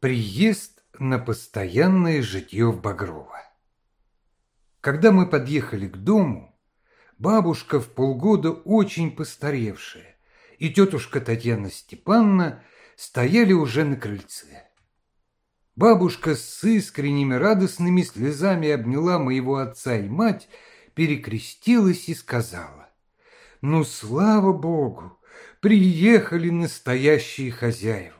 Приезд на постоянное житье в Багрово. Когда мы подъехали к дому, бабушка в полгода очень постаревшая и тетушка Татьяна Степановна стояли уже на крыльце. Бабушка с искренними радостными слезами обняла моего отца и мать, перекрестилась и сказала, «Ну, слава Богу, приехали настоящие хозяева!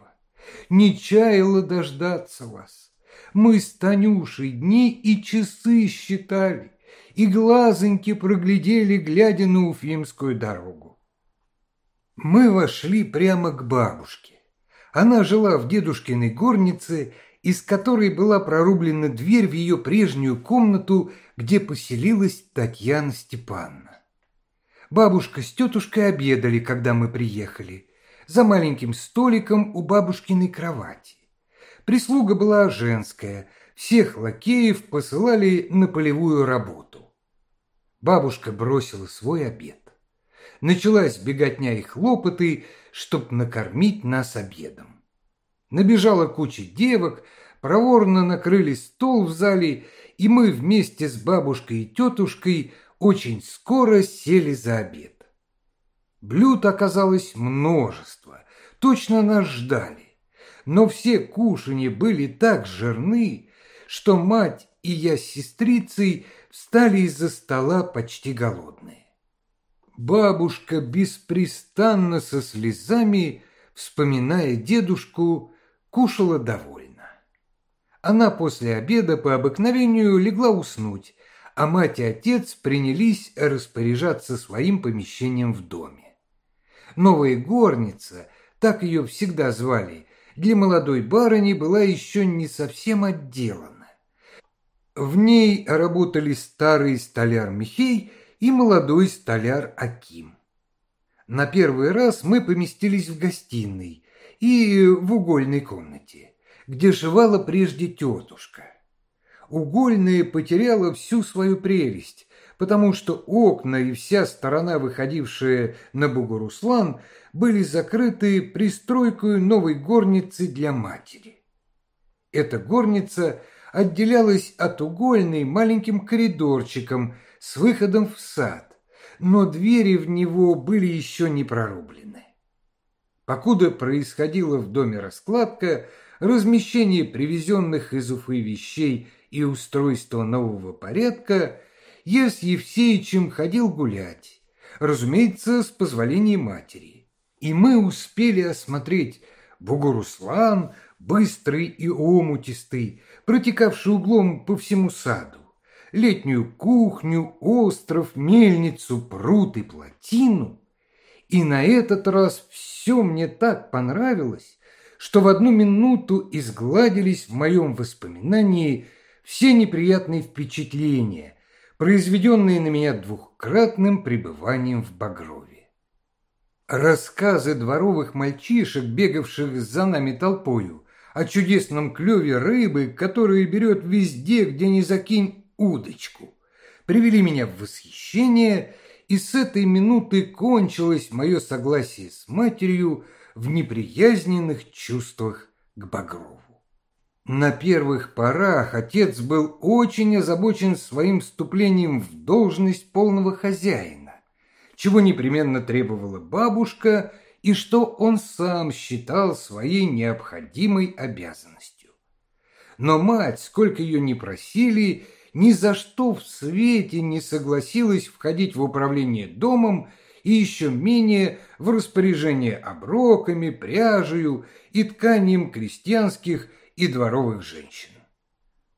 Не чаяла дождаться вас. Мы с Танюшей дни и часы считали, и глазоньки проглядели, глядя на Уфимскую дорогу. Мы вошли прямо к бабушке. Она жила в дедушкиной горнице, из которой была прорублена дверь в ее прежнюю комнату, где поселилась Татьяна Степановна. Бабушка с тетушкой обедали, когда мы приехали за маленьким столиком у бабушкиной кровати. Прислуга была женская, всех лакеев посылали на полевую работу. Бабушка бросила свой обед. Началась беготня и хлопоты, чтоб накормить нас обедом. Набежала куча девок, проворно накрыли стол в зале, и мы вместе с бабушкой и тетушкой очень скоро сели за обед. Блюд оказалось множество, точно нас ждали. Но все кушанья были так жирны, что мать и я с сестрицей встали из-за стола почти голодные. Бабушка беспрестанно со слезами, вспоминая дедушку, кушала довольно. Она после обеда по обыкновению легла уснуть, а мать и отец принялись распоряжаться своим помещением в доме. Новая горница, так ее всегда звали, для молодой барыни была еще не совсем отделана. В ней работали старый столяр Михей и молодой столяр Аким. На первый раз мы поместились в гостиной и в угольной комнате, где жевала прежде тетушка. Угольная потеряла всю свою прелесть, потому что окна и вся сторона, выходившая на Бугуруслан, были закрыты пристройкой новой горницы для матери. Эта горница отделялась от угольной маленьким коридорчиком с выходом в сад, но двери в него были еще не прорублены. Покуда происходила в доме раскладка, размещение привезенных из Уфы вещей и устройство нового порядка – я с Евсеичем ходил гулять, разумеется, с позволения матери. И мы успели осмотреть Бугуруслан, быстрый и омутистый, протекавший углом по всему саду, летнюю кухню, остров, мельницу, пруд и плотину. И на этот раз все мне так понравилось, что в одну минуту изгладились в моем воспоминании все неприятные впечатления, произведенные на меня двухкратным пребыванием в Багрове. Рассказы дворовых мальчишек, бегавших за нами толпою, о чудесном клеве рыбы, которая берет везде, где не закинь удочку, привели меня в восхищение, и с этой минуты кончилось мое согласие с матерью в неприязненных чувствах к Багрову. На первых порах отец был очень озабочен своим вступлением в должность полного хозяина, чего непременно требовала бабушка и что он сам считал своей необходимой обязанностью. Но мать, сколько ее ни просили, ни за что в свете не согласилась входить в управление домом и еще менее в распоряжение оброками, пряжею и тканием крестьянских и дворовых женщин.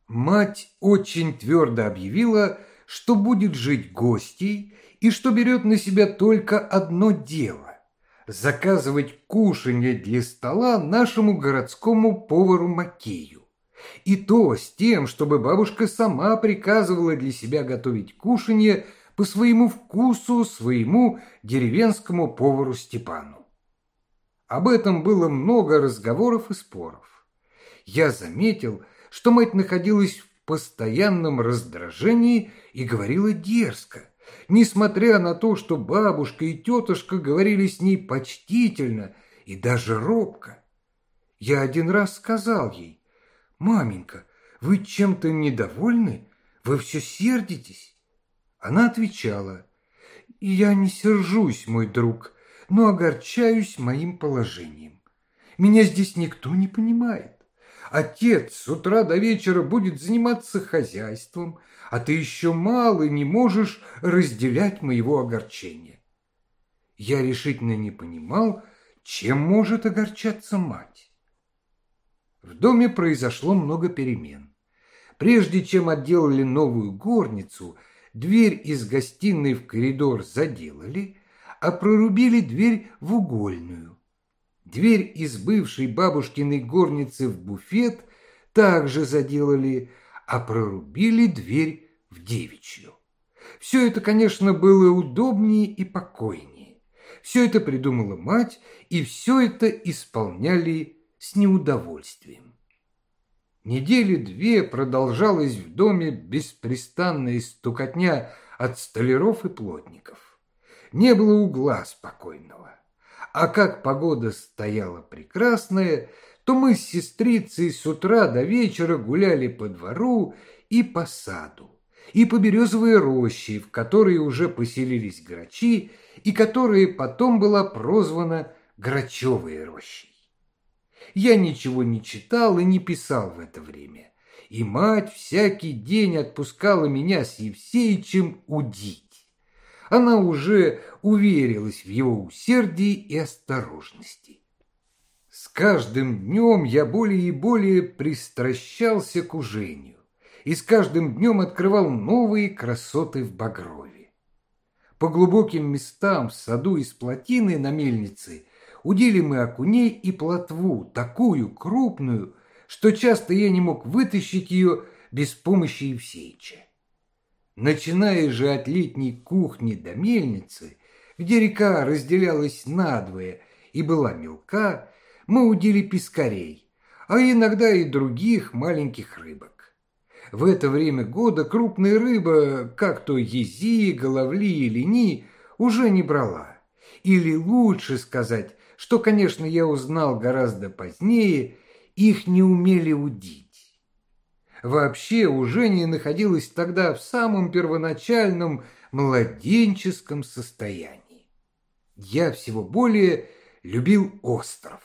Мать очень твердо объявила, что будет жить гостей и что берет на себя только одно дело – заказывать кушанье для стола нашему городскому повару Макею. И то с тем, чтобы бабушка сама приказывала для себя готовить кушанье по своему вкусу своему деревенскому повару Степану. Об этом было много разговоров и споров я заметил, что мать находилась в постоянном раздражении и говорила дерзко, несмотря на то, что бабушка и тетушка говорили с ней почтительно и даже робко. Я один раз сказал ей, «Маменька, вы чем-то недовольны? Вы все сердитесь?» Она отвечала, «Я не сержусь, мой друг, но огорчаюсь моим положением. Меня здесь никто не понимает. Отец с утра до вечера будет заниматься хозяйством, а ты еще мало не можешь разделять моего огорчения. Я решительно не понимал, чем может огорчаться мать. В доме произошло много перемен. Прежде чем отделали новую горницу, дверь из гостиной в коридор заделали, а прорубили дверь в угольную. Дверь из бывшей бабушкиной горницы в буфет также заделали, а прорубили дверь в девичью. Все это, конечно, было удобнее и покойнее. Все это придумала мать, и все это исполняли с неудовольствием. Недели две продолжалась в доме беспрестанная стукотня от столяров и плотников. Не было угла спокойного. А как погода стояла прекрасная, то мы с сестрицей с утра до вечера гуляли по двору и по саду, и по березовой роще, в которой уже поселились грачи, и которая потом была прозвана Грачевой рощей. Я ничего не читал и не писал в это время, и мать всякий день отпускала меня с Евсеичем удить она уже уверилась в его усердии и осторожности. С каждым днем я более и более пристращался к ужению и с каждым днем открывал новые красоты в Багрове. По глубоким местам в саду из плотины на мельнице удили мы окуней и плотву, такую крупную, что часто я не мог вытащить ее без помощи Евсеича. Начиная же от летней кухни до мельницы, где река разделялась надвое и была мелка, мы удили пескарей, а иногда и других маленьких рыбок. В это время года крупная рыба, как то ези, головли и лени, уже не брала. Или лучше сказать, что, конечно, я узнал гораздо позднее, их не умели удить. Вообще у Жени находилась тогда в самом первоначальном младенческом состоянии. Я всего более любил остров.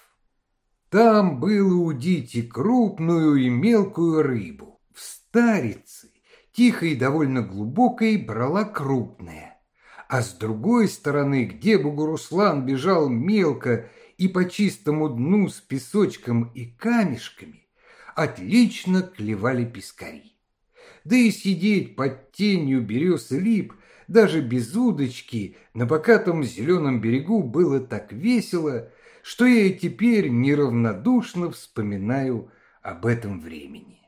Там было удить и крупную, и мелкую рыбу. В старице, тихой и довольно глубокой, брала крупная. А с другой стороны, где Бугуруслан бежал мелко и по чистому дну с песочком и камешками, отлично клевали пескари. Да и сидеть под тенью берез и лип, даже без удочки, на покатом зеленом берегу было так весело, что я и теперь неравнодушно вспоминаю об этом времени.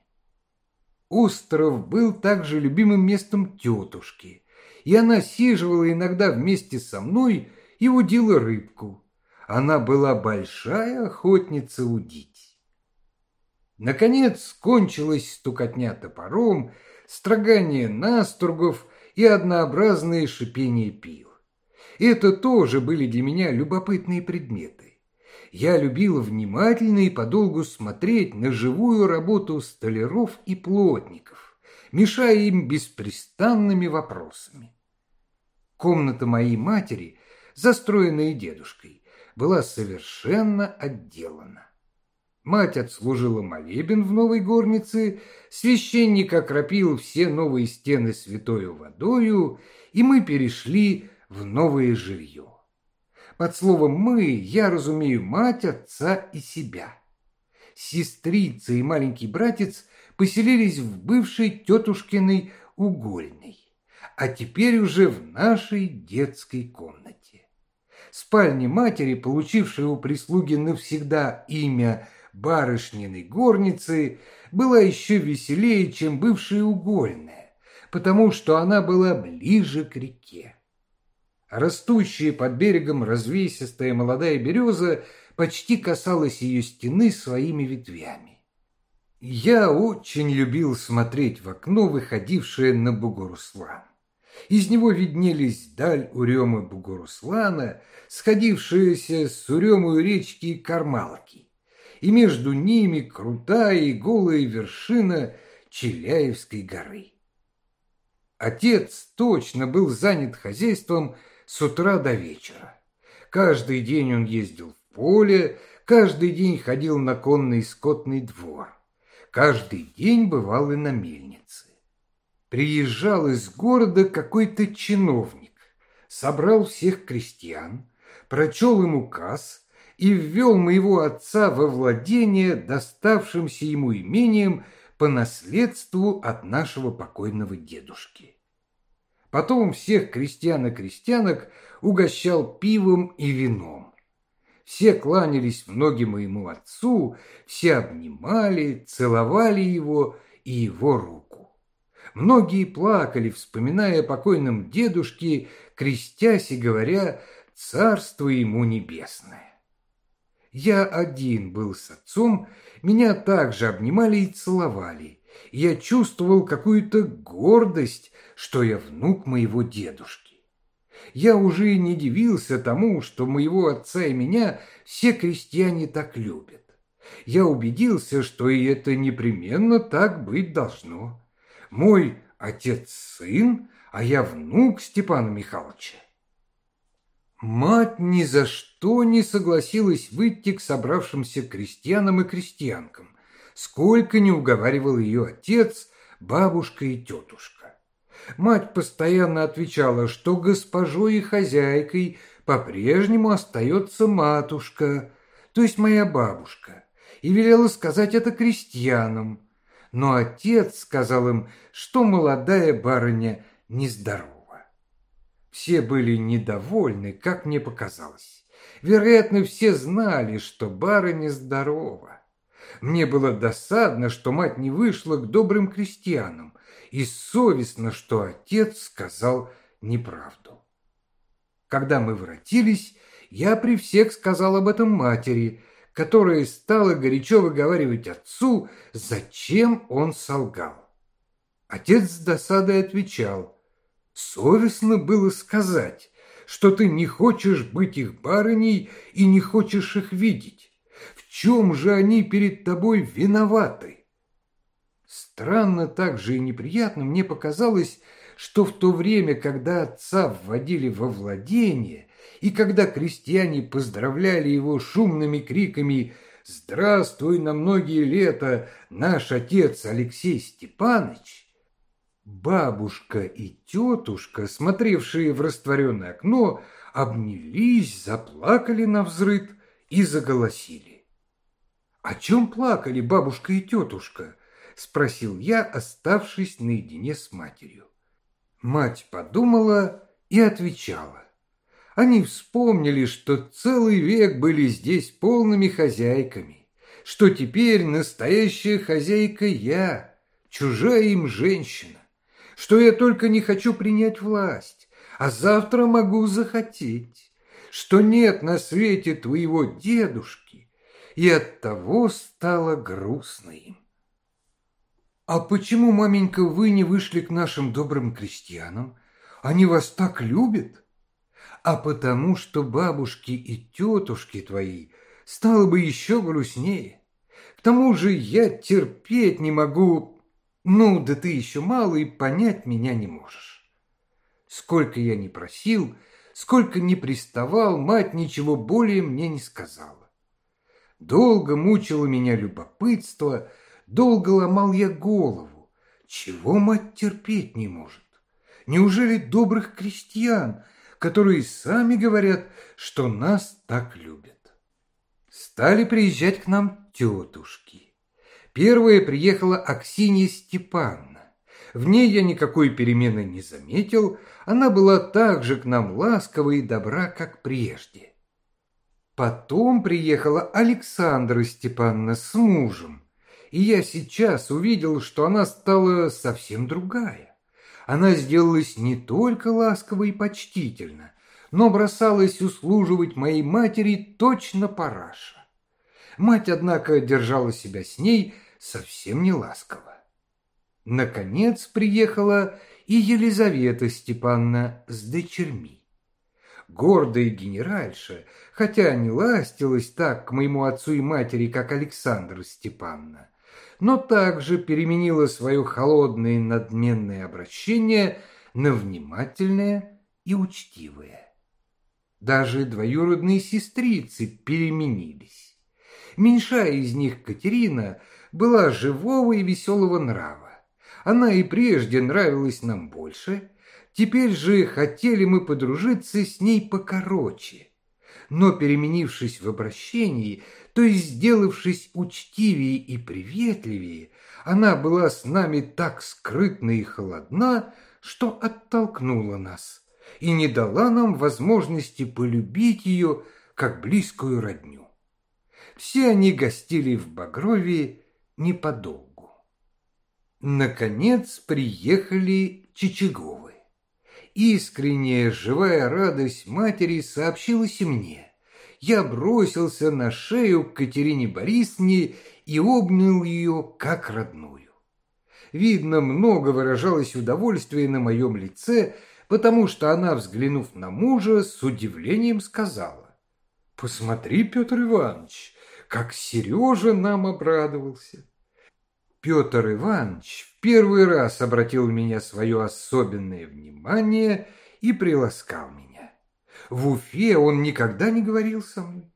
Остров был также любимым местом тетушки, и она сиживала иногда вместе со мной и удила рыбку. Она была большая охотница удить. Наконец кончилась стукотня топором, строгание настругов и однообразные шипение пил. Это тоже были для меня любопытные предметы. Я любила внимательно и подолгу смотреть на живую работу столяров и плотников, мешая им беспрестанными вопросами. Комната моей матери, застроенная дедушкой, была совершенно отделана. Мать отслужила молебен в новой горнице, священник окропил все новые стены святою водою, и мы перешли в новое жилье. Под словом «мы» я разумею мать, отца и себя. Сестрица и маленький братец поселились в бывшей тетушкиной угольной, а теперь уже в нашей детской комнате. Спальня матери, получившая у прислуги навсегда имя барышниной горницы была еще веселее, чем бывшая угольная, потому что она была ближе к реке. Растущая под берегом развесистая молодая береза почти касалась ее стены своими ветвями. Я очень любил смотреть в окно, выходившее на Бугуруслан. Из него виднелись даль уремы Бугуруслана, сходившиеся с уремой речки Кармалки и между ними крутая и голая вершина Челяевской горы. Отец точно был занят хозяйством с утра до вечера. Каждый день он ездил в поле, каждый день ходил на конный скотный двор, каждый день бывал и на мельнице. Приезжал из города какой-то чиновник, собрал всех крестьян, прочел им указ и ввел моего отца во владение доставшимся ему имением по наследству от нашего покойного дедушки. Потом всех крестьян и крестьянок угощал пивом и вином. Все кланялись в ноги моему отцу, все обнимали, целовали его и его руку. Многие плакали, вспоминая о покойном дедушке, крестясь и говоря «Царство ему небесное». Я один был с отцом, меня также обнимали и целовали. Я чувствовал какую-то гордость, что я внук моего дедушки. Я уже не дивился тому, что моего отца и меня все крестьяне так любят. Я убедился, что и это непременно так быть должно. Мой отец сын, а я внук Степана Михайловича. Мать ни за что не согласилась выйти к собравшимся крестьянам и крестьянкам, сколько не уговаривал ее отец, бабушка и тетушка. Мать постоянно отвечала, что госпожой и хозяйкой по-прежнему остается матушка, то есть моя бабушка, и велела сказать это крестьянам. Но отец сказал им, что молодая барыня нездорова. Все были недовольны, как мне показалось. Вероятно, все знали, что барыня здорова. Мне было досадно, что мать не вышла к добрым крестьянам, и совестно, что отец сказал неправду. Когда мы воротились, я при всех сказал об этом матери, которая стала горячо выговаривать отцу, зачем он солгал. Отец с досадой отвечал, совестно было сказать, что ты не хочешь быть их барыней и не хочешь их видеть. В чем же они перед тобой виноваты? Странно также и неприятно мне показалось, что в то время, когда отца вводили во владение, и когда крестьяне поздравляли его шумными криками «Здравствуй на многие лета, наш отец Алексей Степаныч!», бабушка и тетушка, смотревшие в растворенное окно, обнялись, заплакали на взрыд и заголосили. О чем плакали бабушка и тетушка? спросил я, оставшись наедине с матерью. Мать подумала и отвечала. Они вспомнили, что целый век были здесь полными хозяйками, что теперь настоящая хозяйка я, чужая им женщина, что я только не хочу принять власть, а завтра могу захотеть, что нет на свете твоего дедушки, и оттого стало грустно им. «А почему, маменька, вы не вышли к нашим добрым крестьянам? Они вас так любят?» «А потому что бабушки и тетушки твои стало бы еще грустнее. К тому же я терпеть не могу. Ну, да ты еще мало и понять меня не можешь. Сколько я не просил, сколько не приставал, мать ничего более мне не сказала. Долго мучило меня любопытство — Долго ломал я голову. Чего мать терпеть не может? Неужели добрых крестьян, которые сами говорят, что нас так любят? Стали приезжать к нам тетушки. Первая приехала Аксинья Степановна. В ней я никакой перемены не заметил, она была так же к нам ласкова и добра, как прежде. Потом приехала Александра Степановна с мужем, и я сейчас увидел, что она стала совсем другая. Она сделалась не только ласково и почтительно, но бросалась услуживать моей матери точно параша. Мать, однако, держала себя с ней совсем не ласково. Наконец приехала и Елизавета Степановна с дочерьми. гордая генеральша, хотя не ластилась так к моему отцу и матери, как Александра Степановна, но также переменила свое холодное и надменное обращение на внимательное и учтивое. Даже двоюродные сестрицы переменились. Меньшая из них, Катерина, была живого и веселого нрава. Она и прежде нравилась нам больше, теперь же хотели мы подружиться с ней покороче. Но, переменившись в обращении, то есть сделавшись учтивее и приветливее, она была с нами так скрытна и холодна, что оттолкнула нас и не дала нам возможности полюбить ее как близкую родню. Все они гостили в Багрове неподолгу. Наконец приехали Чичаговы. Искренняя живая радость матери сообщилась и мне. Я бросился на шею к Катерине Борисовне и обнял ее как родную. Видно, много выражалось удовольствие на моем лице, потому что она, взглянув на мужа, с удивлением сказала. «Посмотри, Петр Иванович, как Сережа нам обрадовался!» Петр Иванович в первый раз обратил меня свое особенное внимание и приласкал меня. В Уфе он никогда не говорил со мной.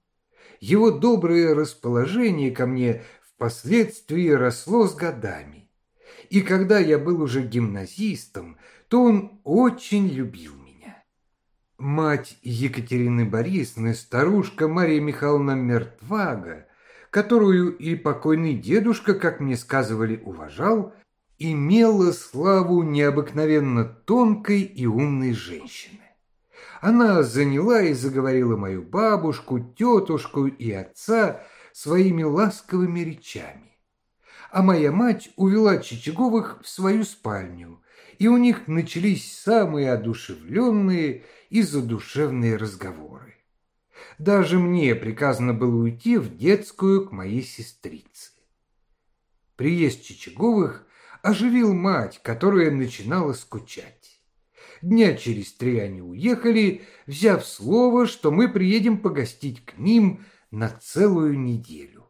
Его доброе расположение ко мне впоследствии росло с годами. И когда я был уже гимназистом, то он очень любил. Мать Екатерины Борисовны, старушка Мария Михайловна Мертвага, которую и покойный дедушка, как мне сказывали, уважал, имела славу необыкновенно тонкой и умной женщины. Она заняла и заговорила мою бабушку, тетушку и отца своими ласковыми речами. А моя мать увела Чичаговых в свою спальню, и у них начались самые одушевленные и задушевные разговоры. Даже мне приказано было уйти в детскую к моей сестрице. Приезд Чичаговых оживил мать, которая начинала скучать. Дня через три они уехали, взяв слово, что мы приедем погостить к ним на целую неделю.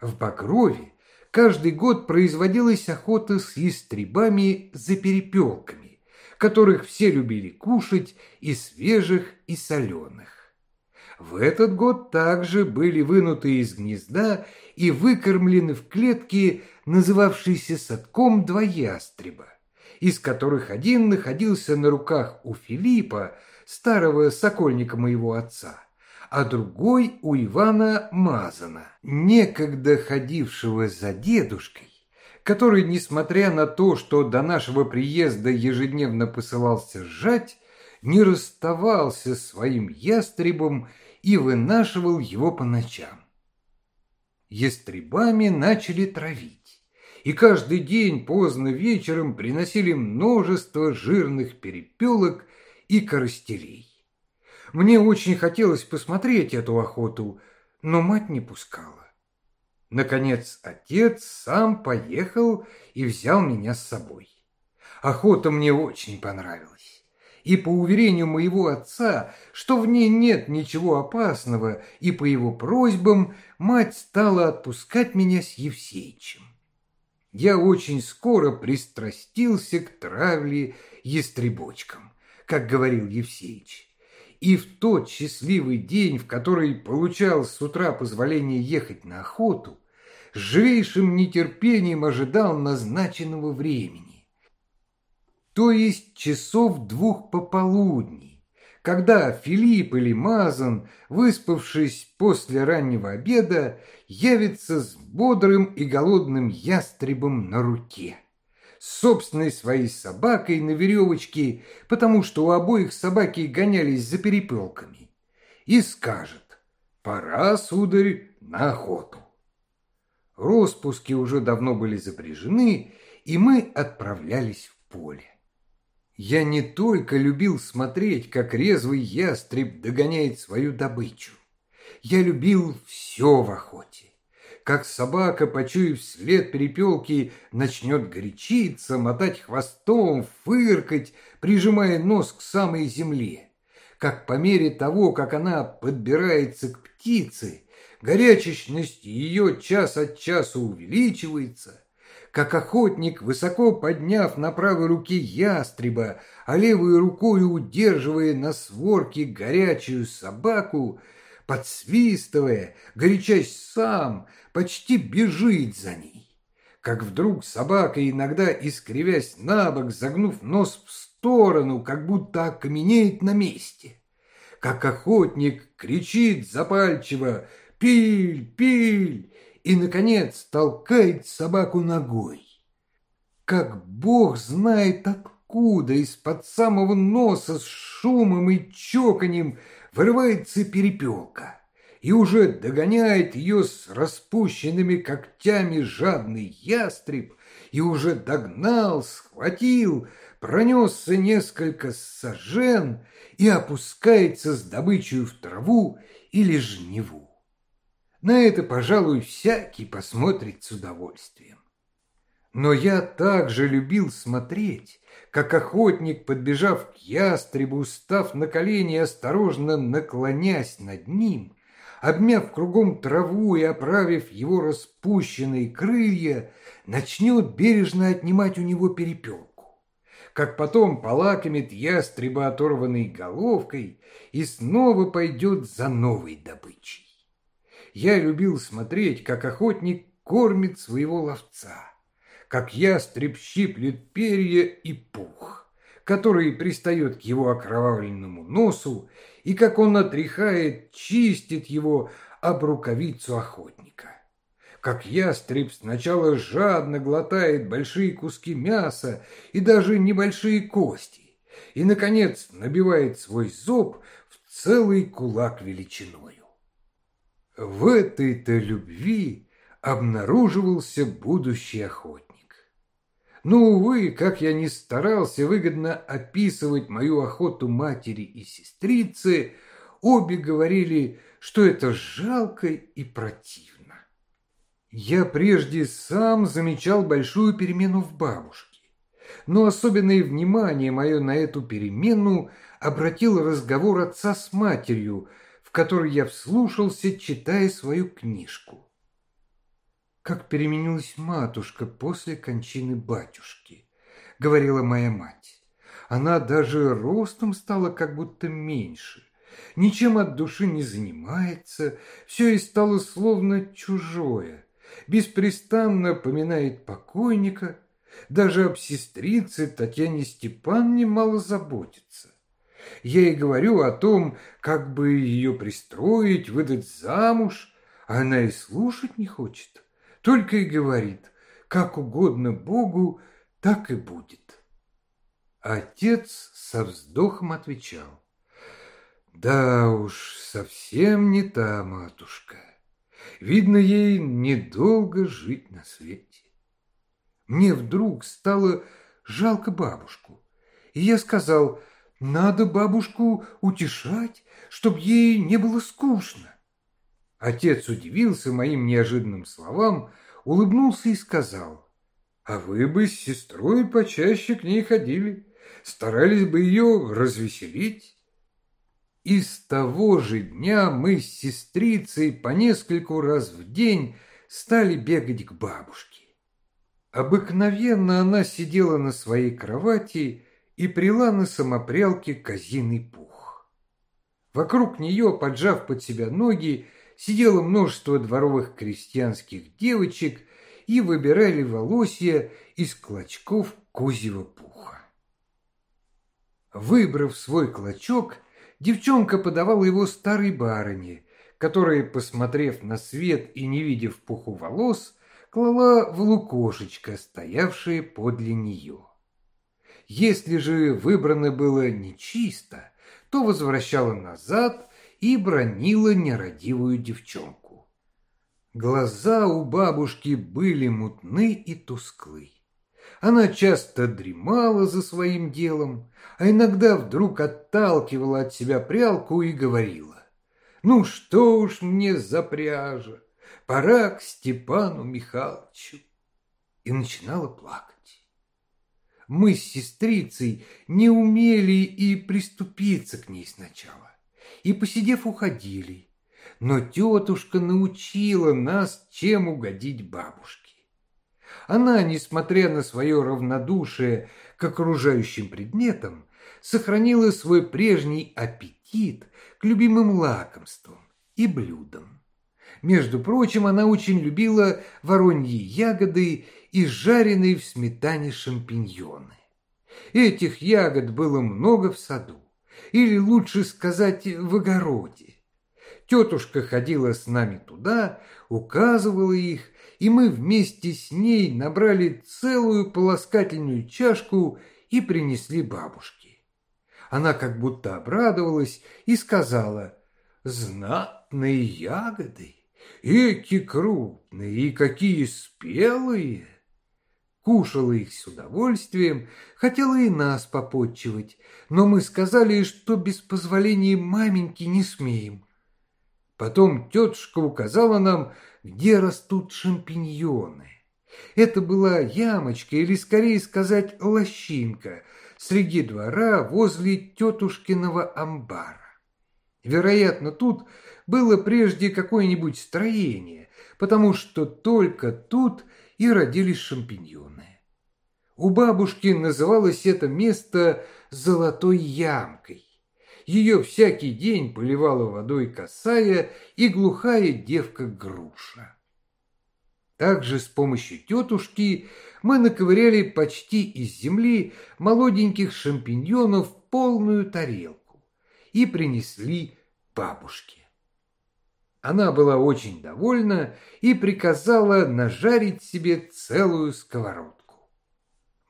В Багрове каждый год производилась охота с ястребами за перепелками, которых все любили кушать и свежих, и соленых. В этот год также были вынуты из гнезда и выкормлены в клетке, называвшейся садком, два ястреба, из которых один находился на руках у Филиппа, старого сокольника моего отца, а другой у Ивана Мазана, некогда ходившего за дедушкой, который, несмотря на то, что до нашего приезда ежедневно посылался сжать, не расставался с своим ястребом и вынашивал его по ночам. Ястребами начали травить, и каждый день поздно вечером приносили множество жирных перепелок и коростелей. Мне очень хотелось посмотреть эту охоту, но мать не пускала. Наконец отец сам поехал и взял меня с собой. Охота мне очень понравилась. И по уверению моего отца, что в ней нет ничего опасного, и по его просьбам мать стала отпускать меня с Евсеичем. Я очень скоро пристрастился к травле ястребочкам, как говорил Евсеич и в тот счастливый день, в который получал с утра позволение ехать на охоту, с живейшим нетерпением ожидал назначенного времени. То есть часов двух пополудни, когда Филипп или Мазан, выспавшись после раннего обеда, явится с бодрым и голодным ястребом на руке собственной своей собакой на веревочке, потому что у обоих собаки гонялись за перепелками, и скажет «Пора, сударь, на охоту». Роспуски уже давно были запряжены, и мы отправлялись в поле. Я не только любил смотреть, как резвый ястреб догоняет свою добычу. Я любил все в охоте как собака, почуяв след перепелки, начнет горячиться, мотать хвостом, фыркать, прижимая нос к самой земле. как по мере того, как она подбирается к птице, горячечность ее час от часу увеличивается, как охотник, высоко подняв на правой руке ястреба, а левой рукой удерживая на сворке горячую собаку, подсвистывая, горячась сам, почти бежит за ней. Как вдруг собака, иногда искривясь на бок, загнув нос в сторону, как будто окаменеет на месте. Как охотник кричит запальчиво «Пиль! Пиль!» и, наконец, толкает собаку ногой. Как бог знает откуда, из-под самого носа с шумом и чоканьем вырывается перепелка и уже догоняет ее с распущенными когтями жадный ястреб и уже догнал, схватил, пронесся несколько сажен и опускается с добычей в траву или жневу. На это, пожалуй, всякий посмотрит с удовольствием. Но я также любил смотреть, как охотник, подбежав к ястребу, став на колени осторожно наклонясь над ним, обмяв кругом траву и оправив его распущенные крылья, начнет бережно отнимать у него перепелку. Как потом полакомит ястреба оторванной головкой и снова пойдет за новой добычей. Я любил смотреть, как охотник кормит своего ловца как ястреб щиплет перья и пух, который пристает к его окровавленному носу, и как он отряхает, чистит его об рукавицу охотника. Как ястреб сначала жадно глотает большие куски мяса и даже небольшие кости, и, наконец, набивает свой зоб в целый кулак величиною. В этой-то любви обнаруживался будущий охотник. Но, увы, как я ни старался выгодно описывать мою охоту матери и сестрицы, обе говорили, что это жалко и противно. Я прежде сам замечал большую перемену в бабушке, но особенное внимание мое на эту перемену обратил разговор отца с матерью, в который я вслушался, читая свою книжку как переменилась матушка после кончины батюшки, говорила моя мать. Она даже ростом стала как будто меньше, ничем от души не занимается, все и стало словно чужое, беспрестанно поминает покойника, даже об сестрице Татьяне Степановне мало заботится. Я ей говорю о том, как бы ее пристроить, выдать замуж, а она и слушать не хочет только и говорит, как угодно Богу, так и будет. Отец со вздохом отвечал, да уж, совсем не та матушка. Видно, ей недолго жить на свете. Мне вдруг стало жалко бабушку, и я сказал, надо бабушку утешать, чтоб ей не было скучно. Отец удивился моим неожиданным словам, улыбнулся и сказал, «А вы бы с сестрой почаще к ней ходили, старались бы ее развеселить». И с того же дня мы с сестрицей по нескольку раз в день стали бегать к бабушке. Обыкновенно она сидела на своей кровати и прила на самопрялке козиный пух. Вокруг нее, поджав под себя ноги, сидело множество дворовых крестьянских девочек и выбирали волосья из клочков козьего пуха. Выбрав свой клочок, девчонка подавала его старой барыне, которая, посмотрев на свет и не видев пуху волос, клала в лукошечко, стоявшее подле нее. Если же выбрано было нечисто, то возвращала назад и бронила нерадивую девчонку. Глаза у бабушки были мутны и тусклы. Она часто дремала за своим делом, а иногда вдруг отталкивала от себя прялку и говорила, «Ну что уж мне за пряжа, пора к Степану Михайловичу». И начинала плакать. Мы с сестрицей не умели и приступиться к ней сначала, и, посидев, уходили. Но тетушка научила нас, чем угодить бабушке. Она, несмотря на свое равнодушие к окружающим предметам, сохранила свой прежний аппетит к любимым лакомствам и блюдам. Между прочим, она очень любила вороньи ягоды и жареные в сметане шампиньоны. Этих ягод было много в саду, или лучше сказать, в огороде. Тетушка ходила с нами туда, указывала их, и мы вместе с ней набрали целую полоскательную чашку и принесли бабушке. Она как будто обрадовалась и сказала «Знатные ягоды, эки крупные и какие спелые!» Кушала их с удовольствием, хотела и нас попотчевать, но мы сказали, что без позволения маменьки не смеем. Потом тетушка указала нам, где растут шампиньоны. Это была ямочка, или скорее сказать лощинка, среди двора возле тетушкиного амбара. Вероятно, тут было прежде какое-нибудь строение, потому что только тут и родились шампиньоны. У бабушки называлось это место «золотой ямкой». Ее всякий день поливала водой косая и глухая девка Груша. Также с помощью тетушки мы наковыряли почти из земли молоденьких шампиньонов полную тарелку и принесли бабушке. Она была очень довольна и приказала нажарить себе целую сковородку.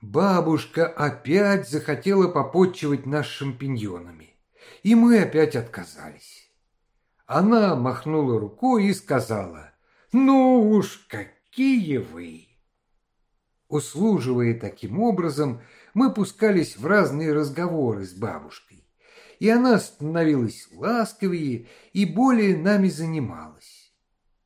Бабушка опять захотела попотчевать нас шампиньонами и мы опять отказались. Она махнула рукой и сказала, «Ну уж какие вы!» Услуживая таким образом, мы пускались в разные разговоры с бабушкой, и она становилась ласковее и более нами занималась.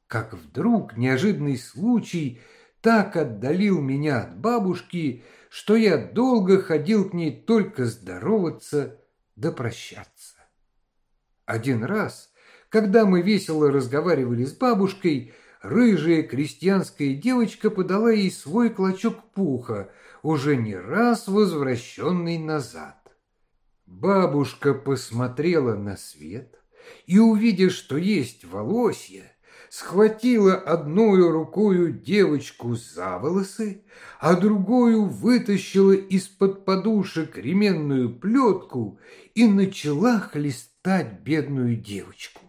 Как вдруг неожиданный случай так отдалил меня от бабушки, что я долго ходил к ней только здороваться да прощаться. Один раз, когда мы весело разговаривали с бабушкой, рыжая крестьянская девочка подала ей свой клочок пуха, уже не раз возвращенный назад. Бабушка посмотрела на свет и, увидя, что есть волосья, схватила одной рукою девочку за волосы, а другую вытащила из-под подушек ременную плетку и начала хлестать бедную девочку.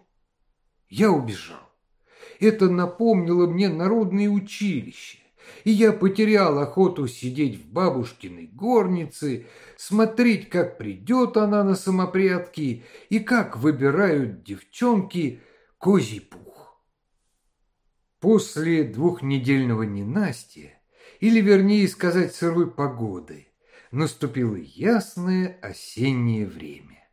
Я убежал. Это напомнило мне народное училище, и я потерял охоту сидеть в бабушкиной горнице, смотреть, как придет она на самопрядки и как выбирают девчонки козий пух. После двухнедельного ненастья, или вернее сказать сырой погоды, наступило ясное осеннее время.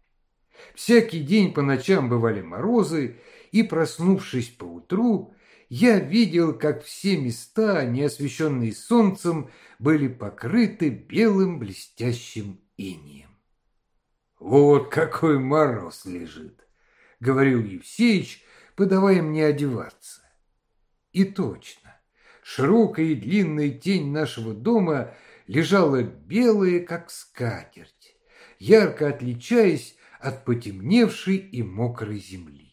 Всякий день по ночам бывали морозы, и, проснувшись поутру, я видел, как все места, не освещенные солнцем, были покрыты белым блестящим инием. «Вот какой мороз лежит!» — говорил Евсеич, подавая мне одеваться. И точно, широкая и длинная тень нашего дома лежала белая, как скатерть, ярко отличаясь от потемневшей и мокрой земли.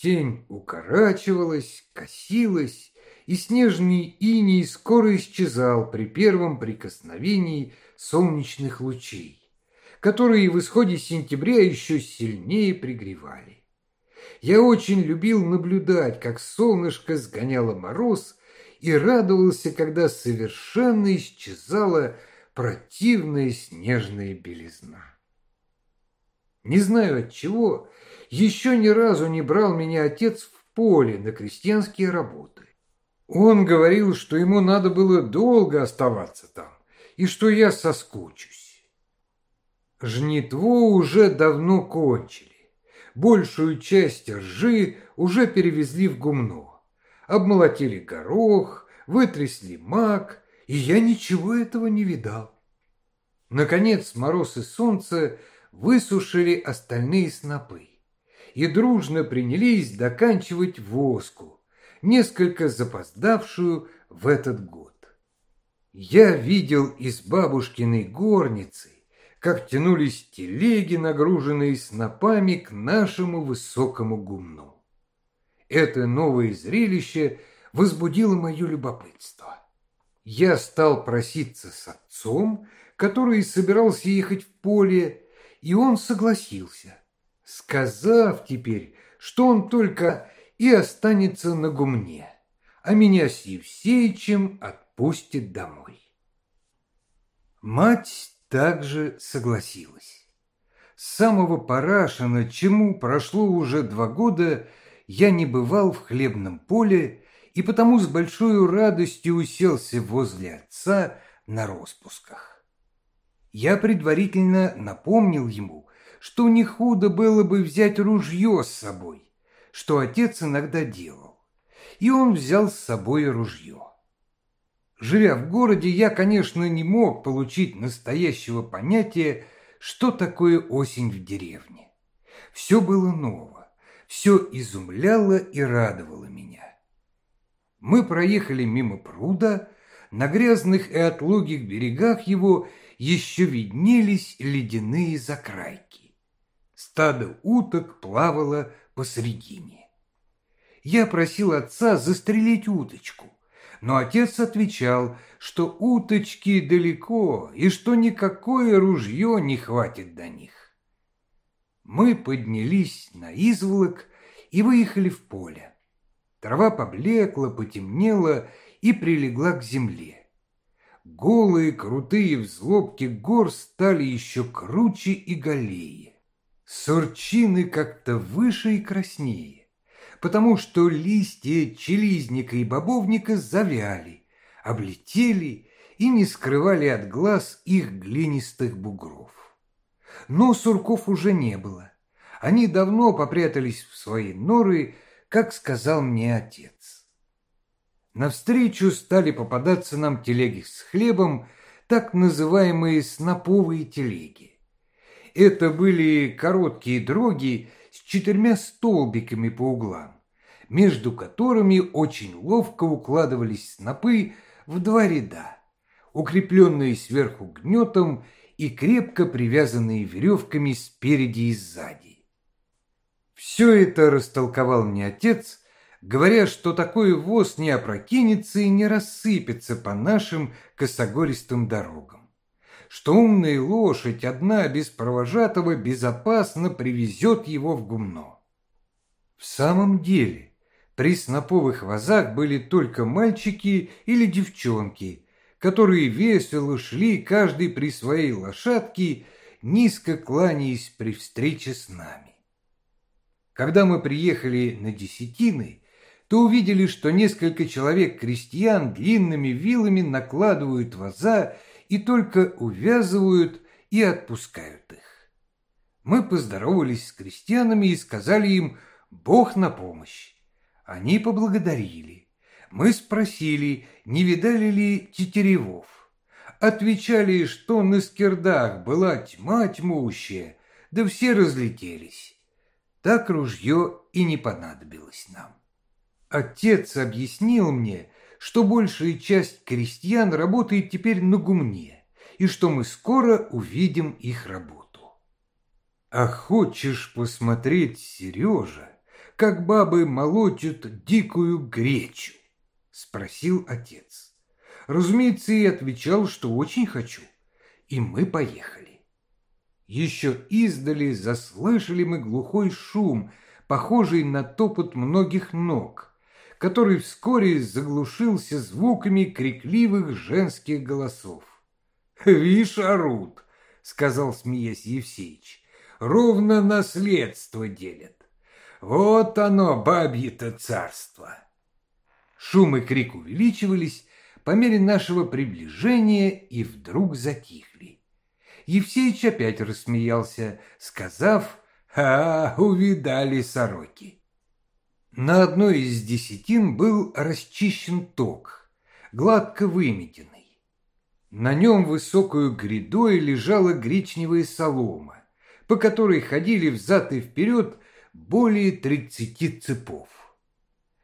Тень укорачивалась, косилась, и снежный иней скоро исчезал при первом прикосновении солнечных лучей, которые в исходе сентября еще сильнее пригревали. Я очень любил наблюдать, как солнышко сгоняло мороз и радовался, когда совершенно исчезала противная снежная белизна. Не знаю от чего, еще ни разу не брал меня отец в поле на крестьянские работы. Он говорил, что ему надо было долго оставаться там, и что я соскучусь. Жнитво уже давно кончили большую часть ржи уже перевезли в гумно. Обмолотили горох, вытрясли мак и я ничего этого не видал. Наконец мороз и солнце высушили остальные снопы и дружно принялись доканчивать воску, несколько запоздавшую в этот год. Я видел из бабушкиной горницы, как тянулись телеги, нагруженные снопами к нашему высокому гумну. Это новое зрелище возбудило мое любопытство. Я стал проситься с отцом, который собирался ехать в поле, и он согласился, сказав теперь, что он только и останется на гумне, а меня с Евсеичем отпустит домой. Мать также согласилась. С самого Парашина, чему прошло уже два года, я не бывал в хлебном поле и потому с большой радостью уселся возле отца на распусках. Я предварительно напомнил ему, что не худо было бы взять ружье с собой, что отец иногда делал, и он взял с собой ружье. Живя в городе, я, конечно, не мог получить настоящего понятия, что такое осень в деревне. Все было ново, все изумляло и радовало меня. Мы проехали мимо пруда, на грязных и отлогих берегах его еще виднелись ледяные закрайки. Стадо уток плавало посредине. Я просил отца застрелить уточку, но отец отвечал, что уточки далеко и что никакое ружье не хватит до них. Мы поднялись на изволок и выехали в поле. Трава поблекла, потемнела и прилегла к земле. Голые крутые взлобки гор стали еще круче и голее. Сурчины как-то выше и краснее потому что листья челизника и бобовника завяли, облетели и не скрывали от глаз их глинистых бугров. Но сурков уже не было. Они давно попрятались в свои норы, как сказал мне отец. Навстречу стали попадаться нам телеги с хлебом, так называемые сноповые телеги. Это были короткие дроги, с четырьмя столбиками по углам, между которыми очень ловко укладывались снопы в два ряда, укрепленные сверху гнетом и крепко привязанные веревками спереди и сзади. Все это растолковал мне отец, говоря, что такой воз не опрокинется и не рассыпется по нашим косогористым дорогам что умная лошадь одна без провожатого безопасно привезет его в гумно. В самом деле, при сноповых вазах были только мальчики или девчонки, которые весело шли каждый при своей лошадке, низко кланяясь при встрече с нами. Когда мы приехали на Десятины, то увидели, что несколько человек крестьян длинными вилами накладывают ваза и только увязывают и отпускают их. Мы поздоровались с крестьянами и сказали им «Бог на помощь». Они поблагодарили. Мы спросили, не видали ли тетеревов. Отвечали, что на скирдах была тьма тьмущая, да все разлетелись. Так ружье и не понадобилось нам. Отец объяснил мне, что большая часть крестьян работает теперь на гумне, и что мы скоро увидим их работу. А хочешь посмотреть, Сережа, как бабы молотят дикую гречу? Спросил отец. Разумеется, и отвечал, что очень хочу. И мы поехали. Еще издали заслышали мы глухой шум, похожий на топот многих ног – который вскоре заглушился звуками крикливых женских голосов. «Вишь, орут!» — сказал, смеясь Евсеич. «Ровно наследство делят. Вот оно, бабье-то царство!» Шум и крик увеличивались по мере нашего приближения и вдруг затихли. Евсеич опять рассмеялся, сказав «А, увидали сороки!» На одной из десятин был расчищен ток, гладко выметенный. На нем высокую грядой лежала гречневая солома, по которой ходили взад и вперед более тридцати цепов.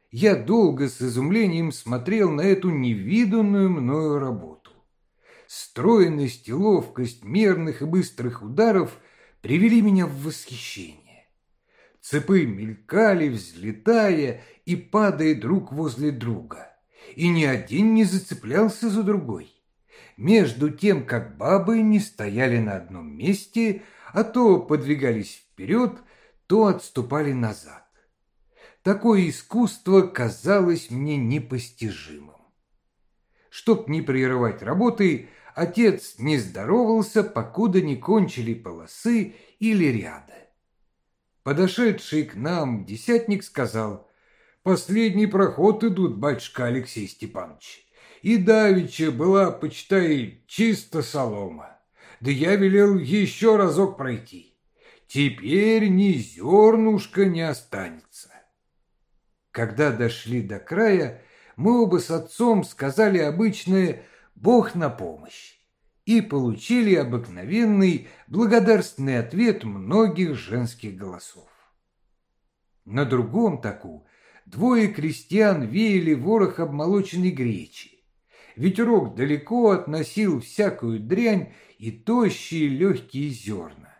Я долго с изумлением смотрел на эту невиданную мною работу. Стройность и ловкость мерных и быстрых ударов привели меня в восхищение. Цепы мелькали, взлетая и падая друг возле друга, и ни один не зацеплялся за другой. Между тем, как бабы не стояли на одном месте, а то подвигались вперед, то отступали назад. Такое искусство казалось мне непостижимым. Чтоб не прерывать работы, отец не здоровался, покуда не кончили полосы или ряда. Подошедший к нам десятник сказал, «Последний проход идут, батюшка Алексей Степанович, и давеча была, почитай, чисто солома, да я велел еще разок пройти. Теперь ни зернушка не останется». Когда дошли до края, мы оба с отцом сказали обычное «Бог на помощь» и получили обыкновенный благодарственный ответ многих женских голосов. На другом таку двое крестьян веяли ворох обмолоченной гречи. Ветерок далеко относил всякую дрянь и тощие легкие зерна,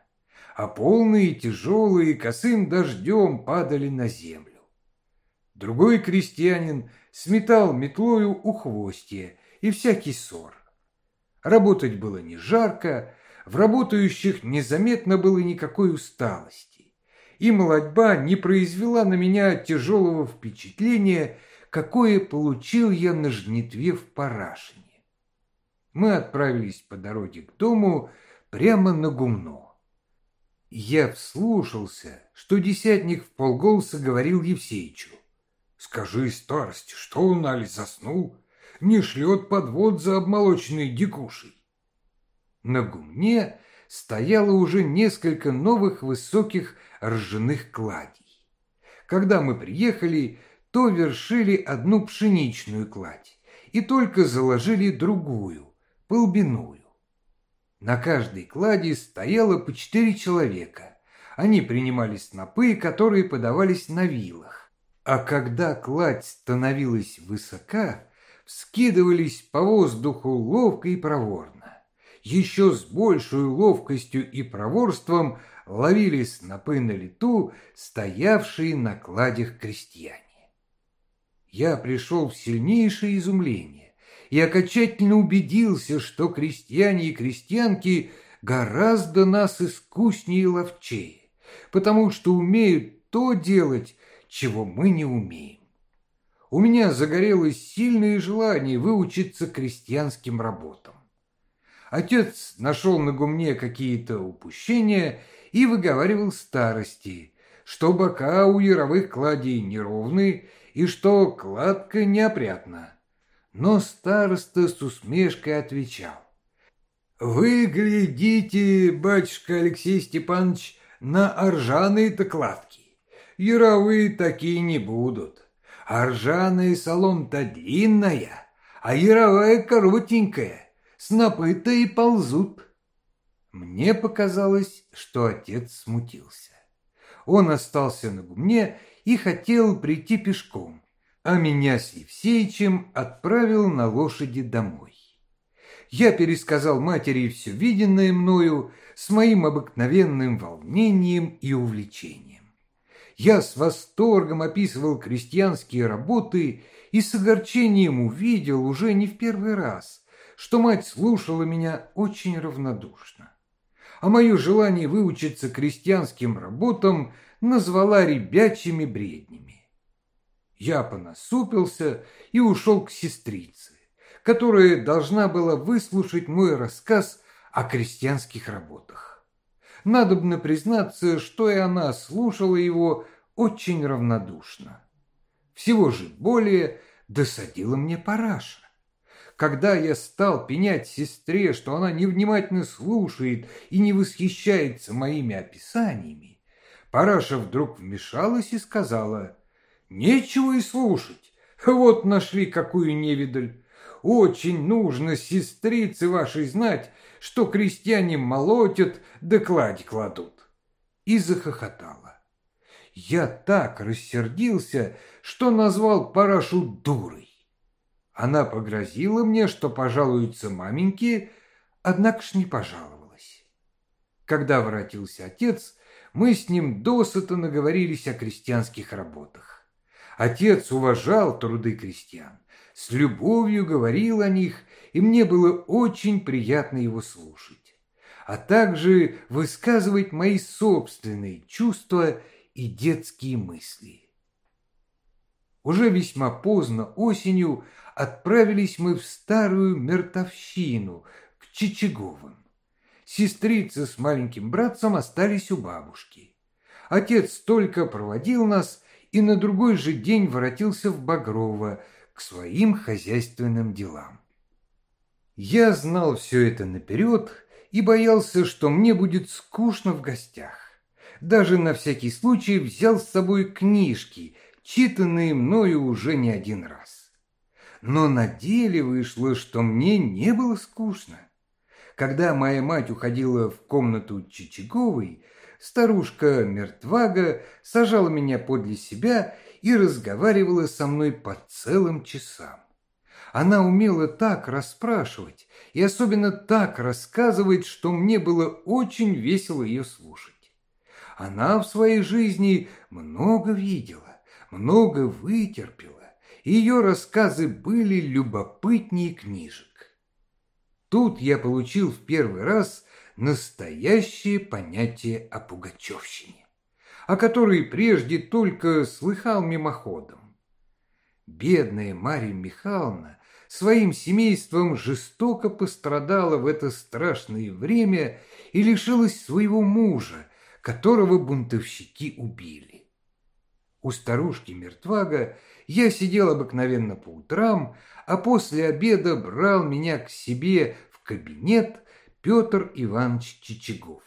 а полные тяжелые косым дождем падали на землю. Другой крестьянин сметал метлою ухвостье и всякий ссор. Работать было не жарко, в работающих незаметно было никакой усталости, и молодьба не произвела на меня тяжелого впечатления, какое получил я на жнитве в Парашине. Мы отправились по дороге к дому прямо на гумно. Я вслушался, что десятник в полголоса говорил Евсеичу. «Скажи, старость, что он, али заснул?» Не шлет подвод за обмолоченной дикушей. На гумне стояло уже несколько новых высоких ржаных кладей. Когда мы приехали, то вершили одну пшеничную кладь и только заложили другую, полбиную. На каждой клади стояло по четыре человека. Они принимали снопы, которые подавались на вилах. А когда кладь становилась высока, вскидывались по воздуху ловко и проворно. Еще с большей ловкостью и проворством ловили снопы на лету, стоявшие на кладях крестьяне. Я пришел в сильнейшее изумление и окончательно убедился, что крестьяне и крестьянки гораздо нас искуснее и ловчее, потому что умеют то делать, чего мы не умеем у меня загорелось сильное желание выучиться крестьянским работам. Отец нашел на гумне какие-то упущения и выговаривал старости, что бока у яровых кладей неровны и что кладка неопрятна. Но староста с усмешкой отвечал. «Вы глядите, батюшка Алексей Степанович, на оржаные-то кладки. Яровые такие не будут а ржаная солом-то длинная, а яровая коротенькая, снопы-то и ползут. Мне показалось, что отец смутился. Он остался на гумне и хотел прийти пешком, а меня с Евсеичем отправил на лошади домой. Я пересказал матери все виденное мною с моим обыкновенным волнением и увлечением. Я с восторгом описывал крестьянские работы и с огорчением увидел уже не в первый раз, что мать слушала меня очень равнодушно. А мое желание выучиться крестьянским работам назвала ребячими бреднями. Я понасупился и ушел к сестрице, которая должна была выслушать мой рассказ о крестьянских работах. Надобно признаться, что и она слушала его очень равнодушно. Всего же более досадила мне параша. Когда я стал пенять сестре, что она невнимательно слушает и не восхищается моими описаниями, Параша вдруг вмешалась и сказала, «Нечего и слушать, вот нашли какую невидаль. очень нужно сестрице вашей знать, что крестьяне молотят, да кладут. И захохотала. Я так рассердился, что назвал парашу дурой. Она погрозила мне, что пожалуется маменьке, однако ж не пожаловалась. Когда воротился отец, мы с ним досыта наговорились о крестьянских работах. Отец уважал труды крестьян, с любовью говорил о них, и мне было очень приятно его слушать, а также высказывать мои собственные чувства и детские мысли. Уже весьма поздно осенью отправились мы в старую мертовщину к Чичаговым. Сестрица с маленьким братцем остались у бабушки. Отец только проводил нас и на другой же день воротился в Багрово к своим хозяйственным делам. Я знал все это наперед и боялся, что мне будет скучно в гостях. Даже на всякий случай взял с собой книжки, читанные мною уже не один раз. Но на деле вышло, что мне не было скучно. Когда моя мать уходила в комнату Чичаговой, старушка Мертвага сажала меня подле себя и разговаривала со мной по целым часам. Она умела так расспрашивать и особенно так рассказывать, что мне было очень весело ее слушать. Она в своей жизни много видела, много вытерпела. Ее рассказы были любопытнее книжек. Тут я получил в первый раз настоящее понятие о пугачевщине, о которой прежде только слыхал мимоходом. Бедная Марья Михайловна своим семейством жестоко пострадала в это страшное время и лишилась своего мужа, которого бунтовщики убили. У старушки Мертвага я сидел обыкновенно по утрам, а после обеда брал меня к себе в кабинет Петр Иванович Чичагов.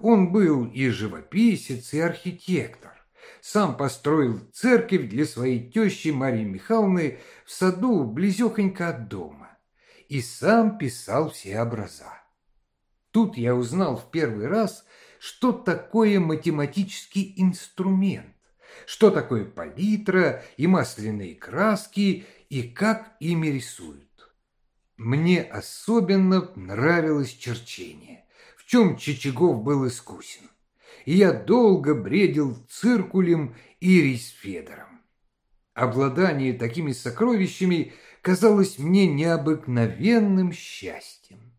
Он был и живописец, и архитектор сам построил церковь для своей тещи Марии Михайловны в саду близехонько от дома и сам писал все образа. Тут я узнал в первый раз, что такое математический инструмент, что такое палитра и масляные краски и как ими рисуют. Мне особенно нравилось черчение, в чем Чичагов был искусен и я долго бредил циркулем и рисфедером. Обладание такими сокровищами казалось мне необыкновенным счастьем.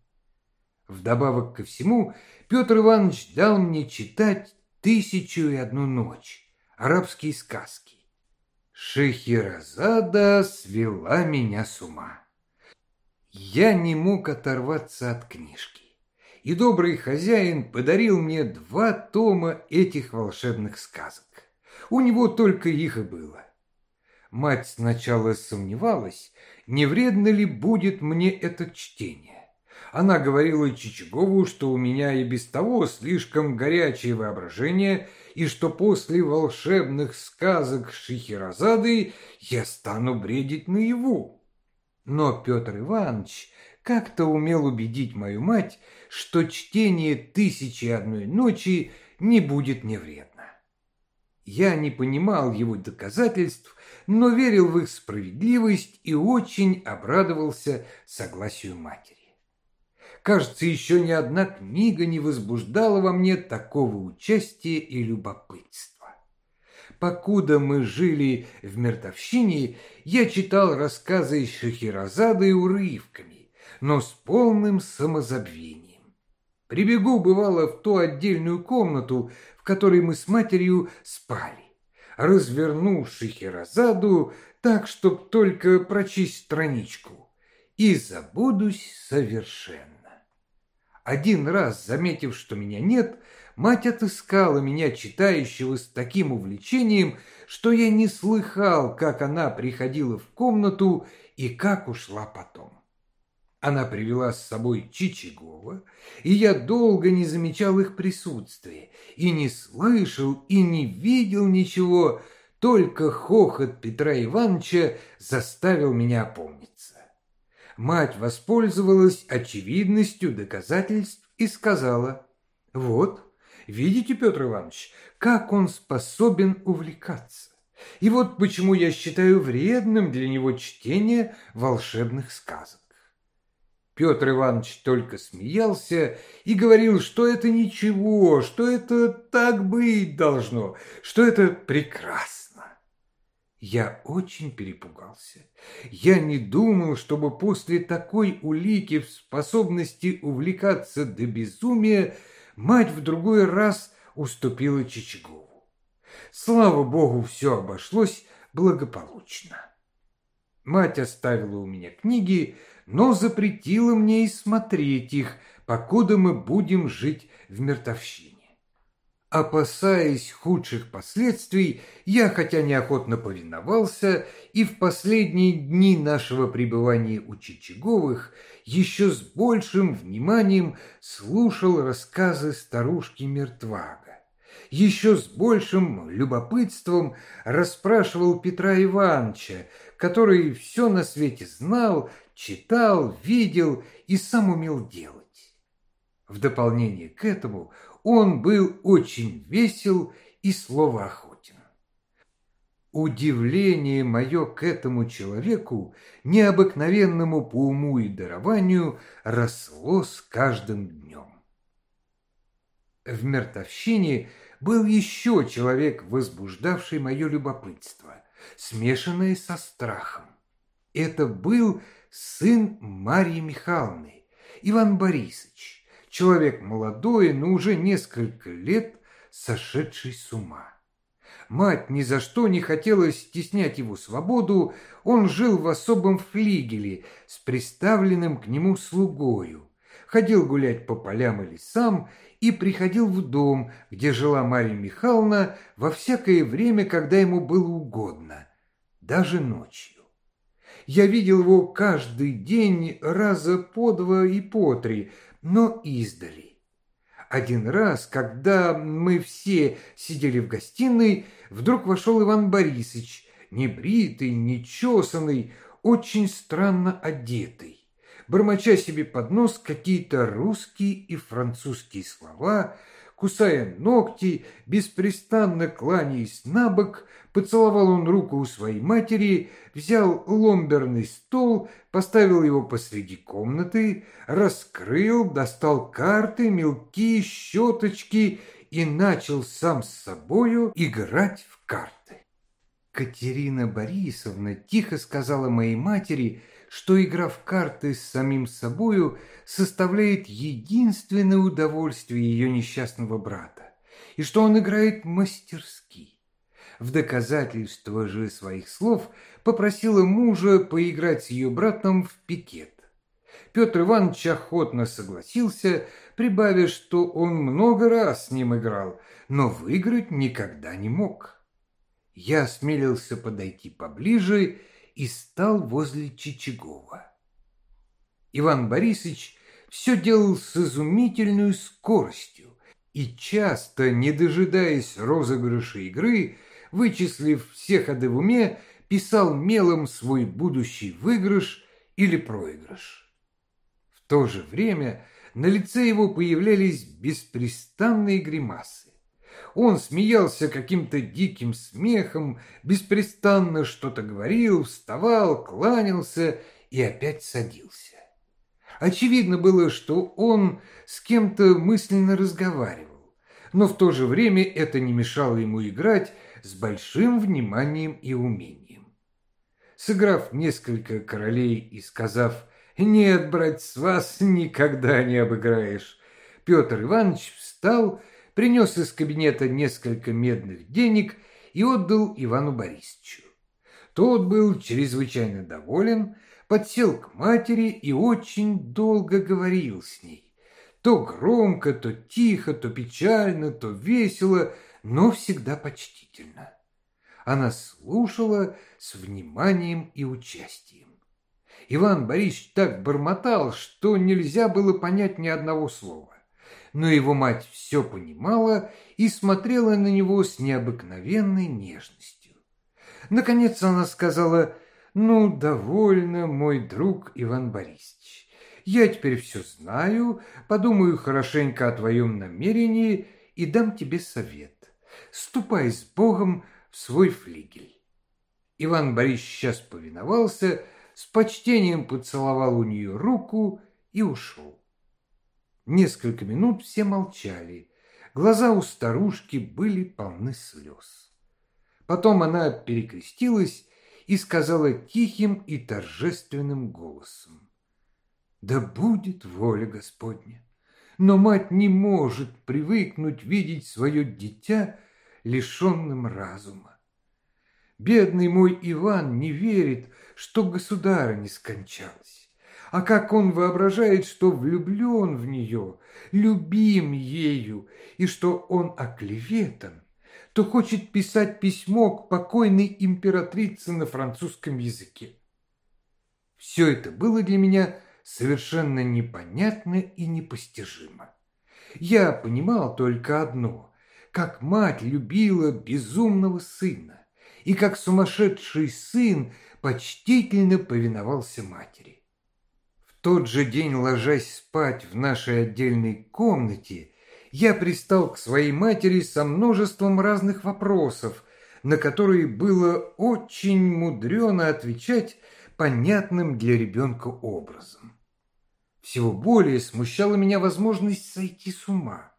Вдобавок ко всему, Петр Иванович дал мне читать «Тысячу и одну ночь» арабские сказки. Шехерезада свела меня с ума. Я не мог оторваться от книжки и добрый хозяин подарил мне два тома этих волшебных сказок. У него только их и было. Мать сначала сомневалась, не вредно ли будет мне это чтение. Она говорила Чичагову, что у меня и без того слишком горячее воображение, и что после волшебных сказок Шихерозады я стану бредить наяву. Но Петр Иванович как-то умел убедить мою мать, что чтение «Тысячи одной ночи» не будет мне вредно. Я не понимал его доказательств, но верил в их справедливость и очень обрадовался согласию матери. Кажется, еще ни одна книга не возбуждала во мне такого участия и любопытства. Покуда мы жили в мертовщине, я читал рассказы Шахерезады урывками, но с полным самозабвением. Прибегу, бывало, в ту отдельную комнату, в которой мы с матерью спали, разверну Шехерезаду так, чтоб только прочесть страничку, и забудусь совершенно. Один раз, заметив, что меня нет, мать отыскала меня, читающего с таким увлечением, что я не слыхал, как она приходила в комнату и как ушла потом. Она привела с собой Чичигова, и я долго не замечал их присутствия, и не слышал, и не видел ничего, только хохот Петра Ивановича заставил меня опомниться. Мать воспользовалась очевидностью доказательств и сказала, «Вот, видите, Петр Иванович, как он способен увлекаться. И вот почему я считаю вредным для него чтение волшебных сказок. Петр Иванович только смеялся и говорил, что это ничего, что это так быть должно, что это прекрасно. Я очень перепугался. Я не думал, чтобы после такой улики в способности увлекаться до безумия мать в другой раз уступила Чичагову. Слава богу, все обошлось благополучно. Мать оставила у меня книги, но запретила мне и смотреть их, покуда мы будем жить в мертовщине. Опасаясь худших последствий, я, хотя неохотно повиновался, и в последние дни нашего пребывания у Чичаговых еще с большим вниманием слушал рассказы старушки Мертвага еще с большим любопытством расспрашивал Петра Ивановича, который все на свете знал, читал, видел и сам умел делать. В дополнение к этому он был очень весел и словоохотен. Удивление мое к этому человеку, необыкновенному по уму и дарованию, росло с каждым днем. В мертовщине был еще человек, возбуждавший мое любопытство, смешанное со страхом. Это был сын Марьи Михайловны, Иван Борисович, человек молодой, но уже несколько лет сошедший с ума. Мать ни за что не хотела стеснять его свободу, он жил в особом флигеле с приставленным к нему слугою, ходил гулять по полям и лесам и приходил в дом, где жила Марья Михайловна во всякое время, когда ему было угодно, даже ночью. Я видел его каждый день раза по два и по три, но издали. Один раз, когда мы все сидели в гостиной, вдруг вошел Иван Борисович, небритый, нечесанный, очень странно одетый бормоча себе под нос какие-то русские и французские слова, кусая ногти, беспрестанно кланяясь на бок, поцеловал он руку у своей матери, взял ломберный стол, поставил его посреди комнаты, раскрыл, достал карты, мелки, щеточки и начал сам с собою играть в карты. Катерина Борисовна тихо сказала моей матери, что игра в карты с самим собою составляет единственное удовольствие ее несчастного брата, и что он играет мастерски. В доказательство же своих слов попросила мужа поиграть с ее братом в пикет. Петр Иванович охотно согласился, прибавив, что он много раз с ним играл, но выиграть никогда не мог. Я осмелился подойти поближе и стал возле Чичагова. Иван Борисович все делал с изумительной скоростью и часто, не дожидаясь розыгрыша игры, вычислив все ходы в уме, писал мелом свой будущий выигрыш или проигрыш. В то же время на лице его появлялись беспрестанные гримасы. Он смеялся каким-то диким смехом, беспрестанно что-то говорил, вставал, кланялся и опять садился. Очевидно было, что он с кем-то мысленно разговаривал, но в то же время это не мешало ему играть с большим вниманием и умением. Сыграв несколько королей и сказав «Нет, брать с вас никогда не обыграешь», Петр Иванович встал принес из кабинета несколько медных денег и отдал Ивану Борисовичу. Тот был чрезвычайно доволен, подсел к матери и очень долго говорил с ней. То громко, то тихо, то печально, то весело, но всегда почтительно. Она слушала с вниманием и участием. Иван Борисович так бормотал, что нельзя было понять ни одного слова но его мать все понимала и смотрела на него с необыкновенной нежностью. Наконец она сказала, Ну, довольно, мой друг Иван Борисович. Я теперь все знаю, подумаю хорошенько о твоем намерении и дам тебе совет. Ступай с Богом в свой флигель. Иван Борисович сейчас повиновался, с почтением поцеловал у нее руку и ушел. Несколько минут все молчали. Глаза у старушки были полны слез. Потом она перекрестилась и сказала тихим и торжественным голосом. «Да будет воля Господня! Но мать не может привыкнуть видеть свое дитя лишенным разума. Бедный мой Иван не верит, что государа не скончалась. А как он воображает, что влюблен в нее, любим ею, и что он оклеветан, то хочет писать письмо к покойной императрице на французском языке. Все это было для меня совершенно непонятно и непостижимо. Я понимал только одно, как мать любила безумного сына, и как сумасшедший сын почтительно повиновался матери тот же день, ложась спать в нашей отдельной комнате, я пристал к своей матери со множеством разных вопросов, на которые было очень мудрено отвечать понятным для ребенка образом. Всего более смущала меня возможность сойти с ума,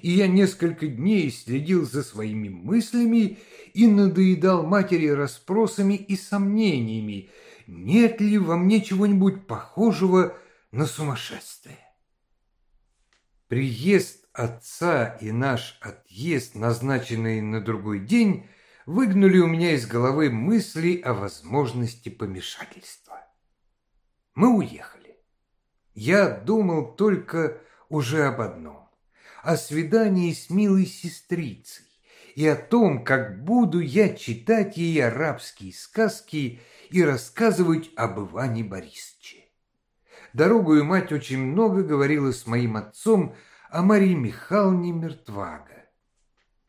и я несколько дней следил за своими мыслями и надоедал матери расспросами и сомнениями, нет ли во мне чего-нибудь похожего на сумасшествие. Приезд отца и наш отъезд, назначенный на другой день, выгнули у меня из головы мысли о возможности помешательства. Мы уехали. Я думал только уже об одном – о свидании с милой сестрицей и о том, как буду я читать ей арабские сказки и рассказывать об Иване Борисовиче. Дорогую мать очень много говорила с моим отцом о Марии Михайловне Мертвага.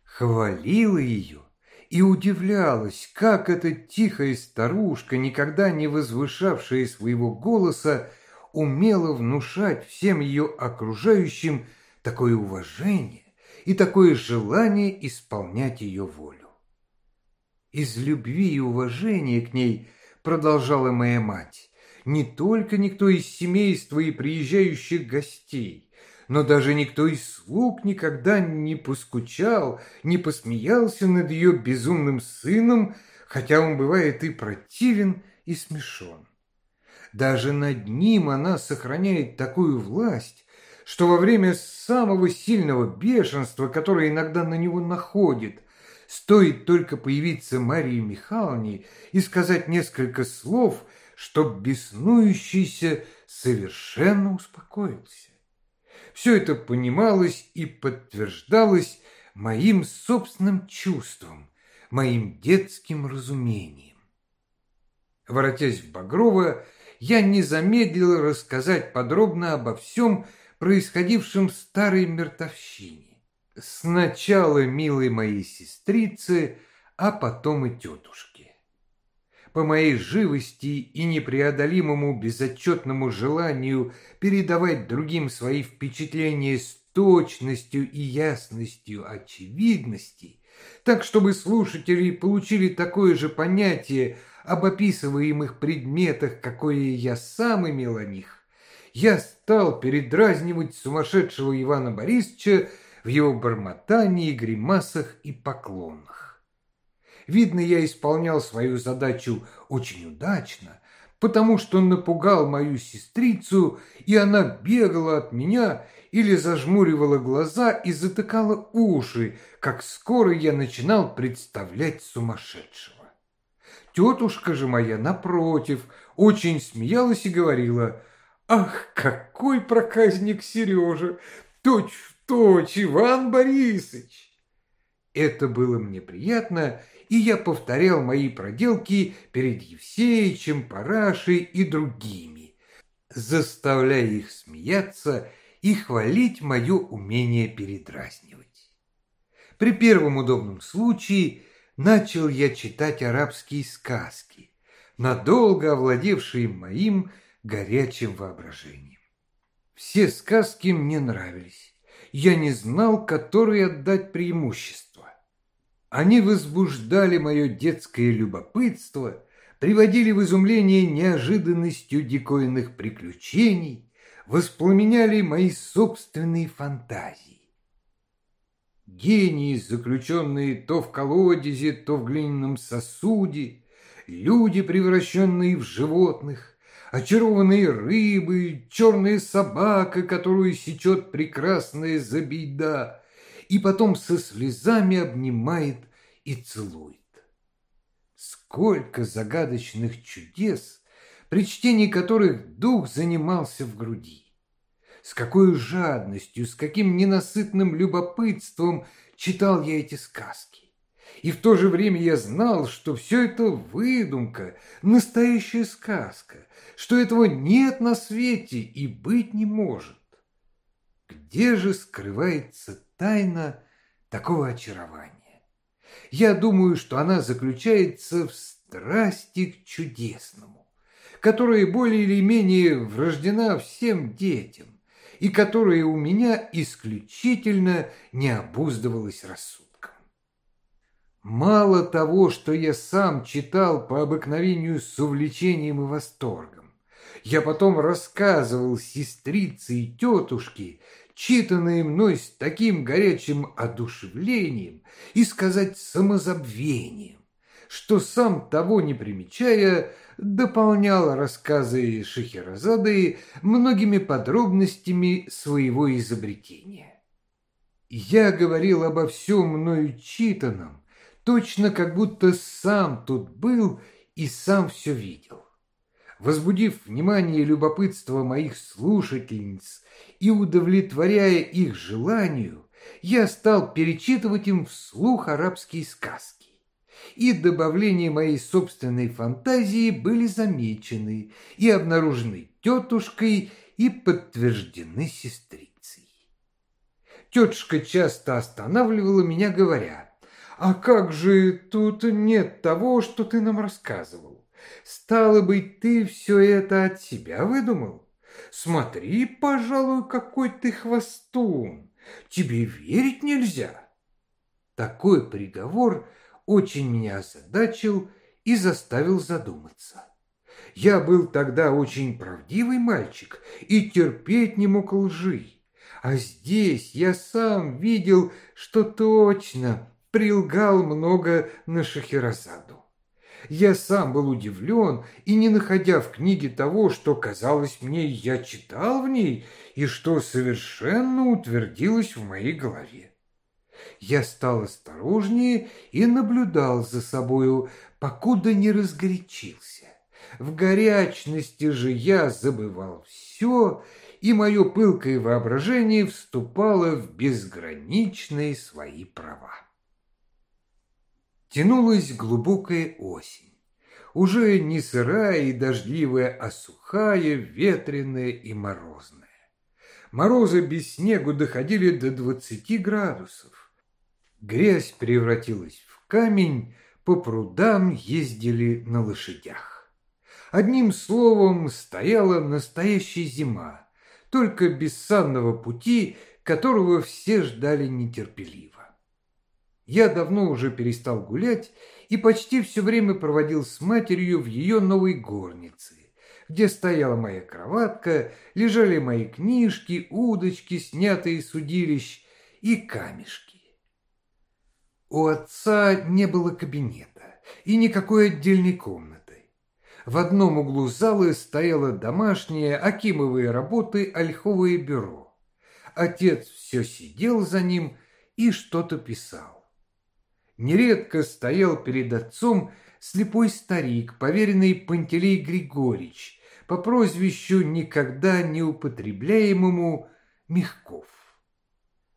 Хвалила ее и удивлялась, как эта тихая старушка, никогда не возвышавшая своего голоса, умела внушать всем ее окружающим такое уважение и такое желание исполнять ее волю. Из любви и уважения к ней продолжала моя мать, не только никто из семейства и приезжающих гостей, но даже никто из слуг никогда не поскучал, не посмеялся над ее безумным сыном, хотя он бывает и противен, и смешон. Даже над ним она сохраняет такую власть, что во время самого сильного бешенства, которое иногда на него находит, Стоит только появиться Марии Михайловне и сказать несколько слов, чтоб беснующийся совершенно успокоился. Все это понималось и подтверждалось моим собственным чувством, моим детским разумением. Воротясь в Багрово, я не замедлил рассказать подробно обо всем происходившем в старой мертовщине. Сначала милой моей сестрице, а потом и тетушке. По моей живости и непреодолимому безотчетному желанию передавать другим свои впечатления с точностью и ясностью очевидности, так чтобы слушатели получили такое же понятие об описываемых предметах, какое я сам имел о них, я стал передразнивать сумасшедшего Ивана Борисовича в его бормотании, гримасах и поклонах. Видно, я исполнял свою задачу очень удачно, потому что напугал мою сестрицу, и она бегала от меня или зажмуривала глаза и затыкала уши, как скоро я начинал представлять сумасшедшего. Тетушка же моя, напротив, очень смеялась и говорила, «Ах, какой проказник Сережа! Точь в точь, Иван Борисович!» Это было мне приятно, и я повторял мои проделки перед Евсеичем, Парашей и другими, заставляя их смеяться и хвалить мое умение передразнивать. При первом удобном случае начал я читать арабские сказки, надолго овладевшие моим горячим воображением. Все сказки мне нравились. Я не знал, которой отдать преимущество. Они возбуждали мое детское любопытство, приводили в изумление неожиданностью диковинных приключений, воспламеняли мои собственные фантазии. Гении, заключенные то в колодезе, то в глиняном сосуде, люди, превращенные в животных, очарованные рыбы, черная собака, которую сечет прекрасная забейда, и потом со слезами обнимает и целует. Сколько загадочных чудес, при чтении которых дух занимался в груди. С какой жадностью, с каким ненасытным любопытством читал я эти сказки. И в то же время я знал, что все это выдумка, настоящая сказка, что этого нет на свете и быть не может. Где же скрывается тайна такого очарования? Я думаю, что она заключается в страсти к чудесному, которая более или менее врождена всем детям и которая у меня исключительно не обуздывалась рассудком. Мало того, что я сам читал по обыкновению с увлечением и восторгом, я потом рассказывал сестрице и тетушке, читанные мной с таким горячим одушевлением и сказать самозабвением, что сам того не примечая, дополнял рассказы Шахерезады многими подробностями своего изобретения. Я говорил обо всем мною читанном, точно как будто сам тут был и сам все видел. Возбудив внимание и любопытство моих слушательниц и удовлетворяя их желанию, я стал перечитывать им вслух арабские сказки. И добавления моей собственной фантазии были замечены и обнаружены тетушкой и подтверждены сестрицей. Тетушка часто останавливала меня, говоря – «А как же тут нет того, что ты нам рассказывал? Стало быть, ты все это от себя выдумал? Смотри, пожалуй, какой ты хвостун. Тебе верить нельзя». Такой приговор очень меня озадачил и заставил задуматься. Я был тогда очень правдивый мальчик и терпеть не мог лжи. А здесь я сам видел, что точно прилгал много на Шахерезаду. Я сам был удивлен и, не находя в книге того, что казалось мне, я читал в ней, и что совершенно утвердилось в моей голове. Я стал осторожнее и наблюдал за собою, покуда не разгорячился. В горячности же я забывал все, и мое пылкое воображение вступало в безграничные свои права. Тянулась глубокая осень. Уже не сырая и дождливая, а сухая, ветреная и морозная. Морозы без снегу доходили до двадцати градусов. Грязь превратилась в камень, по прудам ездили на лошадях. Одним словом, стояла настоящая зима, только без санного пути, которого все ждали нетерпеливо. Я давно уже перестал гулять и почти все время проводил с матерью в ее новой горнице, где стояла моя кроватка, лежали мои книжки, удочки, снятые с удилищ, и камешки. У отца не было кабинета и никакой отдельной комнаты. В одном углу залы стояло домашнее Акимовые работы ольховое бюро. Отец все сидел за ним и что-то писал. Нередко стоял перед отцом слепой старик, поверенный Пантелей Григорьевич, по прозвищу никогда не употребляемому Мягков.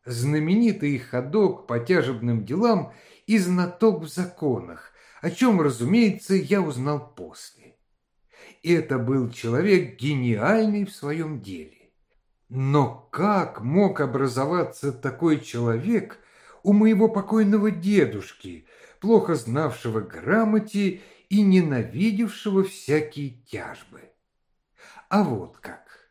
Знаменитый ходок по тяжебным делам и знаток в законах, о чем, разумеется, я узнал после. Это был человек гениальный в своем деле. Но как мог образоваться такой человек – у моего покойного дедушки, плохо знавшего грамоте и ненавидевшего всякие тяжбы. А вот как.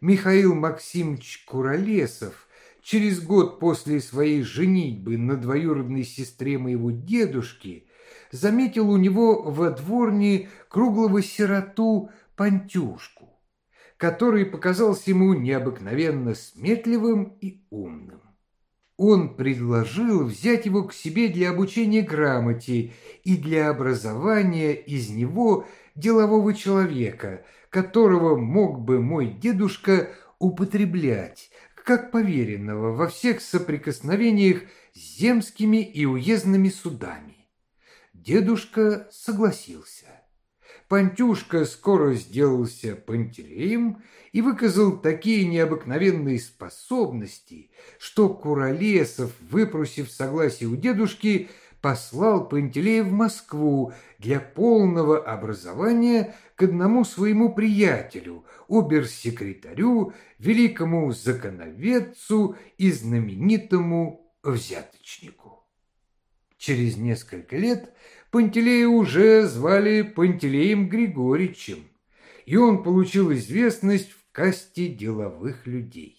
Михаил Максимович Куролесов через год после своей женитьбы на двоюродной сестре моего дедушки заметил у него во дворне круглого сироту Пантюшку, который показался ему необыкновенно сметливым и умным. Он предложил взять его к себе для обучения грамоте и для образования из него делового человека, которого мог бы мой дедушка употреблять, как поверенного во всех соприкосновениях с земскими и уездными судами. Дедушка согласился. Пантюшка скоро сделался Пантелеем и выказал такие необыкновенные способности, что Куролесов, выпросив согласие у дедушки, послал Пантелея в Москву для полного образования к одному своему приятелю, обер-секретарю, великому законоведцу и знаменитому взяточнику. Через несколько лет Пантелея уже звали Пантелеем Григорьевичем, и он получил известность в касте деловых людей.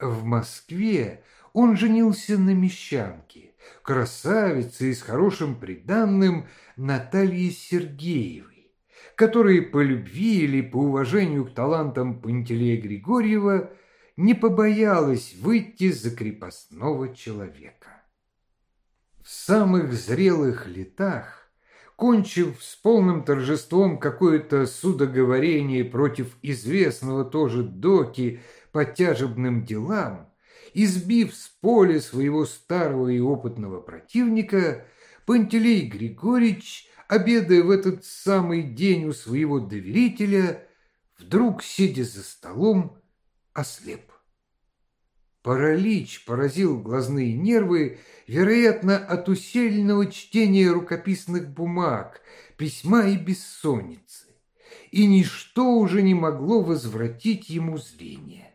В Москве он женился на мещанке, красавице и с хорошим приданным Наталье Сергеевой, которая по любви или по уважению к талантам Пантелея Григорьева не побоялась выйти за крепостного человека. Самых зрелых летах, кончив с полным торжеством какое-то судоговорение против известного тоже Доки по тяжебным делам, избив с поля своего старого и опытного противника, Пантелей Григорьевич, обедая в этот самый день у своего доверителя, вдруг, сидя за столом, ослеп. Паралич поразил глазные нервы, вероятно, от усиленного чтения рукописных бумаг, письма и бессонницы, и ничто уже не могло возвратить ему зрение.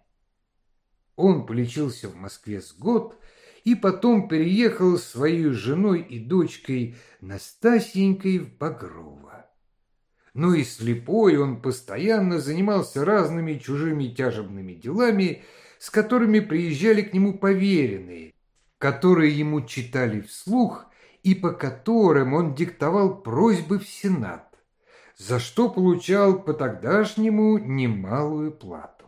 Он полечился в Москве с год и потом переехал с своей женой и дочкой Настасьенькой в Багрово. Но и слепой он постоянно занимался разными чужими тяжебными делами, с которыми приезжали к нему поверенные, которые ему читали вслух и по которым он диктовал просьбы в Сенат, за что получал по тогдашнему немалую плату.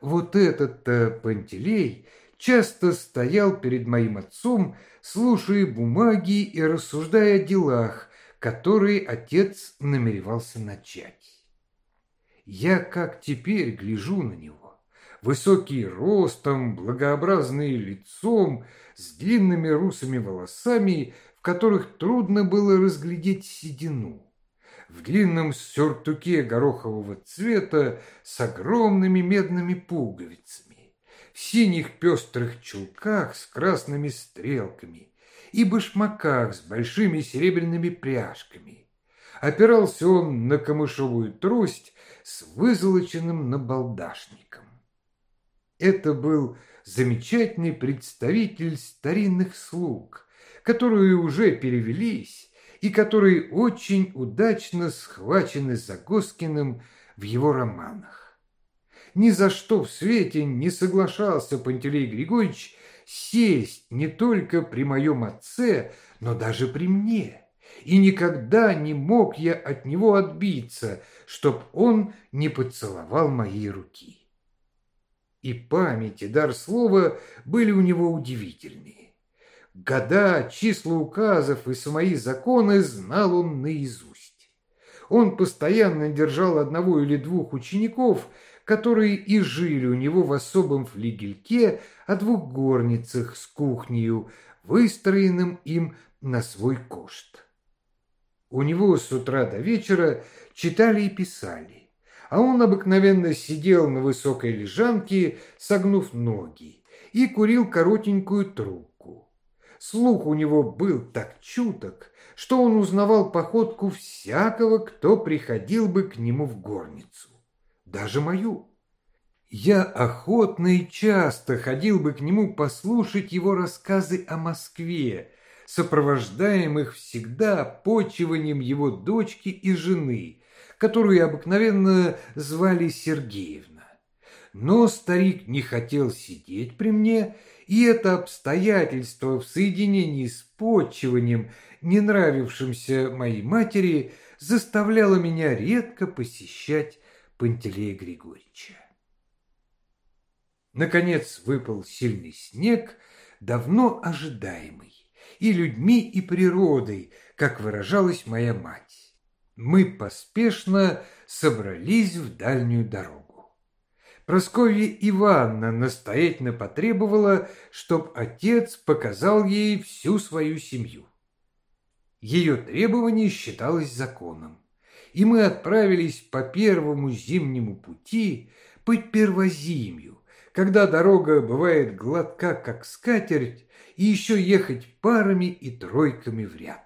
Вот этот-то Пантелей часто стоял перед моим отцом, слушая бумаги и рассуждая о делах, которые отец намеревался начать. Я как теперь гляжу на него, высокий ростом, благообразный лицом, с длинными русыми волосами, в которых трудно было разглядеть седину в длинном сюртуке горохового цвета с огромными медными пуговицами, в синих пестрых чулках с красными стрелками и башмаках с большими серебряными пряжками. Опирался он на камышовую трость с вызолоченным набалдашником. Это был замечательный представитель старинных слуг, которые уже перевелись и которые очень удачно схвачены Загоскиным в его романах. Ни за что в свете не соглашался Пантелей Григорьевич сесть не только при моем отце, но даже при мне. И никогда не мог я от него отбиться, чтоб он не поцеловал моей руки. И память, и дар слова были у него удивительные. Года, числа указов и свои законы знал он наизусть. Он постоянно держал одного или двух учеников, которые и жили у него в особом флигельке о двух горницах с кухнею, выстроенным им на свой кошт. У него с утра до вечера читали и писали, а он обыкновенно сидел на высокой лежанке, согнув ноги, и курил коротенькую трубку. Слух у него был так чуток, что он узнавал походку всякого, кто приходил бы к нему в горницу, даже мою. Я охотно и часто ходил бы к нему послушать его рассказы о Москве, сопровождаемых всегда почиванием его дочки и жены, которую обыкновенно звали Сергеевна. Но старик не хотел сидеть при мне, и это обстоятельство в соединении с почиванием, не нравившимся моей матери, заставляло меня редко посещать Пантелея Григорьевича. Наконец выпал сильный снег, давно ожидаемый, и людьми, и природой, как выражалась моя мать. Мы поспешно собрались в дальнюю дорогу. Просковья Ивановна настоятельно потребовала, чтоб отец показал ей всю свою семью. Ее требование считалось законом, и мы отправились по первому зимнему пути быть первозимью, когда дорога бывает гладка, как скатерть, и еще ехать парами и тройками в ряд.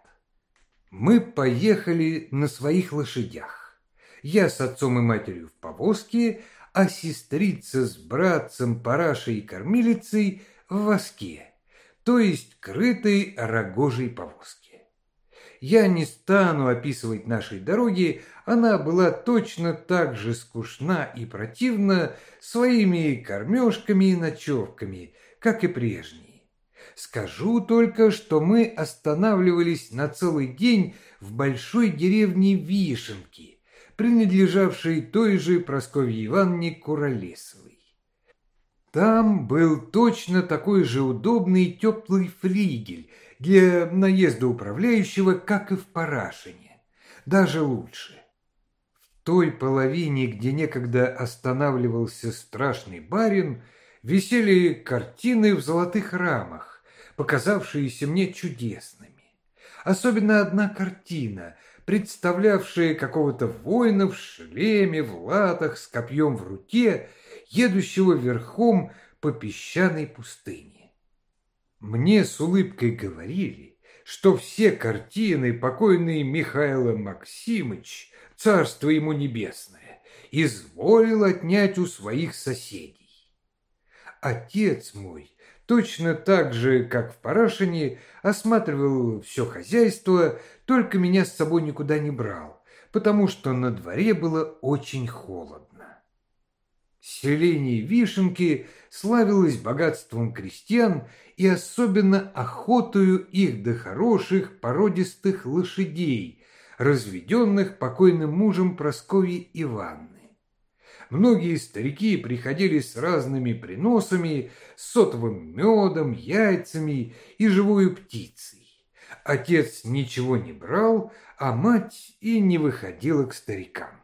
Мы поехали на своих лошадях. Я с отцом и матерью в повозке, а сестрица с братцем, парашей и кормилицей в воске, то есть крытой рогожей повозке. Я не стану описывать нашей дороги, она была точно так же скучна и противна своими кормежками и ночевками, как и прежние. Скажу только, что мы останавливались на целый день в большой деревне Вишенки, принадлежавшей той же Прасковье Ивановне Куролесовой. Там был точно такой же удобный теплый флигель, для наезда управляющего, как и в Парашине. Даже лучше. В той половине, где некогда останавливался страшный барин, висели картины в золотых рамах, показавшиеся мне чудесными. Особенно одна картина, представлявшая какого-то воина в шлеме, в латах, с копьем в руке, едущего верхом по песчаной пустыне. Мне с улыбкой говорили, что все картины покойный Михаил Максимыч, царство ему небесное, изволил отнять у своих соседей. Отец мой точно так же, как в Парашине, осматривал все хозяйство, только меня с собой никуда не брал, потому что на дворе было очень холодно. Селение Вишенки славилось богатством крестьян и особенно охотою их до хороших породистых лошадей, разведенных покойным мужем Прасковьи Иванны. Многие старики приходили с разными приносами, сотовым медом, яйцами и живую птицей. Отец ничего не брал, а мать и не выходила к старикам.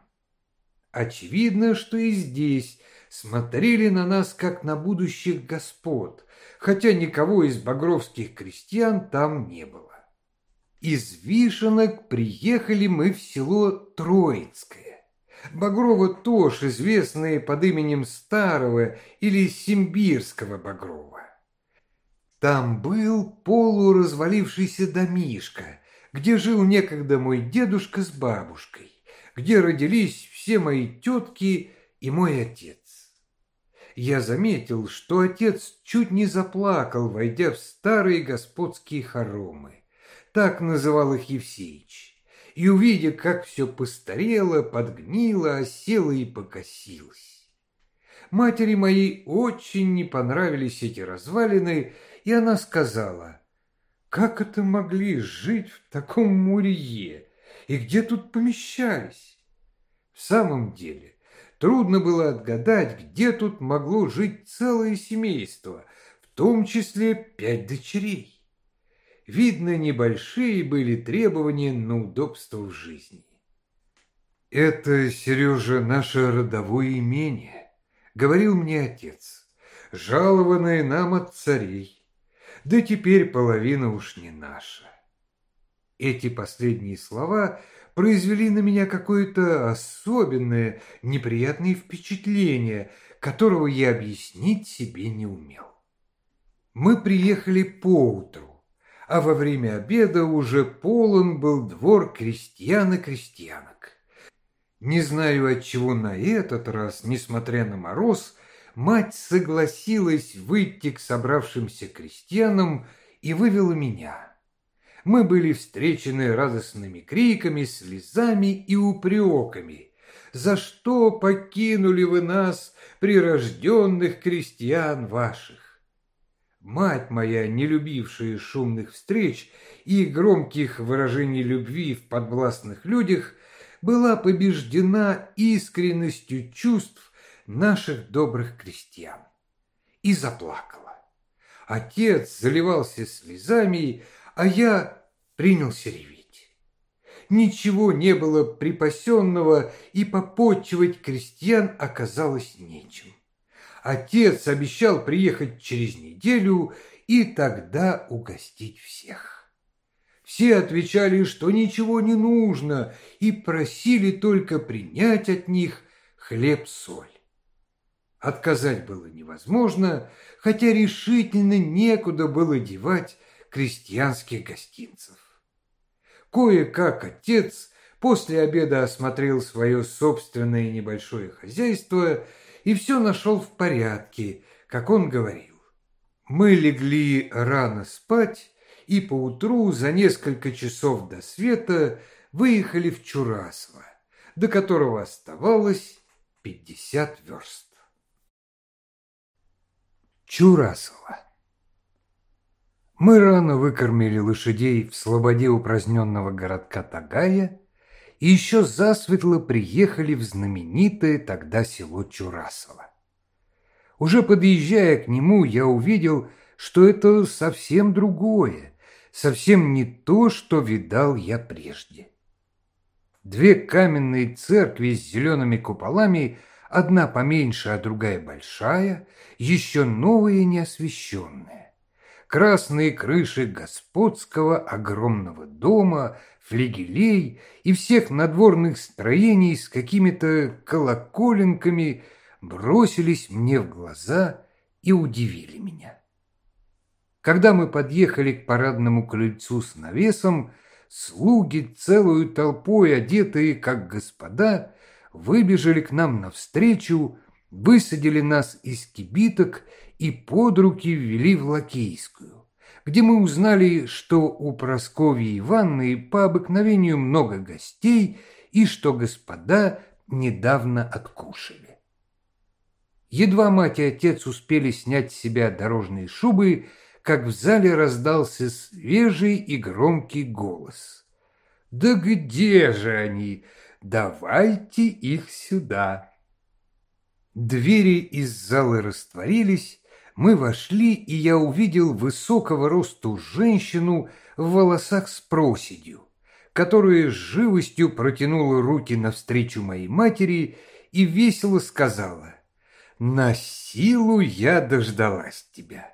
Очевидно, что и здесь смотрели на нас, как на будущих господ, хотя никого из багровских крестьян там не было. Из Вишенок приехали мы в село Троицкое. Багрово тоже известные под именем Старого или Симбирского Багрова. Там был полуразвалившийся домишка, где жил некогда мой дедушка с бабушкой, где родились все мои тетки и мой отец я заметил, что отец чуть не заплакал, войдя в старые господские хоромы. Так называл их Евсеич. И увидя, как все постарело, подгнило, осело и покосилось. Матери моей очень не понравились эти развалины, и она сказала, «Как это могли жить в таком мурье? И где тут помещались?» В самом деле, Трудно было отгадать, где тут могло жить целое семейство, в том числе пять дочерей. Видно, небольшие были требования на удобство в жизни. «Это, Сережа, наше родовое имение», — говорил мне отец, «жалованное нам от царей. Да теперь половина уж не наша». Эти последние слова — произвели на меня какое-то особенное неприятное впечатление, которого я объяснить себе не умел. Мы приехали поутру, а во время обеда уже полон был двор крестьян и крестьянок. Не знаю, от чего на этот раз, несмотря на мороз, мать согласилась выйти к собравшимся крестьянам и вывела меня. мы были встречены радостными криками, слезами и упреками. «За что покинули вы нас, прирожденных крестьян ваших?» Мать моя, не любившая шумных встреч и громких выражений любви в подвластных людях, была побеждена искренностью чувств наших добрых крестьян и заплакала. Отец заливался слезами, а я принялся реветь. Ничего не было припасенного, и попотчевать крестьян оказалось нечем. Отец обещал приехать через неделю и тогда угостить всех. Все отвечали, что ничего не нужно, и просили только принять от них хлеб-соль. Отказать было невозможно, хотя решительно некуда было девать крестьянских гостинцев. Кое-как отец после обеда осмотрел свое собственное небольшое хозяйство и все нашел в порядке, как он говорил. Мы легли рано спать и поутру за несколько часов до света выехали в Чурасово, до которого оставалось пятьдесят верст. Чурасово мы рано выкормили лошадей в слободе упраздненного городка Тагая и еще засветло приехали в знаменитое тогда село Чурасово. Уже подъезжая к нему, я увидел, что это совсем другое, совсем не то, что видал я прежде. Две каменные церкви с зелеными куполами, одна поменьше, а другая большая, еще новые неосвещенные красные крыши господского огромного дома, флигелей и всех надворных строений с какими-то колоколенками бросились мне в глаза и удивили меня. Когда мы подъехали к парадному крыльцу с навесом, слуги, целую толпой одетые, как господа, выбежали к нам навстречу, высадили нас из кибиток и под руки ввели в Лакейскую, где мы узнали, что у Прасковьи Ивановны по обыкновению много гостей и что господа недавно откушали. Едва мать и отец успели снять с себя дорожные шубы, как в зале раздался свежий и громкий голос. «Да где же они? Давайте их сюда!» Двери из зала растворились, мы вошли, и я увидел высокого росту женщину в волосах с проседью, которая с живостью протянула руки навстречу моей матери и весело сказала «На силу я дождалась тебя».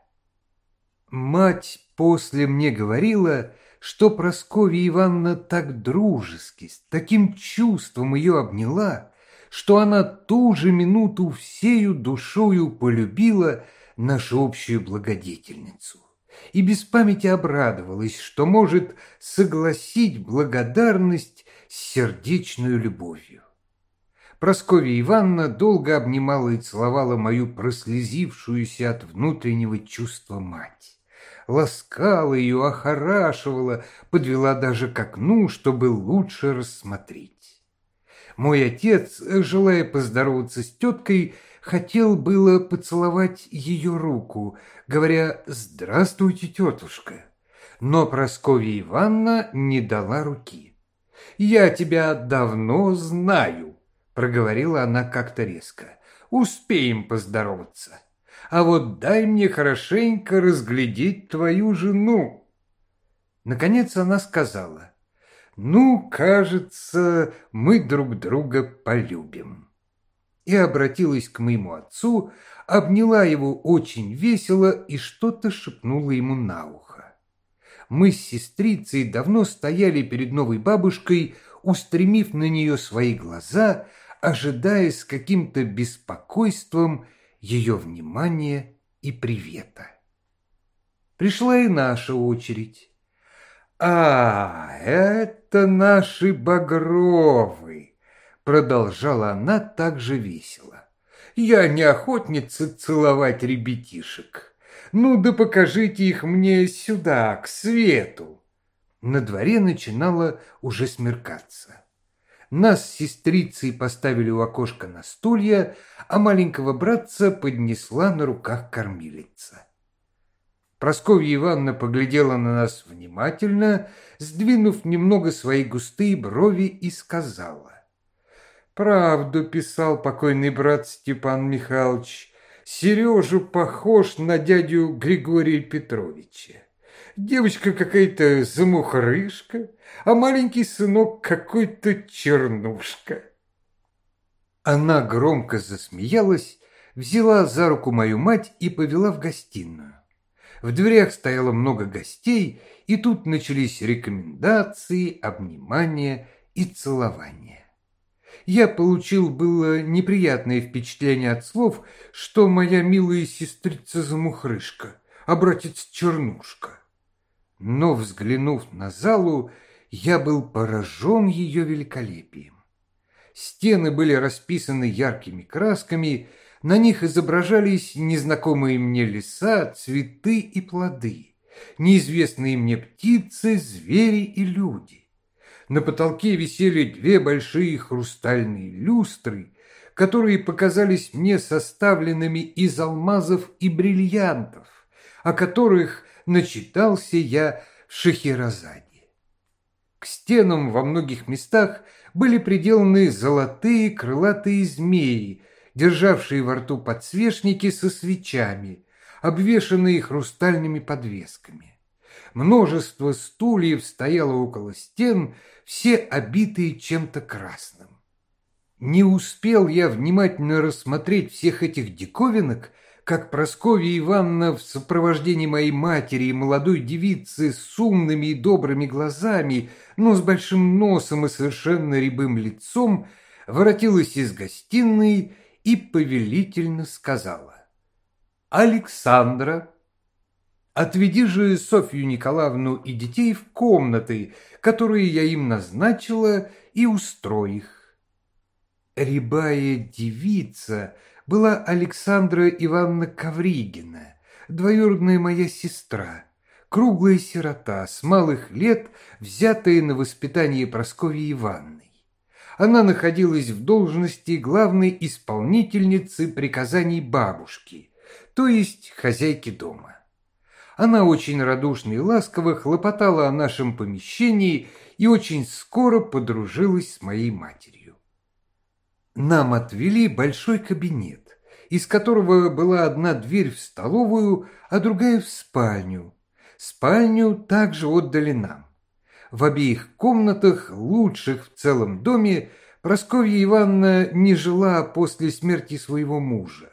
Мать после мне говорила, что Прасковья Ивановна так дружески, с таким чувством ее обняла, что она ту же минуту всею душою полюбила нашу общую благодетельницу и без памяти обрадовалась, что может согласить благодарность с сердечной любовью. Прасковья Ивановна долго обнимала и целовала мою прослезившуюся от внутреннего чувства мать. Ласкала ее, охорашивала, подвела даже к окну, чтобы лучше рассмотреть. Мой отец, желая поздороваться с теткой, хотел было поцеловать ее руку, говоря «Здравствуйте, тетушка». Но Прасковья Ивановна не дала руки. «Я тебя давно знаю», — проговорила она как-то резко. «Успеем поздороваться. А вот дай мне хорошенько разглядеть твою жену». Наконец она сказала, «Ну, кажется, мы друг друга полюбим» и обратилась к моему отцу, обняла его очень весело и что-то шепнула ему на ухо. Мы с сестрицей давно стояли перед новой бабушкой, устремив на нее свои глаза, ожидая с каким-то беспокойством ее внимания и привета. Пришла и наша очередь. «А, это наши багровые!» Продолжала она так же весело. «Я не охотница целовать ребятишек. Ну да покажите их мне сюда, к свету». На дворе начинало уже смеркаться. Нас с сестрицей поставили у окошка на стулья, а маленького братца поднесла на руках кормилица. Просковья Ивановна поглядела на нас внимательно, сдвинув немного свои густые брови и сказала. «Правду писал покойный брат Степан Михайлович. Сережу похож на дядю Григория Петровича. Девочка какая-то замухрышка, а маленький сынок какой-то чернушка. Она громко засмеялась, взяла за руку мою мать и повела в гостиную. В дверях стояло много гостей, и тут начались рекомендации, обнимания и целования. Я получил было неприятное впечатление от слов, что моя милая сестрица замухрышка, а братец чернушка. Но, взглянув на залу, я был поражен ее великолепием. Стены были расписаны яркими красками, на них изображались незнакомые мне леса, цветы и плоды, неизвестные мне птицы, звери и люди. На потолке висели две большие хрустальные люстры, которые показались мне составленными из алмазов и бриллиантов, о которых начитался я в Шахерезаде. К стенам во многих местах были приделаны золотые крылатые змеи, державшие во рту подсвечники со свечами, обвешанные хрустальными подвесками. Множество стульев стояло около стен, все обитые чем-то красным. Не успел я внимательно рассмотреть всех этих диковинок, как Прасковья Ивановна в сопровождении моей матери и молодой девицы с умными и добрыми глазами, но с большим носом и совершенно рябым лицом, воротилась из гостиной и повелительно сказала. «Александра, отведи же Софью Николаевну и детей в комнаты, которые я им назначила, и устрой их». Рябая девица — была Александра Ивановна Ковригина, двоюродная моя сестра, круглая сирота, с малых лет взятая на воспитание Прасковьи Ивановной. Она находилась в должности главной исполнительницы приказаний бабушки, то есть хозяйки дома. Она очень радушно и ласково хлопотала о нашем помещении и очень скоро подружилась с моей матерью. Нам отвели большой кабинет, из которого была одна дверь в столовую, а другая в спальню. Спальню также отдали нам. В обеих комнатах, лучших в целом доме, Прасковья Ивановна не жила после смерти своего мужа.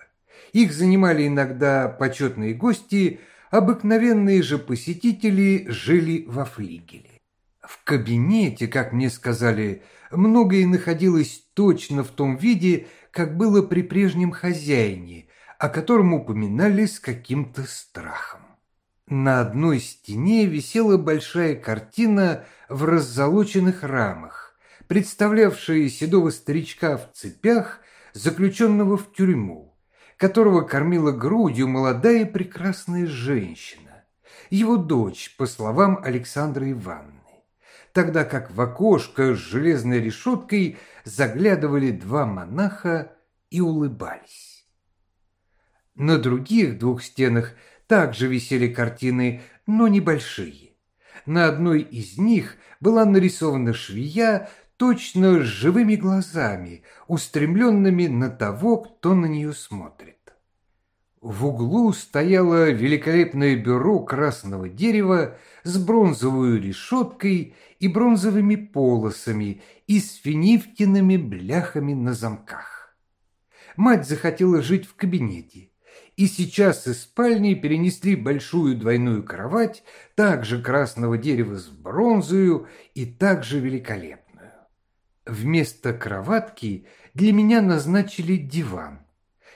Их занимали иногда почетные гости, обыкновенные же посетители жили во флигеле. В кабинете, как мне сказали, многое находилось точно в том виде, как было при прежнем хозяине, о котором упоминали с каким-то страхом. На одной стене висела большая картина в раззолоченных рамах, представлявшая седого старичка в цепях, заключенного в тюрьму, которого кормила грудью молодая прекрасная женщина, его дочь, по словам Александра Ивановны тогда как в окошко с железной решеткой заглядывали два монаха и улыбались. На других двух стенах также висели картины, но небольшие. На одной из них была нарисована швея точно с живыми глазами, устремленными на того, кто на нее смотрит. В углу стояло великолепное бюро красного дерева с бронзовой решеткой и бронзовыми полосами и с финифтиными бляхами на замках. Мать захотела жить в кабинете, и сейчас из спальни перенесли большую двойную кровать, также красного дерева с бронзою и также великолепную. Вместо кроватки для меня назначили диван –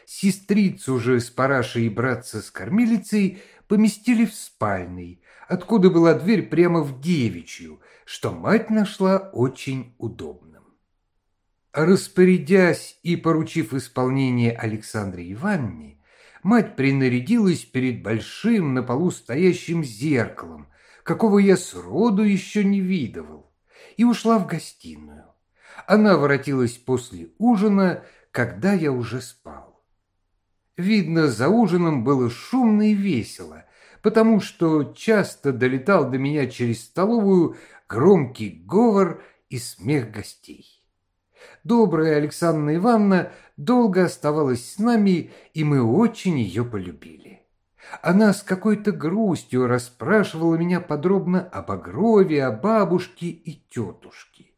Сестрицу же с парашей и братца с кормилицей поместили в спальный, откуда была дверь прямо в девичью, что мать нашла очень удобным. Распорядясь и поручив исполнение Александре Ивановне, мать принарядилась перед большим на полу стоящим зеркалом, какого я сроду еще не видывал, и ушла в гостиную. Она воротилась после ужина, когда я уже спал. Видно, за ужином было шумно и весело, потому что часто долетал до меня через столовую громкий говор и смех гостей. Добрая Александра Ивановна долго оставалась с нами, и мы очень ее полюбили. Она с какой-то грустью расспрашивала меня подробно об Огрове, о бабушке и тетушке.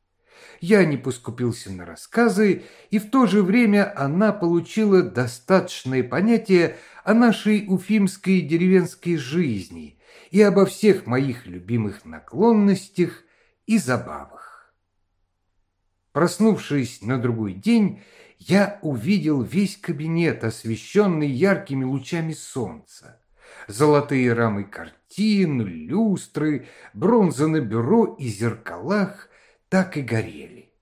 Я не поскупился на рассказы, и в то же время она получила достаточное понятие о нашей уфимской деревенской жизни и обо всех моих любимых наклонностях и забавах. Проснувшись на другой день, я увидел весь кабинет, освещенный яркими лучами солнца. Золотые рамы картин, люстры, бронза на бюро и зеркалах так и горели.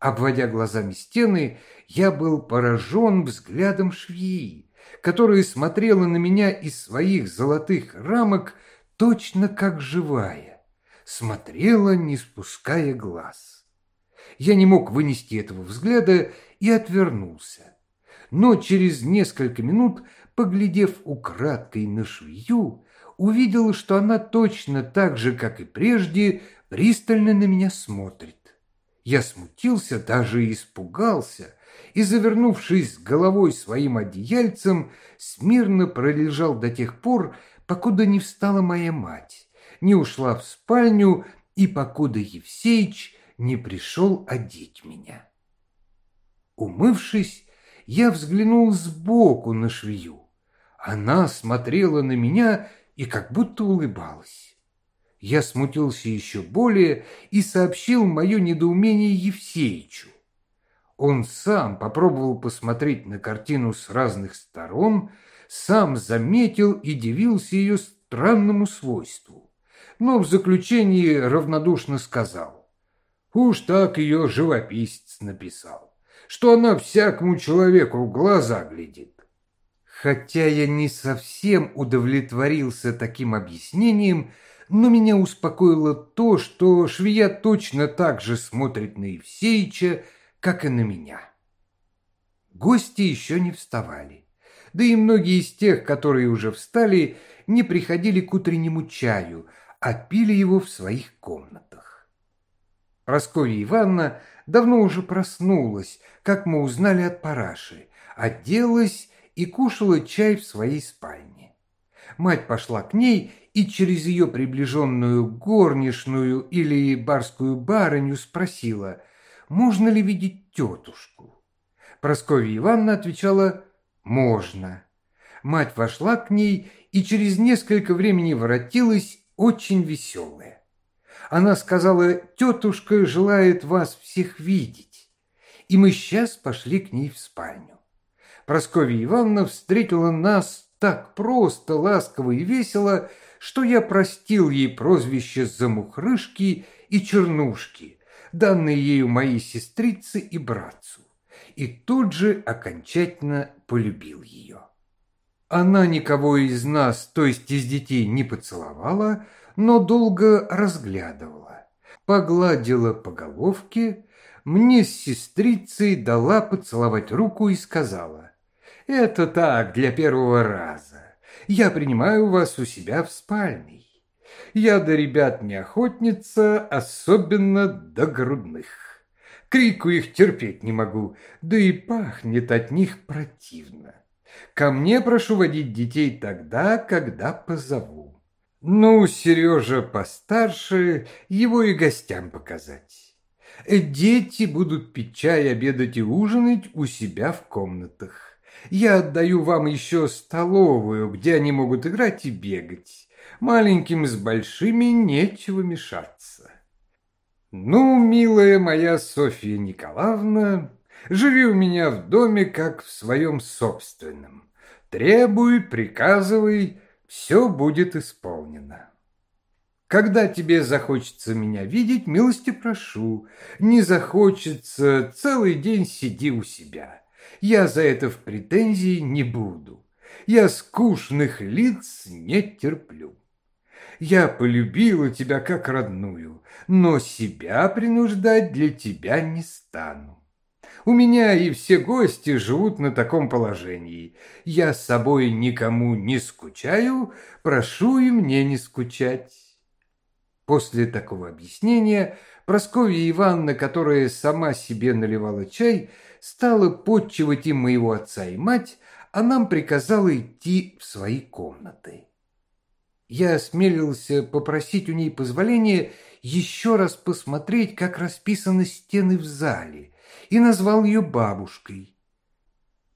Обводя глазами стены, я был поражен взглядом швеи, которая смотрела на меня из своих золотых рамок точно как живая, смотрела, не спуская глаз. Я не мог вынести этого взгляда и отвернулся. Но через несколько минут, поглядев украдкой на швею, увидел, что она точно так же, как и прежде, пристально на меня смотрит. Я смутился, даже испугался, и, завернувшись головой своим одеяльцем, смирно пролежал до тех пор, покуда не встала моя мать, не ушла в спальню и покуда Евсеич не пришел одеть меня. Умывшись, я взглянул сбоку на швею. Она смотрела на меня и как будто улыбалась. Я смутился еще более и сообщил мое недоумение Евсеичу. Он сам попробовал посмотреть на картину с разных сторон, сам заметил и дивился ее странному свойству, но в заключении равнодушно сказал, «Уж так ее живописец написал, что она всякому человеку в глаза глядит». Хотя я не совсем удовлетворился таким объяснением, но меня успокоило то, что швея точно так же смотрит на Евсеича, как и на меня. Гости еще не вставали, да и многие из тех, которые уже встали, не приходили к утреннему чаю, а пили его в своих комнатах. Прасковья Ивановна давно уже проснулась, как мы узнали от параши, оделась и кушала чай в своей спальне. Мать пошла к ней и через ее приближенную горничную или барскую барыню спросила, можно ли видеть тетушку. Прасковья Ивановна отвечала «можно». Мать вошла к ней и через несколько времени воротилась очень веселая. Она сказала, тетушка желает вас всех видеть. И мы сейчас пошли к ней в спальню. Прасковья Ивановна встретила нас так просто, ласково и весело, что я простил ей прозвище Замухрышки и Чернушки, данные ею моей сестрице и братцу, и тут же окончательно полюбил ее. Она никого из нас, то есть из детей, не поцеловала, но долго разглядывала, погладила по головке, мне с сестрицей дала поцеловать руку и сказала, «Это так, для первого раза я принимаю вас у себя в спальне. Я до ребят не охотница, особенно до грудных. Крику их терпеть не могу, да и пахнет от них противно. Ко мне прошу водить детей тогда, когда позову. Ну, Сережа постарше, его и гостям показать. Дети будут пить чай, обедать и ужинать у себя в комнатах. Я отдаю вам еще столовую, где они могут играть и бегать. Маленьким с большими нечего мешаться. Ну, милая моя Софья Николаевна, живи у меня в доме, как в своем собственном. Требуй, приказывай, все будет исполнено. Когда тебе захочется меня видеть, милости прошу. Не захочется, целый день сиди у себя. Я за это в претензии не буду. Я скучных лиц не терплю. Я полюбила тебя как родную, но себя принуждать для тебя не стану. У меня и все гости живут на таком положении. Я с собой никому не скучаю, прошу и мне не скучать. После такого объяснения Прасковья Ивановна, которая сама себе наливала чай, стала подчивать им моего отца и мать, а нам приказала идти в свои комнаты. Я осмелился попросить у ней позволения еще раз посмотреть, как расписаны стены в зале, и назвал ее бабушкой.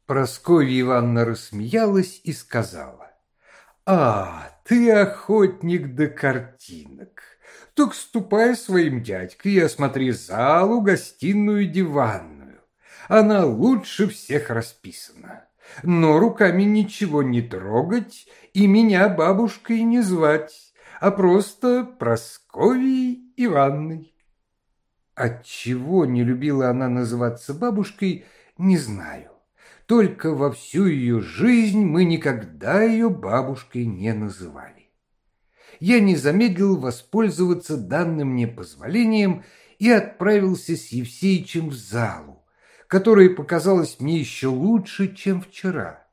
Прасковья Ивановна рассмеялась и сказала, «А, ты охотник до картинок. Так ступай своим дядькой и осмотри залу, гостиную, диванную. Она лучше всех расписана. Но руками ничего не трогать и меня бабушкой не звать, а просто Прасковьей Ивановной. Отчего не любила она называться бабушкой, не знаю. Только во всю ее жизнь мы никогда ее бабушкой не называли. Я не замедлил воспользоваться данным мне позволением и отправился с Евсеичем в залу, которая показалась мне еще лучше, чем вчера,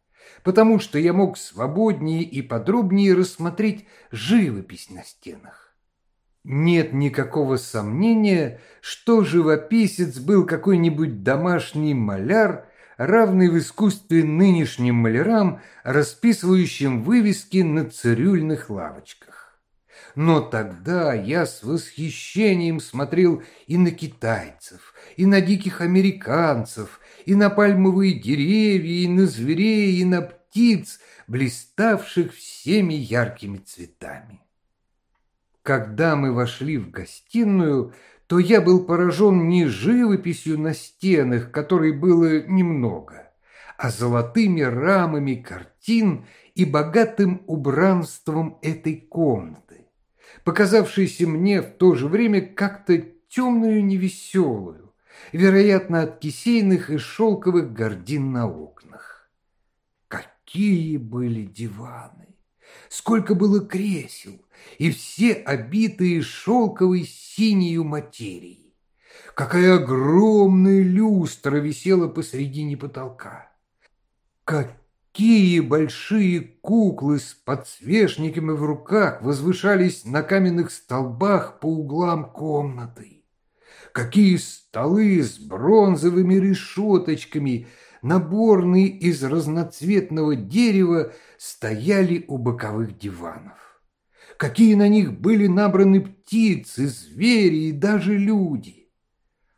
потому что я мог свободнее и подробнее рассмотреть живопись на стенах. Нет никакого сомнения, что живописец был какой-нибудь домашний маляр, равный в искусстве нынешним малярам, расписывающим вывески на цирюльных лавочках. Но тогда я с восхищением смотрел и на китайцев, и на диких американцев, и на пальмовые деревья, и на зверей, и на птиц, блиставших всеми яркими цветами. Когда мы вошли в гостиную, то я был поражен не живописью на стенах, которой было немного, а золотыми рамами картин и богатым убранством этой комнаты, показавшейся мне в то же время как-то темную невеселую, вероятно, от кисейных и шелковых гордин на окнах. Какие были диваны! Сколько было кресел! и все обитые шелковой синею материей. Какая огромная люстра висела посредине потолка. Какие большие куклы с подсвечниками в руках возвышались на каменных столбах по углам комнаты. Какие столы с бронзовыми решеточками, наборные из разноцветного дерева, стояли у боковых диванов какие на них были набраны птицы, звери и даже люди.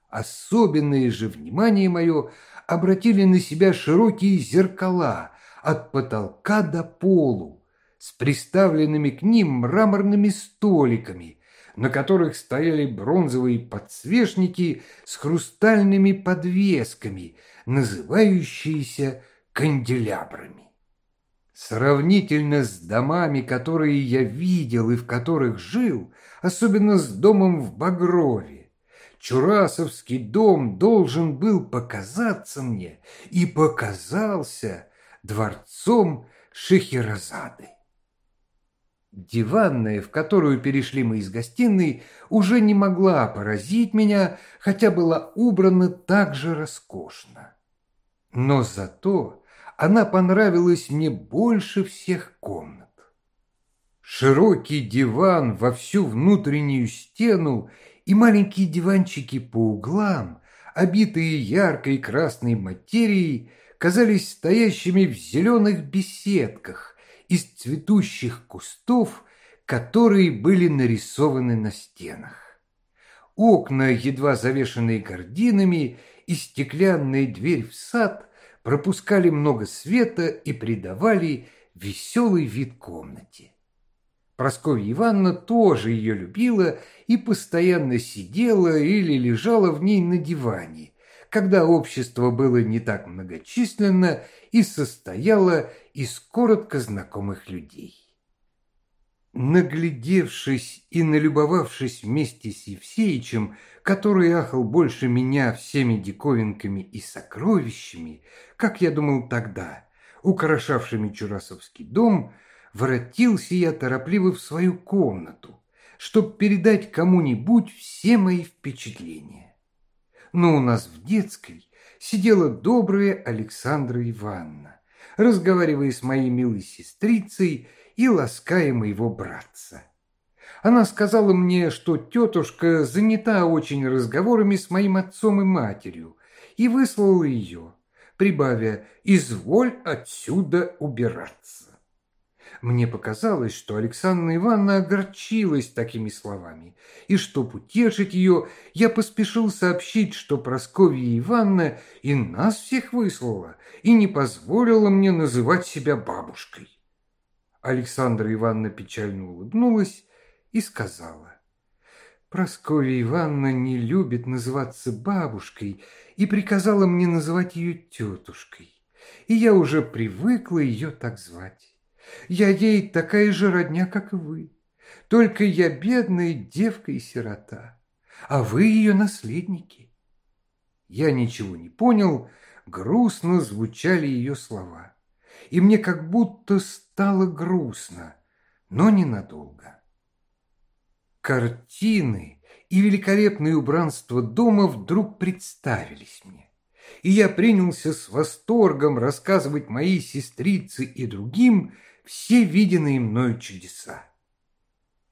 Особенное же внимание мое обратили на себя широкие зеркала от потолка до полу, с приставленными к ним мраморными столиками, на которых стояли бронзовые подсвечники с хрустальными подвесками, называющиеся канделябрами. Сравнительно с домами, которые я видел и в которых жил, особенно с домом в Багрове, Чурасовский дом должен был показаться мне и показался дворцом Шехерезады. Диванная, в которую перешли мы из гостиной, уже не могла поразить меня, хотя была убрана так же роскошно. Но зато она понравилась мне больше всех комнат. Широкий диван во всю внутреннюю стену и маленькие диванчики по углам, обитые яркой красной материей, казались стоящими в зеленых беседках из цветущих кустов, которые были нарисованы на стенах. Окна, едва завешенные гардинами, и стеклянная дверь в сад пропускали много света и придавали веселый вид комнате. Прасковья Ивановна тоже ее любила и постоянно сидела или лежала в ней на диване, когда общество было не так многочисленно и состояло из коротко знакомых людей. Наглядевшись и налюбовавшись вместе с Евсеичем, который ахал больше меня всеми диковинками и сокровищами, как я думал тогда, украшавшими Чурасовский дом, воротился я торопливо в свою комнату, чтобы передать кому-нибудь все мои впечатления. Но у нас в детской сидела добрая Александра Ивановна, разговаривая с моей милой сестрицей и лаская моего братца. Она сказала мне, что тетушка занята очень разговорами с моим отцом и матерью, и выслала ее, прибавя «изволь отсюда убираться». Мне показалось, что Александра Ивановна огорчилась такими словами, и, чтоб утешить ее, я поспешил сообщить, что Прасковья Ивановна и нас всех выслала, и не позволила мне называть себя бабушкой. Александра Ивановна печально улыбнулась и сказала, «Прасковья Ивановна не любит называться бабушкой и приказала мне называть ее тетушкой, и я уже привыкла ее так звать. Я ей такая же родня, как и вы. Только я бедная девка и сирота, а вы ее наследники. Я ничего не понял, грустно звучали ее слова. И мне как будто стало грустно, но ненадолго. Картины и великолепное убранство дома вдруг представились мне и я принялся с восторгом рассказывать моей сестрице и другим все виденные мною чудеса.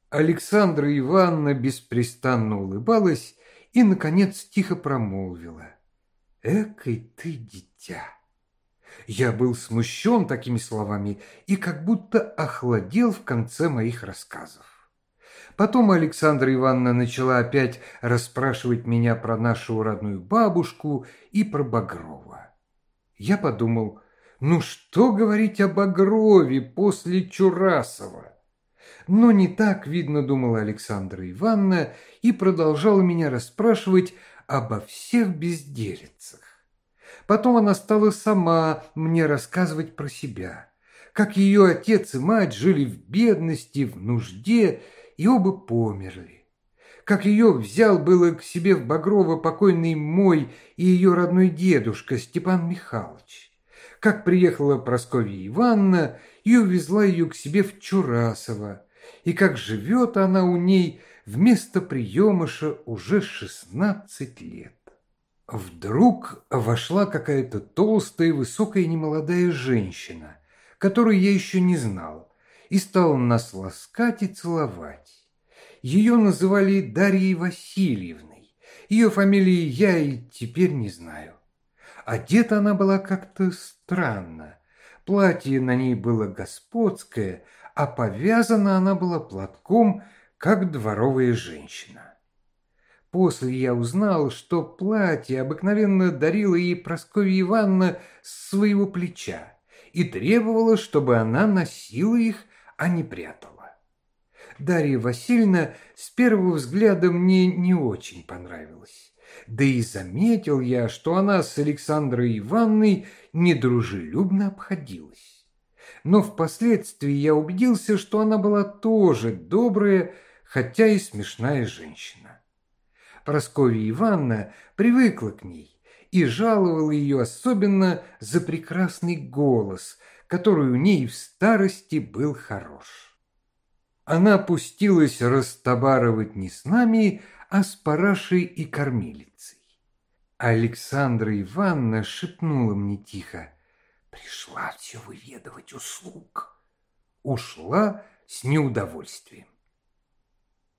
Александра Ивановна беспрестанно улыбалась и, наконец, тихо промолвила. «Экой ты дитя!» Я был смущен такими словами и как будто охладел в конце моих рассказов. Потом Александра Ивановна начала опять расспрашивать меня про нашу родную бабушку и про Багрова. Я подумал, ну что говорить об Багрове после Чурасова? Но не так, видно, думала Александра Ивановна и продолжала меня расспрашивать обо всех безделицах. Потом она стала сама мне рассказывать про себя, как ее отец и мать жили в бедности, в нужде и оба померли. Как ее взял было к себе в Багрово покойный мой и ее родной дедушка Степан Михайлович как приехала Прасковья Ивановна и увезла ее к себе в Чурасово, и как живет она у ней вместо приемыша уже шестнадцать лет. Вдруг вошла какая-то толстая, высокая немолодая женщина, которую я еще не знал, и стала нас ласкать и целовать. Ее называли Дарьей Васильевной. Ее фамилии я и теперь не знаю. Одета она была как-то странно. Платье на ней было господское, а повязана она была платком, как дворовая женщина. После я узнал, что платье обыкновенно дарила ей Прасковья Ивановна с своего плеча и требовала, чтобы она носила их, а не прятала. Дарья Васильевна с первого взгляда мне не очень понравилась. Да и заметил я, что она с Александрой Ивановной недружелюбно обходилась. Но впоследствии я убедился, что она была тоже добрая, хотя и смешная женщина. Прасковья Ивановна привыкла к ней и жаловала ее особенно за прекрасный голос, который у ней в старости был хорош. Она пустилась растабарывать не с нами, а с парашей и кормилицей. Александра Ивановна шепнула мне тихо. Пришла все выведывать услуг. Ушла с неудовольствием.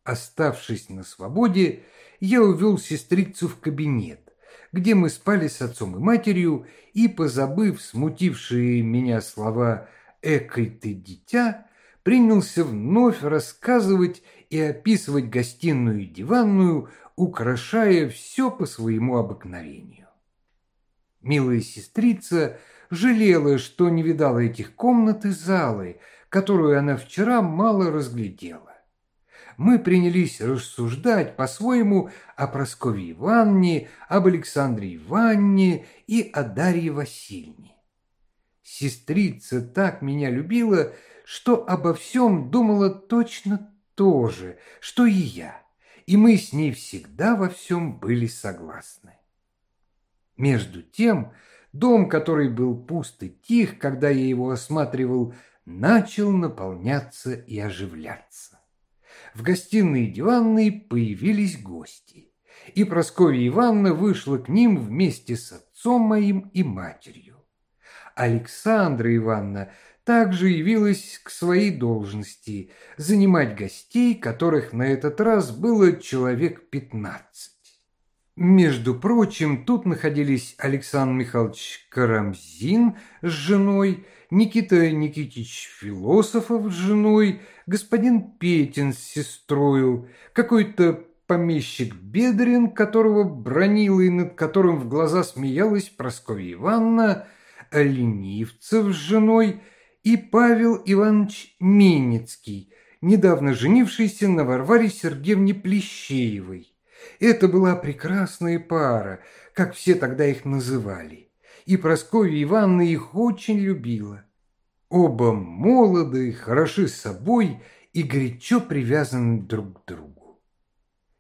Оставшись на свободе, я увел сестрицу в кабинет, где мы спали с отцом и матерью, и, позабыв смутившие меня слова «экой ты дитя», принялся вновь рассказывать и описывать гостиную и диванную, украшая все по своему обыкновению. Милая сестрица жалела, что не видала этих комнат и залы, которую она вчера мало разглядела. Мы принялись рассуждать по-своему о Прасковье Ивановне, об Александре Ивановне и о Дарье Васильевне. Сестрица так меня любила, что обо всем думала точно то же, что и я, и мы с ней всегда во всем были согласны. Между тем, дом, который был пуст и тих, когда я его осматривал, начал наполняться и оживляться. В гостиной и диванной появились гости, и Прасковья Ивановна вышла к ним вместе с отцом моим и матерью. Александра Ивановна также явилась к своей должности занимать гостей, которых на этот раз было человек пятнадцать. Между прочим, тут находились Александр Михайлович Карамзин с женой, Никита Никитич Философов с женой, господин Петин с сестрою, какой-то помещик Бедрин, которого бронила и над которым в глаза смеялась Прасковья Ивановна, Ленивцев с женой и Павел Иванович Минецкий, недавно женившийся на Варваре Сергеевне Плещеевой. Это была прекрасная пара, как все тогда их называли, и Прасковья Ивановна их очень любила. Оба молоды, хороши собой и горячо привязаны друг к другу.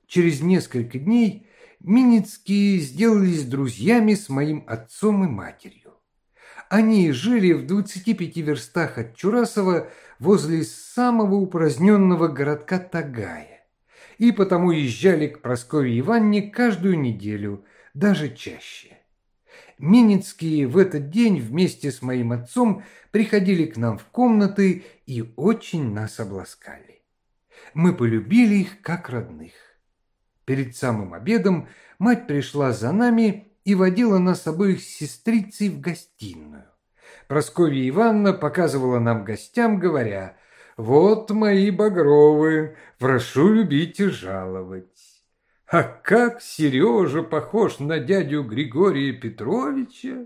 Через несколько дней Миницкие сделались друзьями с моим отцом и матерью. Они жили в 25 верстах от Чурасова возле самого упраздненного городка Тагая, и потому езжали к Прасковье Ивановне каждую неделю, даже чаще. Миницкие в этот день вместе с моим отцом приходили к нам в комнаты и очень нас обласкали. Мы полюбили их как родных. Перед самым обедом мать пришла за нами и водила нас обоих с сестрицей в гостиную. Прасковья Ивановна показывала нам гостям, говоря, «Вот мои багровые, прошу любить и жаловать». А как Сережа похож на дядю Григория Петровича!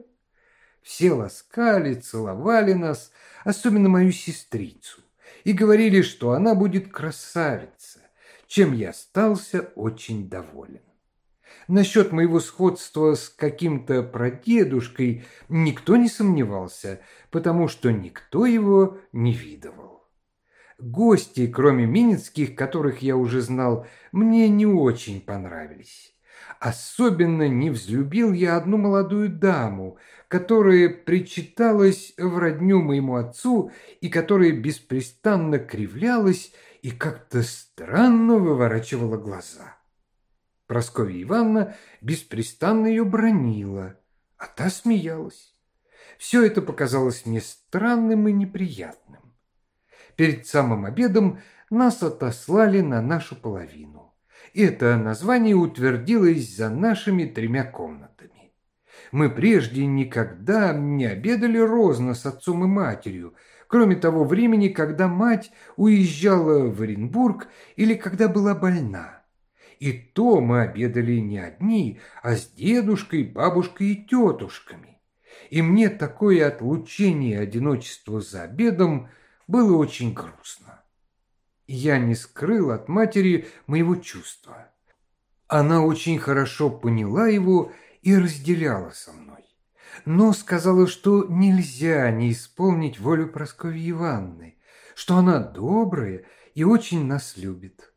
Все ласкали, целовали нас, особенно мою сестрицу, и говорили, что она будет красавица, чем я остался очень доволен. Насчет моего сходства с каким-то прадедушкой никто не сомневался, потому что никто его не видывал. Гости, кроме Миницких, которых я уже знал, мне не очень понравились. Особенно не взлюбил я одну молодую даму, которая причиталась в родню моему отцу и которая беспрестанно кривлялась и как-то странно выворачивала глаза. Прасковья Ивановна беспрестанно ее бронила, а та смеялась. Все это показалось мне странным и неприятным. Перед самым обедом нас отослали на нашу половину. Это название утвердилось за нашими тремя комнатами. Мы прежде никогда не обедали розно с отцом и матерью, кроме того времени, когда мать уезжала в Оренбург или когда была больна. И то мы обедали не одни, а с дедушкой, бабушкой и тетушками. И мне такое отлучение одиночество за обедом было очень грустно. Я не скрыл от матери моего чувства. Она очень хорошо поняла его и разделяла со мной. Но сказала, что нельзя не исполнить волю Прасковьи Ивановны, что она добрая и очень нас любит.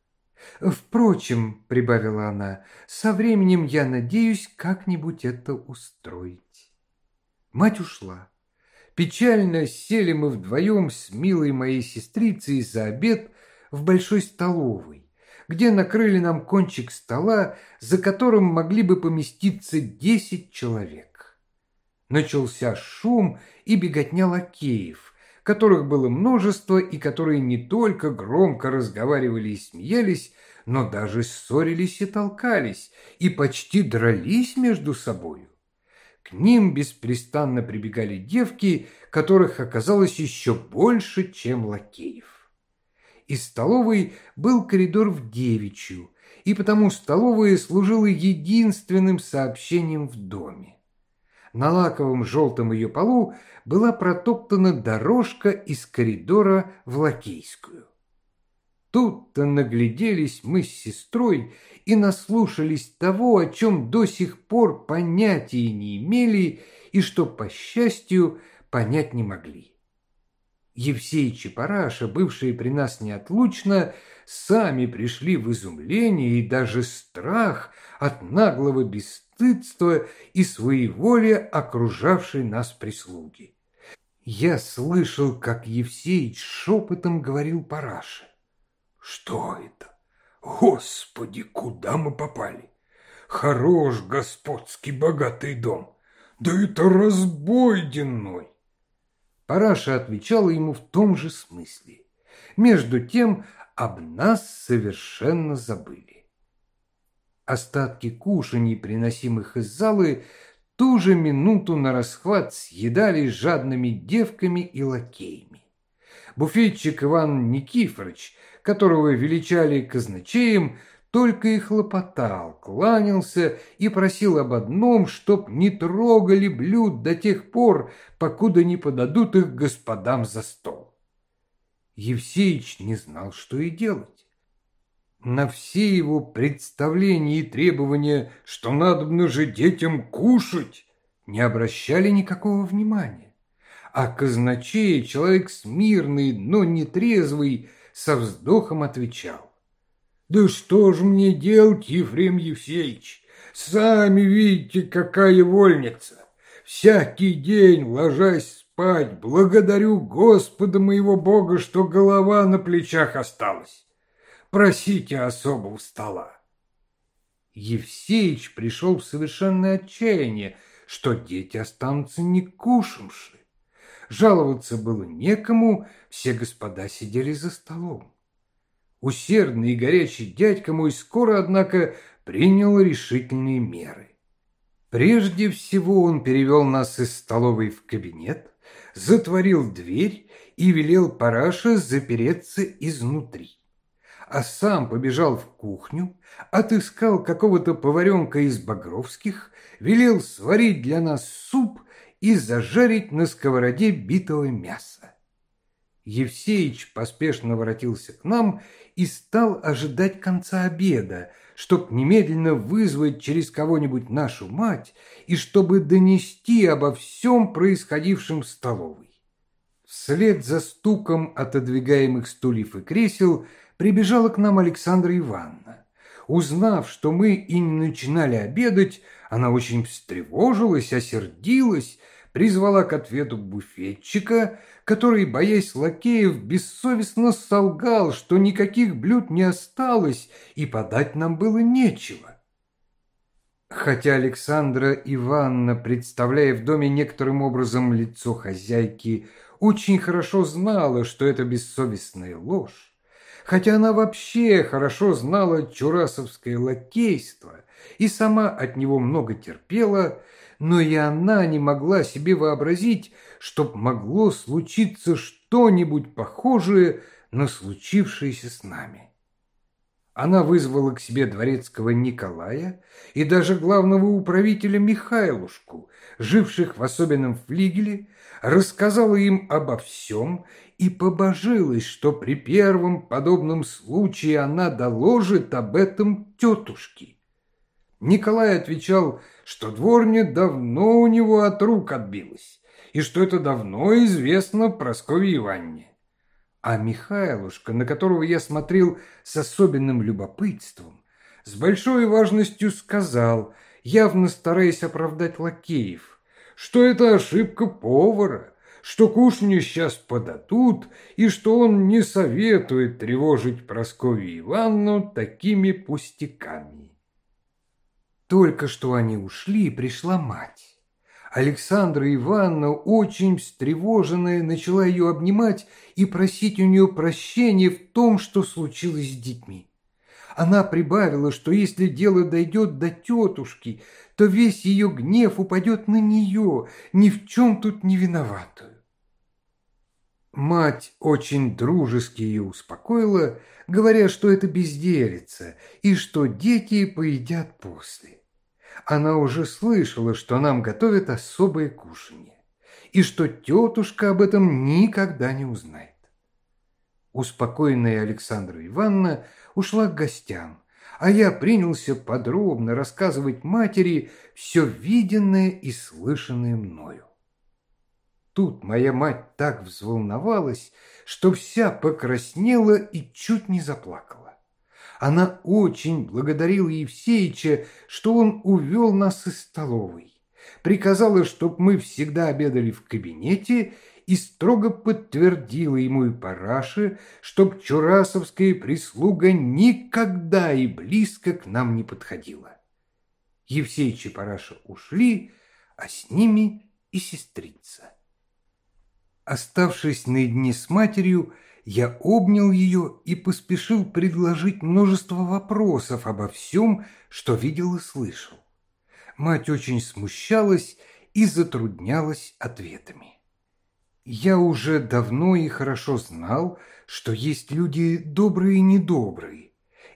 Впрочем, прибавила она, со временем я надеюсь как-нибудь это устроить. Мать ушла. Печально сели мы вдвоем с милой моей сестрицей за обед в большой столовой, где накрыли нам кончик стола, за которым могли бы поместиться десять человек. Начался шум и беготня лакеев, которых было множество и которые не только громко разговаривали и смеялись, но даже ссорились и толкались, и почти дрались между собою. К ним беспрестанно прибегали девки, которых оказалось еще больше, чем лакеев. Из столовой был коридор в девичью, и потому столовая служила единственным сообщением в доме. На лаковом желтом ее полу была протоптана дорожка из коридора в лакейскую. Тут-то нагляделись мы с сестрой и наслушались того, о чем до сих пор понятия не имели и что, по счастью, понять не могли. Евсей и Параша, бывшие при нас неотлучно, сами пришли в изумление и даже страх от наглого бесстыдства и своеволия окружавшей нас прислуги. Я слышал, как Евсеич шепотом говорил Параше. Что это? Господи, куда мы попали? Хорош господский богатый дом. Да это разбой денной. Параша отвечала ему в том же смысле. Между тем об нас совершенно забыли. Остатки кушаний, приносимых из залы, ту же минуту на расхват съедали жадными девками и лакеями. Буфетчик Иван Никифорович, которого величали казначеем, только и хлопотал, кланялся и просил об одном, чтоб не трогали блюд до тех пор, покуда не подадут их господам за стол. Евсеич не знал, что и делать. На все его представления и требования, что надобно же детям кушать, не обращали никакого внимания. А казначей, человек смирный, но не трезвый, со вздохом отвечал. Да что ж мне делать, Ефрем Евсеевич? Сами видите, какая вольница. Всякий день, ложась спать, благодарю Господа моего Бога, что голова на плечах осталась. Просите особого стола. Евсеич пришел в совершенное отчаяние, что дети останутся не кушавши. Жаловаться было некому, все господа сидели за столом. Усердный и горячий дядька мой скоро, однако, принял решительные меры. Прежде всего он перевел нас из столовой в кабинет, затворил дверь и велел Параше запереться изнутри. А сам побежал в кухню, отыскал какого-то поваренка из Багровских, велел сварить для нас суп и зажарить на сковороде битого мяса. Евсеич поспешно воротился к нам и стал ожидать конца обеда, чтоб немедленно вызвать через кого-нибудь нашу мать и чтобы донести обо всем происходившем в столовой. Вслед за стуком отодвигаемых стульев и кресел прибежала к нам Александра Ивановна. Узнав, что мы и не начинали обедать, она очень встревожилась, осердилась, призвала к ответу буфетчика, который, боясь лакеев, бессовестно солгал, что никаких блюд не осталось и подать нам было нечего. Хотя Александра Ивановна, представляя в доме некоторым образом лицо хозяйки, очень хорошо знала, что это бессовестная ложь, хотя она вообще хорошо знала чурасовское лакейство и сама от него много терпела, но и она не могла себе вообразить, чтоб могло случиться что-нибудь похожее на случившееся с нами. Она вызвала к себе дворецкого Николая и даже главного управителя Михайлушку, живших в особенном флигеле, рассказала им обо всем и побожилась, что при первом подобном случае она доложит об этом тетушке. Николай отвечал, что дворня давно у него от рук отбилась, и что это давно известно Прасковье Ивановне. А Михайлушка, на которого я смотрел с особенным любопытством, с большой важностью сказал, явно стараясь оправдать лакеев, что это ошибка повара, что кушни сейчас подадут, и что он не советует тревожить Прасковью Ивановну такими пустяками. Только что они ушли, пришла мать. Александра Ивановна, очень встревоженная, начала ее обнимать и просить у нее прощения в том, что случилось с детьми. Она прибавила, что если дело дойдет до тетушки, то весь ее гнев упадет на нее, ни в чем тут не виноватую. Мать очень дружески ее успокоила, говоря, что это безделица и что дети поедят после она уже слышала, что нам готовят особое кушанье, и что тетушка об этом никогда не узнает. Успокоенная Александра Ивановна ушла к гостям, а я принялся подробно рассказывать матери все виденное и слышанное мною. Тут моя мать так взволновалась, что вся покраснела и чуть не заплакала. Она очень благодарила Евсеича, что он увел нас из столовой. Приказала, чтоб мы всегда обедали в кабинете и строго подтвердила ему и Параше, чтоб чурасовская прислуга никогда и близко к нам не подходила. Евсеич и Параша ушли, а с ними и сестрица. Оставшись наедине с матерью, я обнял ее и поспешил предложить множество вопросов обо всем, что видел и слышал. Мать очень смущалась и затруднялась ответами. Я уже давно и хорошо знал, что есть люди добрые и недобрые.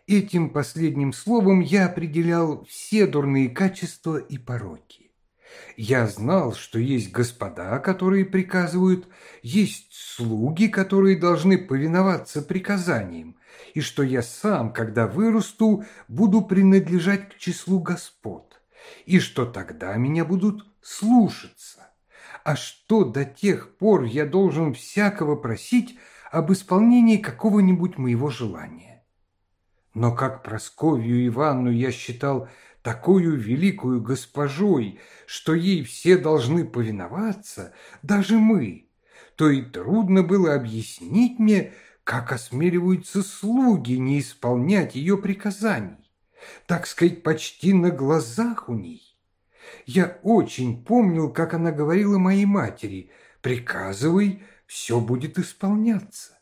Этим последним словом я определял все дурные качества и пороки. Я знал, что есть господа, которые приказывают, есть слуги, которые должны повиноваться приказаниям, и что я сам, когда вырасту, буду принадлежать к числу господ, и что тогда меня будут слушаться а что до тех пор я должен всякого просить об исполнении какого-нибудь моего желания. Но как Просковью Иванну я считал такую великую госпожой, что ей все должны повиноваться, даже мы, то и трудно было объяснить мне, как осмеливаются слуги не исполнять ее приказаний, так сказать, почти на глазах у ней. Я очень помнил, как она говорила моей матери «Приказывай, все будет исполняться».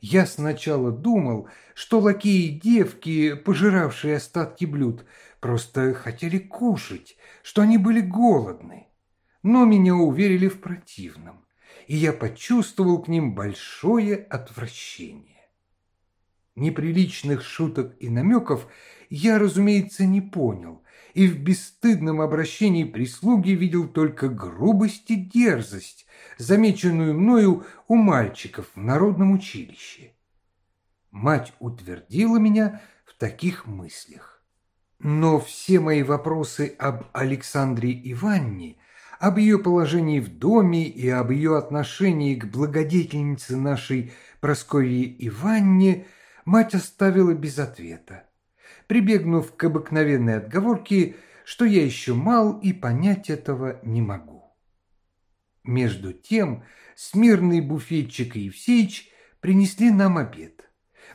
Я сначала думал, что лакеи и девки, пожиравшие остатки блюд, просто хотели кушать, что они были голодны. Но меня уверили в противном, и я почувствовал к ним большое отвращение. Неприличных шуток и намеков я, разумеется, не понял, и в бесстыдном обращении прислуги видел только грубость и дерзость, замеченную мною у мальчиков в народном училище. Мать утвердила меня в таких мыслях. Но все мои вопросы об Александре Иванне, об ее положении в доме и об ее отношении к благодетельнице нашей Прасковье Иванне мать оставила без ответа прибегнув к обыкновенной отговорке, что я еще мал и понять этого не могу. Между тем смирный буфетчик Евсеич принесли нам обед.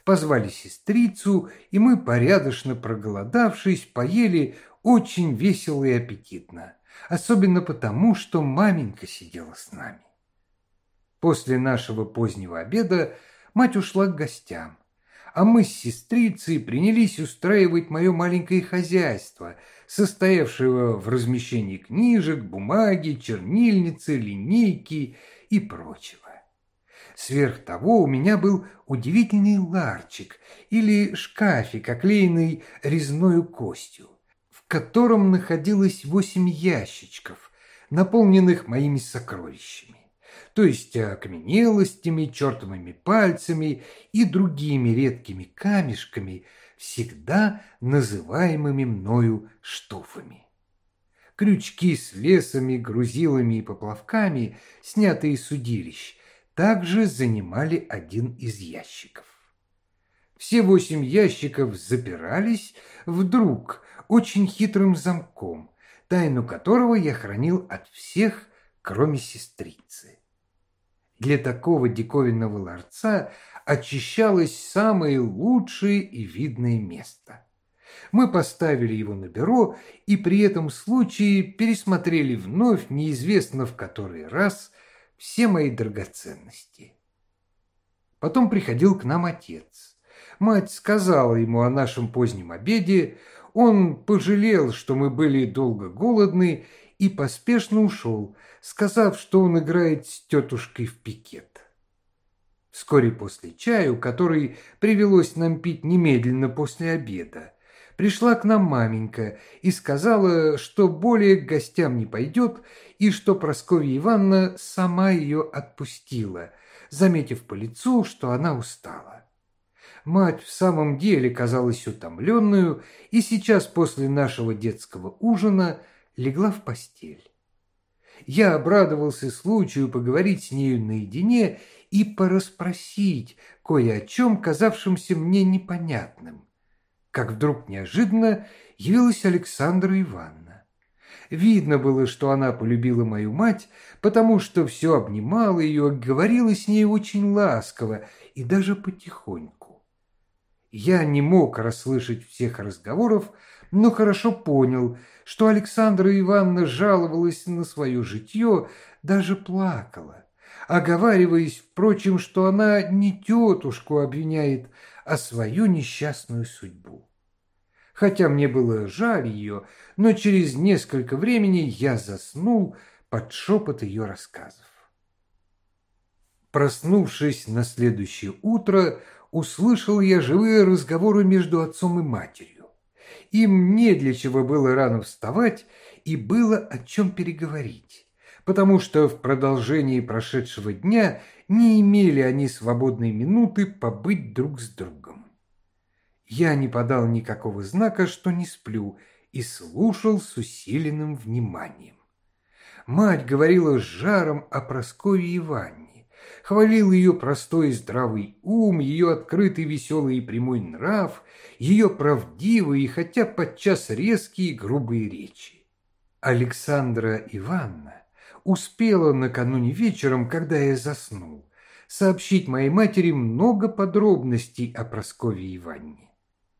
Позвали сестрицу, и мы, порядочно проголодавшись, поели очень весело и аппетитно, особенно потому, что маменька сидела с нами. После нашего позднего обеда мать ушла к гостям, а мы с сестрицей принялись устраивать мое маленькое хозяйство, состоявшего в размещении книжек, бумаги, чернильницы, линейки и прочего. Сверх того у меня был удивительный ларчик или шкафик, оклеенный резною костью, в котором находилось восемь ящичков, наполненных моими сокровищами то есть окаменелостями, чертовыми пальцами и другими редкими камешками, всегда называемыми мною штофами. Крючки с лесами, грузилами и поплавками, снятые с удилищ, также занимали один из ящиков. Все восемь ящиков запирались вдруг очень хитрым замком, тайну которого я хранил от всех, кроме сестрицы. Для такого диковинного ларца очищалось самое лучшее и видное место. Мы поставили его на бюро и при этом случае пересмотрели вновь, неизвестно в который раз, все мои драгоценности. Потом приходил к нам отец. Мать сказала ему о нашем позднем обеде, он пожалел, что мы были долго голодны, и поспешно ушел, сказав, что он играет с тетушкой в пикет. Вскоре после чаю, который привелось нам пить немедленно после обеда, пришла к нам маменька и сказала, что более к гостям не пойдет и что Прасковья Ивановна сама ее отпустила, заметив по лицу, что она устала. Мать в самом деле казалась утомленную, и сейчас после нашего детского ужина легла в постель я обрадовался случаю поговорить с нею наедине и порасспросить кое о чем, казавшемся мне непонятным. Как вдруг неожиданно явилась Александра Ивановна. Видно было, что она полюбила мою мать, потому что все обнимала ее, говорила с ней очень ласково и даже потихоньку. Я не мог расслышать всех разговоров, но хорошо понял, что Александра Ивановна жаловалась на свое житье, даже плакала, оговариваясь, впрочем, что она не тетушку обвиняет, а свою несчастную судьбу. Хотя мне было жаль ее, но через несколько времени я заснул под шепот ее рассказов. Проснувшись на следующее утро, услышал я живые разговоры между отцом и матерью. Им не для чего было рано вставать и было о чем переговорить, потому что в продолжении прошедшего дня не имели они свободной минуты побыть друг с другом. Я не подал никакого знака, что не сплю, и слушал с усиленным вниманием. Мать говорила с жаром о Прасковье Иванне, хвалил ее простой и здравый ум, ее открытый, веселый и прямой нрав, ее правдивые, хотя подчас резкие и грубые речи. Александра Ивановна успела накануне вечером, когда я заснул, сообщить моей матери много подробностей о Прасковье Иванне,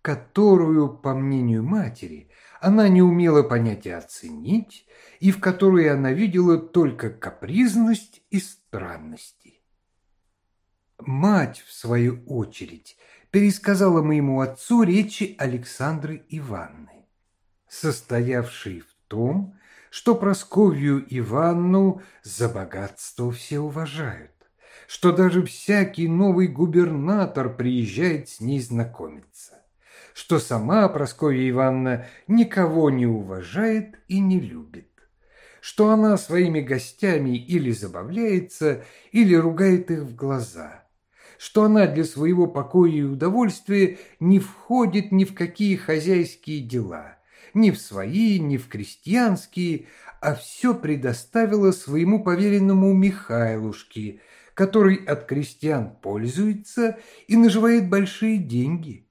которую, по мнению матери, она не умела понять и оценить, и в которой она видела только капризность и странности. Мать, в свою очередь, пересказала моему отцу речи Александры Ивановны, состоявшие в том, что Просковью Иванну за богатство все уважают, что даже всякий новый губернатор приезжает с ней знакомиться что сама Прасковья Ивановна никого не уважает и не любит, что она своими гостями или забавляется, или ругает их в глаза, что она для своего покоя и удовольствия не входит ни в какие хозяйские дела, ни в свои, ни в крестьянские, а все предоставила своему поверенному Михайлушке, который от крестьян пользуется и наживает большие деньги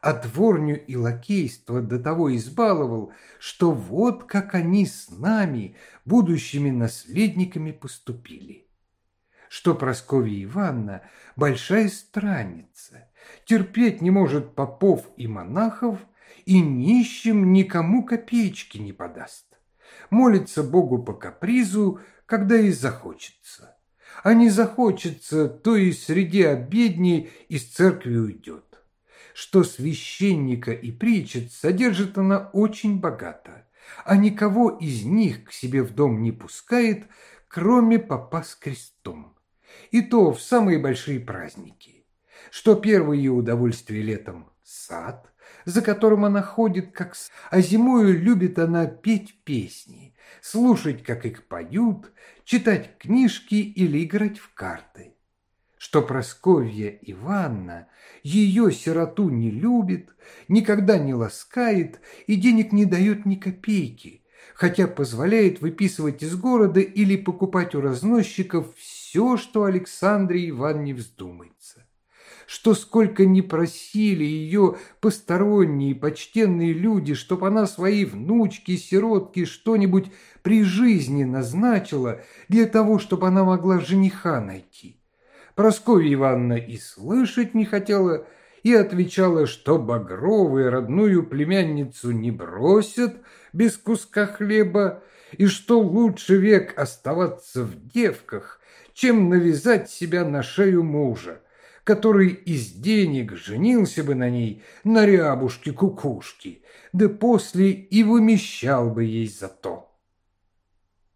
а дворню и лакейство до того избаловал, что вот как они с нами, будущими наследниками, поступили. Что Прасковья Ивановна большая странница, терпеть не может попов и монахов, и нищим никому копеечки не подаст. Молится Богу по капризу, когда и захочется. А не захочется, то и среди обедней из церкви уйдет что священника и притчет содержит она очень богато, а никого из них к себе в дом не пускает, кроме папа с крестом. И то в самые большие праздники. Что первое ее удовольствие летом – сад, за которым она ходит, как а зимою любит она петь песни, слушать, как их поют, читать книжки или играть в карты что Просковья Ивановна ее сироту не любит, никогда не ласкает и денег не дает ни копейки, хотя позволяет выписывать из города или покупать у разносчиков все, что Александре Ивановне вздумается. Что сколько не просили ее посторонние почтенные люди, чтоб она своей внучке, сиротке что-нибудь при жизни назначила для того, чтобы она могла жениха найти. Прасковья Ивановна и слышать не хотела, и отвечала, что Багровые родную племянницу не бросят без куска хлеба, и что лучше век оставаться в девках, чем навязать себя на шею мужа, который из денег женился бы на ней на рябушке-кукушке, да после и вымещал бы ей за то.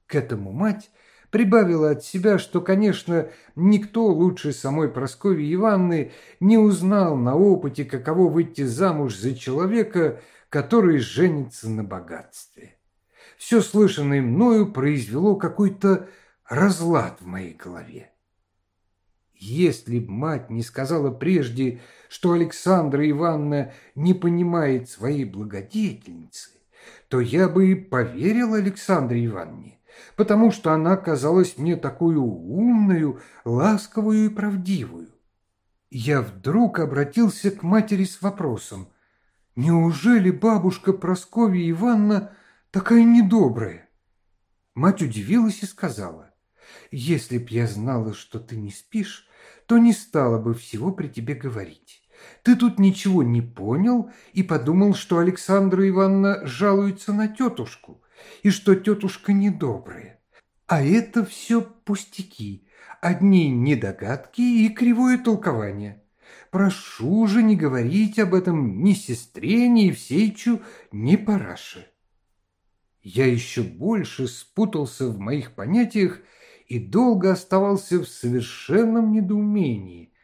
К этому мать прибавила от себя, что, конечно, никто лучше самой Прасковьи Ивановны не узнал на опыте, каково выйти замуж за человека, который женится на богатстве. Все слышанное мною произвело какой-то разлад в моей голове. Если б мать не сказала прежде, что Александра Ивановна не понимает своей благодетельницы, то я бы и поверил Александре Ивановне потому что она казалась мне такую умную, ласковую и правдивую. Я вдруг обратился к матери с вопросом, «Неужели бабушка Прасковья Ивановна такая недобрая. Мать удивилась и сказала, «Если б я знала, что ты не спишь, то не стала бы всего при тебе говорить. Ты тут ничего не понял и подумал, что Александра Ивановна жалуется на тетушку, и что тетушка недобрая. А это все пустяки, одни недогадки и кривое толкование. Прошу же не говорить об этом ни сестре, ни Евсеичу, ни Параше. Я еще больше спутался в моих понятиях и долго оставался в совершенном недоумении.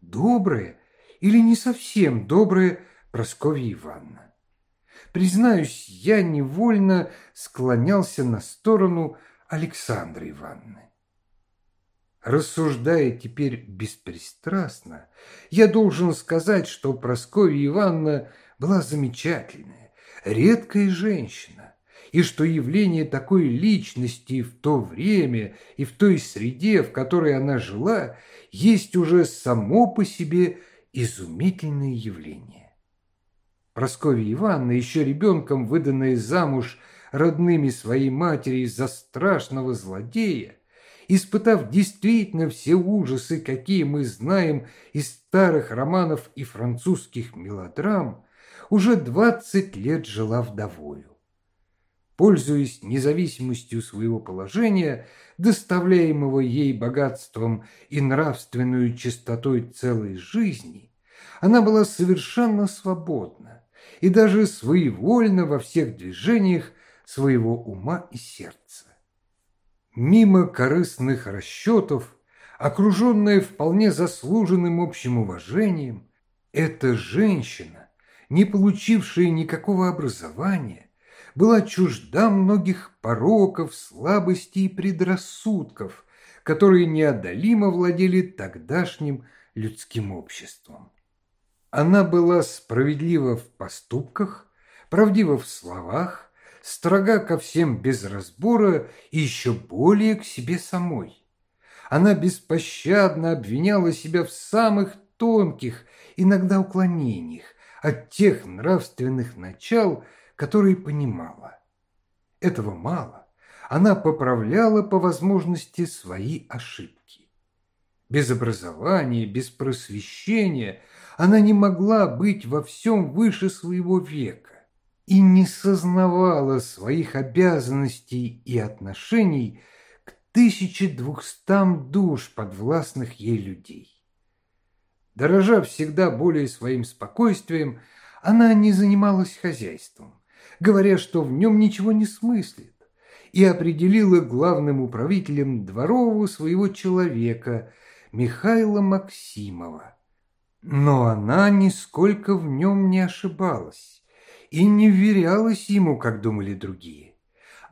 Доброе или не совсем доброе Прасковья Ивановна? Признаюсь, я невольно склонялся на сторону Александры Ивановны. Рассуждая теперь беспристрастно, я должен сказать, что Прасковья Ивановна была замечательная, редкая женщина, и что явление такой личности в то время и в той среде, в которой она жила, есть уже само по себе изумительное явление. Прасковья Ивановна, еще ребенком выданная замуж родными своей матери за страшного злодея, испытав действительно все ужасы, какие мы знаем из старых романов и французских мелодрам, уже двадцать лет жила вдовою пользуясь независимостью своего положения, доставляемого ей богатством и нравственную чистотой целой жизни, она была совершенно свободна и даже своевольна во всех движениях своего ума и сердца. Мимо корыстных расчетов, окруженная вполне заслуженным общим уважением, эта женщина, не получившая никакого образования, была чужда многих пороков, слабостей и предрассудков, которые неодолимо владели тогдашним людским обществом. Она была справедлива в поступках, правдива в словах, строга ко всем без разбора и еще более к себе самой. Она беспощадно обвиняла себя в самых тонких, иногда уклонениях от тех нравственных начал, которые понимала. Этого мало. Она поправляла по возможности свои ошибки. Без образования, без просвещения она не могла быть во всем выше своего века и не сознавала своих обязанностей и отношений к 1200 душ подвластных ей людей. Дорожа всегда более своим спокойствием, она не занималась хозяйством говоря, что в нем ничего не смыслит, и определила главным управителем дворового своего человека Михаила Максимова. Но она нисколько в нем не ошибалась и не вверялась ему, как думали другие.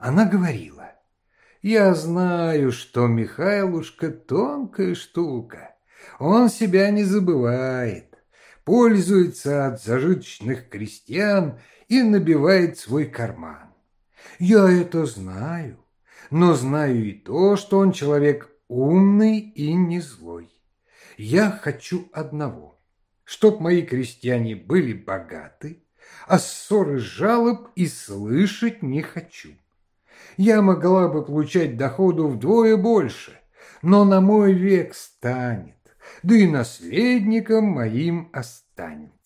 Она говорила, «Я знаю, что Михайлушка тонкая штука, он себя не забывает, пользуется от зажиточных крестьян и набивает свой карман. Я это знаю, но знаю и то, что он человек умный и не злой. Я хочу одного, чтоб мои крестьяне были богаты, а ссоры жалоб и слышать не хочу. Я могла бы получать доходу вдвое больше, но на мой век станет, да и наследником моим останется.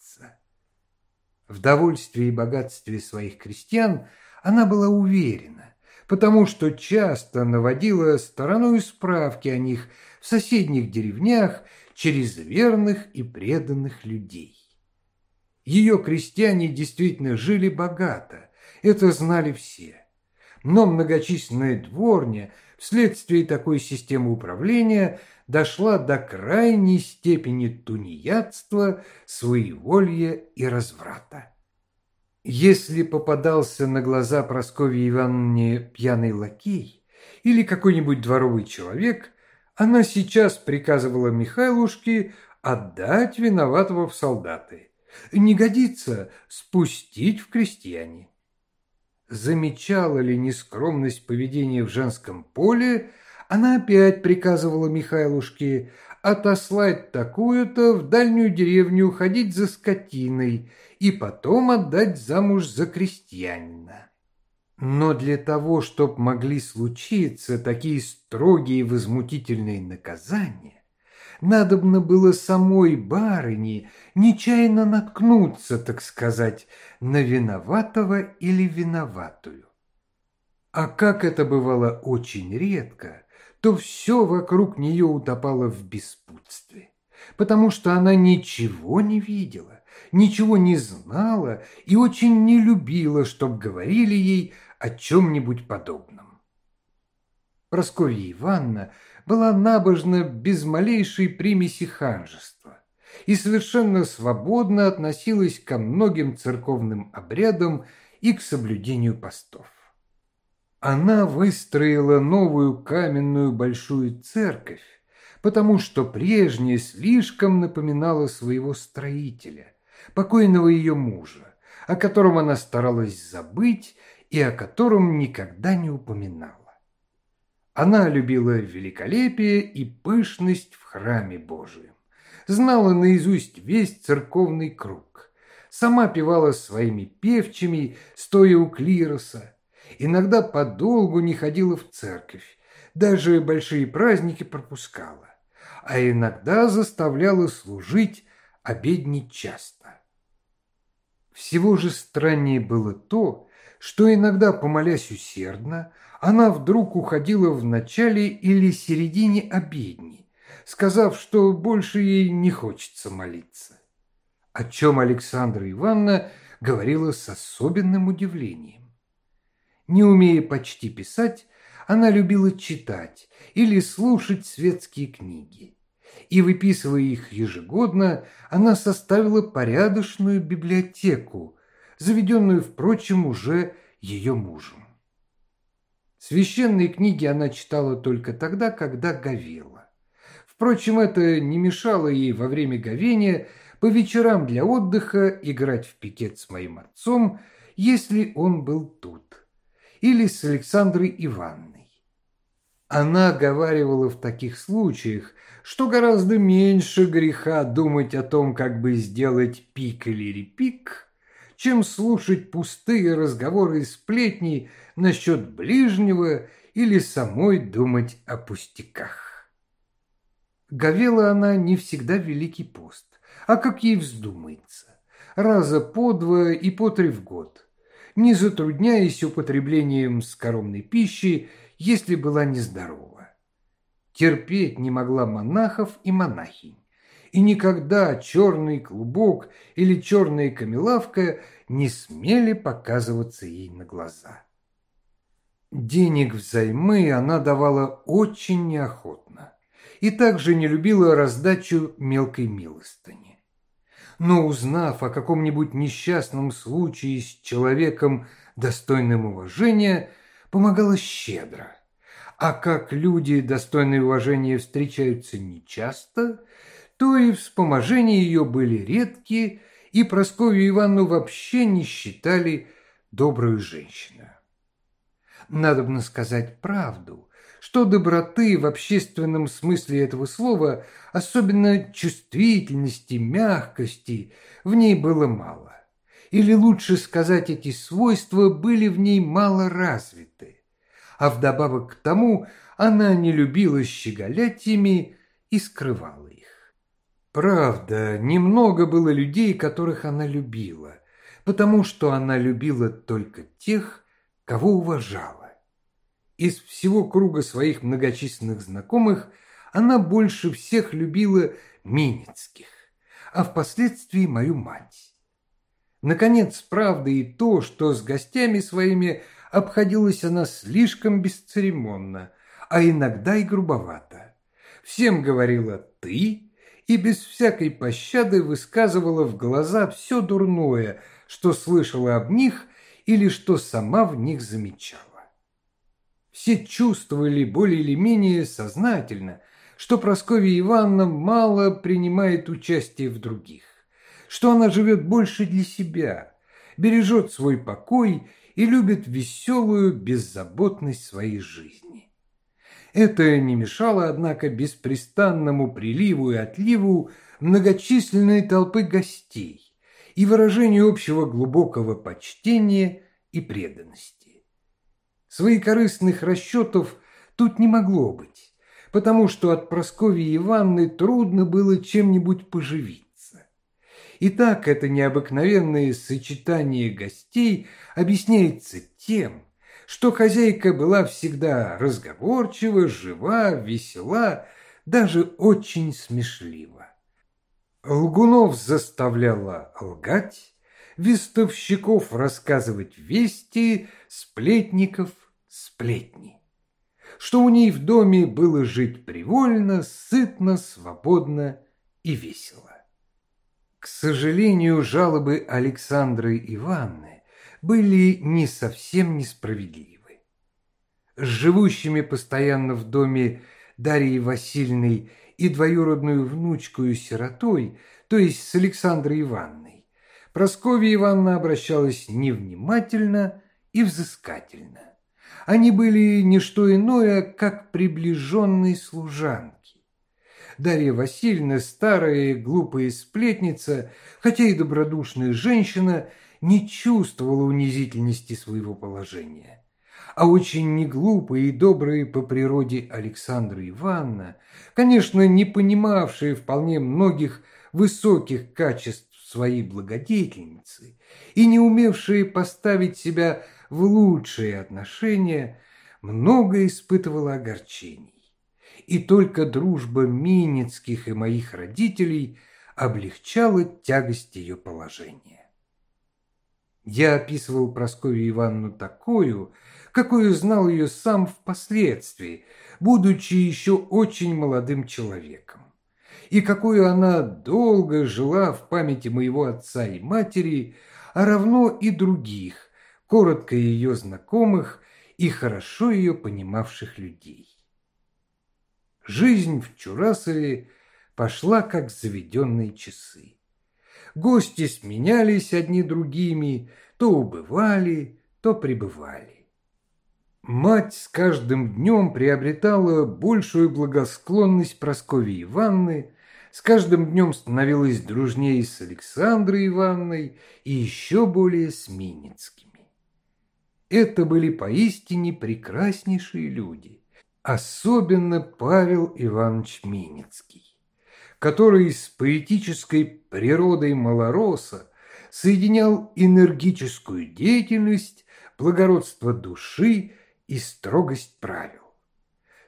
В довольстве и богатстве своих крестьян она была уверена, потому что часто наводила стороной справки о них в соседних деревнях через верных и преданных людей. Ее крестьяне действительно жили богато, это знали все. Но многочисленная дворня вследствие такой системы управления – дошла до крайней степени тунеядства, своеволья и разврата. Если попадался на глаза Прасковье Ивановне пьяный лакей или какой-нибудь дворовый человек, она сейчас приказывала Михайлушке отдать виноватого в солдаты. Не годится спустить в крестьяне. Замечала ли нескромность поведения в женском поле – она опять приказывала Михайлушке отослать такую-то в дальнюю деревню ходить за скотиной и потом отдать замуж за крестьянина. Но для того, чтобы могли случиться такие строгие и возмутительные наказания, надобно было самой барыне нечаянно наткнуться, так сказать, на виноватого или виноватую. А как это бывало очень редко, то все вокруг нее утопало в беспутстве, потому что она ничего не видела, ничего не знала и очень не любила, чтоб говорили ей о чем-нибудь подобном. Прасковья Ивановна была набожна без малейшей примеси ханжества и совершенно свободно относилась ко многим церковным обрядам и к соблюдению постов. Она выстроила новую каменную большую церковь, потому что прежняя слишком напоминала своего строителя, покойного ее мужа, о котором она старалась забыть и о котором никогда не упоминала. Она любила великолепие и пышность в храме Божием, знала наизусть весь церковный круг, сама певала своими певчими, стоя у клироса, иногда подолгу не ходила в церковь, даже большие праздники пропускала, а иногда заставляла служить обедни часто. Всего же страннее было то, что иногда, помолясь усердно, она вдруг уходила в начале или середине обедни, сказав, что больше ей не хочется молиться. О чем Александра Ивановна говорила с особенным удивлением. Не умея почти писать, она любила читать или слушать светские книги. И, выписывая их ежегодно, она составила порядочную библиотеку, заведенную, впрочем, уже ее мужем. Священные книги она читала только тогда, когда говела. Впрочем, это не мешало ей во время говения по вечерам для отдыха играть в пикет с моим отцом, если он был тут, или с Александрой Ивановной. Она говаривала в таких случаях, что гораздо меньше греха думать о том, как бы сделать пик или репик, чем слушать пустые разговоры и сплетни насчет ближнего или самой думать о пустяках. Говела она не всегда Великий пост, а как ей вздумается, раза по два и по три в год, не затрудняясь употреблением скоромной пищи, если была нездорова. Терпеть не могла монахов и монахинь и никогда черный клубок или черная камелавка не смели показываться ей на глаза. Денег взаймы она давала очень неохотно и также не любила раздачу мелкой милостыни. Но узнав о каком-нибудь несчастном случае с человеком, достойным уважения, помогала щедро. А как люди, достойные уважения, встречаются нечасто, то и вспоможения ее были редкие, и Прасковью Ивановну вообще не считали добрую женщину. Надобно сказать правду, что доброты в общественном смысле этого слова, особенно чувствительности, мягкости, в ней было мало. Или лучше сказать, эти свойства были в ней мало развиты. А вдобавок к тому она не любила щеголять ими и скрывала их. Правда, немного было людей, которых она любила, потому что она любила только тех, кого уважала. Из всего круга своих многочисленных знакомых она больше всех любила Минецких, а впоследствии мою мать. Наконец, правда и то, что с гостями своими обходилась она слишком бесцеремонно, а иногда и грубовато. Всем говорила «ты», и без всякой пощады высказывала в глаза все дурное, что слышала об них или что сама в них замечала. Все чувствовали более или менее сознательно, что Прасковья Ивановна мало принимает участие в других, что она живет больше для себя, бережет свой покой и любит веселую беззаботность своей жизни. Это не мешало, однако, беспрестанному приливу и отливу многочисленной толпы гостей и выражению общего глубокого почтения и преданности. Своекорыстных расчетов тут не могло быть, потому что от Прасковьи Ивановны трудно было чем-нибудь поживиться. Итак, это необыкновенное сочетание гостей объясняется тем, что хозяйка была всегда разговорчива, жива, весела, даже очень смешлива. Лгунов заставляла лгать, вестовщиков рассказывать вести, сплетников сплетни. Что у ней в доме было жить привольно, сытно, свободно и весело. К сожалению, жалобы Александры Ивановны были не совсем несправедливы. С живущими постоянно в доме Дарьей Васильевной и двоюродную внучкою-сиротой, то есть с Александрой Ивановной, Прасковья Ивановна обращалась невнимательно и взыскательно. Они были не что иное, как приближенные служанки. Дарья Васильевна, старая глупая сплетница, хотя и добродушная женщина, не чувствовала унизительности своего положения а очень неглупая и добрая по природе Александра Ивановна, конечно, не понимавшая вполне многих высоких качеств своей благодетельницы и не умевшая поставить себя в лучшие отношения, много испытывала огорчений. И только дружба Минецких и моих родителей облегчала тягость ее положения. Я описывал Прасковью Ивановну такую, какую знал ее сам впоследствии, будучи еще очень молодым человеком, и какую она долго жила в памяти моего отца и матери, а равно и других, коротко ее знакомых и хорошо ее понимавших людей. Жизнь в Чурасове пошла как заведенные часы. Гости сменялись одни другими, то убывали, то прибывали. Мать с каждым днем приобретала большую благосклонность Прасковьи Ивановны, с каждым днем становилась дружнее с Александрой Ивановной и еще более с Миницкими. Это были поистине прекраснейшие люди, особенно Павел Иванович Миницкий, который с поэтической природой малороса соединял энергическую деятельность, благородство души и строгость правил.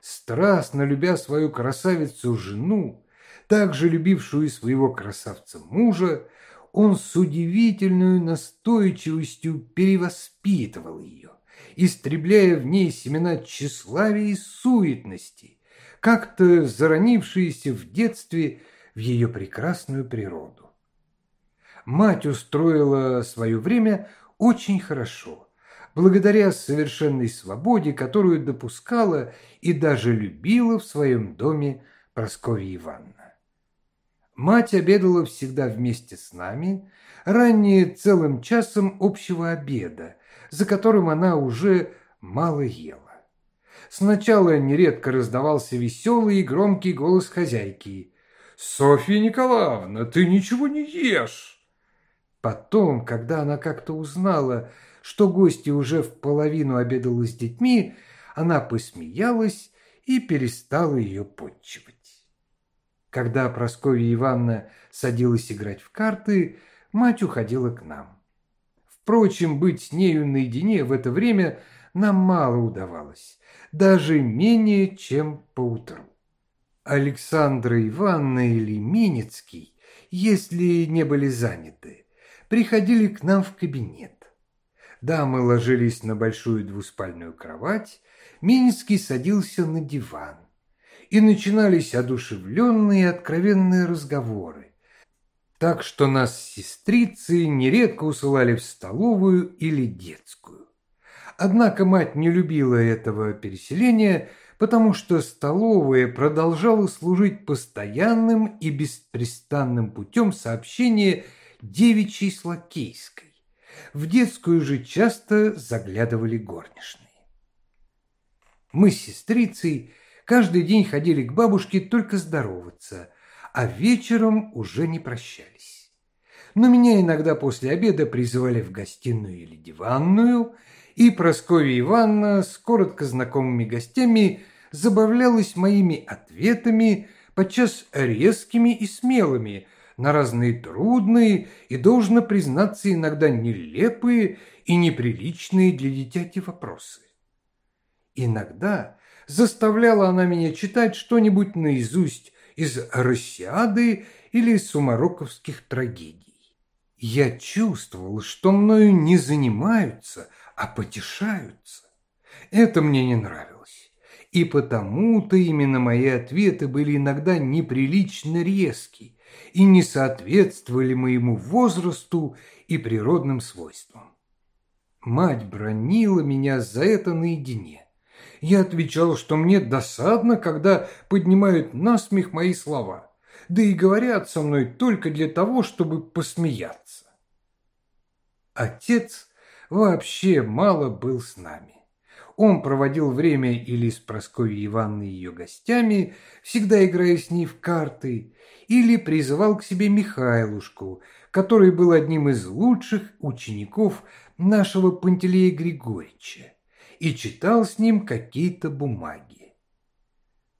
Страстно любя свою красавицу-жену, также любившую своего красавца-мужа, он с удивительной настойчивостью перевоспитывал ее, истребляя в ней семена тщеславия и суетности, как-то заронившиеся в детстве в ее прекрасную природу. Мать устроила свое время очень хорошо – благодаря совершенной свободе, которую допускала и даже любила в своем доме Прасковья Ивановна. Мать обедала всегда вместе с нами, ранее целым часом общего обеда, за которым она уже мало ела. Сначала нередко раздавался веселый и громкий голос хозяйки. «Софья Николаевна, ты ничего не ешь!» Потом, когда она как-то узнала, что гостья уже в половину обедала с детьми, она посмеялась и перестала ее подчивать. Когда Прасковья Ивановна садилась играть в карты, мать уходила к нам. Впрочем, быть с нею наедине в это время нам мало удавалось, даже менее, чем поутру. Александра Ивановна или Минецкий, если не были заняты, приходили к нам в кабинет. Дамы ложились на большую двуспальную кровать, Минский садился на диван. И начинались одушевленные откровенные разговоры. Так что нас сестрицы нередко усылали в столовую или детскую. Однако мать не любила этого переселения, потому что столовая продолжала служить постоянным и беспрестанным путем сообщения девичьей с лакейской. В детскую же часто заглядывали горничные. Мы с сестрицей каждый день ходили к бабушке только здороваться, а вечером уже не прощались. Но меня иногда после обеда призывали в гостиную или диванную, и Прасковья Ивановна с коротко знакомыми гостями забавлялась моими ответами, подчас резкими и смелыми, на разные трудные и, должно признаться, иногда нелепые и неприличные для дитяти вопросы. Иногда заставляла она меня читать что-нибудь наизусть из «Россиады» или сумароковских трагедий. Я чувствовал, что мною не занимаются, а потешаются. Это мне не нравилось. И потому-то именно мои ответы были иногда неприлично резкие и не соответствовали моему возрасту и природным свойствам. Мать бронила меня за это наедине. Я отвечал, что мне досадно, когда поднимают насмех мои слова, да и говорят со мной только для того, чтобы посмеяться. Отец вообще мало был с нами. Он проводил время или с Прасковьей Ивановной ее гостями, всегда играя с ней в карты, или призывал к себе Михайлушку, который был одним из лучших учеников нашего Пантелея Григорьевича, и читал с ним какие-то бумаги.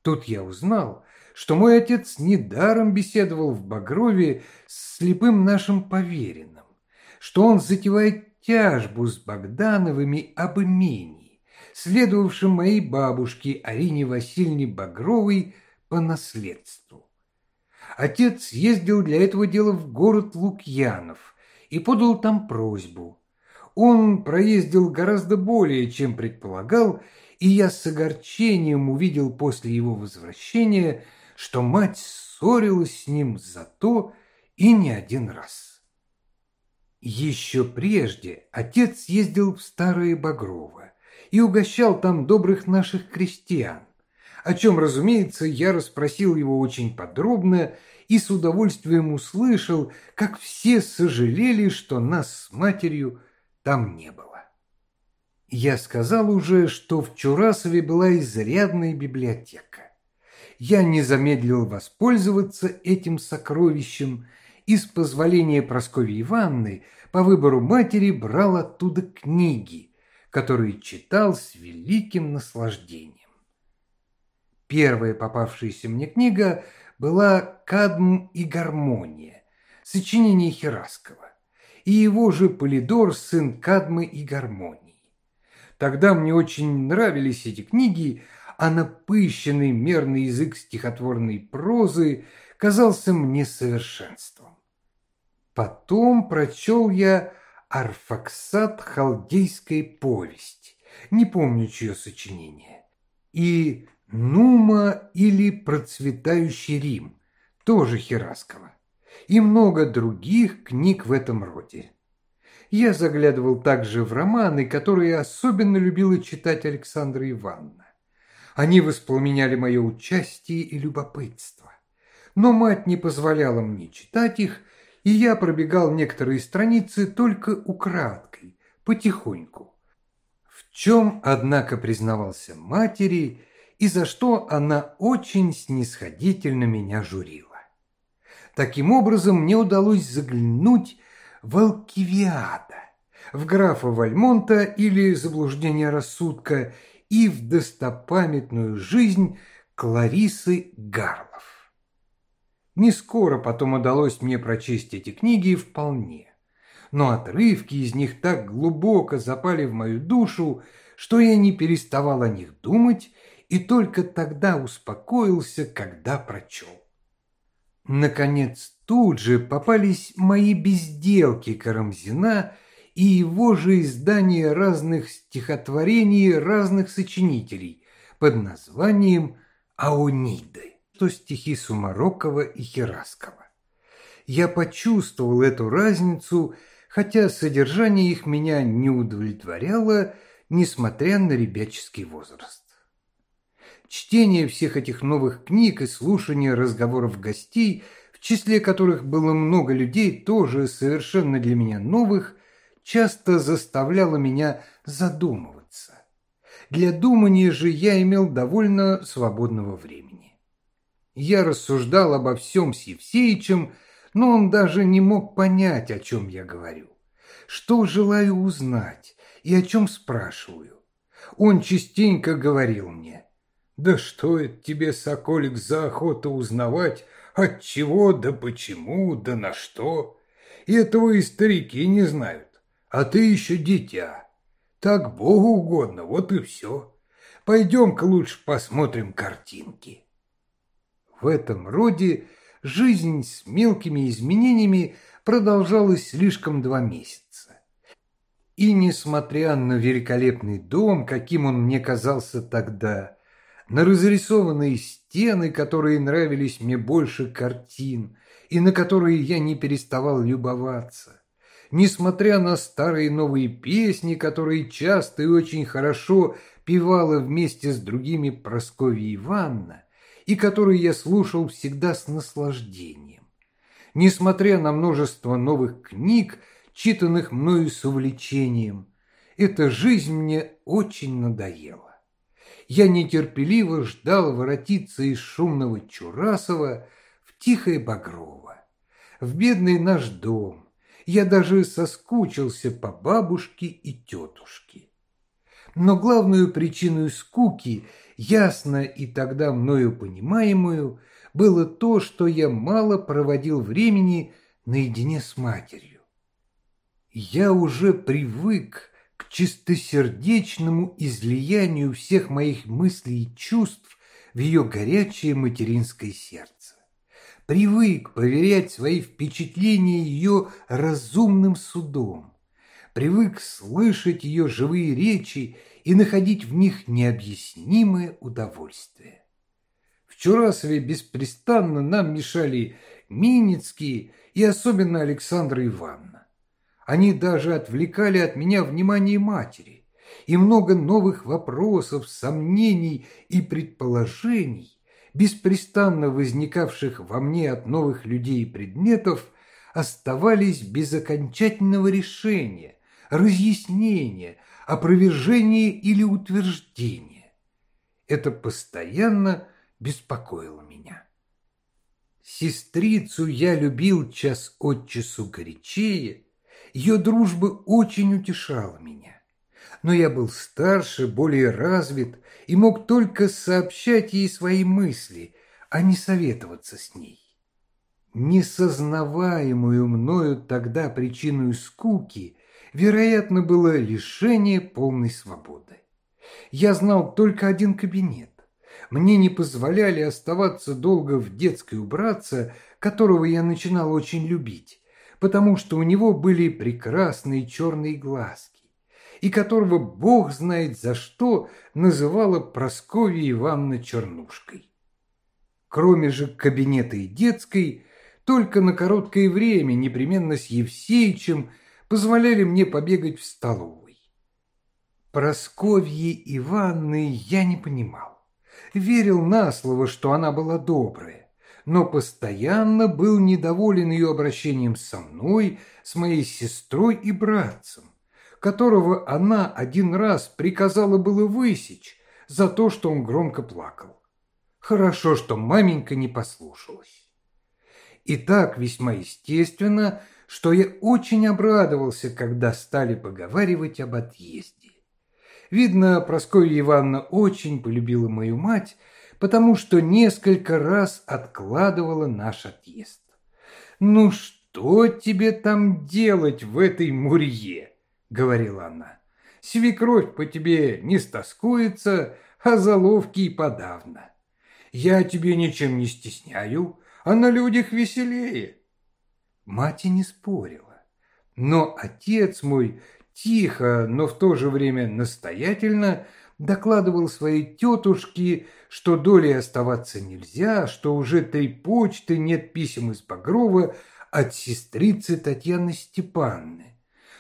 Тут я узнал, что мой отец недаром беседовал в Багрове с слепым нашим поверенным, что он затевает тяжбу с Богдановыми об имении, следовавшем моей бабушке Арине Васильевне Багровой по наследству. Отец ездил для этого дела в город Лукьянов и подал там просьбу. Он проездил гораздо более, чем предполагал, и я с огорчением увидел после его возвращения, что мать ссорилась с ним за то и не один раз. Еще прежде отец ездил в Старое Багрово и угощал там добрых наших крестьян, о чем, разумеется, я расспросил его очень подробно и с удовольствием услышал, как все сожалели, что нас с матерью там не было. Я сказал уже, что в Чурасове была изрядная библиотека. Я не замедлил воспользоваться этим сокровищем и с позволения Прасковьи Ивановны по выбору матери брал оттуда книги, которые читал с великим наслаждением. Первая попавшаяся мне книга была «Кадм и гармония», сочинение Хераскова, и его же Полидор, сын Кадмы и гармонии. Тогда мне очень нравились эти книги, а напыщенный мерный язык стихотворной прозы казался мне совершенством. Потом прочел я Арфаксат «Халдейская повесть», не помню, чье сочинение, и Нума или «Процветающий Рим», тоже Хераскова, и много других книг в этом роде. Я заглядывал также в романы, которые особенно любила читать Александра Ивановна. Они воспламеняли мое участие и любопытство. Но мать не позволяла мне читать их, и я пробегал некоторые страницы только украдкой, потихоньку. В чем, однако, признавался матери, и за что она очень снисходительно меня журила. Таким образом, мне удалось заглянуть в Алкивиада, в графа Вальмонта или заблуждение рассудка и в достопамятную жизнь Кларисы Гарлов. Не скоро потом удалось мне прочесть эти книги вполне. Но отрывки из них так глубоко запали в мою душу, что я не переставал о них думать и только тогда успокоился, когда прочел. Наконец, тут же попались мои безделки Карамзина и его же издание разных стихотворений разных сочинителей под названием «Аониды» что стихи Сумарокова и Хераскова. Я почувствовал эту разницу, хотя содержание их меня не удовлетворяло, несмотря на ребяческий возраст. Чтение всех этих новых книг и слушание разговоров гостей, в числе которых было много людей, тоже совершенно для меня новых, часто заставляло меня задумываться. Для думания же я имел довольно свободного времени. Я рассуждал обо всем с Евсеичем, но он даже не мог понять, о чем я говорю. Что желаю узнать и о чем спрашиваю. Он частенько говорил мне, «Да что это тебе, соколик, за охота узнавать, от чего, да почему, да на что? И этого и старики не знают, а ты еще дитя. Так Богу угодно, вот и все. Пойдем-ка лучше посмотрим картинки». В этом роде жизнь с мелкими изменениями продолжалась слишком два месяца. И несмотря на великолепный дом, каким он мне казался тогда, на разрисованные стены, которые нравились мне больше картин, и на которые я не переставал любоваться, несмотря на старые новые песни, которые часто и очень хорошо певала вместе с другими Прасковья Ивановна, и которые я слушал всегда с наслаждением. Несмотря на множество новых книг, читанных мною с увлечением. Эта жизнь мне очень надоела. Я нетерпеливо ждал воротиться из шумного Чурасова в тихое Багрово, в бедный наш дом. Я даже соскучился по бабушке и тетушке. Но главную причину скуки, ясно и тогда мною понимаемую, было то, что я мало проводил времени наедине с матерью. Я уже привык к чистосердечному излиянию всех моих мыслей и чувств в ее горячее материнское сердце. Привык поверять свои впечатления ее разумным судом. Привык слышать ее живые речи и находить в них необъяснимое удовольствие. В Чурасове беспрестанно нам мешали Миницкие и особенно Александра Ивановна. Они даже отвлекали от меня внимание матери, и много новых вопросов, сомнений и предположений, беспрестанно возникавших во мне от новых людей и предметов, оставались без окончательного решения, разъяснения, опровержения или утверждения. Это постоянно беспокоило меня. Сестрицу я любил час от часу горячее, ее дружба очень утешала меня. Но я был старше, более развит и мог только сообщать ей свои мысли, а не советоваться с ней. Несознаваемую мною тогда причиной скуки, вероятно, было лишение полной свободы. Я знал только один кабинет. Мне не позволяли оставаться долго в детской убраться, которого я начинал очень любить, потому что у него были прекрасные черные глазки, и которого Бог знает за что называла Прасковья Ивановна Чернушкой. Кроме же кабинета и детской, только на короткое время непременно с Евсеичем позволяли мне побегать в столовой. Прасковьи Ивановны я не понимал. Верил на слово, что она была добрая но постоянно был недоволен ее обращением со мной, с моей сестрой и братцем, которого она один раз приказала было высечь за то, что он громко плакал. Хорошо, что маменька не послушалась. И так весьма естественно, что я очень обрадовался, когда стали поговаривать об отъезде. Видно, Прасковья Ивановна очень полюбила мою мать, потому что несколько раз откладывала наш отъезд. «Ну что тебе там делать в этой мурье?» — говорила она. «Свекровь по тебе не стоскуется, а заловки и подавно. Я тебе ничем не стесняю, а на людях веселее». Мать не спорила, но отец мой тихо, но в то же время настоятельно докладывал своей тетушке, что долей оставаться нельзя, что уже три почты, нет писем из Багрова от сестрицы Татьяны Степанны,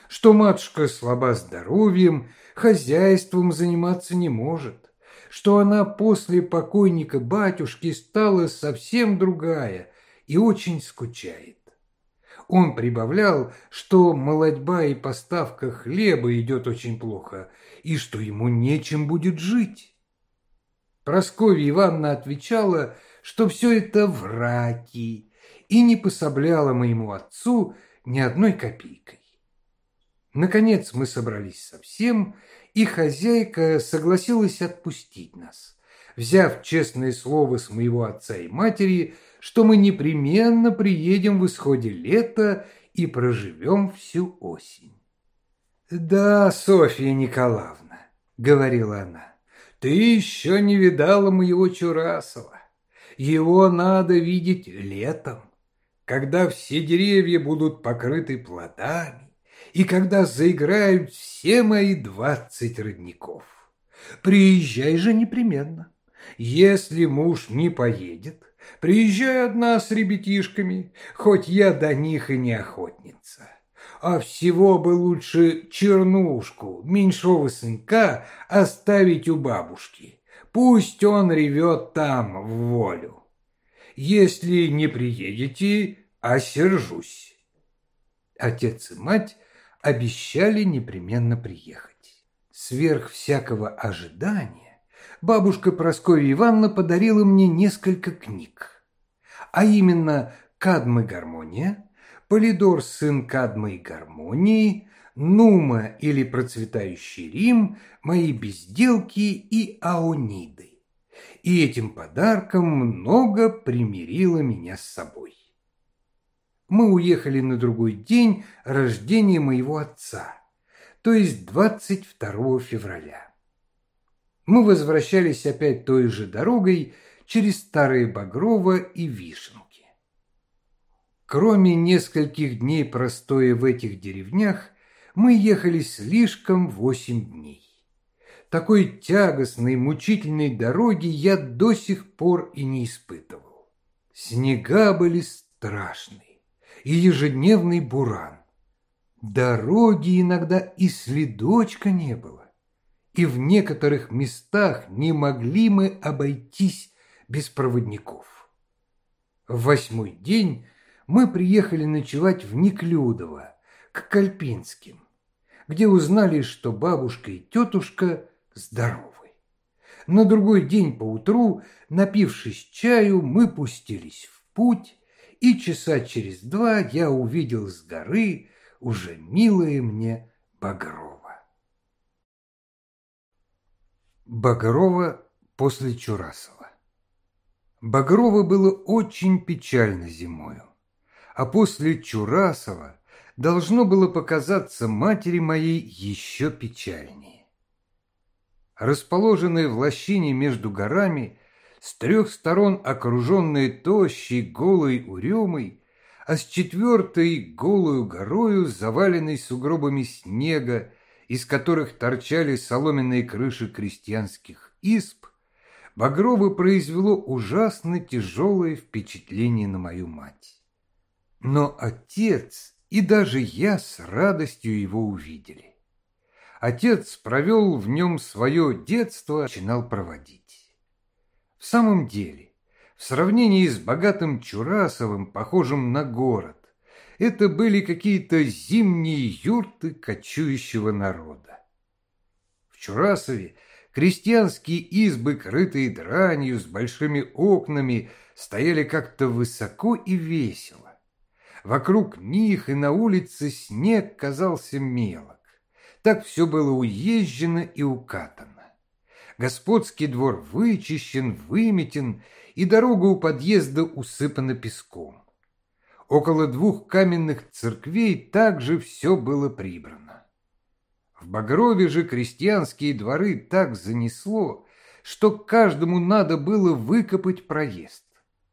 что матушка слаба здоровьем, хозяйством заниматься не может, что она после покойника батюшки стала совсем другая и очень скучает. Он прибавлял, что молодьба и поставка хлеба идет очень плохо, и что ему нечем будет жить. Прасковья Ивановна отвечала, что все это враки, и не пособляла моему отцу ни одной копейкой. Наконец мы собрались совсем, и хозяйка согласилась отпустить нас, взяв честное слово с моего отца и матери, что мы непременно приедем в исходе лета и проживем всю осень. «Да, Софья Николаевна», — говорила она, — «ты еще не видала моего Чурасова. Его надо видеть летом, когда все деревья будут покрыты плодами, и когда заиграют все мои двадцать родников. Приезжай же непременно. Если муж не поедет, приезжай одна с ребятишками, хоть я до них и не охотница а всего бы лучше чернушку, меньшого сынка, оставить у бабушки. Пусть он ревет там в волю. Если не приедете, осержусь. Отец и мать обещали непременно приехать. Сверх всякого ожидания бабушка Прасковья Ивановна подарила мне несколько книг, а именно «Кадмы гармония», Полидор сын Кадма и Гармонии, Нума или Процветающий Рим, мои безделки и аониды. И этим подарком много примирило меня с собой. Мы уехали на другой день рождения моего отца, то есть 22 февраля. Мы возвращались опять той же дорогой через Старые Багрово и Вишенку. Кроме нескольких дней простоя в этих деревнях, мы ехали слишком восемь дней. Такой тягостной, мучительной дороги я до сих пор и не испытывал. Снега были страшные, и ежедневный буран. Дороги иногда и следочка не было, и в некоторых местах не могли мы обойтись без проводников. В восьмой день мы приехали ночевать в Неклюдово, к Кальпинским, где узнали, что бабушка и тетушка здоровы. На другой день поутру, напившись чаю, мы пустились в путь, и часа через два я увидел с горы уже милое мне Багрова. Багрова после Чурасова Багрова было очень печально зимою а после Чурасова должно было показаться матери моей еще печальнее. Расположенные в лощине между горами, с трех сторон окруженные тощей голой уремой, а с четвертой голую горою, заваленной сугробами снега, из которых торчали соломенные крыши крестьянских исп, Багрово произвело ужасно тяжелое впечатление на мою мать. Но отец и даже я с радостью его увидели. Отец провел в нем свое детство, начинал проводить. В самом деле, в сравнении с богатым Чурасовым, похожим на город, это были какие-то зимние юрты кочующего народа. В Чурасове крестьянские избы, крытые дранью, с большими окнами, стояли как-то высоко и весело. Вокруг них и на улице снег казался мелок. Так все было уезжено и укатано. Господский двор вычищен, выметен, и дорога у подъезда усыпана песком. Около двух каменных церквей также все было прибрано. В Багрове же крестьянские дворы так занесло, что каждому надо было выкопать проезд.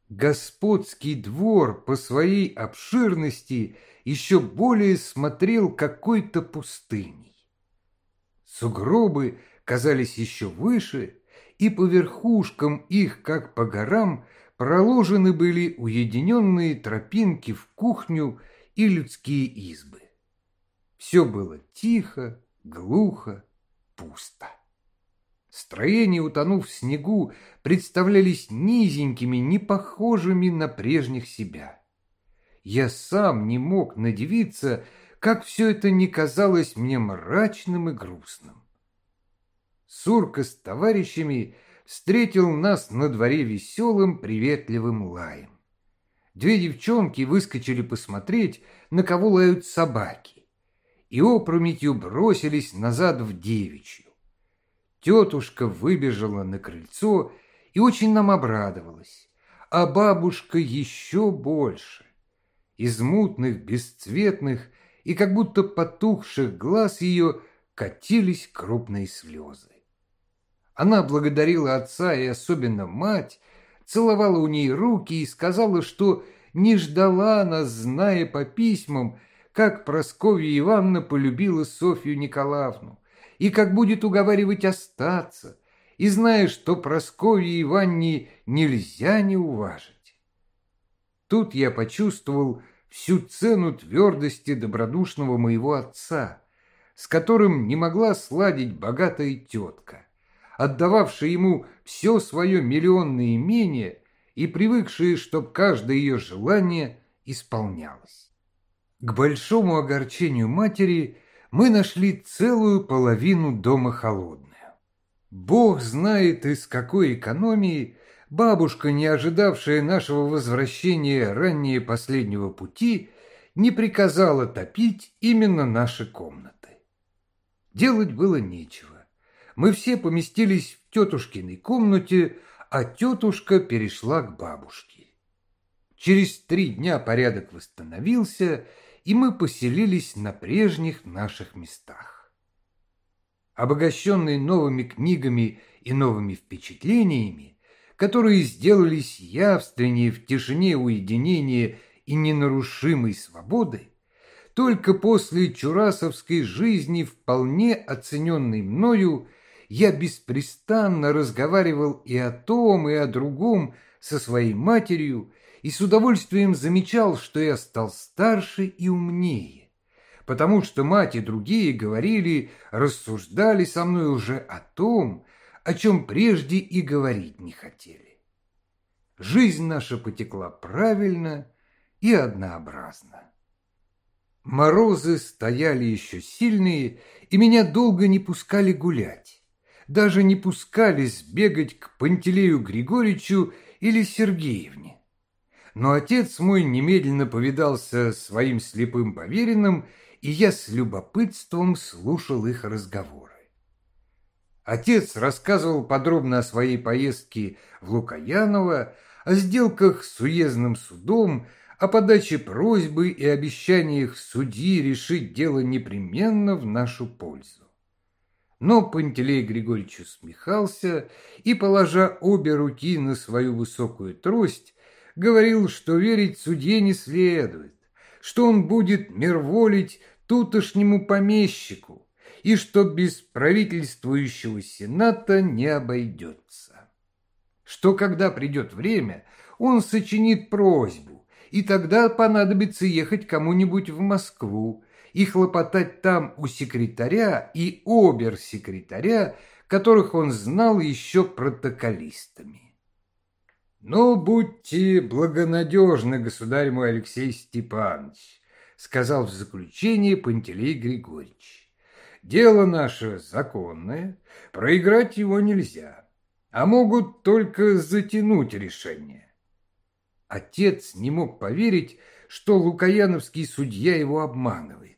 Господский двор по своей обширности еще более смотрел какой-то пустыней. Сугробы казались еще выше, и по верхушкам их, как по горам, проложены были уединенные тропинки в кухню и людские избы. Все было тихо, глухо, пусто. Строения, утонув в снегу, представлялись низенькими, не похожими на прежних себя. Я сам не мог надевиться, как все это не казалось мне мрачным и грустным. Сурка с товарищами встретил нас на дворе веселым, приветливым лаем. Две девчонки выскочили посмотреть, на кого лают собаки. и опрометью бросились назад в девичью. Тетушка выбежала на крыльцо и очень нам обрадовалась, а бабушка еще больше. Из мутных, бесцветных и как будто потухших глаз ее катились крупные слезы. Она благодарила отца и особенно мать, целовала у ней руки и сказала, что не ждала нас, зная по письмам, как Прасковья Ивановна полюбила Софью Николаевну, и как будет уговаривать остаться, и зная, что Прасковье Ивановне нельзя не уважить. Тут я почувствовал всю цену твердости добродушного моего отца, с которым не могла сладить богатая тетка, отдававшая ему все свое миллионное имение и привыкшая, чтоб каждое ее желание исполнялось. К большому огорчению матери мы нашли целую половину дома холодную. Бог знает, из какой экономии бабушка, не ожидавшая нашего возвращения ранее последнего пути, не приказала топить именно наши комнаты. Делать было нечего. Мы все поместились в тетушкиной комнате, а тетушка перешла к бабушке. Через три дня порядок восстановился, и мы поселились на прежних наших местах. Обогащенные новыми книгами и новыми впечатлениями, которые сделались явственнее в тишине уединения и ненарушимой свободы, только после чурасовской жизни, вполне оцененной мною, я беспрестанно разговаривал и о том, и о другом со своей матерью, и с удовольствием замечал, что я стал старше и умнее, потому что мать и другие говорили, рассуждали со мной уже о том, о чем прежде и говорить не хотели. Жизнь наша потекла правильно и однообразно. Морозы стояли еще сильные, и меня долго не пускали гулять. Даже не пускались бегать к Пантелею Григорьевичу или Сергеевне но отец мой немедленно повидался своим слепым поверенным, и я с любопытством слушал их разговоры. Отец рассказывал подробно о своей поездке в Лукаяново, о сделках с уездным судом, о подаче просьбы и обещаниях судьи решить дело непременно в нашу пользу. Но Пантелей Григорьевич усмехался и, положа обе руки на свою высокую трость, говорил, что верить судье не следует, что он будет мирволить тутошнему помещику и что без правительствующего сената не обойдется. Что когда придет время, он сочинит просьбу, и тогда понадобится ехать кому-нибудь в Москву и хлопотать там у секретаря и обер-секретаря, которых он знал еще протоколистами. «Ну, будьте благонадежны, государь мой Алексей Степанович», сказал в заключение Пантелей Григорьевич. «Дело наше законное, проиграть его нельзя, а могут только затянуть решение». Отец не мог поверить, что Лукаяновский судья его обманывает,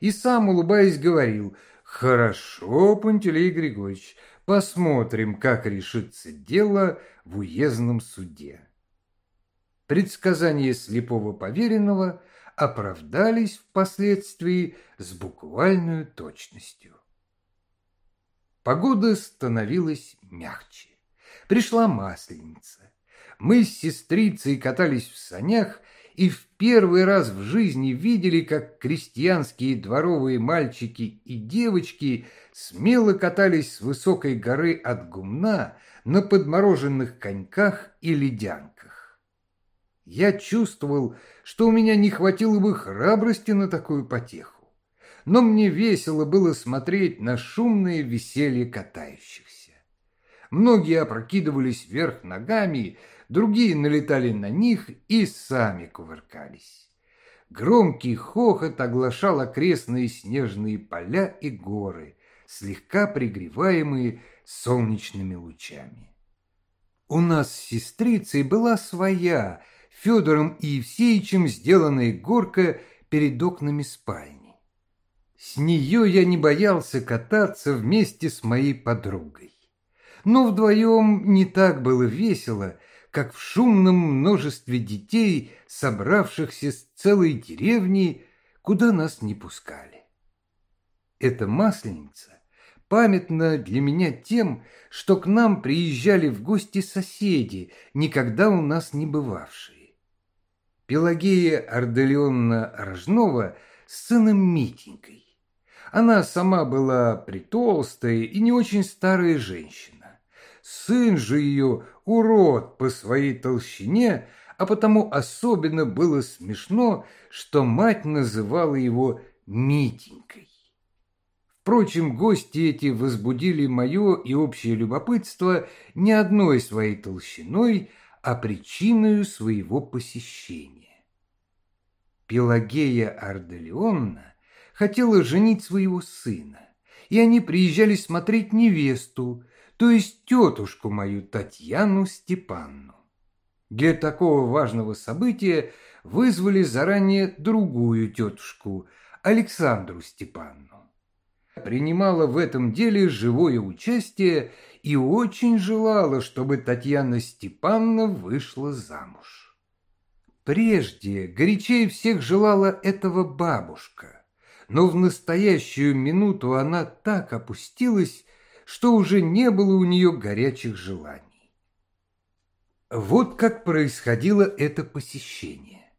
и сам, улыбаясь, говорил «Хорошо, Пантелей Григорьевич, Посмотрим, как решится дело в уездном суде. Предсказания слепого поверенного оправдались впоследствии с буквальной точностью. Погода становилась мягче. Пришла масленица. Мы с сестрицей катались в санях и в первый раз в жизни видели, как крестьянские дворовые мальчики и девочки смело катались с высокой горы от гумна на подмороженных коньках и ледянках. Я чувствовал, что у меня не хватило бы храбрости на такую потеху, но мне весело было смотреть на шумное веселье катающихся. Многие опрокидывались вверх ногами, другие налетали на них и сами кувыркались. Громкий хохот оглашал окрестные снежные поля и горы, слегка пригреваемые солнечными лучами. У нас с сестрицей была своя, Федором и Евсеичем сделанная горка перед окнами спальни. С нее я не боялся кататься вместе с моей подругой. Но вдвоем не так было весело, как в шумном множестве детей, собравшихся с целой деревни, куда нас не пускали. Эта масленица памятна для меня тем, что к нам приезжали в гости соседи, никогда у нас не бывавшие. Пелагея Арделеонна Рожнова с сыном Митенькой. Она сама была притолстая и не очень старая женщина. Сын же ее урод по своей толщине, а потому особенно было смешно, что мать называла его Митенькой. Впрочем, гости эти возбудили мое и общее любопытство не одной своей толщиной, а причиной своего посещения. Пелагея Арделеонна хотела женить своего сына, и они приезжали смотреть невесту, то есть тетушку мою Татьяну Степанну. Для такого важного события вызвали заранее другую тетушку, Александру Степанну. Принимала в этом деле живое участие и очень желала, чтобы Татьяна Степанна вышла замуж. Прежде горячее всех желала этого бабушка – но в настоящую минуту она так опустилась, что уже не было у нее горячих желаний. Вот как происходило это посещение.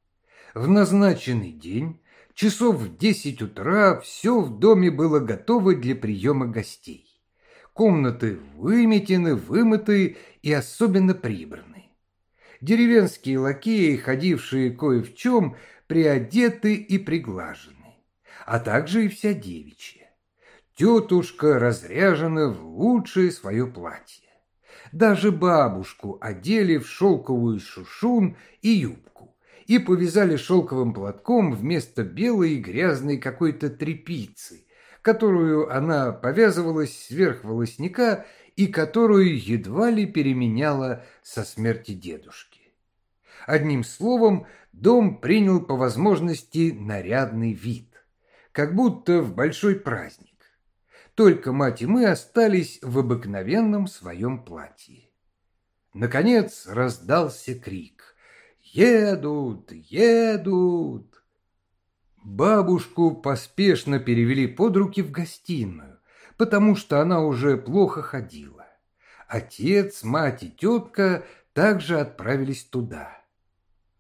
В назначенный день, часов в десять утра, все в доме было готово для приема гостей. Комнаты выметены, вымыты и особенно прибраны. Деревенские лакеи, ходившие кое в чем, приодеты и приглажены а также и вся девичья. Тетушка разряжена в лучшее свое платье. Даже бабушку одели в шелковую шушун и юбку и повязали шелковым платком вместо белой и грязной какой-то тряпицы, которую она повязывалась сверх волосника и которую едва ли переменяла со смерти дедушки. Одним словом, дом принял по возможности нарядный вид как будто в большой праздник. Только мать и мы остались в обыкновенном своем платье. Наконец раздался крик «Едут! Едут!» Бабушку поспешно перевели под руки в гостиную, потому что она уже плохо ходила. Отец, мать и тетка также отправились туда.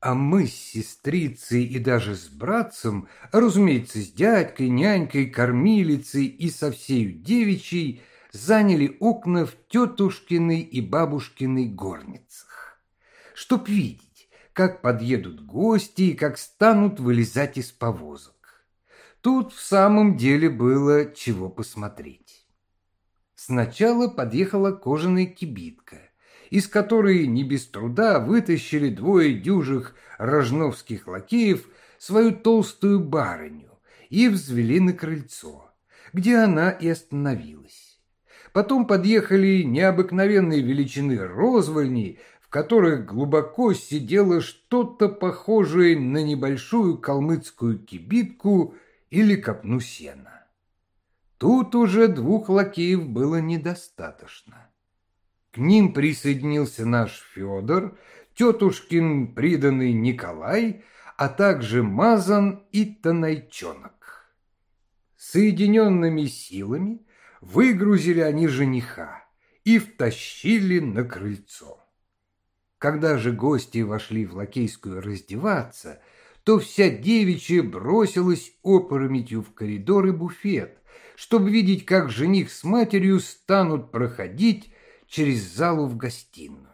А мы с сестрицей и даже с братцем, разумеется, с дядькой, нянькой, кормилицей и со всею девичьей, заняли окна в тетушкиной и бабушкиной горницах, чтоб видеть, как подъедут гости и как станут вылезать из повозок. Тут в самом деле было чего посмотреть. Сначала подъехала кожаная кибитка – из которой не без труда вытащили двое дюжих рожновских лакеев свою толстую барыню и взвели на крыльцо, где она и остановилась. Потом подъехали необыкновенные величины розвольни, в которых глубоко сидело что-то похожее на небольшую калмыцкую кибитку или копну сена. Тут уже двух лакеев было недостаточно. К ним присоединился наш Федор, тетушкин приданный Николай, а также Мазан и Танайчонок. Соединенными силами выгрузили они жениха и втащили на крыльцо. Когда же гости вошли в лакейскую раздеваться, то вся девичья бросилась опрометью в коридор и буфет, чтобы видеть, как жених с матерью станут проходить через залу в гостиную.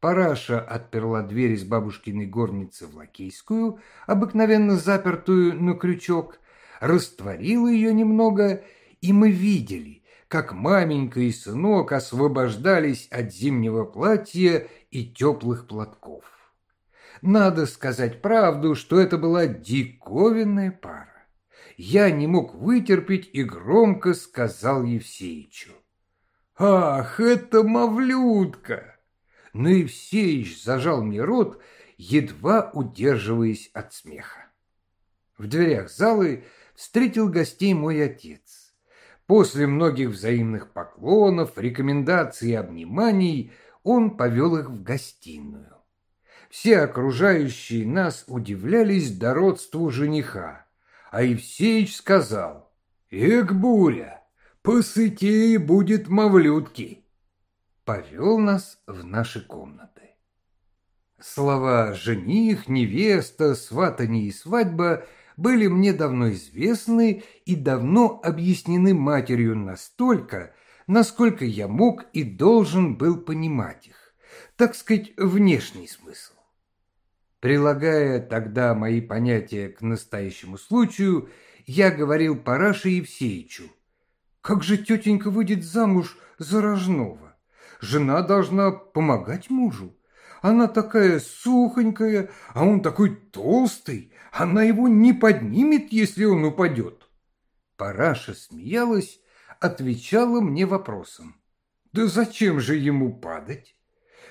Параша отперла дверь из бабушкиной горницы в лакейскую, обыкновенно запертую на крючок, растворила ее немного, и мы видели, как маменька и сынок освобождались от зимнего платья и теплых платков. Надо сказать правду, что это была диковинная пара. Я не мог вытерпеть и громко сказал Евсеичу. «Ах, это Мавлютка!» Но Евсеич зажал мне рот, едва удерживаясь от смеха. В дверях залы встретил гостей мой отец. После многих взаимных поклонов, рекомендаций и обниманий он повел их в гостиную. Все окружающие нас удивлялись дородству жениха, а Евсеич сказал, «Эк, буря, посытее будет мавлютки!» Повел нас в наши комнаты. Слова «жених», «невеста», «сватание» и «свадьба» были мне давно известны и давно объяснены матерью настолько, насколько я мог и должен был понимать их, так сказать, внешний смысл. Прилагая тогда мои понятия к настоящему случаю, я говорил Параше Евсеичу, «Как же тетенька выйдет замуж за рожного? Жена должна помогать мужу. Она такая сухонькая, а он такой толстый. Она его не поднимет, если он упадет. Параша смеялась, отвечала мне вопросом. Да зачем же ему падать?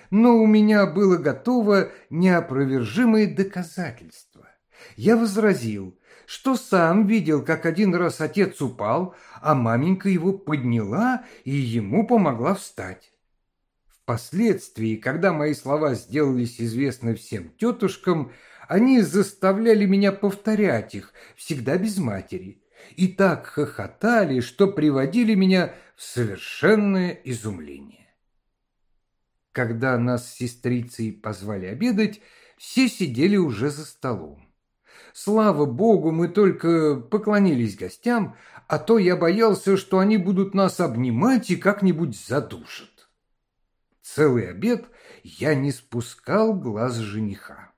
Но у меня было готово неопровержимое доказательство. Я возразил, что сам видел, как один раз отец упал, а маменька его подняла и ему помогла встать. Впоследствии, когда мои слова сделались известны всем тетушкам, они заставляли меня повторять их, всегда без матери, и так хохотали, что приводили меня в совершенное изумление. Когда нас с сестрицей позвали обедать, все сидели уже за столом. Слава богу, мы только поклонились гостям, а то я боялся, что они будут нас обнимать и как-нибудь задушат. Целый обед я не спускал глаз жениха.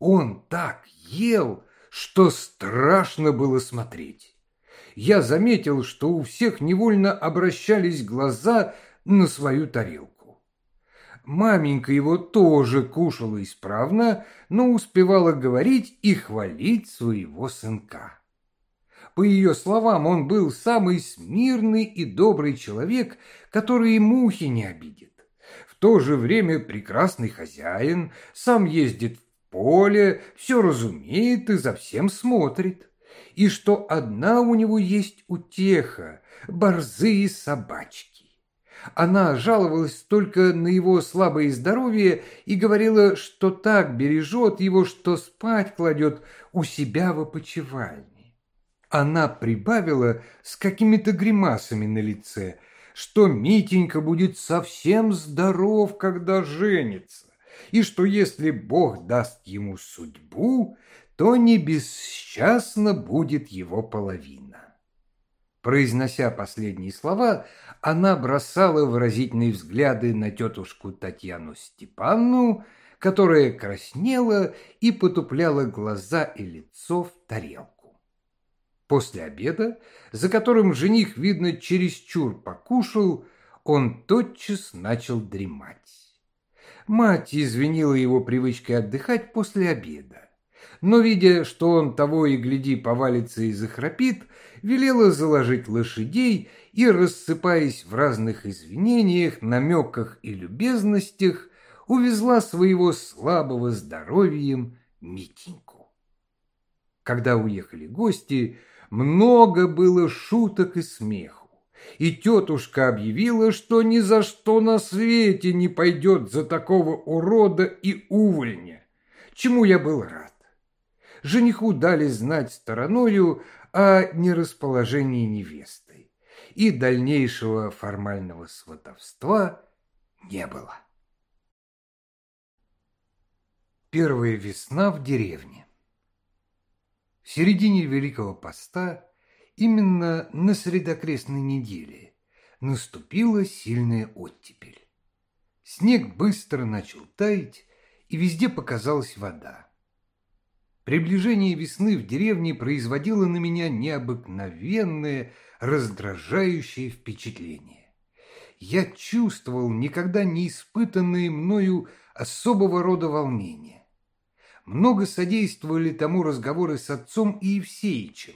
Он так ел, что страшно было смотреть. Я заметил, что у всех невольно обращались глаза на свою тарелку. Маменька его тоже кушала исправно, но успевала говорить и хвалить своего сынка. По ее словам, он был самый смирный и добрый человек, который и мухи не обидит то же время прекрасный хозяин, сам ездит в поле, все разумеет и за всем смотрит. И что одна у него есть утеха – борзые собачки. Она жаловалась только на его слабое здоровье и говорила, что так бережет его, что спать кладет у себя в опочивальне. Она прибавила с какими-то гримасами на лице – что Митенька будет совсем здоров, когда женится, и что если Бог даст ему судьбу, то не будет его половина. Произнося последние слова, она бросала выразительные взгляды на тетушку Татьяну Степанну, которая краснела и потупляла глаза и лицо в тарелку. После обеда, за которым жених, видно, чересчур покушал, он тотчас начал дремать. Мать извинила его привычкой отдыхать после обеда, но, видя, что он того и гляди повалится и захрапит, велела заложить лошадей и, рассыпаясь в разных извинениях, намеках и любезностях, увезла своего слабого здоровьем Митеньку. Когда уехали гости, много было шуток и смеху. И тетушка объявила, что ни за что на свете не пойдет за такого урода и увольня, чему я был рад. Жениху дали знать стороною о нерасположении невесты, и дальнейшего формального сватовства не было. Первая весна в деревне. В середине Великого Поста, именно на средокрестной неделе, наступила сильная оттепель. Снег быстро начал таять, и везде показалась вода. Приближение весны в деревне производило на меня необыкновенное, раздражающее впечатление. Я чувствовал никогда не испытанные мною особого рода волнения много содействовали тому разговоры с отцом и Евсеичем,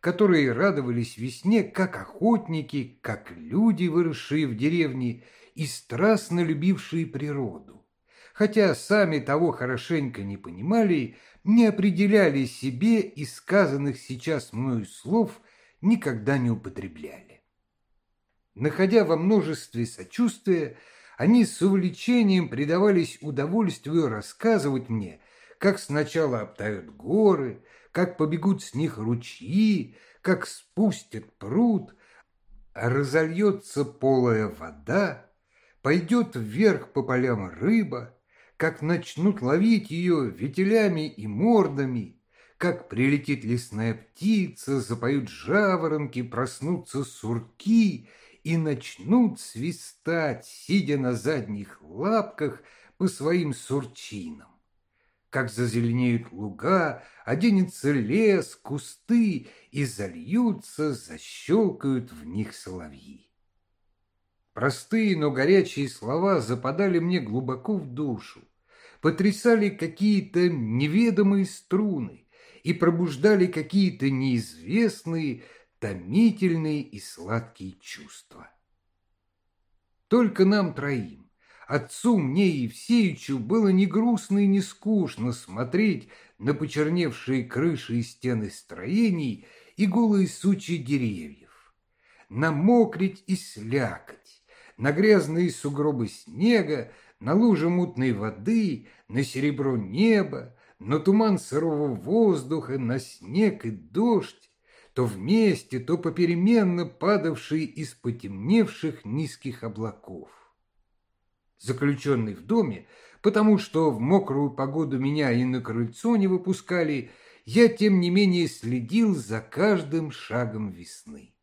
которые радовались весне как охотники, как люди, выросшие в деревне и страстно любившие природу. Хотя сами того хорошенько не понимали, не определяли себе и сказанных сейчас мною слов никогда не употребляли. Находя во множестве сочувствия, они с увлечением предавались удовольствию рассказывать мне, как сначала обтают горы, как побегут с них ручьи, как спустят пруд, а разольется полая вода, пойдет вверх по полям рыба, как начнут ловить ее ветелями и мордами, как прилетит лесная птица, запоют жаворонки, проснутся сурки и начнут свистать, сидя на задних лапках по своим сурчинам как зазеленеют луга, оденется лес, кусты, и зальются, защелкают в них соловьи. Простые, но горячие слова западали мне глубоко в душу, потрясали какие-то неведомые струны и пробуждали какие-то неизвестные, томительные и сладкие чувства. Только нам троим, Отцу мне и Евсеичу было ни грустно и не скучно смотреть на почерневшие крыши и стены строений и голые сучья деревьев, на мокрить и слякоть, на грязные сугробы снега, на лужи мутной воды, на серебро неба, на туман сырого воздуха, на снег и дождь, то вместе, то попеременно падавшие из потемневших низких облаков заключенный в доме, потому что в мокрую погоду меня и на крыльцо не выпускали, я, тем не менее, следил за каждым шагом весны.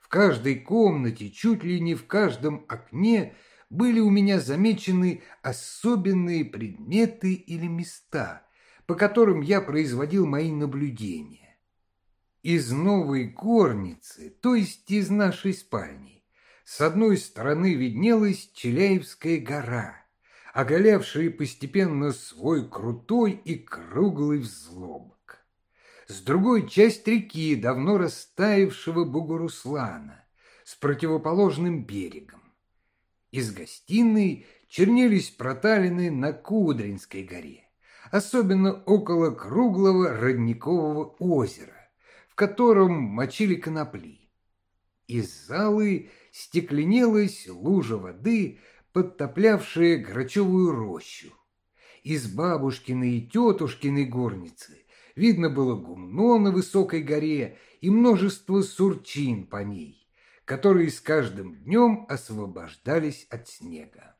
В каждой комнате, чуть ли не в каждом окне были у меня замечены особенные предметы или места, по которым я производил мои наблюдения. Из новой горницы, то есть из нашей спальни, с одной стороны виднелась Челяевская гора, оголявшая постепенно свой крутой и круглый взлобок. С другой часть реки, давно растаявшего Бугуруслана, с противоположным берегом. Из гостиной чернелись проталины на Кудринской горе, особенно около круглого родникового озера, в котором мочили конопли. Из залы стекленелась лужа воды, подтоплявшая грачевую рощу. Из бабушкиной и тетушкиной горницы видно было гумно на высокой горе и множество сурчин по ней, которые с каждым днем освобождались от снега.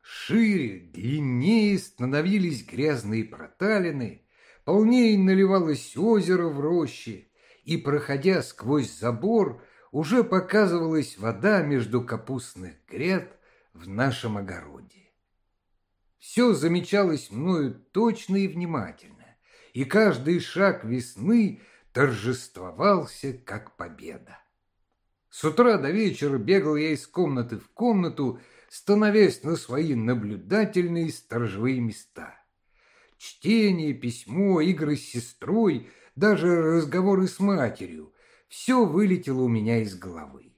Шире, длиннее становились грязные проталины, полнее наливалось озеро в роще, и, проходя сквозь забор, уже показывалась вода между капустных гряд в нашем огороде. Все замечалось мною точно и внимательно, и каждый шаг весны торжествовался как победа. С утра до вечера бегал я из комнаты в комнату, становясь на свои наблюдательные сторожевые места. Чтение, письмо, игры с сестрой, даже разговоры с матерью все вылетело у меня из головы.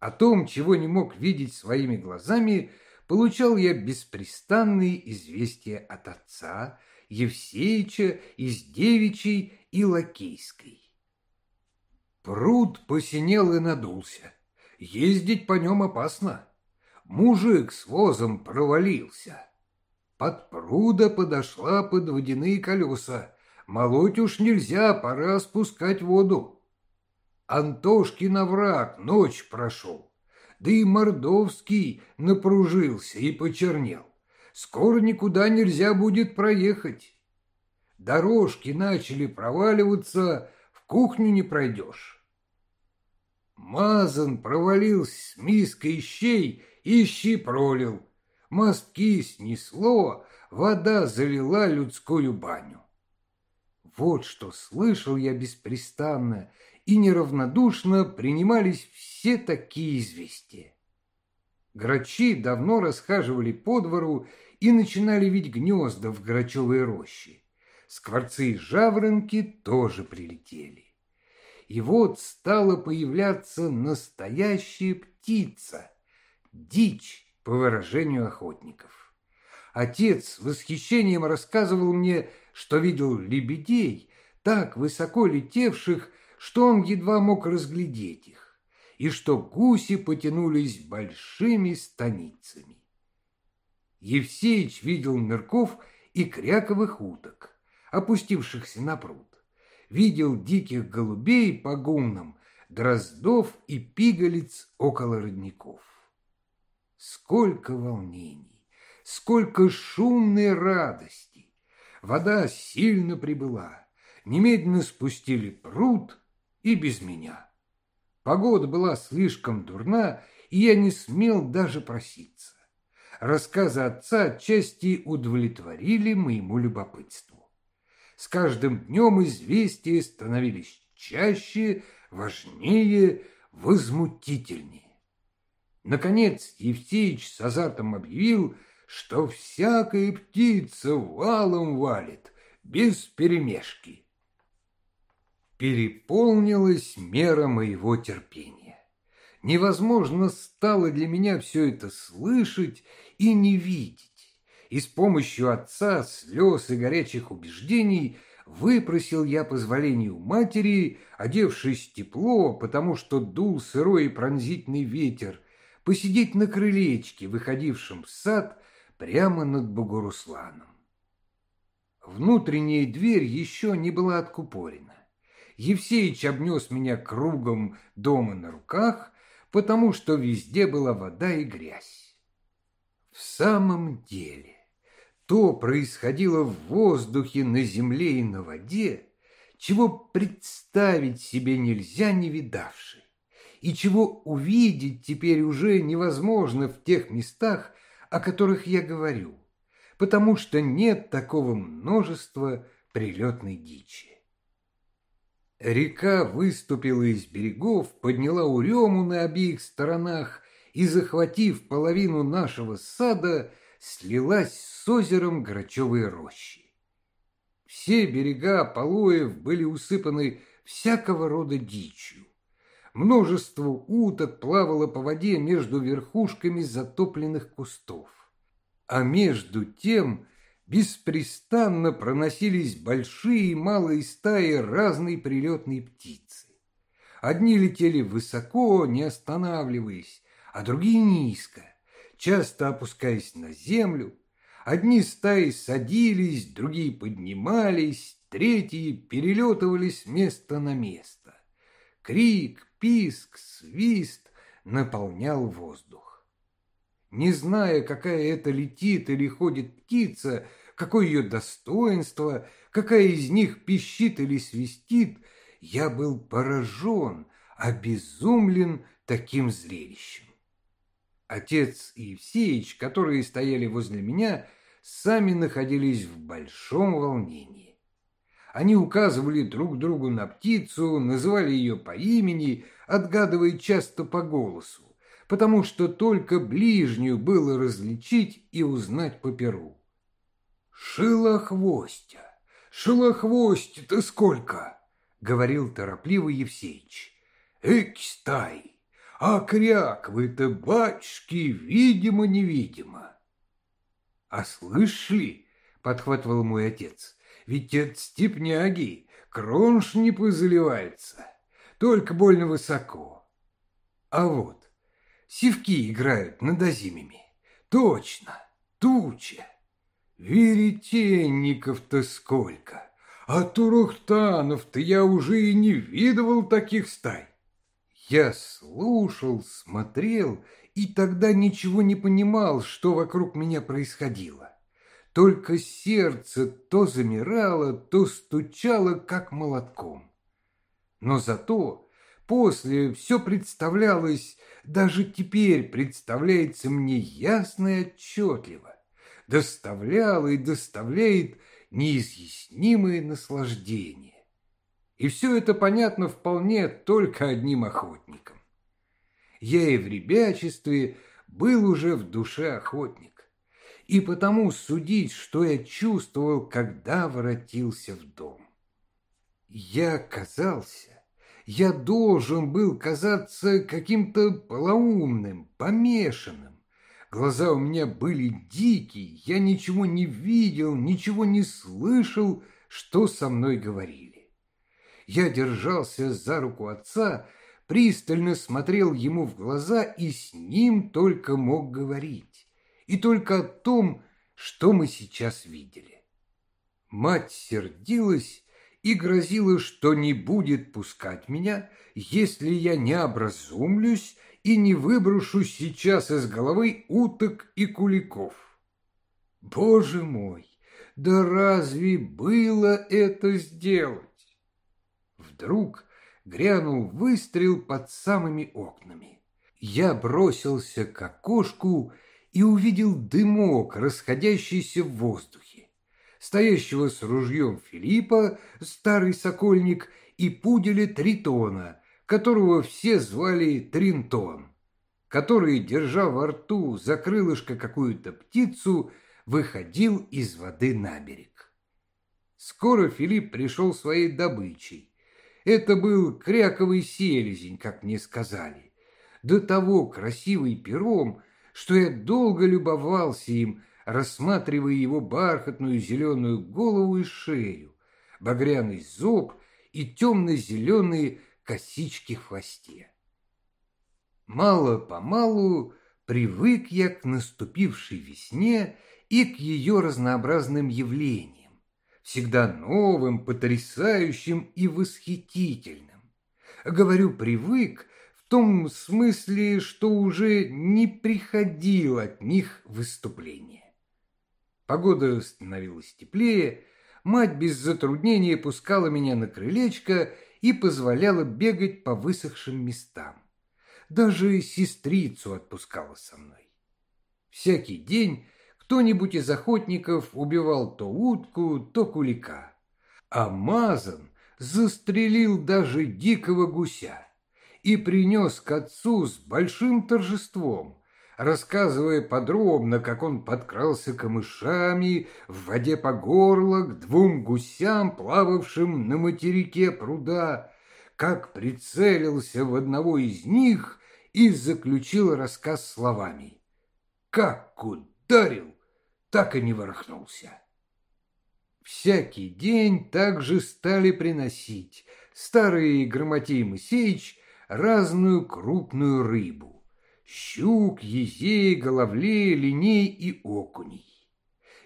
О том, чего не мог видеть своими глазами, получал я беспрестанные известия от отца, Евсеича, из девичьей и лакейской. Пруд посинел и надулся. Ездить по нем опасно. Мужик с возом провалился. Под пруда подошла под водяные колеса. Молоть уж нельзя, пора спускать воду. Антошкин овраг ночь прошел, да и Мордовский напружился и почернел. Скоро никуда нельзя будет проехать. Дорожки начали проваливаться, в кухню не пройдешь. Мазан провалился с миской щей и щи пролил. Мостки снесло, вода залила людскую баню. Вот что слышал я беспрестанно и неравнодушно принимались все такие известия. Грачи давно расхаживали по двору и начинали видеть гнезда в грачевой роще. Скворцы и жаворонки тоже прилетели. И вот стала появляться настоящая птица, дичь, по выражению охотников. Отец с восхищением рассказывал мне, что видел лебедей, так высоко летевших, что он едва мог разглядеть их, и что гуси потянулись большими станицами. Евсеич видел нырков и кряковых уток, опустившихся на пруд. Видел диких голубей по гумнам, дроздов и пигалиц около родников. Сколько волнений, сколько шумной радости! Вода сильно прибыла, немедленно спустили пруд и без меня. Погода была слишком дурна, и я не смел даже проситься. Рассказы отца отчасти удовлетворили моему любопытству. С каждым днем известия становились чаще, важнее, возмутительнее. Наконец Евсеич с азартом объявил, что всякая птица валом валит, без перемешки переполнилась мера моего терпения. Невозможно стало для меня все это слышать и не видеть. И с помощью отца, слез и горячих убеждений выпросил я позволение у матери, одевшись тепло, потому что дул сырой и пронзительный ветер, посидеть на крылечке, выходившем в сад прямо над Богорусланом. Внутренняя дверь еще не была откупорена. Евсеич обнес меня кругом дома на руках, потому что везде была вода и грязь. В самом деле, то происходило в воздухе, на земле и на воде, чего представить себе нельзя не видавший, и чего увидеть теперь уже невозможно в тех местах, о которых я говорю, потому что нет такого множества прилетной дичи. Река выступила из берегов, подняла урему на обеих сторонах и, захватив половину нашего сада, слилась с озером Грачевой рощи. Все берега Полоев были усыпаны всякого рода дичью. Множество уток плавало по воде между верхушками затопленных кустов. А между тем беспрестанно проносились большие и малые стаи разной прилетной птицы. Одни летели высоко, не останавливаясь, а другие низко, часто опускаясь на землю. Одни стаи садились, другие поднимались, третьи перелетывались с места на место. Крик, писк, свист наполнял воздух. Не зная, какая это летит или ходит птица, какое ее достоинство, какая из них пищит или свистит, я был поражен, обезумлен таким зрелищем. Отец и Евсеич, которые стояли возле меня, сами находились в большом волнении. Они указывали друг другу на птицу, называли ее по имени, отгадывая часто по голосу, потому что только ближнюю было различить и узнать по перу. «Шилохвостя! Шилохвостя-то сколько!» — говорил торопливо Евсеич. «Эк, стай! А кряквы-то, батюшки, видимо-невидимо!» «А слышали?» — подхватывал мой отец. «Ведь это степняги, кронш не позаливается, только больно высоко. А вот, сивки играют над озимями. Точно, туча!» Веретенников-то сколько! А турухтанов-то я уже и не видывал таких стай. Я слушал, смотрел и тогда ничего не понимал, что вокруг меня происходило. Только сердце то замирало, то стучало, как молотком. Но зато после все представлялось, даже теперь представляется мне ясно и отчетливо доставляла и доставляет неизъяснимые наслаждения. И все это понятно вполне только одним охотникам. Я и в ребячестве был уже в душе охотник, и потому судить, что я чувствовал, когда воротился в дом. Я казался, я должен был казаться каким-то полоумным, помешанным, Глаза у меня были дикие, я ничего не видел, ничего не слышал, что со мной говорили. Я держался за руку отца, пристально смотрел ему в глаза и с ним только мог говорить. И только о том, что мы сейчас видели. Мать сердилась и грозила, что не будет пускать меня, если я не образумлюсь и не выброшу сейчас из головы уток и куликов. Боже мой, да разве было это сделать? Вдруг грянул выстрел под самыми окнами. Я бросился к окошку и увидел дымок, расходящийся в воздухе. Стоящего с ружьем Филиппа, старый сокольник, и пуделя Тритона, которого все звали Тринтон, который, держа во рту за крылышко какую-то птицу, выходил из воды на берег. Скоро Филипп пришел своей добычей. Это был кряковый селезень, как мне сказали. До того красивый пером, что я долго любовался им, рассматривая его бархатную зеленую голову и шею, багряный зоб и темно-зеленые косички в хвосте. Мало-помалу привык я к наступившей весне и к ее разнообразным явлениям, всегда новым, потрясающим и восхитительным. Говорю «привык», в том смысле, что уже не приходил от них выступления. Погода становилась теплее, мать без затруднения пускала меня на крылечко и позволяла бегать по высохшим местам. Даже сестрицу отпускала со мной. Всякий день кто-нибудь из охотников убивал то утку, то кулика, а Мазан застрелил даже дикого гуся и принес к отцу с большим торжеством, рассказывая подробно, как он подкрался камышами в воде по горло к двум гусям, плававшим на материке пруда, как прицелился в одного из них и заключил рассказ словами. Как ударил, так и не ворохнулся. Всякий день также стали приносить старый Грамотей Моисеевич разную крупную рыбу щук, езей, головлей, линей и окуней.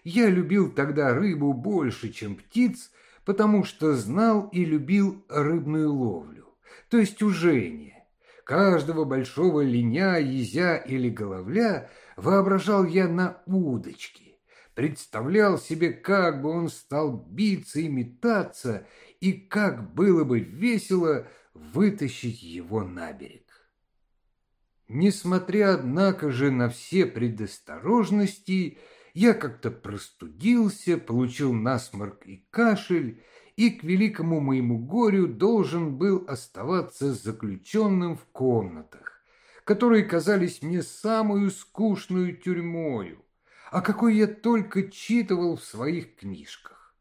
Я любил тогда рыбу больше, чем птиц, потому что знал и любил рыбную ловлю, то есть ужение. Каждого большого линя, езя или головля воображал я на удочке, представлял себе, как бы он стал биться и метаться, и как было бы весело вытащить его на берег. Несмотря, однако же, на все предосторожности, я как-то простудился, получил насморк и кашель, и к великому моему горю должен был оставаться заключенным в комнатах, которые казались мне самую скучную тюрьмою, а какой я только читывал в своих книжках.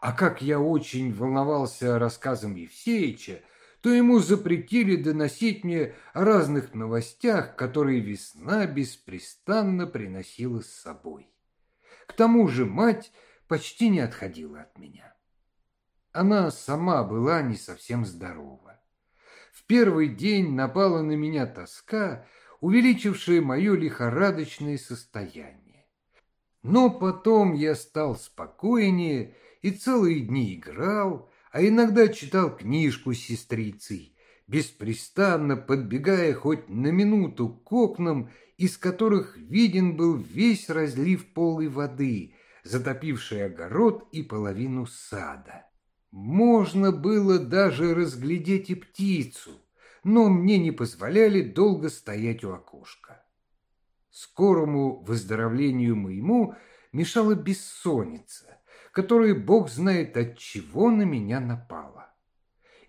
А как я очень волновался рассказом Евсеича, то ему запретили доносить мне о разных новостях, которые весна беспрестанно приносила с собой. К тому же мать почти не отходила от меня. Она сама была не совсем здорова. В первый день напала на меня тоска, увеличившая мое лихорадочное состояние. Но потом я стал спокойнее и целые дни играл, а иногда читал книжку с сестрицей, беспрестанно подбегая хоть на минуту к окнам, из которых виден был весь разлив полой воды, затопивший огород и половину сада. Можно было даже разглядеть и птицу, но мне не позволяли долго стоять у окошка. Скорому выздоровлению моему мешала бессонница, которое бог знает от чего на меня напало.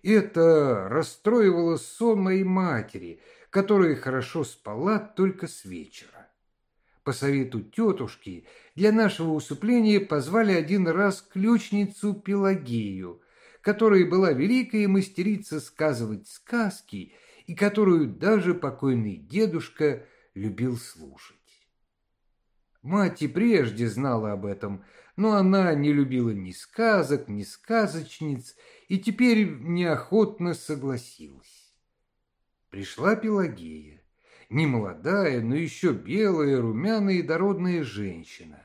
Это расстроивало сон моей матери, которая хорошо спала только с вечера. По совету тетушки для нашего усыпления позвали один раз ключницу Пелагею, которая была великая мастерица сказывать сказки и которую даже покойный дедушка любил слушать. Мать и прежде знала об этом, но она не любила ни сказок, ни сказочниц и теперь неохотно согласилась. Пришла Пелагея, не молодая, но еще белая, румяная и дородная женщина.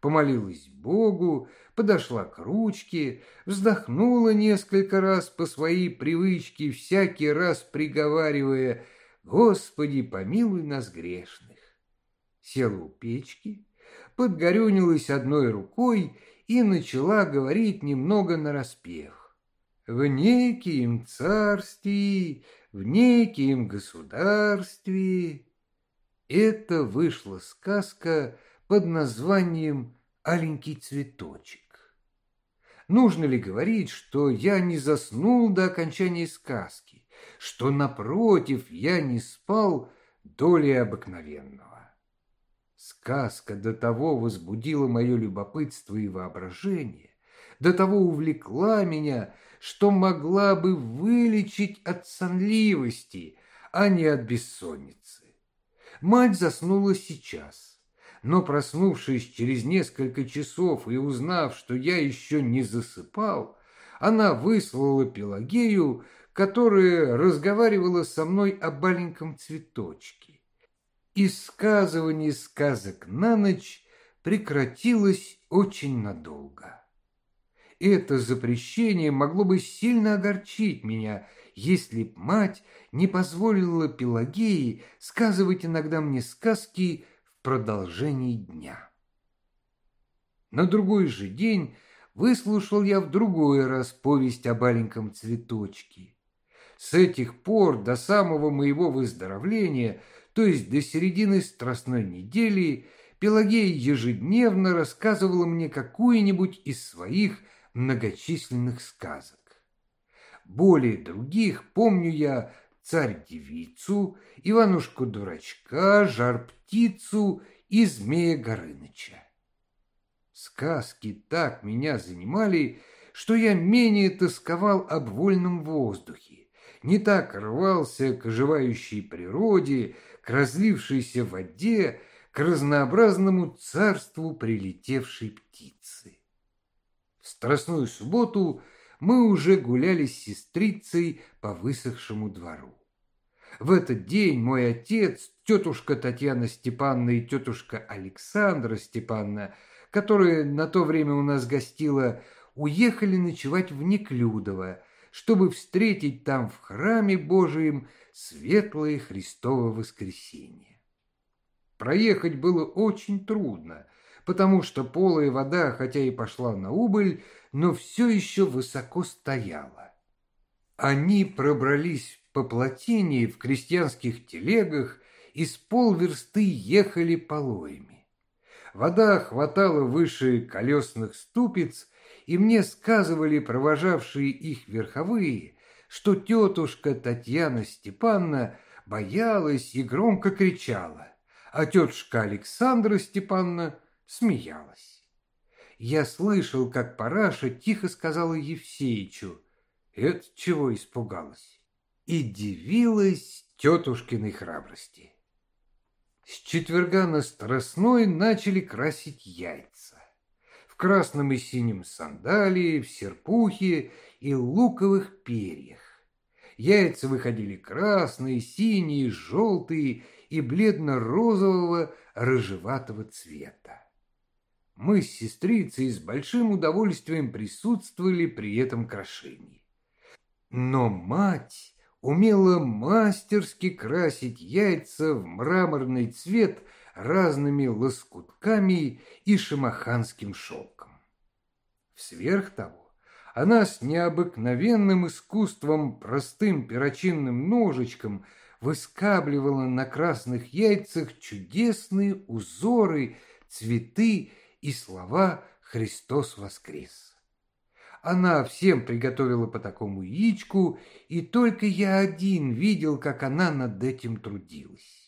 Помолилась Богу, подошла к ручке, вздохнула несколько раз по своей привычке, всякий раз приговаривая «Господи, помилуй нас грешных» села у печки, подгорюнилась одной рукой и начала говорить немного нараспев. В неким царстве, в неким государстве. Это вышла сказка под названием «Аленький цветочек». Нужно ли говорить, что я не заснул до окончания сказки, что, напротив, я не спал долей обыкновенного? Сказка до того возбудила мое любопытство и воображение, до того увлекла меня, что могла бы вылечить от сонливости, а не от бессонницы. Мать заснула сейчас, но, проснувшись через несколько часов и узнав, что я еще не засыпал, она выслала Пелагею, которая разговаривала со мной о маленьком цветочке и сказывание сказок на ночь прекратилось очень надолго. Это запрещение могло бы сильно огорчить меня, если б мать не позволила Пелагеи сказывать иногда мне сказки в продолжении дня. На другой же день выслушал я в другой раз повесть о маленьком цветочке. С этих пор до самого моего выздоровления – то есть до середины страстной недели, Пелагея ежедневно рассказывала мне какую-нибудь из своих многочисленных сказок. Более других помню я царь-девицу, Иванушку-дурачка, жар-птицу и змея Горыныча. Сказки так меня занимали, что я менее тосковал об вольном воздухе, не так рвался к оживающей природе, к разлившейся воде, к разнообразному царству прилетевшей птицы. В Страстную субботу мы уже гуляли с сестрицей по высохшему двору. В этот день мой отец, тетушка Татьяна Степановна и тетушка Александра Степановна, которая на то время у нас гостила, уехали ночевать в Неклюдово, чтобы встретить там в храме Божием светлое Христово воскресенье. Проехать было очень трудно, потому что полая вода, хотя и пошла на убыль, но все еще высоко стояла. Они пробрались по плотине в крестьянских телегах и с полверсты ехали полоями. Вода хватала выше колесных ступиц, и мне сказывали провожавшие их верховые, что тетушка Татьяна Степановна боялась и громко кричала, а тетушка Александра Степановна смеялась. Я слышал, как Параша тихо сказала Евсеичу, «Это чего испугалась?» И дивилась тетушкиной храбрости. С четверга на Страстной начали красить яйца. Красном и синем сандалии, в серпухе и луковых перьях. Яйца выходили красные, синие, желтые и бледно-розового рыжеватого цвета. Мы с сестрицей с большим удовольствием присутствовали при этом крошении. Но мать умела мастерски красить яйца в мраморный цвет разными лоскутками и шамаханским шелком. Сверх того, она с необыкновенным искусством простым перочинным ножичком выскабливала на красных яйцах чудесные узоры, цветы и слова «Христос воскрес». Она всем приготовила по такому яичку, и только я один видел, как она над этим трудилась.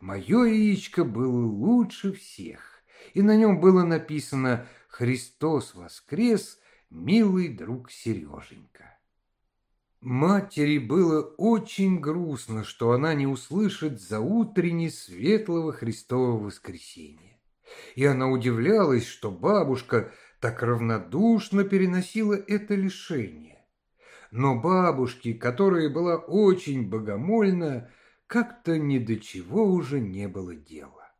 Мое яичко было лучше всех, и на нем было написано «Христос воскрес», милый друг Сереженька. Матери было очень грустно, что она не услышит заутренне светлого Христового воскресенья. И она удивлялась, что бабушка так равнодушно переносила это лишение. Но бабушке, которая была очень богомольна, как-то ни до чего уже не было дела.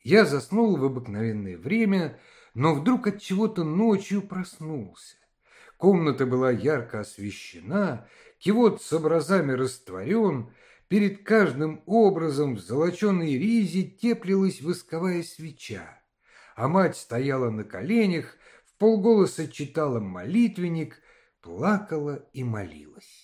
Я заснул в обыкновенное время, но вдруг от чего-то ночью проснулся. Комната была ярко освещена, кивот с образами растворен, перед каждым образом в золоченой ризе теплилась восковая свеча, а мать стояла на коленях, в полголоса читала молитвенник, плакала и молилась.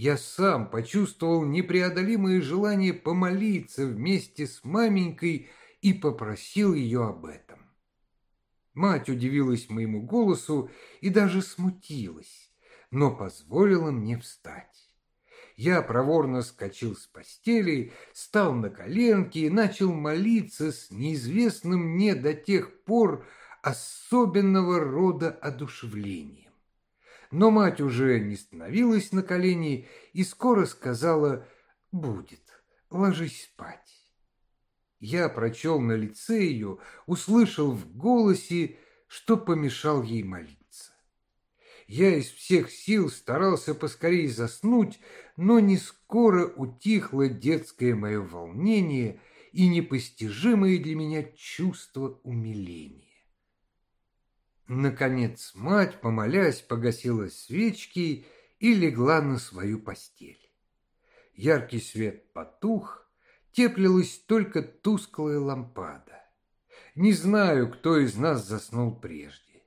Я сам почувствовал непреодолимое желание помолиться вместе с маменькой и попросил ее об этом. Мать удивилась моему голосу и даже смутилась, но позволила мне встать. Я проворно скочил с постели, стал на коленки и начал молиться с неизвестным мне до тех пор особенного рода одушевлением. Но мать уже не становилась на колени и скоро сказала «Будет, ложись спать». Я прочел на лице ее, услышал в голосе, что помешал ей молиться. Я из всех сил старался поскорее заснуть, но не скоро утихло детское мое волнение и непостижимое для меня чувство умиления. Наконец мать, помолясь, погасила свечки и легла на свою постель. Яркий свет потух, теплилась только тусклая лампада. Не знаю, кто из нас заснул прежде.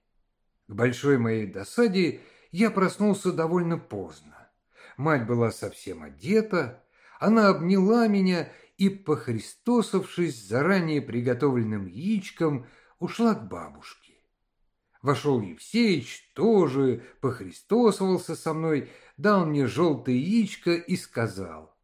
К большой моей досаде я проснулся довольно поздно. Мать была совсем одета, она обняла меня и, похристосовшись заранее приготовленным яичком, ушла к бабушке. Вошел Евсеич, тоже похристосовался со мной, дал мне желтое яичко и сказал,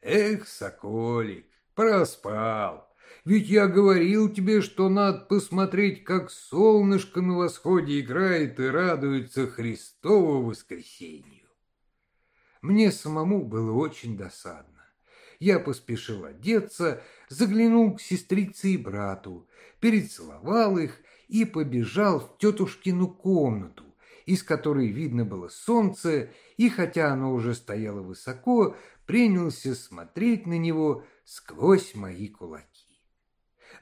Эх, соколик, проспал. Ведь я говорил тебе, что надо посмотреть, как солнышко на восходе играет и радуется Христову воскресенью. Мне самому было очень досадно. Я поспешил одеться, заглянул к сестрице и брату, перецеловал их и побежал в тетушкину комнату, из которой видно было солнце, и хотя оно уже стояло высоко, принялся смотреть на него сквозь мои кулаки.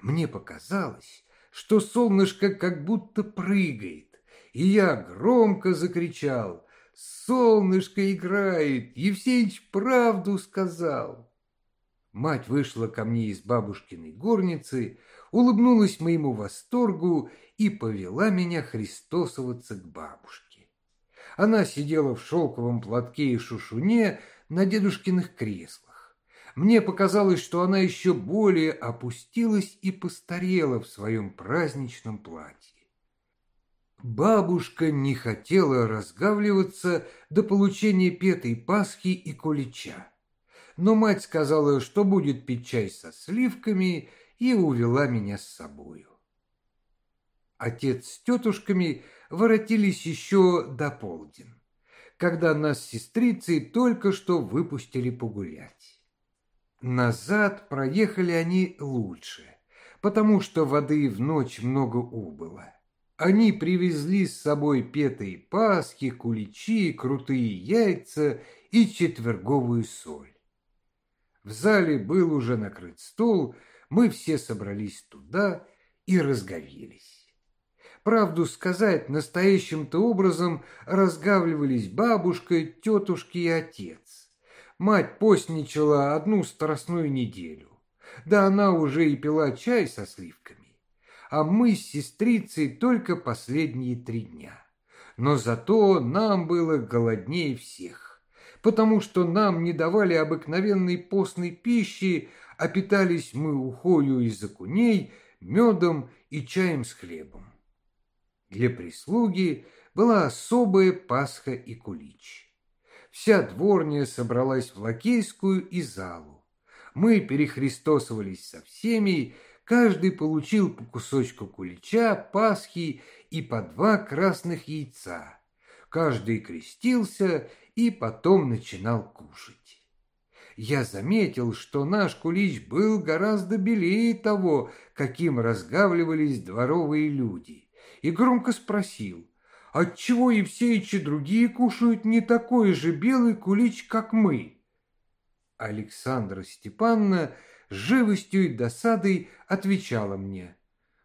Мне показалось, что солнышко как будто прыгает, и я громко закричал «Солнышко играет! Евсеич правду сказал!» Мать вышла ко мне из бабушкиной горницы, улыбнулась моему восторгу и повела меня христосоваться к бабушке. Она сидела в шелковом платке и шушуне, на дедушкиных креслах. Мне показалось, что она еще более опустилась и постарела в своем праздничном платье. Бабушка не хотела разгавливаться до получения петой Пасхи и кулича. Но мать сказала, что будет пить чай со сливками, и увела меня с собою. Отец с тетушками воротились еще до полдень когда нас с сестрицей только что выпустили погулять. Назад проехали они лучше, потому что воды в ночь много убыло. Они привезли с собой петые пасхи, куличи, крутые яйца и четверговую соль. В зале был уже накрыт стол, мы все собрались туда и разговелись. Правду сказать, настоящим-то образом разгавливались бабушка, тетушки и отец. Мать постничала одну страстную неделю. Да она уже и пила чай со сливками. А мы с сестрицей только последние три дня. Но зато нам было голоднее всех, потому что нам не давали обыкновенной постной пищи, а питались мы ухою из окуней, медом и чаем с хлебом. Для прислуги была особая Пасха и кулич. Вся дворня собралась в лакейскую и залу. Мы перехристосовались со всеми, каждый получил по кусочку кулича, Пасхи и по два красных яйца. Каждый крестился и потом начинал кушать. Я заметил, что наш кулич был гораздо белее того, каким разгавливались дворовые люди, и громко спросил, отчего Евсеич и другие кушают не такой же белый кулич, как мы? Александра Степановна с живостью и досадой отвечала мне,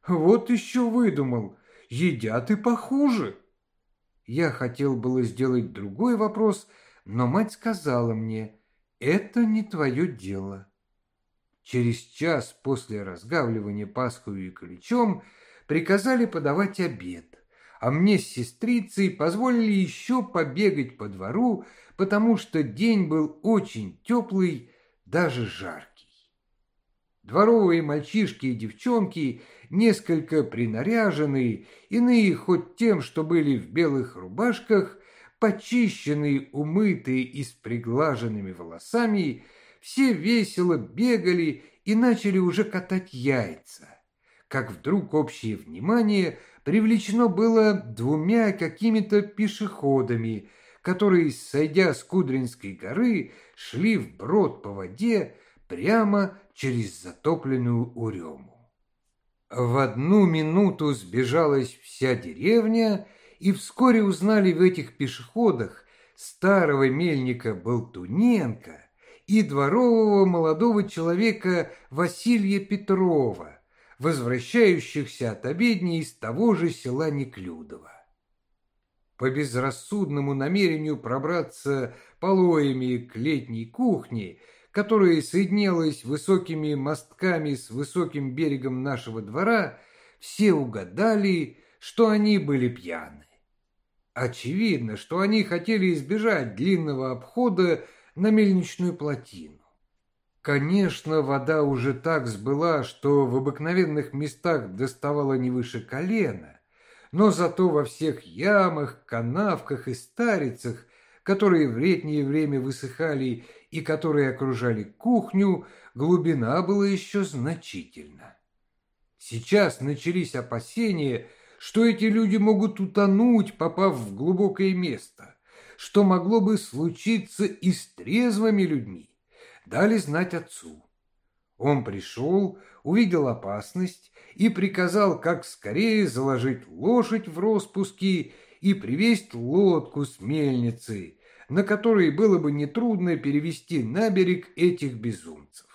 вот еще выдумал, едят и похуже. Я хотел было сделать другой вопрос, но мать сказала мне, это не твое дело. Через час после разгавливания пасхою и ключом приказали подавать обед, а мне с сестрицей позволили еще побегать по двору, потому что день был очень теплый, даже жаркий. Дворовые мальчишки и девчонки, несколько принаряженные, иные хоть тем, что были в белых рубашках, почищенные, умытые и с приглаженными волосами, все весело бегали и начали уже катать яйца. Как вдруг общее внимание привлечено было двумя какими-то пешеходами, которые, сойдя с Кудринской горы, шли вброд по воде прямо через затопленную урему. В одну минуту сбежалась вся деревня, и вскоре узнали в этих пешеходах старого мельника Болтуненко и дворового молодого человека Василия Петрова, возвращающихся от обедни из того же села Неклюдово. По безрассудному намерению пробраться полоями к летней кухне, которая соединялась высокими мостками с высоким берегом нашего двора, все угадали, что они были пьяны. Очевидно, что они хотели избежать длинного обхода на мельничную плотину. Конечно, вода уже так сбыла, что в обыкновенных местах доставала не выше колена, но зато во всех ямах, канавках и старицах, которые в летнее время высыхали и которые окружали кухню, глубина была еще значительна. Сейчас начались опасения, что эти люди могут утонуть, попав в глубокое место, что могло бы случиться и с трезвыми людьми. Дали знать отцу. Он пришел, увидел опасность и приказал как скорее заложить лошадь в распуски и привезть лодку с мельницы, на которой было бы нетрудно перевести на берег этих безумцев.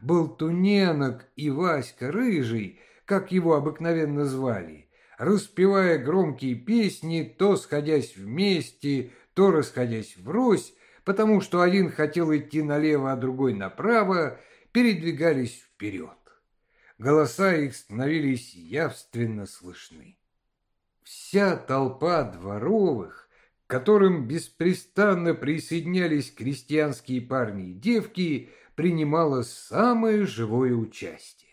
Был Туненок и Васька Рыжий как его обыкновенно звали, распевая громкие песни, то сходясь вместе, то расходясь врозь, потому что один хотел идти налево, а другой направо, передвигались вперед. Голоса их становились явственно слышны. Вся толпа дворовых, к которым беспрестанно присоединялись крестьянские парни и девки, принимала самое живое участие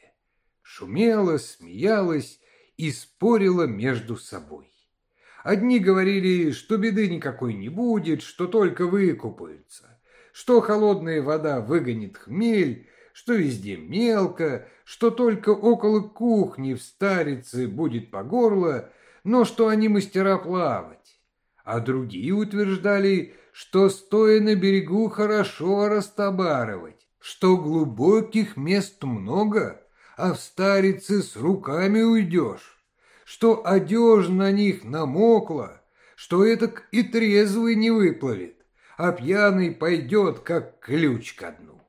шумела, смеялась и спорила между собой. Одни говорили, что беды никакой не будет, что только выкупаются, что холодная вода выгонит хмель, что везде мелко, что только около кухни в старице будет по горло, но что они мастера плавать. А другие утверждали, что стоя на берегу хорошо растабарывать, что глубоких мест много, а в старице с руками уйдешь, что одежь на них намокла, что это и трезвый не выплывет, а пьяный пойдет, как ключ ко дну.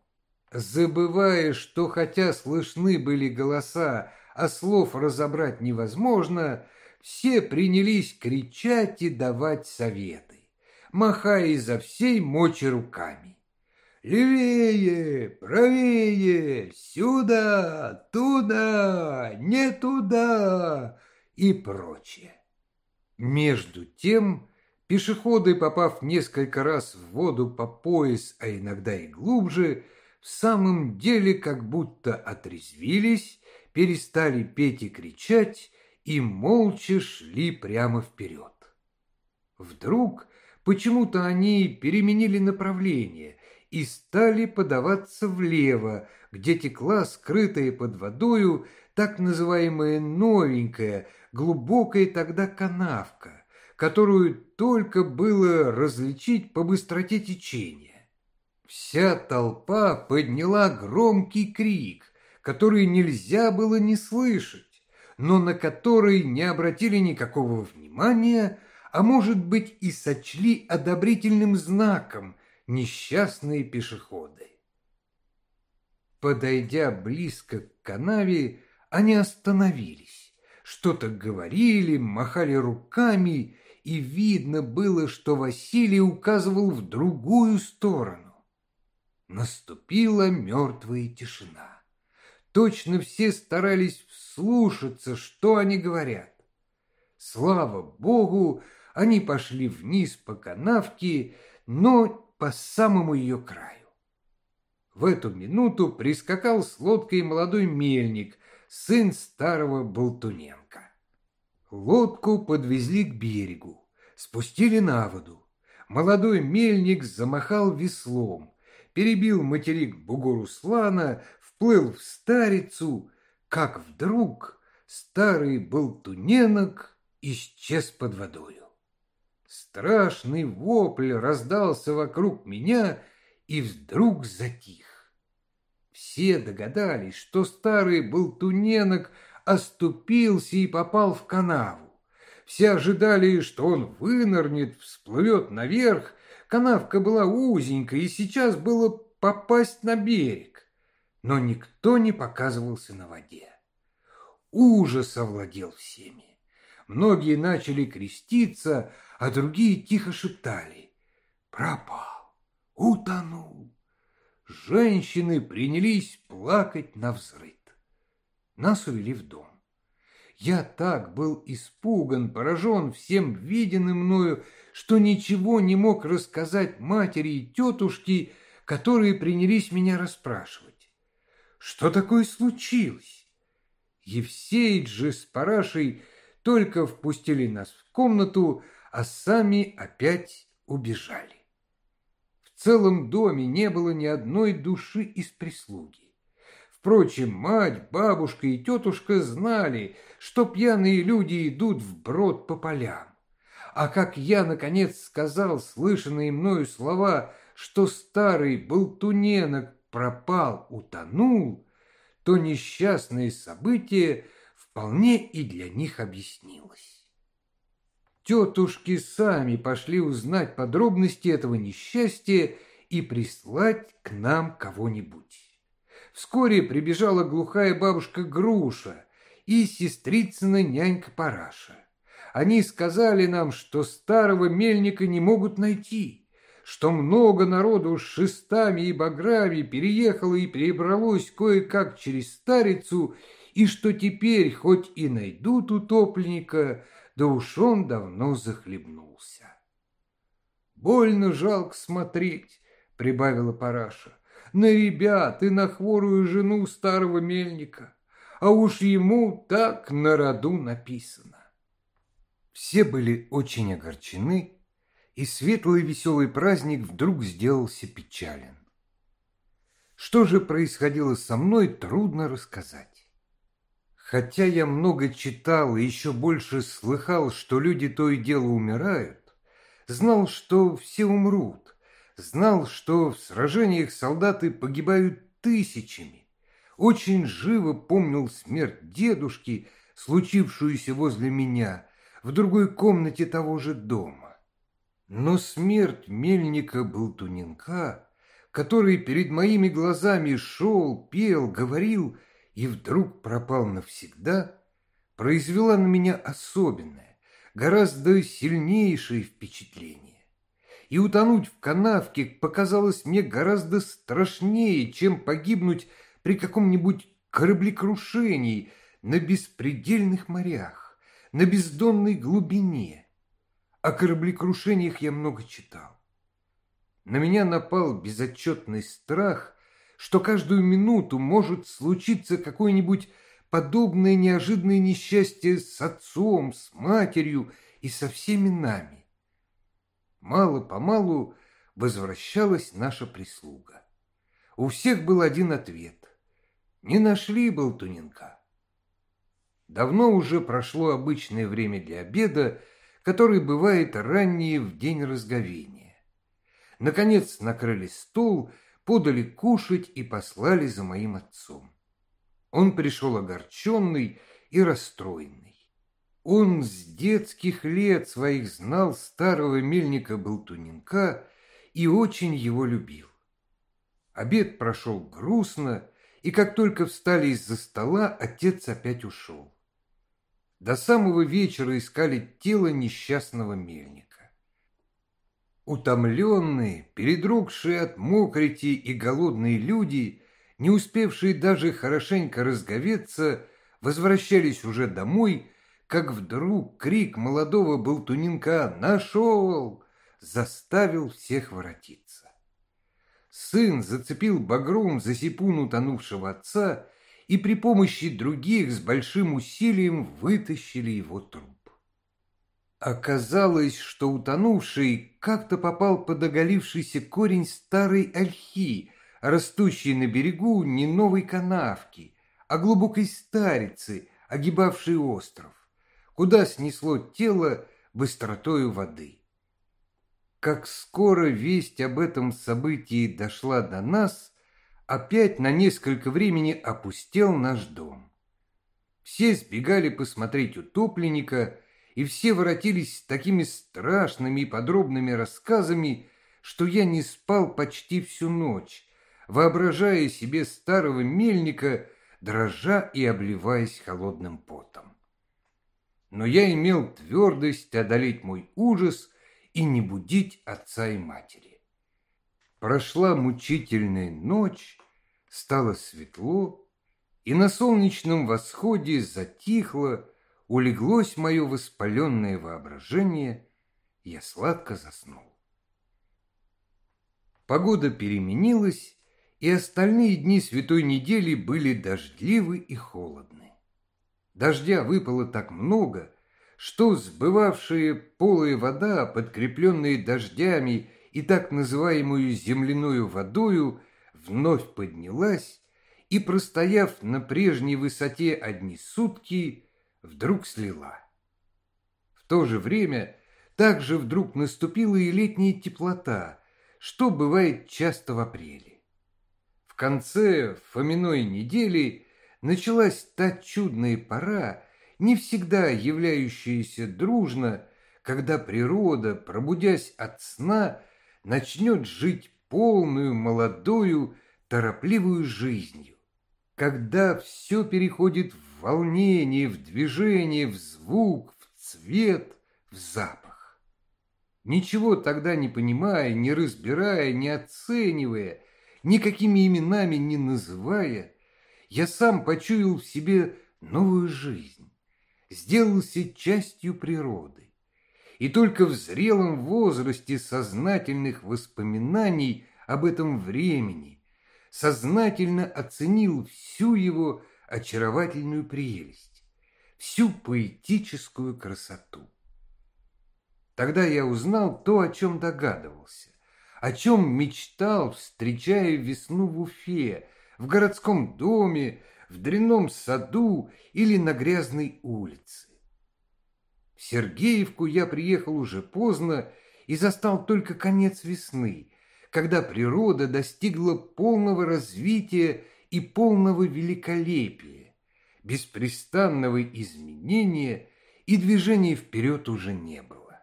Забывая, что хотя слышны были голоса, а слов разобрать невозможно, все принялись кричать и давать советы, махая изо всей мочи руками. Левее, правее, сюда, туда, не туда и прочее. Между тем, пешеходы, попав несколько раз в воду по пояс, а иногда и глубже, в самом деле как будто отрезвились, перестали петь и кричать и молча шли прямо вперед. Вдруг почему-то они переменили направление и стали подаваться влево, где текла скрытая под водою так называемая новенькая, глубокая тогда канавка, которую только было различить по быстроте течения. Вся толпа подняла громкий крик, который нельзя было не слышать, но на который не обратили никакого внимания, а может быть и сочли одобрительным знаком несчастные пешеходы. Подойдя близко к канаве, они остановились, что-то говорили, махали руками, и видно было, что Василий указывал в другую сторону. Наступила мертвая тишина. Точно все старались вслушаться, что они говорят. Слава Богу, они пошли вниз по канавке, но по самому ее краю. В эту минуту прискакал с лодкой молодой мельник, сын старого Болтуненко. Лодку подвезли к берегу, спустили на воду. Молодой мельник замахал веслом, перебил материк Бугуруслана, вплыл в старицу, как вдруг старый болтуненок исчез под водою. Страшный вопль раздался вокруг меня и вдруг затих. Все догадались, что старый болтуненок оступился и попал в канаву. Все ожидали, что он вынырнет, всплывет наверх. Канавка была узенькая, и сейчас было попасть на берег. Но никто не показывался на воде. Ужас овладел всеми. Многие начали креститься, а другие тихо шептали «Пропал! Утонул!» Женщины принялись плакать на взрыв. Нас увели в дом. Я так был испуган, поражен всем виденным мною, что ничего не мог рассказать матери и тетушке, которые принялись меня расспрашивать. Что такое случилось? Евсеич же с Парашей только впустили нас в комнату, а сами опять убежали. В целом доме не было ни одной души из прислуги. Впрочем, мать, бабушка и тетушка знали, что пьяные люди идут вброд по полям. А как я, наконец, сказал слышанные мною слова, что старый болтуненок пропал, утонул, то несчастное событие вполне и для них объяснилось. Тетушки сами пошли узнать подробности этого несчастья и прислать к нам кого-нибудь. Вскоре прибежала глухая бабушка Груша и сестрицына нянька Параша. Они сказали нам, что старого мельника не могут найти, что много народу с шестами и баграми переехало и перебралось кое-как через старицу, и что теперь, хоть и найдут утопленника, да уж он давно захлебнулся. «Больно жалко смотреть», — прибавила Параша на ребят и на хворую жену старого мельника, а уж ему так на роду написано. Все были очень огорчены, и светлый веселый праздник вдруг сделался печален. Что же происходило со мной, трудно рассказать. Хотя я много читал и еще больше слыхал, что люди то и дело умирают, знал, что все умрут, знал, что в сражениях солдаты погибают тысячами. Очень живо помнил смерть дедушки, случившуюся возле меня, в другой комнате того же дома. Но смерть мельника Болтуненка, который перед моими глазами шел, пел, говорил и вдруг пропал навсегда, произвела на меня особенное, гораздо сильнейшее впечатление и утонуть в канавке показалось мне гораздо страшнее, чем погибнуть при каком-нибудь кораблекрушении на беспредельных морях, на бездонной глубине. О кораблекрушениях я много читал. На меня напал безотчетный страх, что каждую минуту может случиться какое-нибудь подобное неожиданное несчастье с отцом, с матерью и со всеми нами мало-помалу возвращалась наша прислуга. У всех был один ответ. Не нашли болтуненка. Давно уже прошло обычное время для обеда, который бывает раннее в день разговения. Наконец накрыли стол, подали кушать и послали за моим отцом. Он пришел огорченный и расстроенный. Он с детских лет своих знал старого мельника Болтуненка и очень его любил. Обед прошел грустно, и как только встали из-за стола, отец опять ушел. До самого вечера искали тело несчастного мельника. Утомленные, передрогшие от мокрити и голодные люди, не успевшие даже хорошенько разговеться, возвращались уже домой, как вдруг крик молодого болтунинка «Нашел!» заставил всех воротиться. Сын зацепил багром за сипун утонувшего отца и при помощи других с большим усилием вытащили его труп. Оказалось, что утонувший как-то попал под оголившийся корень старой ольхи, растущей на берегу не новой канавки, а глубокой старицы, огибавшей остров, куда снесло тело быстротою воды. Как скоро весть об этом событии дошла до нас, опять на несколько времени опустел наш дом. Все сбегали посмотреть утопленника, и все воротились такими страшными и подробными рассказами, что я не спал почти всю ночь, воображая себе старого мельника, дрожа и обливаясь холодным потом. Но я имел твердость одолеть мой ужас и не будить отца и матери. Прошла мучительная ночь, стало светло, и на солнечном восходе затихло, улеглось мое воспаленное воображение, я сладко заснул. Погода переменилась, и остальные дни святой недели были дождливы и холодны. Дождя выпало так много, что сбывавшая полая вода, подкрепленная дождями и так называемую земляную водою, вновь поднялась и, простояв на прежней высоте одни сутки, вдруг слила. В то же время также вдруг наступила и летняя теплота, что бывает часто в апреле. В конце Фоминой недели началась та чудная пора, не всегда являющаяся дружно, когда природа, пробудясь от сна, начнет жить полную, молодую, торопливую жизнью, когда все переходит в волнение, в движение, в звук, в цвет, в запах. Ничего тогда не понимая, не разбирая, не оценивая, никакими именами не называя, я сам почуял в себе новую жизнь, сделался частью природы и только в зрелом возрасте сознательных воспоминаний об этом времени сознательно оценил всю его очаровательную прелесть, всю поэтическую красоту. Тогда я узнал то, о чем догадывался, о чем мечтал, встречая весну в Уфе, в городском доме, в дрянном саду или на грязной улице. В Сергеевку я приехал уже поздно и застал только конец весны, когда природа достигла полного развития и полного великолепия, беспрестанного изменения и движения вперед уже не было.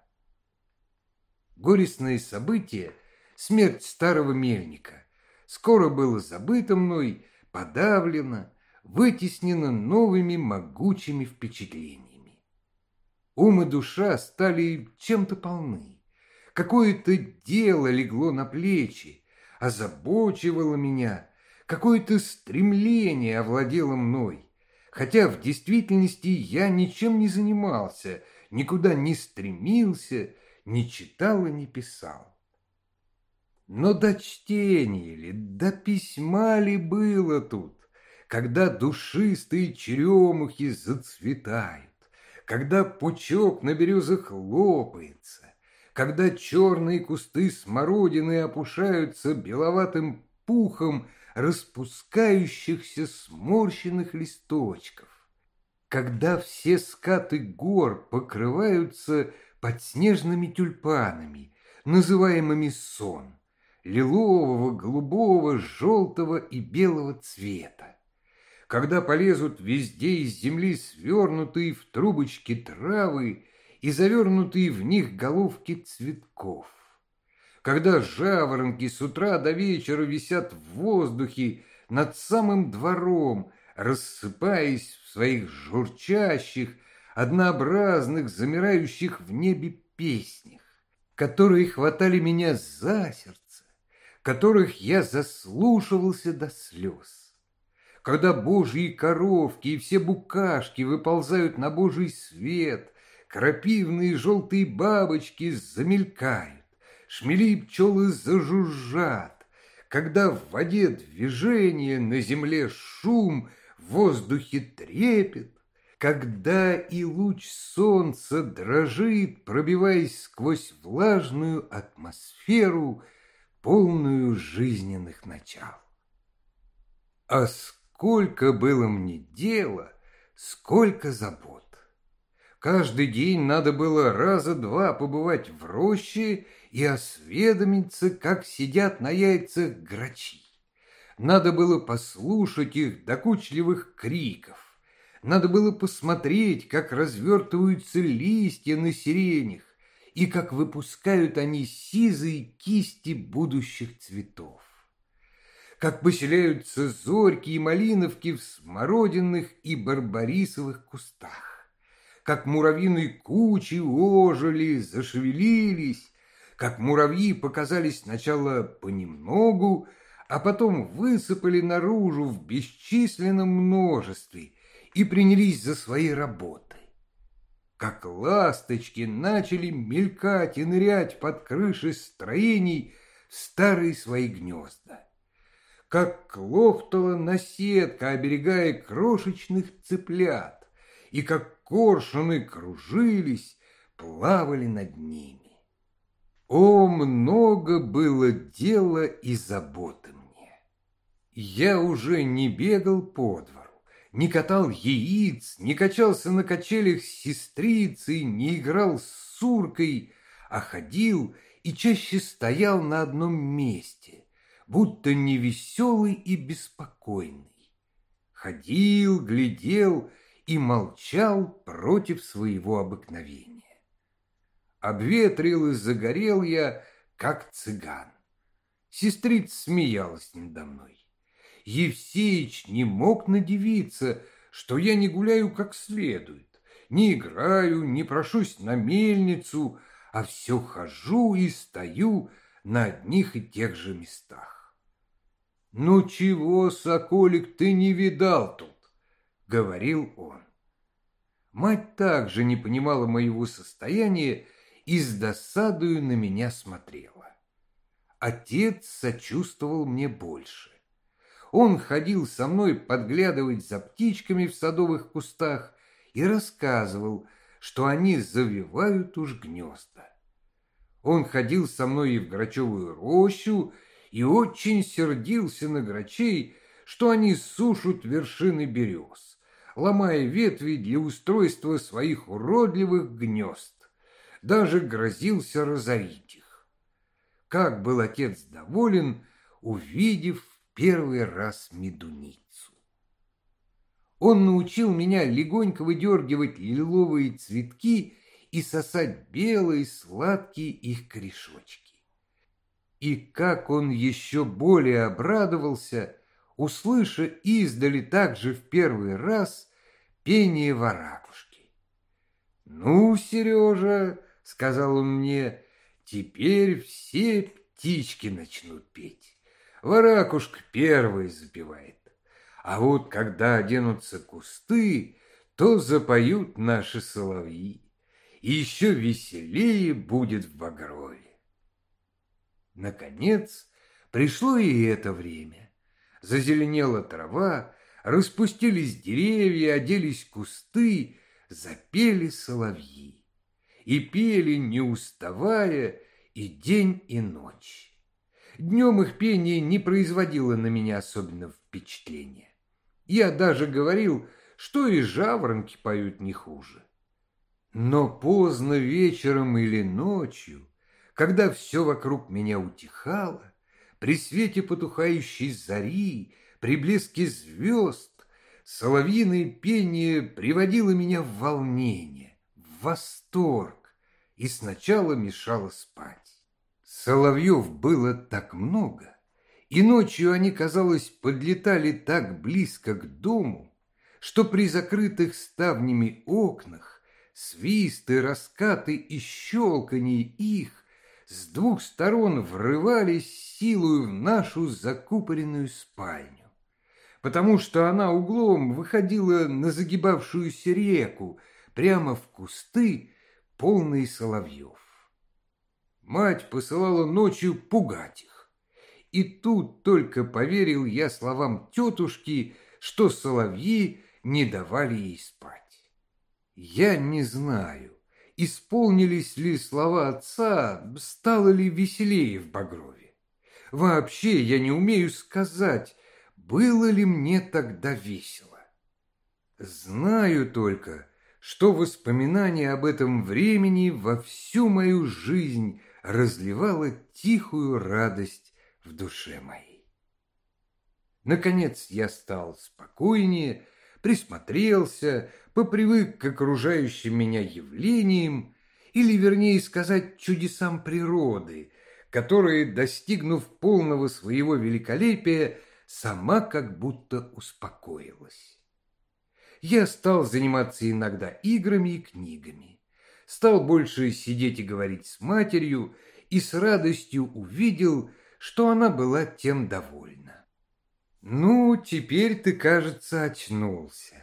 Горестное событие, смерть старого мельника, скоро было забыто мной, подавлено, вытеснено новыми могучими впечатлениями. Ум и душа стали чем-то полны. Какое-то дело легло на плечи, озабочивало меня, какое-то стремление овладело мной, хотя в действительности я ничем не занимался, никуда не стремился, не читал и не писал. Но до чтения ли, до письма ли было тут, когда душистые черемухи зацветают? когда пучок на березах лопается, когда черные кусты смородины опушаются беловатым пухом распускающихся сморщенных листочков, когда все скаты гор покрываются подснежными тюльпанами, называемыми сон, лилового, голубого, желтого и белого цвета. Когда полезут везде из земли свернутые в трубочки травы и завернутые в них головки цветков. Когда жаворонки с утра до вечера висят в воздухе над самым двором, рассыпаясь в своих журчащих, однообразных, замирающих в небе песнях, которые хватали меня за сердце, которых я заслушивался до слез. Когда божьи коровки и все букашки выползают на божий свет, крапивные желтые бабочки замелькают, шмели пчелы зажужжат, когда в воде движение, на земле шум, в воздухе трепет, когда и луч солнца дрожит, пробиваясь сквозь влажную атмосферу, полную жизненных начал. А сколько было мне дела, сколько забот! Каждый день надо было раза два побывать в роще и осведомиться, как сидят на яйцах грачи. Надо было послушать их докучливых криков, надо было посмотреть, как развертываются листья на сиренях и как выпускают они сизые кисти будущих цветов. Как поселяются зорьки и малиновки в смородинных и барбарисовых кустах. Как муравьиные кучи ожили, зашевелились, как муравьи показались сначала понемногу, а потом высыпали наружу в бесчисленном множестве и принялись за свои работы. Как ласточки начали мелькать и нырять под крыши строений старые свои гнезда. Как клохтала наседка, оберегая крошечных цыплят, и как коршуны кружились, плавали над ними. О, много было дела и заботы мне! Я уже не бегал по двору не катал яиц, не качался на качелях с сестрицей, не играл с суркой, а ходил и чаще стоял на одном месте, будто невеселый и беспокойный. Ходил, глядел и молчал против своего обыкновения. Обветрил и загорел я, как цыган. Сестрица смеялась надо мной. Евсеич не мог надевиться, что я не гуляю как следует, не играю, не прошусь на мельницу, а все хожу и стою на одних и тех же местах. «Ну чего, соколик, ты не видал тут?» — говорил он. Мать также не понимала моего состояния и с досадою на меня смотрела. Отец сочувствовал мне больше. Он ходил со мной подглядывать за птичками в садовых кустах и рассказывал, что они завивают уж гнезда. Он ходил со мной и в грачевую рощу и очень сердился на грачей, что они сушат вершины берез, ломая ветви для устройства своих уродливых гнезд. Даже грозился разорить их. Как был отец доволен, увидев первый раз медуницу. Он научил меня легонько выдергивать лиловые цветки и сосать белые сладкие их корешочки. И как он еще более обрадовался, услыша издали также в первый раз пение воракушки. «Ну, Сережа, — сказал он мне, — теперь все птички начнут петь. Воракушка первый запевает. А вот когда оденутся кусты, то запоют наши соловьи, и еще веселее будет в Багрове. Наконец, пришло и это время. Зазеленела трава, распустились деревья, оделись кусты, запели соловьи. И пели, не уставая, и день, и ночь. Днем их пение не производило на меня особенного впечатления. Я даже говорил, что и жаворонки поют не хуже. Но поздно вечером или ночью, когда все вокруг меня утихало, при свете потухающей зари, при блеске звезд, соловьиное пение приводило меня в волнение, в восторг и сначала мешало спать. Соловьев было так много, и ночью они, казалось, подлетали так близко к дому, что при закрытых ставнями окнах свисты, раскаты и щелканье их с двух сторон врывались силою в нашу закупоренную спальню потому что она углом выходила на загибавшуюся реку, прямо в кусты, полные соловьев. Мать посылала ночью пугать их. И тут только поверил я словам тетушки, что соловьи не давали ей спать. Я не знаю, исполнились ли слова отца, стало ли веселее в Багрове. Вообще я не умею сказать, было ли мне тогда весело? Знаю только, что воспоминание об этом времени во всю мою жизнь разливало тихую радость в душе моей. Наконец я стал спокойнее, присмотрелся, попривык к окружающим меня явлениям, или, вернее сказать, чудесам природы, которые, достигнув полного своего великолепия, сама как будто успокоилась. Я стал заниматься иногда играми и книгами, стал больше сидеть и говорить с матерью и с радостью увидел, что она была тем довольна. «Ну, теперь ты, кажется, очнулся», —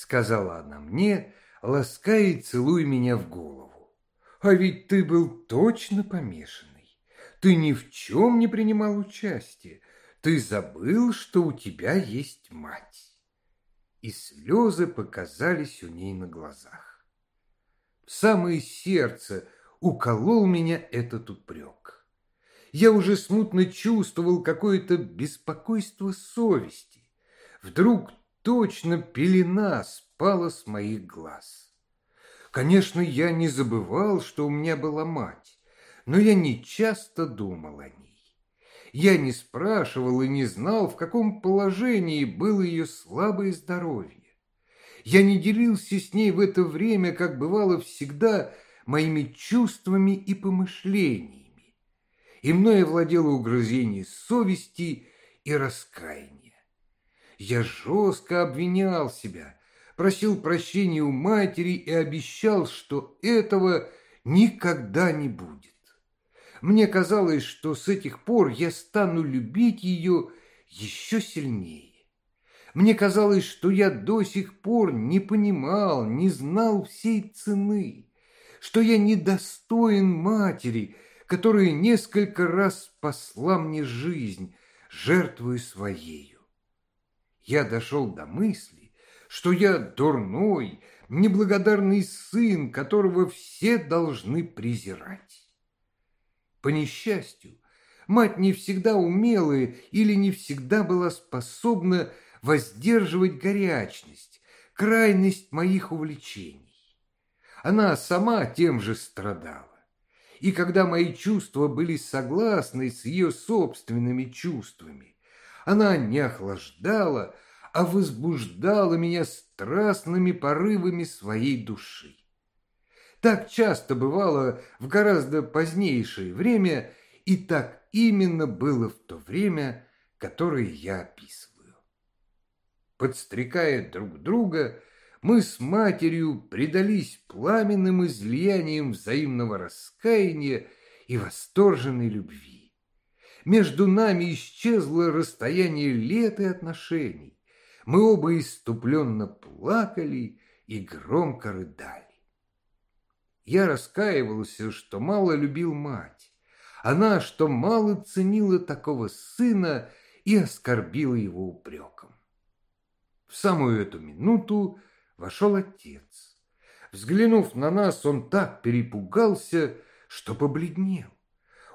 сказала она мне, лаская и целуя меня в голову. «А ведь ты был точно помешанный. Ты ни в чем не принимал участия, ты забыл, что у тебя есть мать. И слезы показались у ней на глазах. В самое сердце уколол меня этот упрек. Я уже смутно чувствовал какое-то беспокойство совести. Вдруг точно пелена спала с моих глаз. Конечно, я не забывал, что у меня была мать, но я не часто думал о ней. Я не спрашивал и не знал, в каком положении было ее слабое здоровье. Я не делился с ней в это время, как бывало всегда, моими чувствами и помышлениями. И мною владело угрызение совести и раскаяния. Я жестко обвинял себя, просил прощения у матери и обещал, что этого никогда не будет. Мне казалось, что с этих пор я стану любить ее еще сильнее. Мне казалось, что я до сих пор не понимал, не знал всей цены, что я недостоин матери, которая несколько раз спасла мне жизнь, жертвуя своею. Я дошел до мысли, что я дурной, неблагодарный сын, которого все должны презирать. По несчастью, мать не всегда умела или не всегда была способна воздерживать горячность, крайность моих увлечений. Она сама тем же страдала. И когда мои чувства были согласны с ее собственными чувствами, она не охлаждала, а возбуждала меня страстными порывами своей души. Так часто бывало в гораздо позднейшее время, и так именно было в то время, которое я описываю. Подстрекая друг друга, мы с матерью предались пламенным излияниям взаимного раскаяния и восторженной любви. Между нами исчезло расстояние лет и отношений. Мы оба иступленно плакали и громко рыдали. Я раскаивался, что мало любил мать. Она, что мало ценила такого сына и оскорбила его упреком. В самую эту минуту вошел отец. Взглянув на нас, он так перепугался, что побледнел.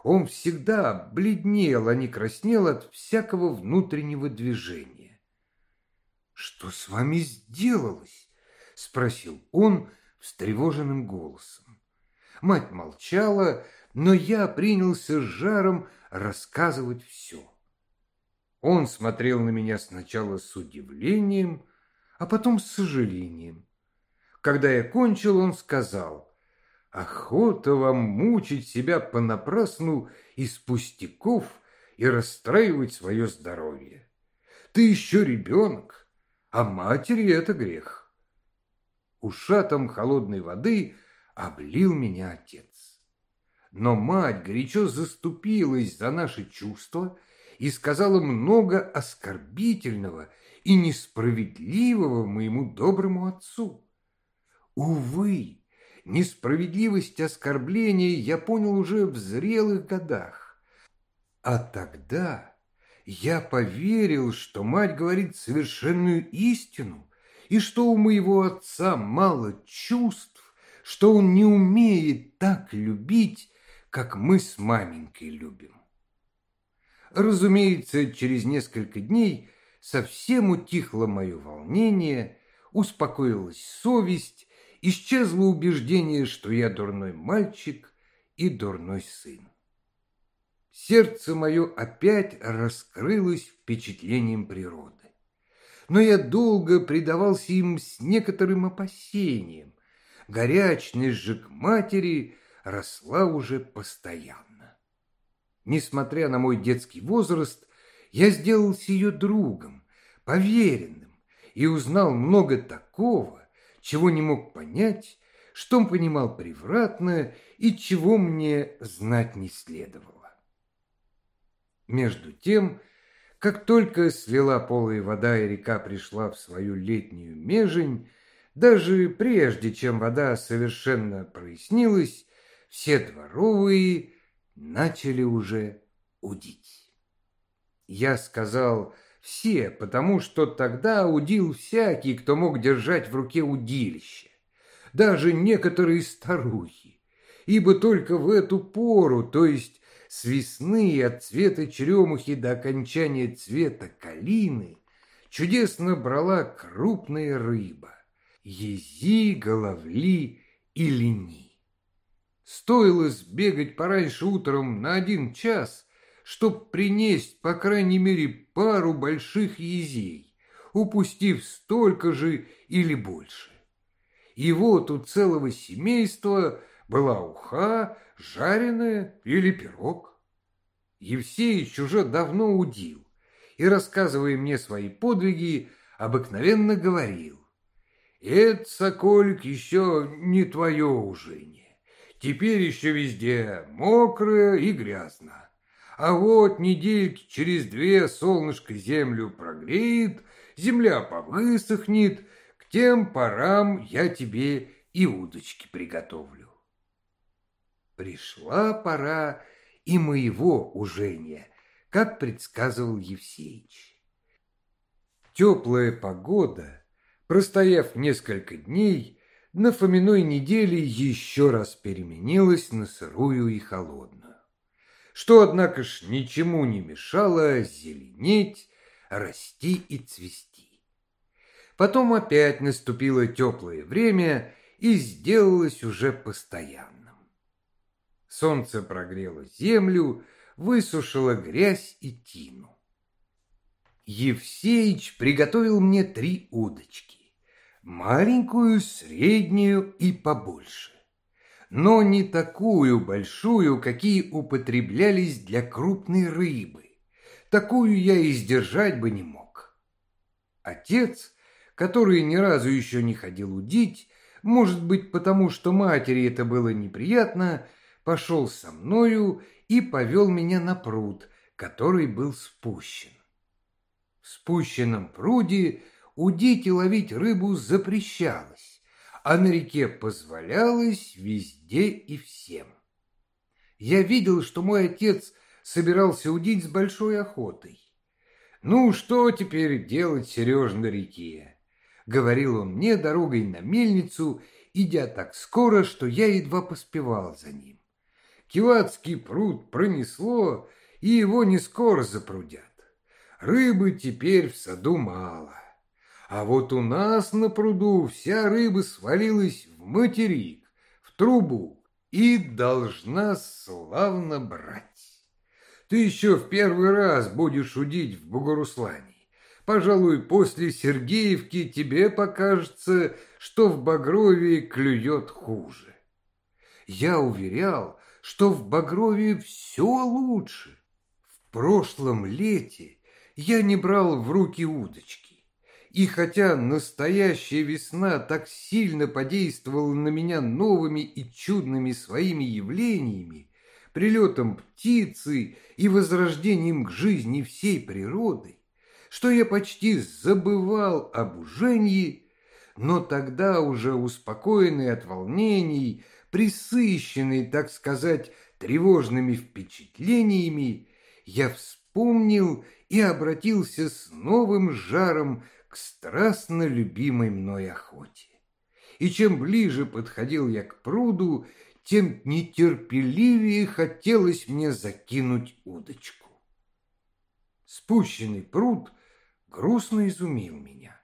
Он всегда бледнел, а не краснел от всякого внутреннего движения. «Что с вами сделалось?» — спросил он, — встревоженным голосом. Мать молчала, но я принялся с жаром рассказывать все. Он смотрел на меня сначала с удивлением, а потом с сожалением. Когда я кончил, он сказал, «Охота вам мучить себя понапрасну из пустяков и расстраивать свое здоровье. Ты еще ребенок, а матери это грех». Ушатом холодной воды облил меня отец. Но мать горячо заступилась за наши чувства и сказала много оскорбительного и несправедливого моему доброму отцу. Увы, несправедливость оскорбления я понял уже в зрелых годах. А тогда я поверил, что мать говорит совершенную истину, и что у моего отца мало чувств, что он не умеет так любить, как мы с маменькой любим. Разумеется, через несколько дней совсем утихло мое волнение, успокоилась совесть, исчезло убеждение, что я дурной мальчик и дурной сын. Сердце мое опять раскрылось впечатлением природы. Но я долго предавался им с некоторым опасением. Горячность же к матери росла уже постоянно. Несмотря на мой детский возраст, я сделался ее другом, поверенным, и узнал много такого, чего не мог понять, что он понимал превратно и чего мне знать не следовало. Между тем, как только слила полая вода и река пришла в свою летнюю межень, даже прежде, чем вода совершенно прояснилась, все дворовые начали уже удить. Я сказал все, потому что тогда удил всякий, кто мог держать в руке удилище, даже некоторые старухи, ибо только в эту пору, то есть с весны от цвета черемухи до окончания цвета калины, чудесно брала крупная рыба – ези, головли и лени. Стоило сбегать пораньше утром на один час, чтоб принесть, по крайней мере, пару больших езей, упустив столько же или больше. И вот у целого семейства была уха, жареная или пирог. Евсеич уже давно удил и, рассказывая мне свои подвиги, обыкновенно говорил, «Это, соколик, еще не твое ужение. Теперь еще везде мокро и грязно. А вот недельки через две солнышко землю прогреет, земля повысохнет, к тем порам я тебе и удочки приготовлю. Пришла пора и моего ужения, как предсказывал Евсеич. Теплая погода, простояв несколько дней, на Фоминой неделе еще раз переменилась на сырую и холодную что, однако ж, ничему не мешало зеленеть, расти и цвести. Потом опять наступило теплое время и сделалось уже постоянным. Солнце прогрело землю, высушило грязь и тину. Евсеич приготовил мне три удочки, маленькую, среднюю и побольше но не такую большую, какие употреблялись для крупной рыбы. Такую я и сдержать бы не мог. Отец, который ни разу еще не ходил удить, может быть, потому что матери это было неприятно, пошел со мною и повел меня на пруд, который был спущен. В спущенном пруде удить и ловить рыбу запрещалось а на реке позволялось везде и всем. Я видел, что мой отец собирался удить с большой охотой. «Ну, что теперь делать, Сереж, на реке?» — говорил он мне дорогой на мельницу, идя так скоро, что я едва поспевал за ним. Кивацкий пруд пронесло, и его не скоро запрудят. Рыбы теперь в саду мало. А вот у нас на пруду вся рыба свалилась в материк, в трубу и должна славно брать. Ты еще в первый раз будешь удить в Богоруслане. Пожалуй, после Сергеевки тебе покажется, что в Багрове клюет хуже. Я уверял, что в Багрове все лучше. В прошлом лете я не брал в руки удочки. И хотя настоящая весна так сильно подействовала на меня новыми и чудными своими явлениями, прилетом птицы и возрождением к жизни всей природы, что я почти забывал об уженье, но тогда уже успокоенный от волнений, присыщенный, так сказать, тревожными впечатлениями, я вспомнил и обратился с новым жаром к страстно любимой мной охоте. И чем ближе подходил я к пруду, тем нетерпеливее хотелось мне закинуть удочку. Спущенный пруд грустно изумил меня.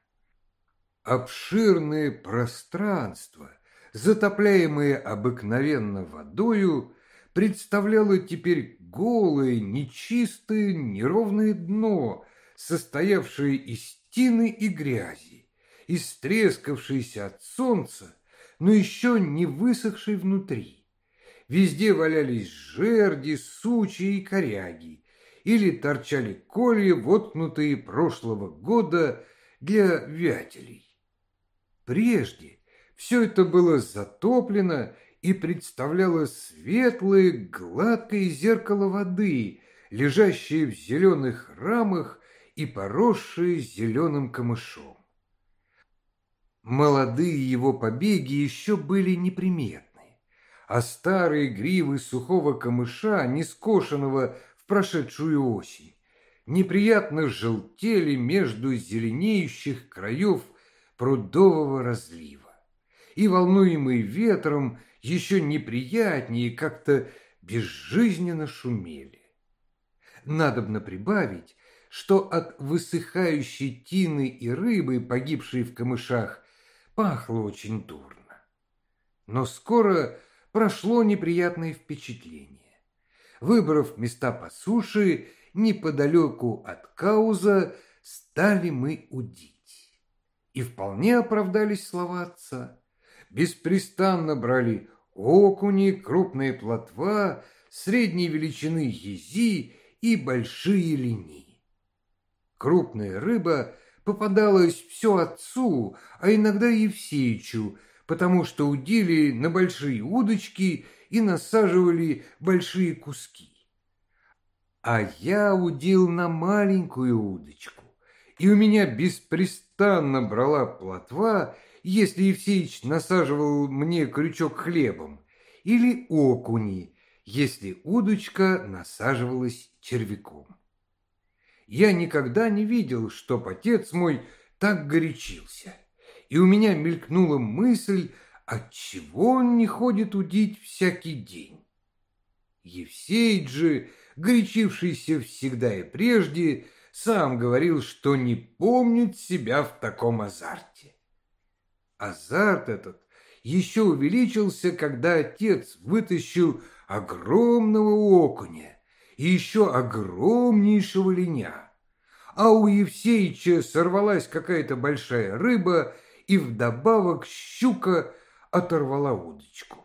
Обширное пространство, затопляемое обыкновенно водою, представляло теперь голое, нечистое, неровное дно, состоявшее из тины и грязи, истрескавшееся от солнца, но еще не высохшей внутри. Везде валялись жерди, сучи и коряги, или торчали колья, воткнутые прошлого года для вятелей. Прежде все это было затоплено и представляло светлое, гладкое зеркало воды, лежащее в зеленых рамах и поросшее зеленым камышом. Молодые его побеги еще были неприметны, а старые гривы сухого камыша, не скошенного в прошедшую осень, неприятно желтели между зеленеющих краев прудового разлива, и, волнуемые ветром, еще неприятнее как-то безжизненно шумели. Надобно прибавить, что от высыхающей тины и рыбы, погибшей в камышах, пахло очень дурно. Но скоро прошло неприятное впечатление. Выбрав места по суше, неподалеку от Кауза, стали мы удить. И вполне оправдались слова отца. Беспрестанно брали окуни, крупные плотва, средней величины ези и большие линии. Крупная рыба попадалась все отцу, а иногда и Евсеичу, потому что удили на большие удочки и насаживали большие куски. А я удил на маленькую удочку, и у меня беспрестанно брала плотва, если Евсеич насаживал мне крючок хлебом, или окуни, если удочка насаживалась червяком. Я никогда не видел, чтоб отец мой так горячился. И у меня мелькнула мысль, отчего он не ходит удить всякий день. Евсей же, горячившийся всегда и прежде, сам говорил, что не помнит себя в таком азарте. Азарт этот еще увеличился, когда отец вытащил огромного окуня и еще огромнейшего линя. А у Евсеича сорвалась какая-то большая рыба, и вдобавок щука оторвала удочку.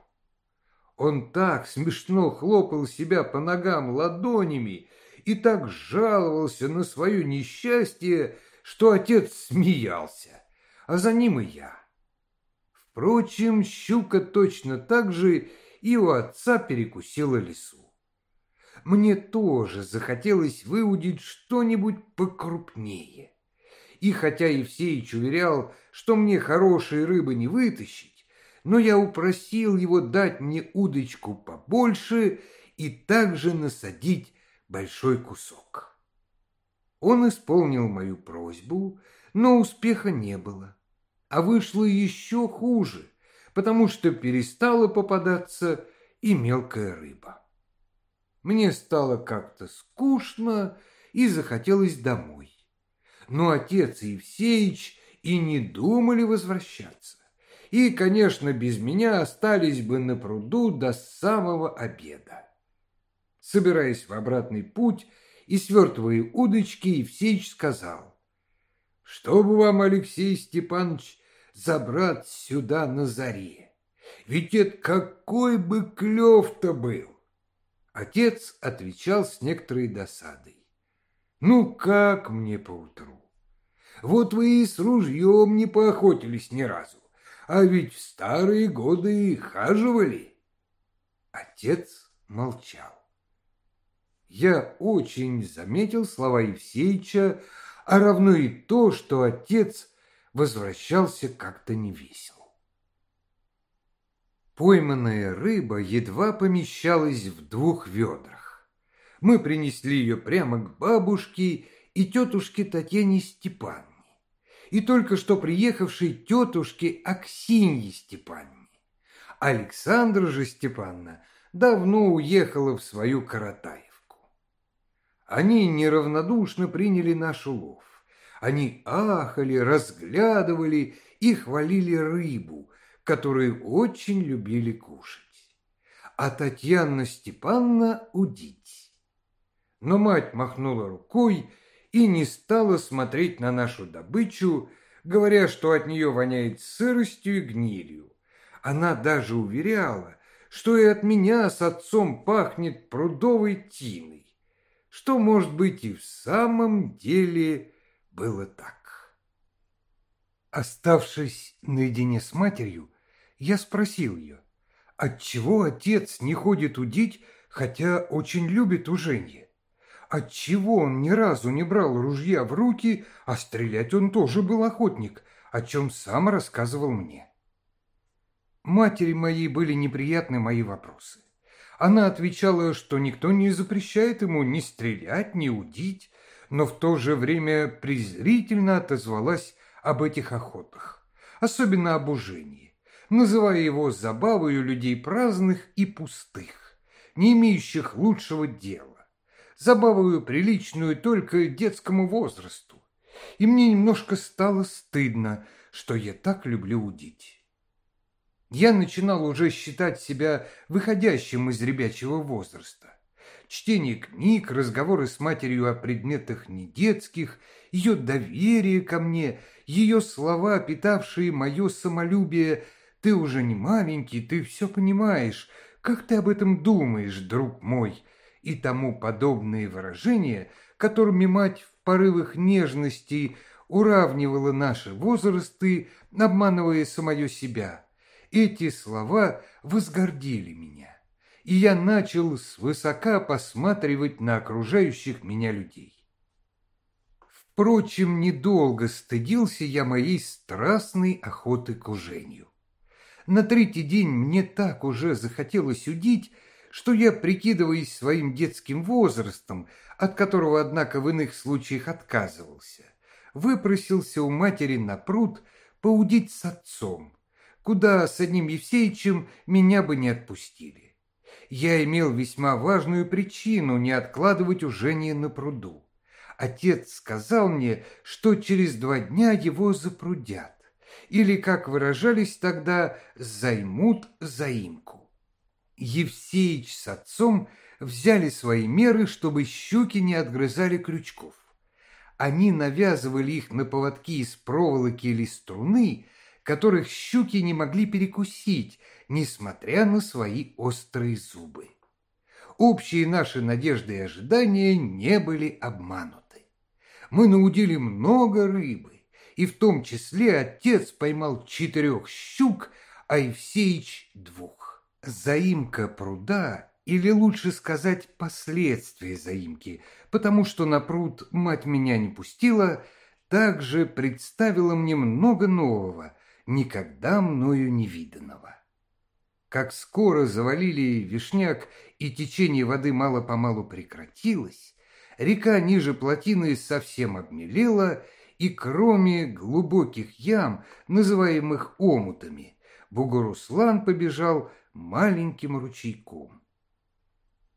Он так смешно хлопал себя по ногам ладонями и так жаловался на свое несчастье, что отец смеялся, а за ним и я. Впрочем, щука точно так же и у отца перекусила лесу мне тоже захотелось выудить что-нибудь покрупнее. И хотя Евсеич уверял, что мне хорошей рыбы не вытащить, но я упросил его дать мне удочку побольше и также насадить большой кусок. Он исполнил мою просьбу, но успеха не было. А вышло еще хуже, потому что перестала попадаться и мелкая рыба. Мне стало как-то скучно и захотелось домой. Но отец и Евсеич и не думали возвращаться. И, конечно, без меня остались бы на пруду до самого обеда. Собираясь в обратный путь и свертывая удочки, Евсеич сказал, «Чтобы вам, Алексей Степанович, забрать сюда на заре, ведь это какой бы клев-то был!» Отец отвечал с некоторой досадой. «Ну как мне поутру? Вот вы и с ружьем не поохотились ни разу, а ведь в старые годы хаживали». Отец молчал. Я очень заметил слова Евсеича, а равно и то, что отец возвращался как-то невесело. Пойманная рыба едва помещалась в двух ведрах. Мы принесли ее прямо к бабушке и тетушке Татьяне Степанне, и только что приехавшей тетушке Аксинье Степанне. Александра же Степанна давно уехала в свою Каратаевку. Они неравнодушно приняли наш улов. Они ахали, разглядывали и хвалили рыбу, которую очень любили кушать. А Татьяна Степанна удить. Но мать махнула рукой и не стала смотреть на нашу добычу, говоря, что от нее воняет сыростью и гнилью. Она даже уверяла, что и от меня с отцом пахнет прудовой тиной, что, может быть, и в самом деле было так. Оставшись наедине с матерью, я спросил ее, отчего отец не ходит удить, хотя очень любит уженье? Отчего он ни разу не брал ружья в руки, а стрелять он тоже был охотник, о чем сам рассказывал мне? Матери моей были неприятны мои вопросы. Она отвечала, что никто не запрещает ему ни стрелять, ни удить, но в то же время презрительно отозвалась об этих охотах, особенно об ужении, называя его забавою людей праздных и пустых, не имеющих лучшего дела, забавою приличную только детскому возрасту. И мне немножко стало стыдно, что я так люблю удить. Я начинал уже считать себя выходящим из ребячего возраста. Чтение книг, разговоры с матерью о предметах недетских, ее доверие ко мне, ее слова, питавшие мое самолюбие «Ты уже не маленький, ты все понимаешь, как ты об этом думаешь, друг мой?» и тому подобные выражения, которыми мать в порывах нежности уравнивала наши возрасты, обманывая самое себя – эти слова возгордили меня, и я начал свысока посматривать на окружающих меня людей. Впрочем, недолго стыдился я моей страстной охоты к ужению. На третий день мне так уже захотелось удить, что я, прикидываясь своим детским возрастом, от которого, однако, в иных случаях отказывался, выпросился у матери на пруд поудить с отцом, куда с одним Евсеичем меня бы не отпустили. Я имел весьма важную причину не откладывать ужение на пруду. Отец сказал мне, что через два дня его запрудят, или, как выражались тогда, займут заимку. Евсеич с отцом взяли свои меры, чтобы щуки не отгрызали крючков. Они навязывали их на поводки из проволоки или струны, которых щуки не могли перекусить, несмотря на свои острые зубы. Общие наши надежды и ожидания не были обмануты. Мы наудили много рыбы, и в том числе отец поймал четырех щук, а Евсеич двух. Заимка пруда, или лучше сказать последствия заимки, потому что на пруд мать меня не пустила, также представила мне много нового, никогда мною не виданного. Как скоро завалили вишняк и течение воды мало-помалу прекратилось, река ниже плотины совсем обмелела, и кроме глубоких ям, называемых омутами, Бугуруслан побежал маленьким ручейком.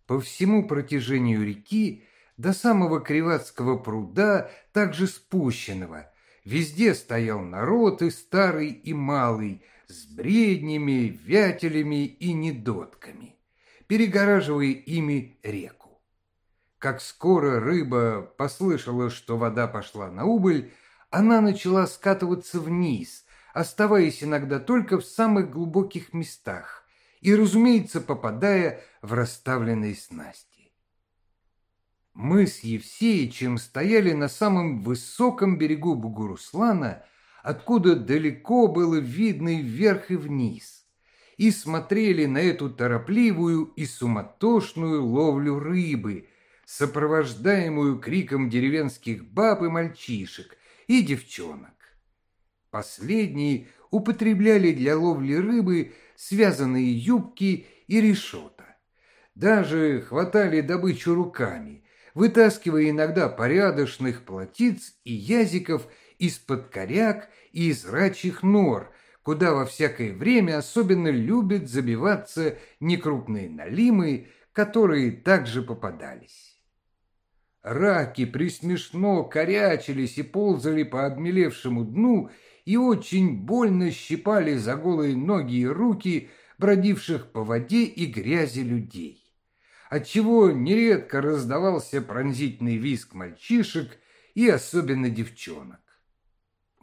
По всему протяжению реки до самого Криватского пруда, также спущенного, Везде стоял народ и старый, и малый, с бреднями, вятелями и недотками, перегораживая ими реку. Как скоро рыба послышала, что вода пошла на убыль, она начала скатываться вниз, оставаясь иногда только в самых глубоких местах и, разумеется, попадая в расставленные снасти. Мы с Евсеичем стояли на самом высоком берегу Бугуруслана, откуда далеко было видно и вверх и вниз, и смотрели на эту торопливую и суматошную ловлю рыбы, сопровождаемую криком деревенских баб и мальчишек и девчонок. Последние употребляли для ловли рыбы связанные юбки и решета. Даже хватали добычу руками, вытаскивая иногда порядочных плотиц и язиков из-под коряк и из рачьих нор, куда во всякое время особенно любят забиваться некрупные налимы, которые также попадались. Раки присмешно корячились и ползали по обмелевшему дну и очень больно щипали за голые ноги и руки бродивших по воде и грязи людей, отчего нередко раздавался пронзительный визг мальчишек и особенно девчонок.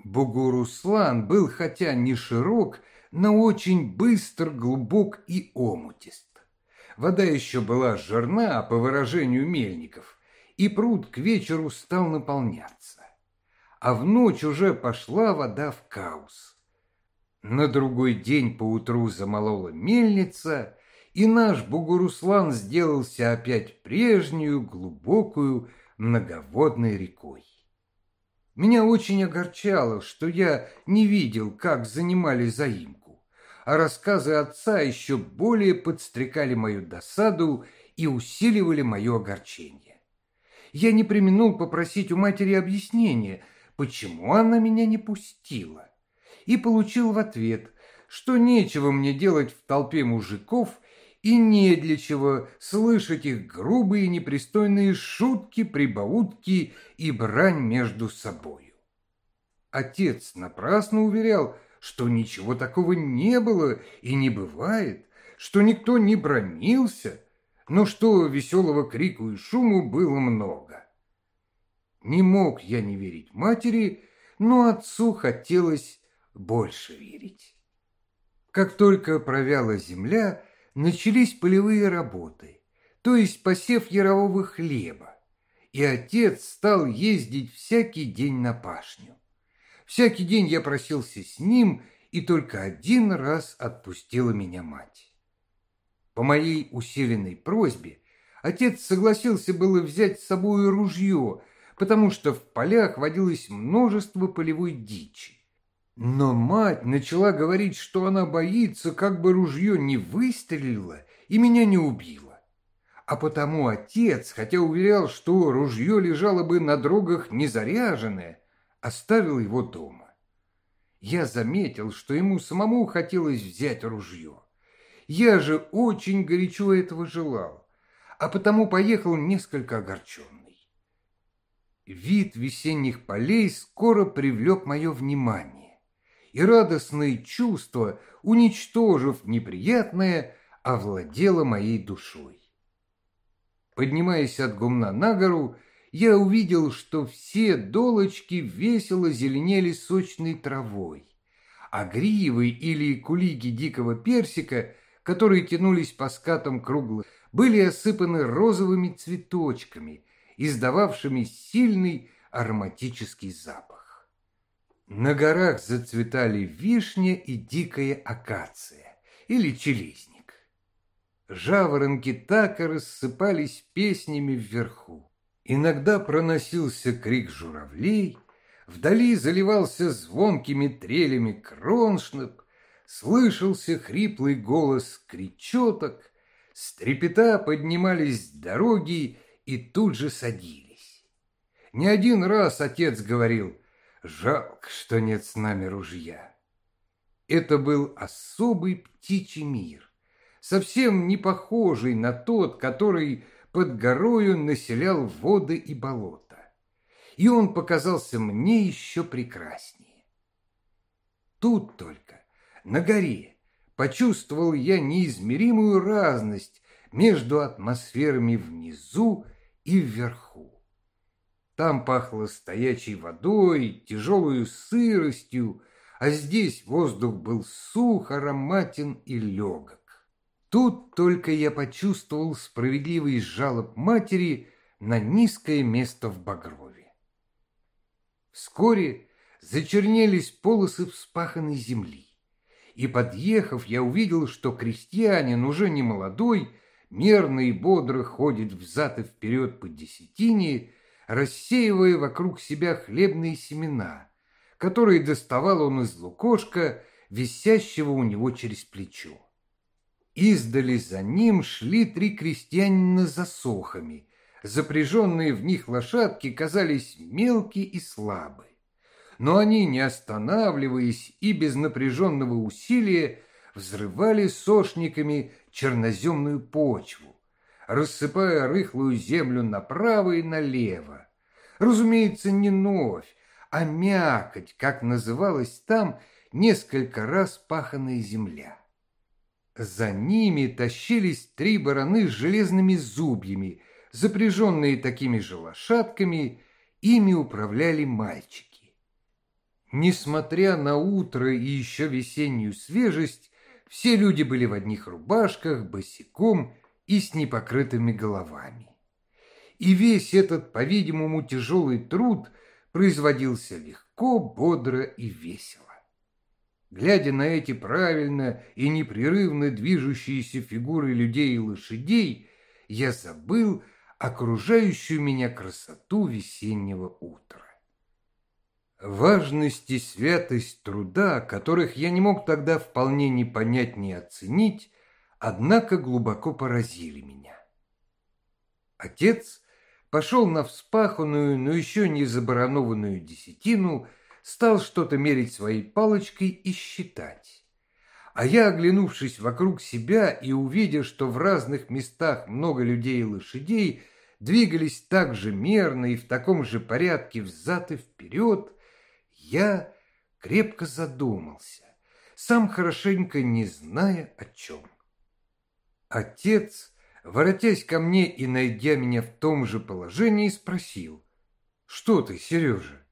Бугуруслан был хотя не широк, но очень быстр, глубок и омутист. Вода еще была жирна, по выражению мельников, и пруд к вечеру стал наполняться. А в ночь уже пошла вода в каус. На другой день поутру замолола мельница, и наш Бугуруслан сделался опять прежнюю, глубокую, многоводной рекой. Меня очень огорчало, что я не видел, как занимали заимку, а рассказы отца еще более подстрекали мою досаду и усиливали мое огорчение. Я не применул попросить у матери объяснения, почему она меня не пустила, и получил в ответ, что нечего мне делать в толпе мужиков и не для чего слышать их грубые непристойные шутки, прибаутки и брань между собою. Отец напрасно уверял, что ничего такого не было и не бывает, что никто не бронился, но что веселого крику и шуму было много. Не мог я не верить матери, но отцу хотелось больше верить. Как только провяла земля, начались полевые работы, то есть посев ярового хлеба, и отец стал ездить всякий день на пашню. Всякий день я просился с ним, и только один раз отпустила меня мать. По моей усиленной просьбе отец согласился было взять с собой ружье, потому что в полях водилось множество полевой дичи. Но мать начала говорить, что она боится, как бы ружье не выстрелило и меня не убило. А потому отец, хотя уверял, что ружье лежало бы на дорогах незаряженное, оставил его дома. Я заметил, что ему самому хотелось взять ружье. Я же очень горячо этого желал, а потому поехал несколько огорченный. Вид весенних полей скоро привлек мое внимание и радостное чувство, уничтожив неприятное, овладело моей душой. Поднимаясь от гумна на гору, я увидел, что все долочки весело зеленели сочной травой, а гривы или кулиги дикого персика, которые тянулись по скатам круглых, были осыпаны розовыми цветочками, издававшими сильный ароматический запах. На горах зацветали вишня и дикая акация или челизник. Жаворонки так и рассыпались песнями вверху. Иногда проносился крик журавлей, вдали заливался звонкими трелями кроншнеп, слышался хриплый голос кричоток, с трепета поднимались дороги и тут же садились. Не один раз отец говорил — Жалко, что нет с нами ружья. Это был особый птичий мир, совсем не похожий на тот, который под горою населял воды и болота. И он показался мне еще прекраснее. Тут только, на горе, почувствовал я неизмеримую разность между атмосферами внизу и вверху. Там пахло стоячей водой, тяжелую сыростью, а здесь воздух был сух, ароматен и легок. Тут только я почувствовал справедливый жалоб матери на низкое место в Багрове. Вскоре зачернелись полосы вспаханной земли, и, подъехав, я увидел, что крестьянин, уже не молодой, мерно и бодро ходит взад и вперед по десятине, рассеивая вокруг себя хлебные семена, которые доставал он из лукошка, висящего у него через плечо. Издали за ним шли три крестьянина за сохами. Запряженные в них лошадки казались мелкие и слабые. Но они, не останавливаясь и без напряженного усилия, взрывали сошниками черноземную почву, рассыпая рыхлую землю направо и налево. Разумеется, не новь, а мякоть, как называлась там несколько раз паханая земля. За ними тащились три бараны с железными зубьями, запряженные такими же лошадками, ими управляли мальчики. Несмотря на утро и еще весеннюю свежесть, все люди были в одних рубашках, босиком и с непокрытыми головами. И весь этот, по-видимому, тяжелый труд производился легко, бодро и весело. Глядя на эти правильно и непрерывно движущиеся фигуры людей и лошадей, я забыл окружающую меня красоту весеннего утра. Важность и святость труда, которых я не мог тогда вполне не понять, не оценить, однако глубоко поразили меня. Отец пошел на вспаханную, но еще не забаранованную десятину, стал что-то мерить своей палочкой и считать. А я, оглянувшись вокруг себя и увидя, что в разных местах много людей и лошадей, двигались так же мерно и в таком же порядке взад и вперед, я крепко задумался, сам хорошенько не зная о чем. Отец, воротясь ко мне и найдя меня в том же положении, спросил, «Что ты, Сережа?»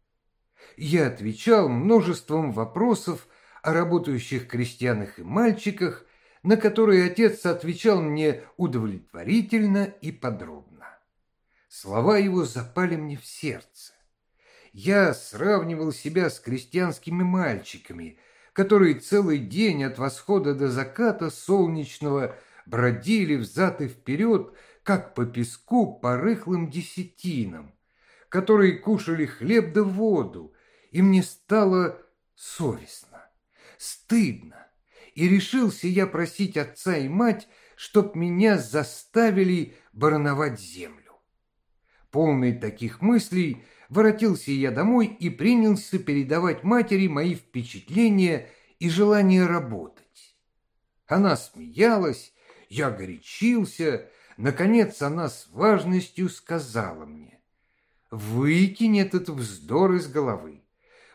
я отвечал множеством вопросов о работающих крестьянах и мальчиках, на которые отец отвечал мне удовлетворительно и подробно. Слова его запали мне в сердце. Я сравнивал себя с крестьянскими мальчиками, которые целый день от восхода до заката солнечного бродили взад и вперед, как по песку по рыхлым десятинам, которые кушали хлеб да воду, и мне стало совестно, стыдно, и решился я просить отца и мать, чтоб меня заставили барановать землю. Полный таких мыслей, воротился я домой и принялся передавать матери мои впечатления и желание работать. Она смеялась, я горячился, наконец она с важностью сказала мне, «Выкинь этот вздор из головы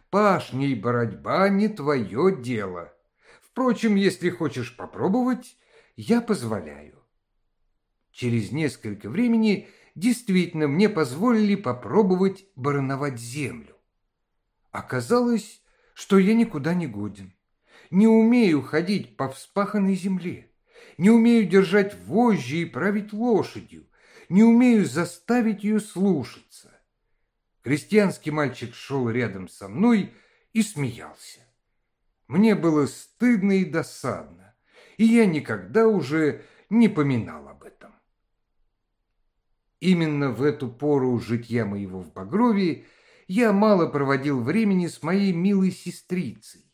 пашня и боротьба не твое дело. Впрочем, если хочешь попробовать, я позволяю. Через несколько времени действительно мне позволили попробовать барановать землю. Оказалось, что я никуда не годен. Не умею ходить по вспаханной земле, не умею держать вожжи и править лошадью, не умею заставить ее слушаться. Крестьянский мальчик шел рядом со мной и смеялся. Мне было стыдно и досадно, и я никогда уже не поминал об этом. Именно в эту пору житья моего в Багрове я мало проводил времени с моей милой сестрицей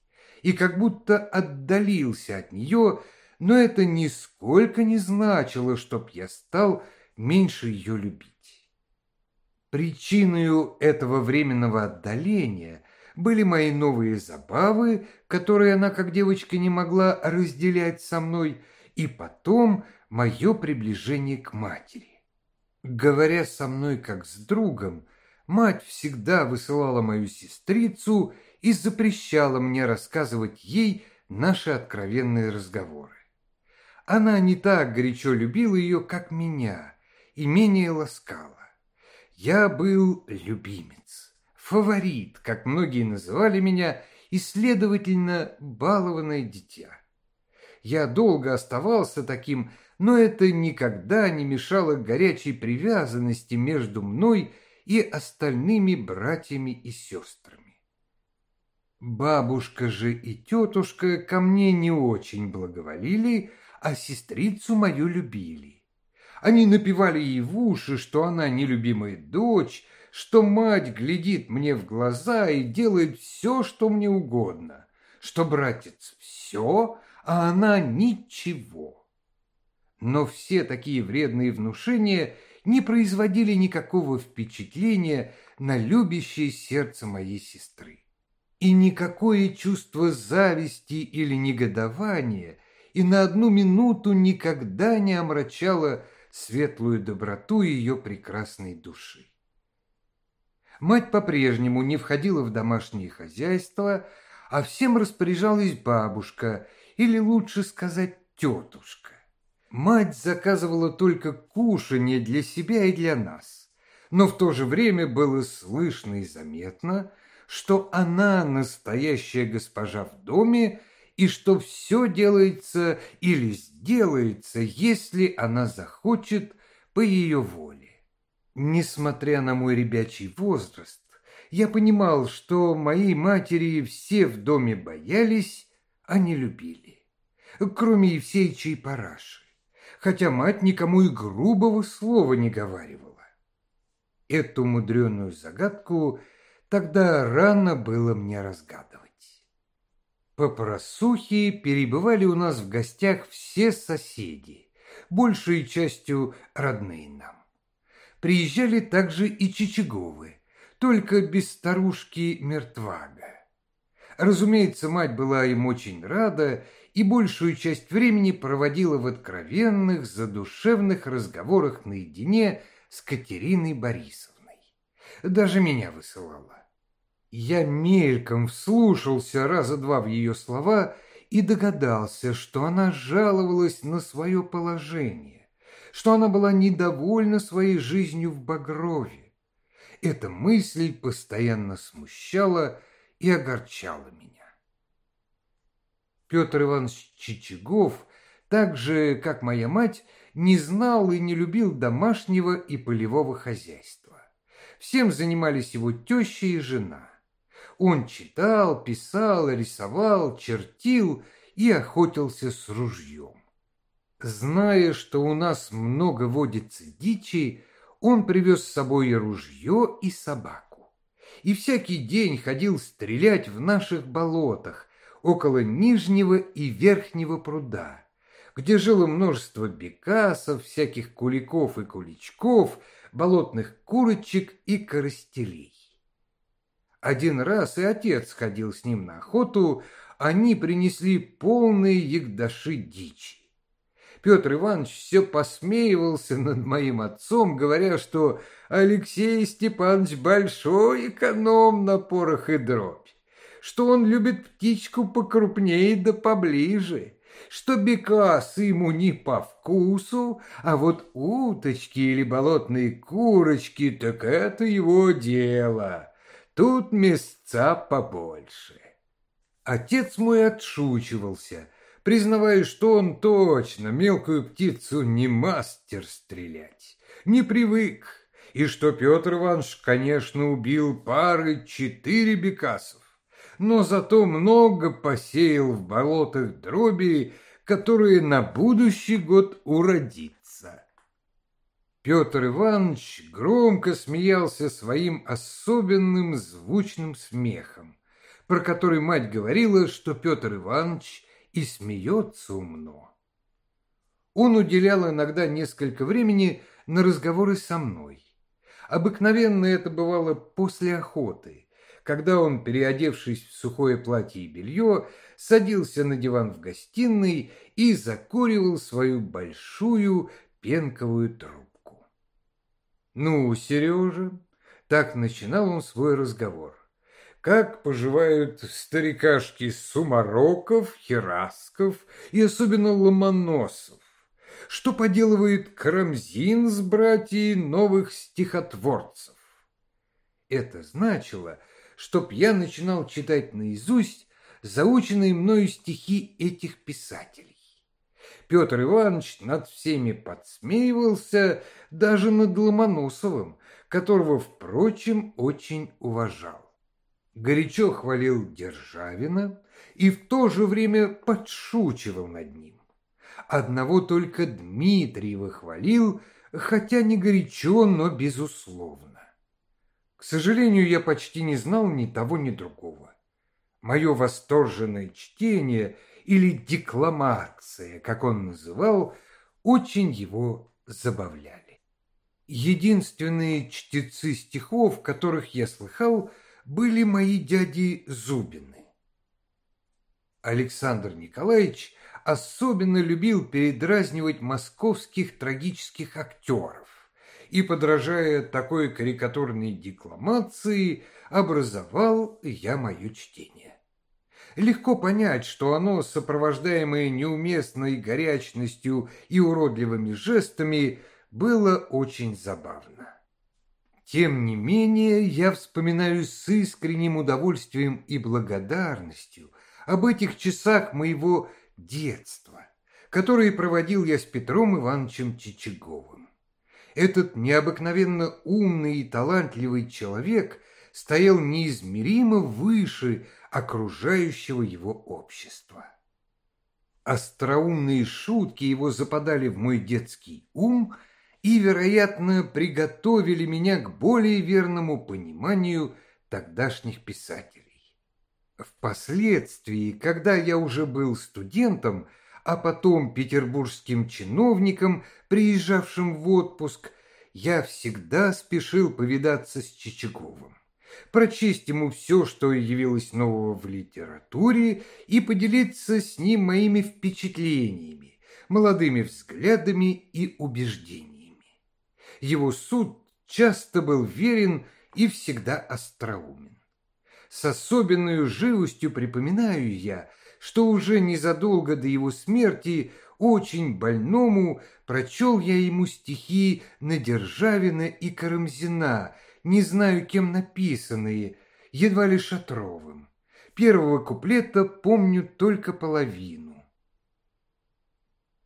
и как будто отдалился от нее, но это нисколько не значило, чтоб я стал меньше ее любить. Причиной этого временного отдаления были мои новые забавы, которые она, как девочка, не могла разделять со мной, и потом мое приближение к матери. Говоря со мной как с другом, мать всегда высылала мою сестрицу и запрещала мне рассказывать ей наши откровенные разговоры. Она не так горячо любила ее, как меня, и менее ласкала. Я был любимец, фаворит, как многие называли меня, и, следовательно, балованное дитя. Я долго оставался таким, но это никогда не мешало горячей привязанности между мной и остальными братьями и сестрами. Бабушка же и тетушка ко мне не очень благоволили, а сестрицу мою любили. Они напевали ей в уши, что она нелюбимая дочь, что мать глядит мне в глаза и делает все, что мне угодно, что братец все, а она ничего. Но все такие вредные внушения не производили никакого впечатления на любящее сердце моей сестры. И никакое чувство зависти или негодования и на одну минуту никогда не омрачало светлую доброту ее прекрасной души. Мать по-прежнему не входила в домашнее хозяйство, а всем распоряжалась бабушка, или лучше сказать тетушка. Мать заказывала только кушанье для себя и для нас, но в то же время было слышно и заметно, что она настоящая госпожа в доме и что все делается или сделается, если она захочет по ее воле. Несмотря на мой ребячий возраст, я понимал, что моей матери все в доме боялись, а не любили. Кроме Евсеича и Параши, хотя мать никому и грубого слова не говаривала. Эту мудреную загадку тогда рано было мне разгадывать. По просухе перебывали у нас в гостях все соседи, большей частью родные нам приезжали также и Чичаговы, только без старушки Мертвага. Разумеется, мать была им очень рада и большую часть времени проводила в откровенных, задушевных разговорах наедине с Катериной Борисовной. Даже меня высылала. Я мельком вслушался раза два в ее слова и догадался, что она жаловалась на свое положение что она была недовольна своей жизнью в Багрове. Эта мысль постоянно смущала и огорчала меня. Петр Иванович Чичагов, так же, как моя мать, не знал и не любил домашнего и полевого хозяйства. Всем занимались его теща и жена. Он читал, писал, рисовал, чертил и охотился с ружьем. Зная, что у нас много водится дичи, он привез с собой и ружье, и собаку. И всякий день ходил стрелять в наших болотах, около Нижнего и Верхнего пруда, где жило множество бекасов, всяких куликов и куличков, болотных курочек и коростелей. Один раз и отец ходил с ним на охоту, они принесли полные ягдаши дичи. Петр Иванович все посмеивался над моим отцом, говоря, что Алексей Степанович большой эконом на порох и дробь, что он любит птичку покрупнее да поближе, что бекасы ему не по вкусу, а вот уточки или болотные курочки, так это его дело. Тут места побольше. Отец мой отшучивался – признавая, что он точно мелкую птицу не мастер стрелять, не привык, и что Петр Иванович, конечно, убил пары четыре бекасов, но зато много посеял в болотах дроби, которые на будущий год уродится. Петр Иванович громко смеялся своим особенным звучным смехом, про который мать говорила, что Петр Иванович и смеется умно. Он уделял иногда несколько времени на разговоры со мной. Обыкновенно это бывало после охоты, когда он, переодевшись в сухое платье и белье, садился на диван в гостиной и закуривал свою большую пенковую трубку. «Ну, Сережа», — так начинал он свой разговор, как поживают старикашки Сумароков, Херасков и особенно Ломоносов. что поделывает Карамзин с братьей новых стихотворцев. Это значило, чтоб я начинал читать наизусть заученные мною стихи этих писателей. Петр Иванович над всеми подсмеивался, даже над Ломоносовым, которого, впрочем, очень уважал. Горячо хвалил Державина и в то же время подшучивал над ним. Одного только Дмитриева хвалил, хотя не горячо, но безусловно. К сожалению, я почти не знал ни того, ни другого. Мое восторженное чтение или декламация, как он называл, очень его забавляли. Единственные чтецы стихов, которых я слыхал, были мои дяди Зубины. Александр Николаевич особенно любил передразнивать московских трагических актеров и, подражая такой карикатурной декламации, образовал я мое чтение. Легко понять, что оно, сопровождаемое неуместной горячностью и уродливыми жестами, было очень забавно. Тем не менее, я вспоминаю с искренним удовольствием и благодарностью об этих часах моего детства, которые проводил я с Петром Ивановичем Чичаговым. Этот необыкновенно умный и талантливый человек стоял неизмеримо выше окружающего его общества. Остроумные шутки его западали в мой детский ум и, вероятно, приготовили меня к более верному пониманию тогдашних писателей. Впоследствии, когда я уже был студентом, а потом петербургским чиновником, приезжавшим в отпуск, я всегда спешил повидаться с Чичаговым, прочесть ему все, что явилось нового в литературе, и поделиться с ним моими впечатлениями, молодыми взглядами и убеждениями. Его суд часто был верен и всегда остроумен. С особенной живостью припоминаю я, что уже незадолго до его смерти очень больному прочел я ему стихи на Державина и Карамзина, не знаю, кем написанные, едва ли Шатровым. Первого куплета помню только половину.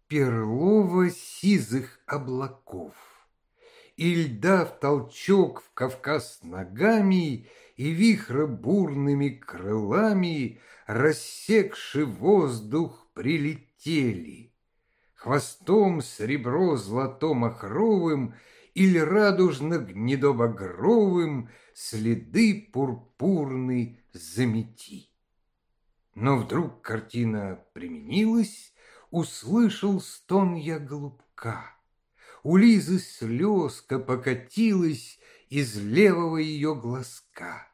Перлова сизых облаков, И льда в толчок в Кавказ ногами — и вихры бурными крылами, рассекши воздух, прилетели. Хвостом серебро златом охровым или радужно-гнедобагровым следы пурпурный замети. Но вдруг картина применилась, услышал стон я голубка. У Лизы слезка покатилась из левого ее глазка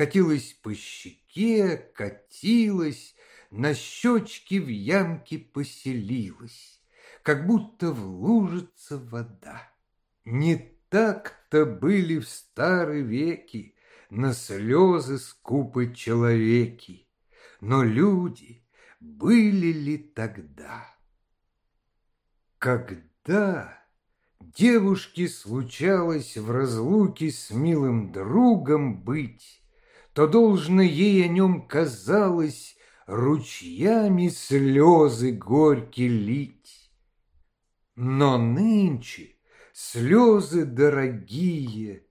катилась по щеке, катилась, на щечке в ямке поселилась, как будто в лужице вода. Не так-то были в старые веки на слезы скупы человеки, но люди были ли тогда? Когда девушке случалось в разлуке с милым другом быть, то должно ей о нем казалось ручьями слезы горькие лить. Но нынче слезы дорогие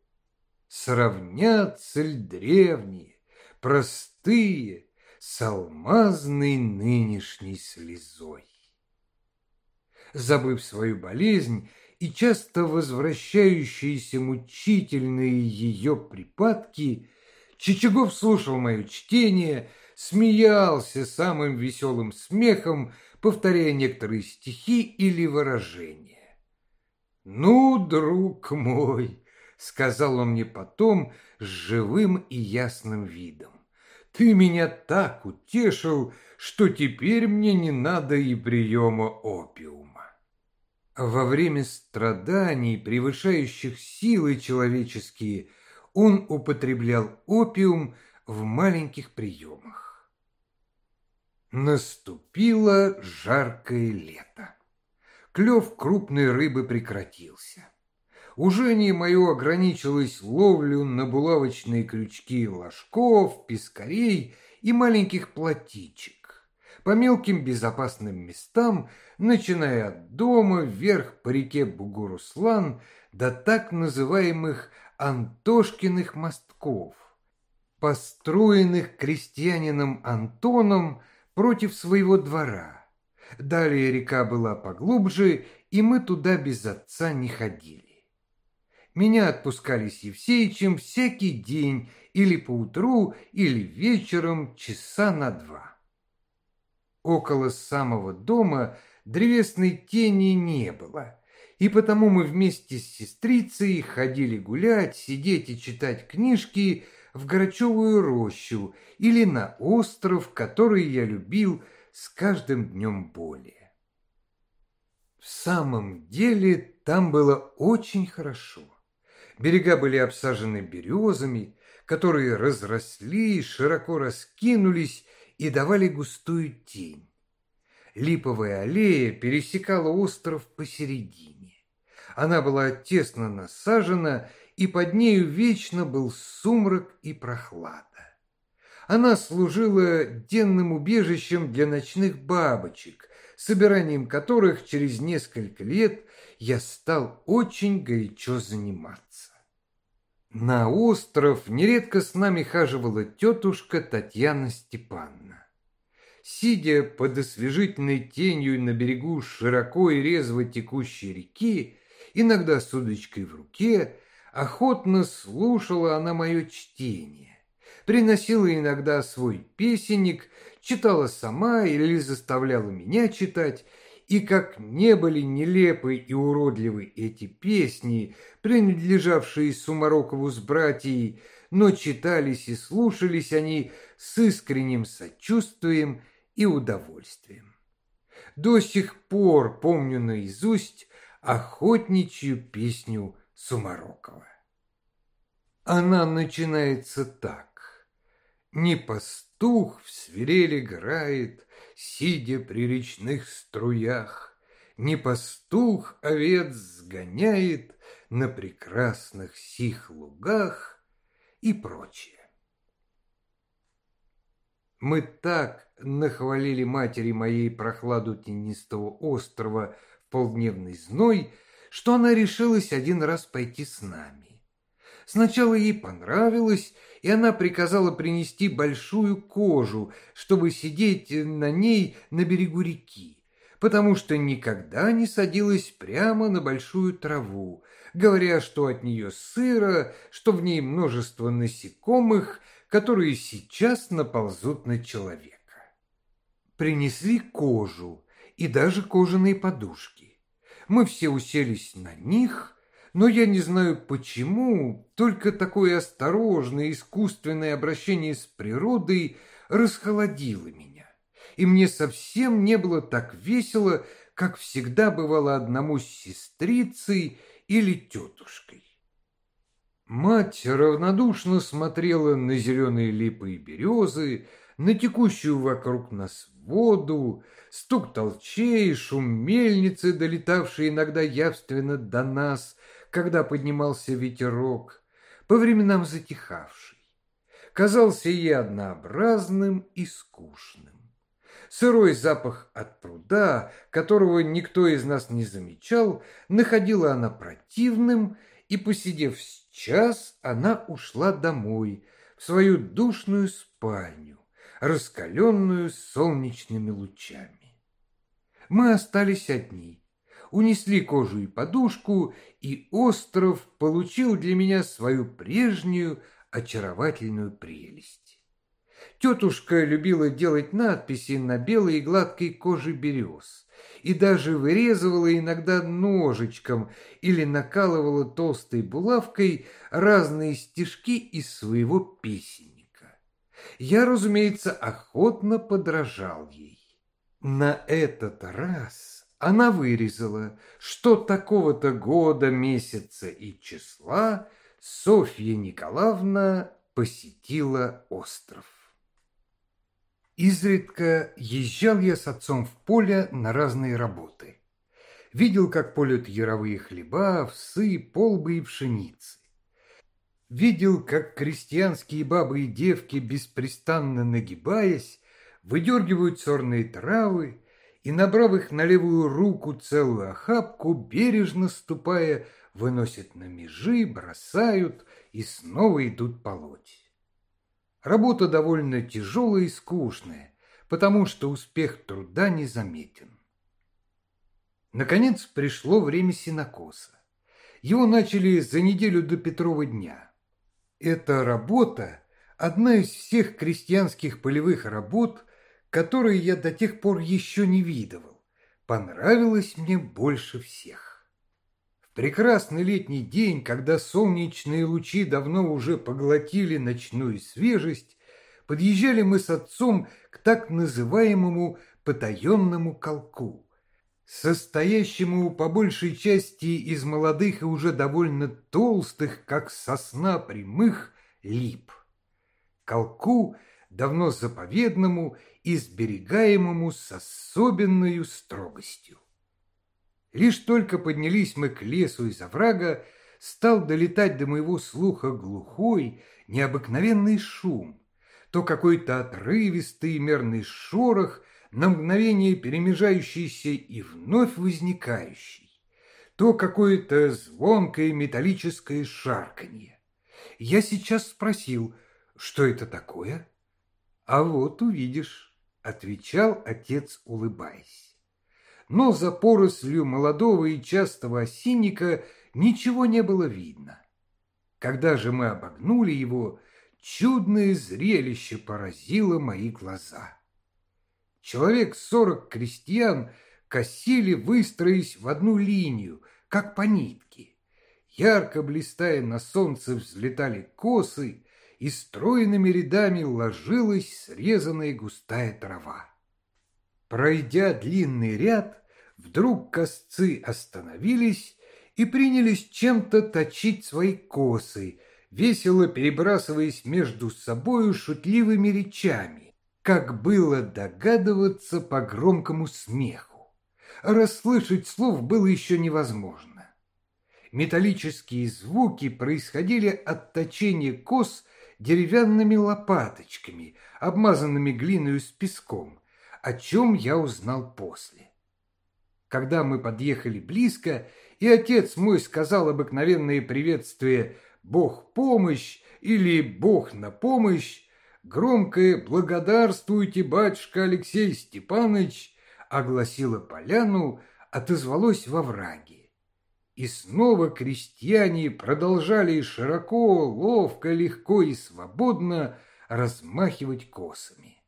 Сравнятся ль древние, простые С алмазной нынешней слезой. Забыв свою болезнь и часто возвращающиеся мучительные ее припадки, Чичагов слушал мое чтение, смеялся самым веселым смехом, повторяя некоторые стихи или выражения. «Ну, друг мой», — сказал он мне потом с живым и ясным видом, «ты меня так утешил, что теперь мне не надо и приема опиума». Во время страданий, превышающих силы человеческие, он употреблял опиум в маленьких приемах. Наступило жаркое лето. клев крупной рыбы прекратился. Ужение мое ограничилось ловлю на булавочные крючки ложков, пескарей и маленьких плотичек. По мелким безопасным местам, начиная от дома вверх по реке Бугуруслан до так называемых Антошкиных мостков, построенных крестьянином Антоном против своего двора. Далее река была поглубже, и мы туда без отца не ходили. Меня отпускали с Евсеичем всякий день, или поутру, или вечером, часа на два. Около самого дома древесной тени не было, и потому мы вместе с сестрицей ходили гулять, сидеть и читать книжки в Грачевую рощу или на остров, который я любил с каждым днем более. В самом деле там было очень хорошо. Берега были обсажены березами, которые разросли, широко раскинулись и давали густую тень. Липовая аллея пересекала остров посередине. Она была тесно насажена, и под нею вечно был сумрак и прохлада. Она служила денным убежищем для ночных бабочек, собиранием которых через несколько лет я стал очень горячо заниматься. На остров нередко с нами хаживала тетушка Татьяна Степановна. Сидя под освежительной тенью на берегу широко и резво текущей реки, иногда с удочкой в руке, охотно слушала она мое чтение. Приносила иногда свой песенник, читала сама или заставляла меня читать, и как не были нелепы и уродливы эти песни, принадлежавшие Сумарокову с братьей, но читались и слушались они с искренним сочувствием и удовольствием. До сих пор помню наизусть охотничью песню Сумарокова. Она начинается так. «Не пастух в свирель играет, сидя при речных струях, Не пастух овец сгоняет на прекрасных сих лугах и прочее. Мы так нахвалили матери моей прохладу тенистого острова полдневный зной, что она решилась один раз пойти с нами. Сначала ей понравилось, и она приказала принести большую кожу, чтобы сидеть на ней на берегу реки, потому что никогда не садилась прямо на большую траву, говоря, что от нее сыро, что в ней множество насекомых, которые сейчас наползут на человека. Принесли кожу и даже кожаные подушки. Мы все уселись на них – но я не знаю почему, только такое осторожное искусственное обращение с природой расхолодило меня. И мне совсем не было так весело, как всегда бывало одному с сестрицей или тетушкой. Мать равнодушно смотрела на зеленые липы и березы, на текущую вокруг нас воду, стук толчей, шум мельницы, долетавший иногда явственно до нас, когда поднимался ветерок, по временам затихавший, казался ей однообразным и скучным. Сырой запах от пруда, которого никто из нас не замечал, находила она противным, и, посидев с час, она ушла домой, в свою душную спальню, раскаленную солнечными лучами. Мы остались одни, унесли кожу и подушку, и остров получил для меня свою прежнюю очаровательную прелесть. Тетушка любила делать надписи на белой и гладкой коже берез и даже вырезывала иногда ножичком или накалывала толстой булавкой разные стишки из своего песенника. Я, разумеется, охотно подражал ей. На этот раз она вырезала, что такого-то года, месяца и числа Софья Николаевна посетила остров. Изредка езжал я с отцом в поле на разные работы. видел, как полют яровые хлеба, овсы, полбы и пшеницы. Видел, как крестьянские бабы и девки, беспрестанно нагибаясь, выдергивают сорные травы и, набрав их на левую руку целую охапку, бережно ступая, выносят на межи, бросают и снова идут полоть. Работа довольно тяжелая и скучная, потому что успех труда незаметен. Наконец пришло время синокоса. Его начали за неделю до Петрова дня. Эта работа – одна из всех крестьянских полевых работ, которые я до тех пор еще не видывал. Понравилась мне больше всех. В прекрасный летний день, когда солнечные лучи давно уже поглотили ночную свежесть, подъезжали мы с отцом к так называемому потаенному колку состоящему по большей части из молодых и уже довольно толстых, как сосна прямых, лип. Колку, давно заповедному и сберегаемому с особенной строгостью. Лишь только поднялись мы к лесу из оврага, стал долетать до моего слуха глухой, необыкновенный шум, то какой-то отрывистый мерный шорох – на мгновение перемежающийся и вновь возникающий, то какое-то звонкое металлическое шарканье. Я сейчас спросил, что это такое? А вот увидишь, отвечал отец, улыбаясь. Но за порослью молодого и частого осинника ничего не было видно. Когда же мы обогнули его, чудное зрелище поразило мои глаза. Человек сорок крестьян косили, выстроясь в одну линию, как по нитке. Ярко блистая на солнце взлетали косы, и стройными рядами ложилась срезанная густая трава. Пройдя длинный ряд, вдруг косцы остановились и принялись чем-то точить свои косы, весело перебрасываясь между собою шутливыми речами как было догадываться по громкому смеху. Расслышать слов было еще невозможно. Металлические звуки происходили от точения кос деревянными лопаточками, обмазанными глиной с песком, о чем я узнал после. Когда мы подъехали близко, и отец мой сказал обыкновенное приветствие «Бог помощь» или «Бог на помощь», громкое «Благодарствуйте, батюшка Алексей Степанович!» огласило поляну, отозвалось во враге. И снова крестьяне продолжали широко, ловко, легко и свободно размахивать косами.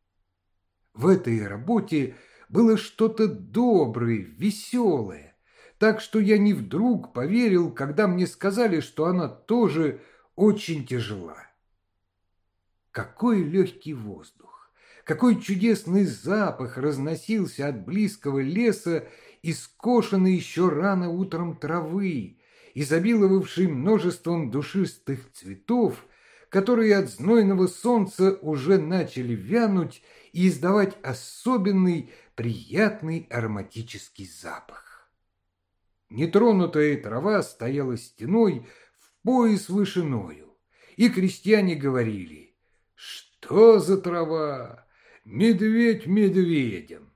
В этой работе было что-то доброе, веселое, так что я не вдруг поверил, когда мне сказали, что она тоже очень тяжела. Какой легкий воздух! Какой чудесный запах разносился от близкого леса и скошенной еще рано утром травы, изобиловавшей множеством душистых цветов, которые от знойного солнца уже начали вянуть и издавать особенный приятный ароматический запах. Нетронутая трава стояла стеной в пояс вышиною, и крестьяне говорили что за трава? Медведь медведем.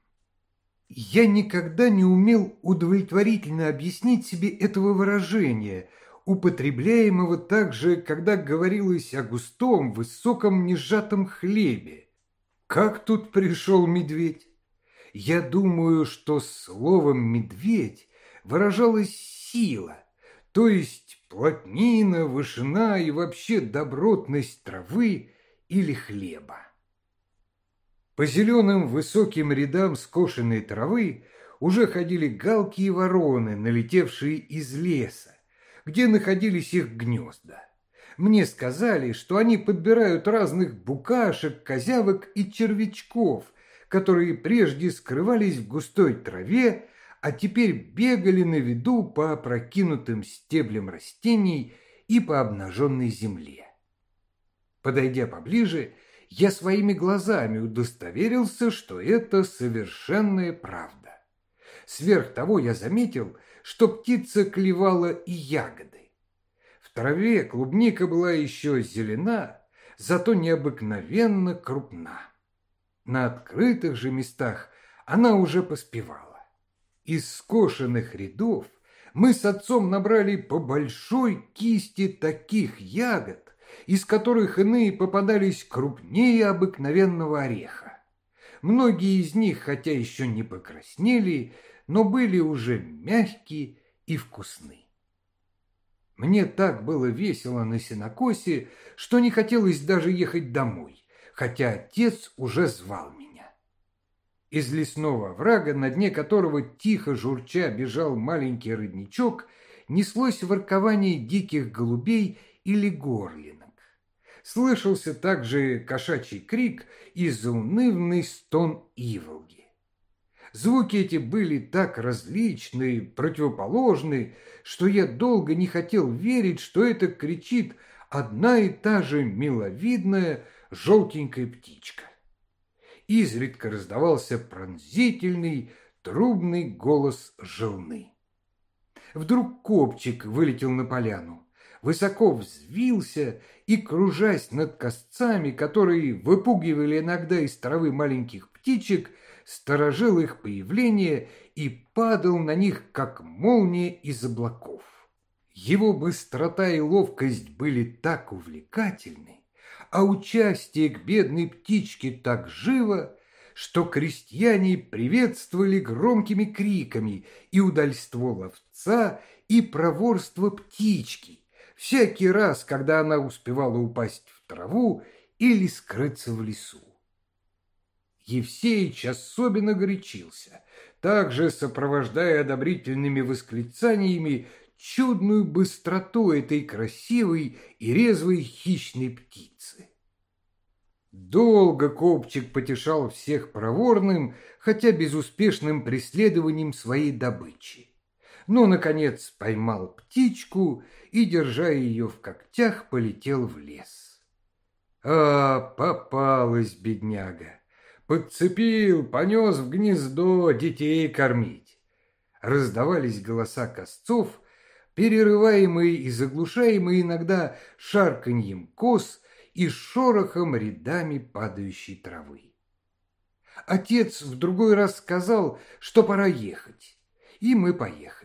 Я никогда не умел удовлетворительно объяснить себе этого выражения, употребляемого также, когда говорилось о густом, высоком, несжатом хлебе. Как тут пришел медведь? Я думаю, что словом «медведь» выражалась сила, то есть плотнина, вышина и вообще добротность травы, или хлеба. По зеленым высоким рядам скошенной травы уже ходили галки и вороны, налетевшие из леса, где находились их гнезда. Мне сказали, что они подбирают разных букашек, козявок и червячков, которые прежде скрывались в густой траве, а теперь бегали на виду по опрокинутым стеблям растений и по обнаженной земле. Подойдя поближе, я своими глазами удостоверился, что это совершенная правда. Сверх того я заметил, что птица клевала и ягоды. В траве клубника была еще зелена, зато необыкновенно крупна. На открытых же местах она уже поспевала. Из скошенных рядов мы с отцом набрали по большой кисти таких ягод, из которых иные попадались крупнее обыкновенного ореха. Многие из них, хотя еще не покраснели, но были уже мягкие и вкусны. Мне так было весело на сенокосе, что не хотелось даже ехать домой, хотя отец уже звал меня. Из лесного врага, на дне которого тихо журча бежал маленький родничок, неслось воркование диких голубей или горлинок. Слышался также кошачий крик и заунывный стон иволги. Звуки эти были так различны, противоположны, что я долго не хотел верить, что это кричит одна и та же миловидная желтенькая птичка изредка раздавался пронзительный, трубный голос желны. Вдруг копчик вылетел на поляну, высоко взвился и, кружась над косцами, которые выпугивали иногда из травы маленьких птичек, сторожил их появление и падал на них, как молния из облаков. Его быстрота и ловкость были так увлекательны, а участие к бедной птичке так живо, что крестьяне приветствовали громкими криками и удальство ловца, и проворство птички, всякий раз, когда она успевала упасть в траву или скрыться в лесу. Евсеич особенно горячился, также сопровождая одобрительными восклицаниями чудную быстроту этой красивой и резвой хищной птицы. Долго Копчик потешал всех проворным, хотя безуспешным преследованием своей добычи. Но, наконец, поймал птичку и, держа ее в когтях, полетел в лес. А, попалась бедняга! Подцепил, понес в гнездо детей кормить. Раздавались голоса косцов, перерываемые и заглушаемые иногда шарканьем коз и шорохом рядами падающей травы. Отец в другой раз сказал, что пора ехать, и мы поехали.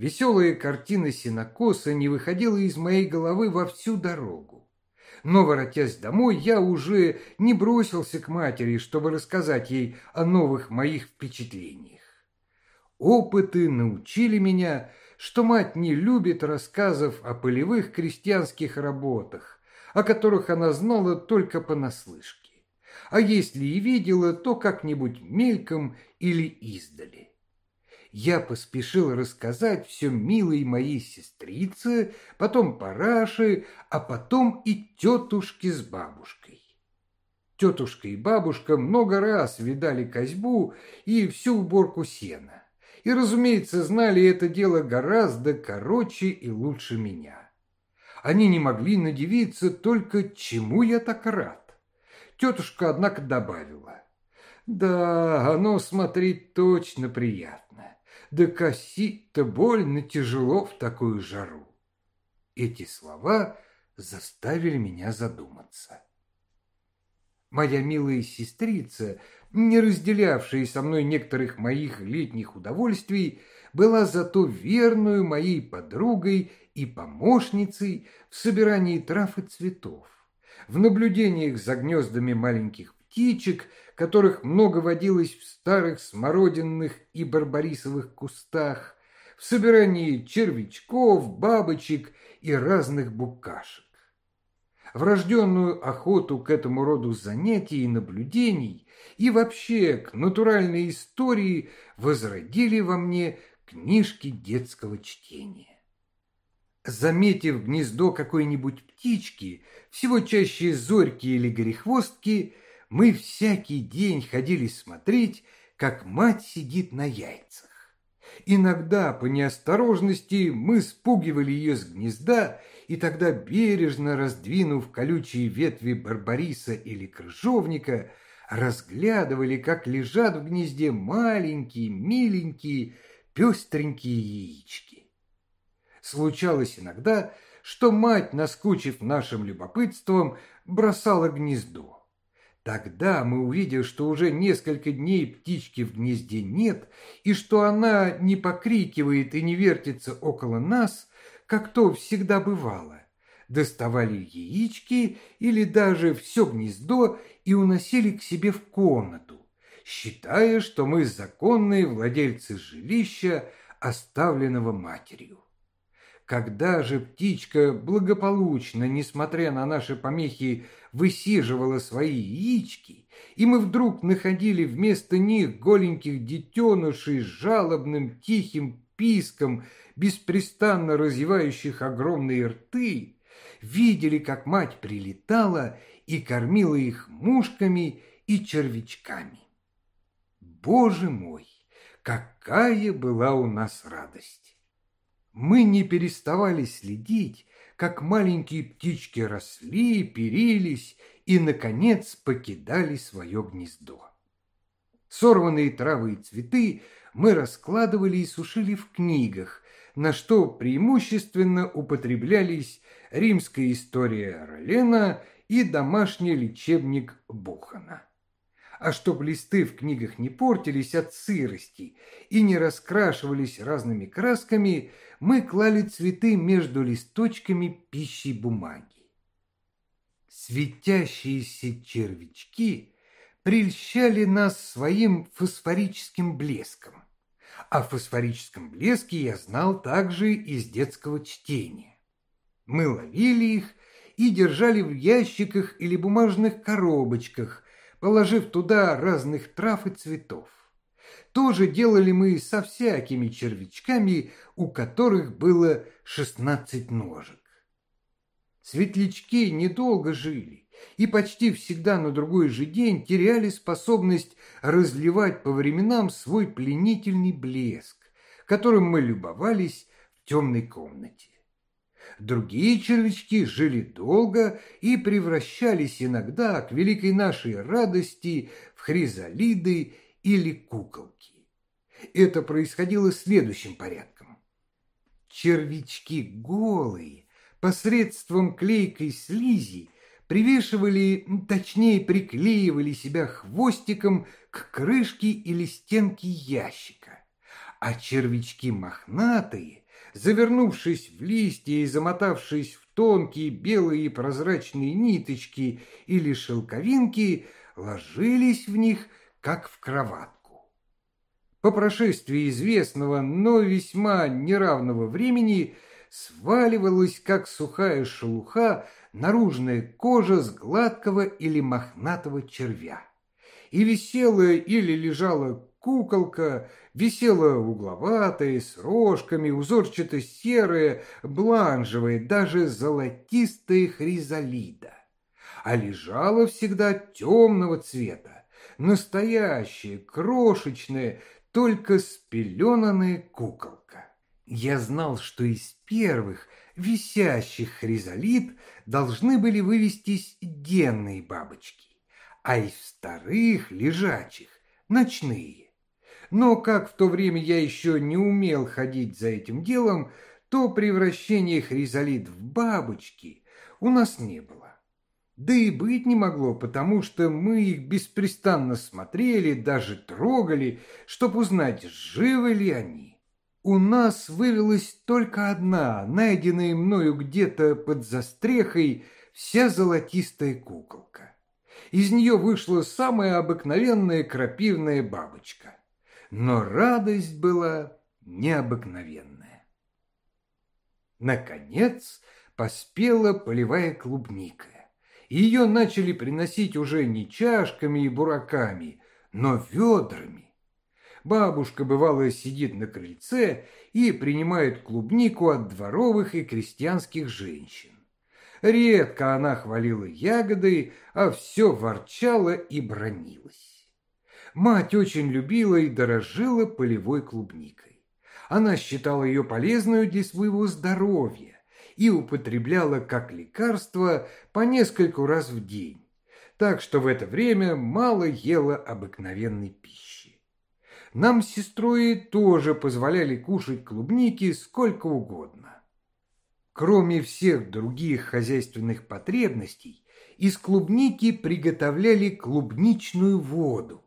Веселая картина синокоса не выходила из моей головы во всю дорогу. Но, воротясь домой, я уже не бросился к матери, чтобы рассказать ей о новых моих впечатлениях. Опыты научили меня, что мать не любит рассказов о полевых крестьянских работах, о которых она знала только понаслышке, а если и видела, то как-нибудь мельком или издали. Я поспешил рассказать все милой моей сестрице, потом Параше, а потом и тетушке с бабушкой. Тетушка и бабушка много раз видали козьбу и всю уборку сена и, разумеется, знали это дело гораздо короче и лучше меня. Они не могли надевиться только чему я так рад. Тетушка, однако, добавила. Да, оно смотреть точно приятно. Да косить-то больно тяжело в такую жару. Эти слова заставили меня задуматься. Моя милая сестрица не разделявшая со мной некоторых моих летних удовольствий, была зато верную моей подругой и помощницей в собирании трав и цветов, в наблюдениях за гнездами маленьких птичек, которых много водилось в старых смородинных и барбарисовых кустах, в собирании червячков, бабочек и разных букашек. Врожденную охоту к этому роду занятий и наблюдений и вообще к натуральной истории возродили во мне книжки детского чтения. Заметив гнездо какой-нибудь птички, всего чаще зорьки или горехвостки, мы всякий день ходили смотреть, как мать сидит на яйцах. Иногда по неосторожности мы спугивали ее с гнезда, и тогда, бережно раздвинув колючие ветви барбариса или крыжовника, разглядывали, как лежат в гнезде маленькие, миленькие, пестренькие яички. Случалось иногда, что мать, наскучив нашим любопытством, бросала гнездо. Тогда мы увидели, что уже несколько дней птички в гнезде нет, и что она не покрикивает и не вертится около нас, как то всегда бывало. Доставали яички или даже все гнездо и уносили к себе в комнату, считая, что мы законные владельцы жилища, оставленного матерью. Когда же птичка благополучно, несмотря на наши помехи, высиживала свои яички, и мы вдруг находили вместо них голеньких детенышей с жалобным тихим писком, беспрестанно разевающих огромные рты, видели, как мать прилетала и кормила их мушками и червячками. Боже мой, какая была у нас радость! Мы не переставали следить, как маленькие птички росли, перились и, наконец, покидали свое гнездо. Сорванные травы и цветы мы раскладывали и сушили в книгах, на что преимущественно употреблялись римская история Ролена и домашний лечебник Бухана а чтоб листы в книгах не портились от сырости и не раскрашивались разными красками, мы клали цветы между листочками пищи бумаги. Светящиеся червячки прельщали нас своим фосфорическим блеском. О фосфорическом блеске я знал также из детского чтения. Мы ловили их и держали в ящиках или бумажных коробочках, положив туда разных трав и цветов. То же делали мы со всякими червячками, у которых было шестнадцать ножек. Светлячки недолго жили и почти всегда на другой же день теряли способность разливать по временам свой пленительный блеск, которым мы любовались в темной комнате. Другие червячки жили долго и превращались иногда, к великой нашей радости, в хризалиды или куколки. Это происходило следующим порядком. Червячки голые посредством клейкой слизи привешивали, точнее приклеивали себя хвостиком к крышке или стенке ящика, а червячки мохнатые завернувшись в листья и замотавшись в тонкие белые прозрачные ниточки или шелковинки, ложились в них, как в кроватку. По прошествии известного, но весьма неравного времени сваливалась, как сухая шелуха, наружная кожа с гладкого или мохнатого червя. И висела или лежала Куколка висела угловатая, с рожками, узорчато-серая, бланжевая, даже золотистая хризалида. А лежала всегда темного цвета, настоящая, крошечная, только спеленанная куколка. Я знал, что из первых висящих хризалид должны были вывестись денные бабочки, а из вторых лежачих – ночные. Но как в то время я еще не умел ходить за этим делом, то превращение хризолит в бабочки у нас не было. Да и быть не могло, потому что мы их беспрестанно смотрели, даже трогали, чтобы узнать, живы ли они. У нас вывелась только одна, найденная мною где-то под застрехой, вся золотистая куколка. Из нее вышла самая обыкновенная крапивная бабочка но радость была необыкновенная. Наконец поспела полевая клубника. Ее начали приносить уже не чашками и бураками, но ведрами. Бабушка, бывало, сидит на крыльце и принимает клубнику от дворовых и крестьянских женщин. Редко она хвалила ягоды, а все ворчала и бронилась. Мать очень любила и дорожила полевой клубникой. Она считала ее полезной для своего здоровья и употребляла как лекарство по нескольку раз в день. так что в это время мало ела обыкновенной пищи. Нам с сестрой тоже позволяли кушать клубники сколько угодно. Кроме всех других хозяйственных потребностей, из клубники приготовляли клубничную воду,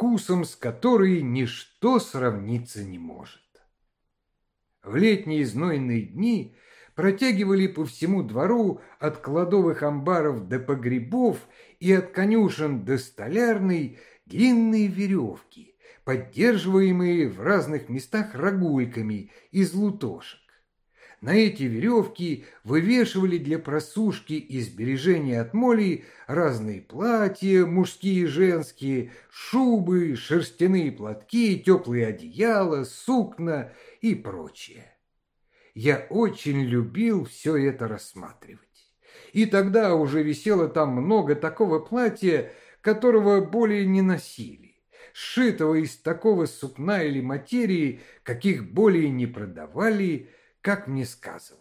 вкусом с которой ничто сравниться не может. В летние знойные дни протягивали по всему двору от кладовых амбаров до погребов и от конюшен до столярной длинные веревки, поддерживаемые в разных местах рогульками из лутошек. На эти веревки вывешивали для просушки и сбережения от моли разные платья, мужские и женские, шубы, шерстяные платки, теплые одеяла, сукна и прочее. Я очень любил все это рассматривать. И тогда уже висело там много такого платья, которого более не носили, сшитого из такого сукна или материи, каких более не продавали, как мне сказывали.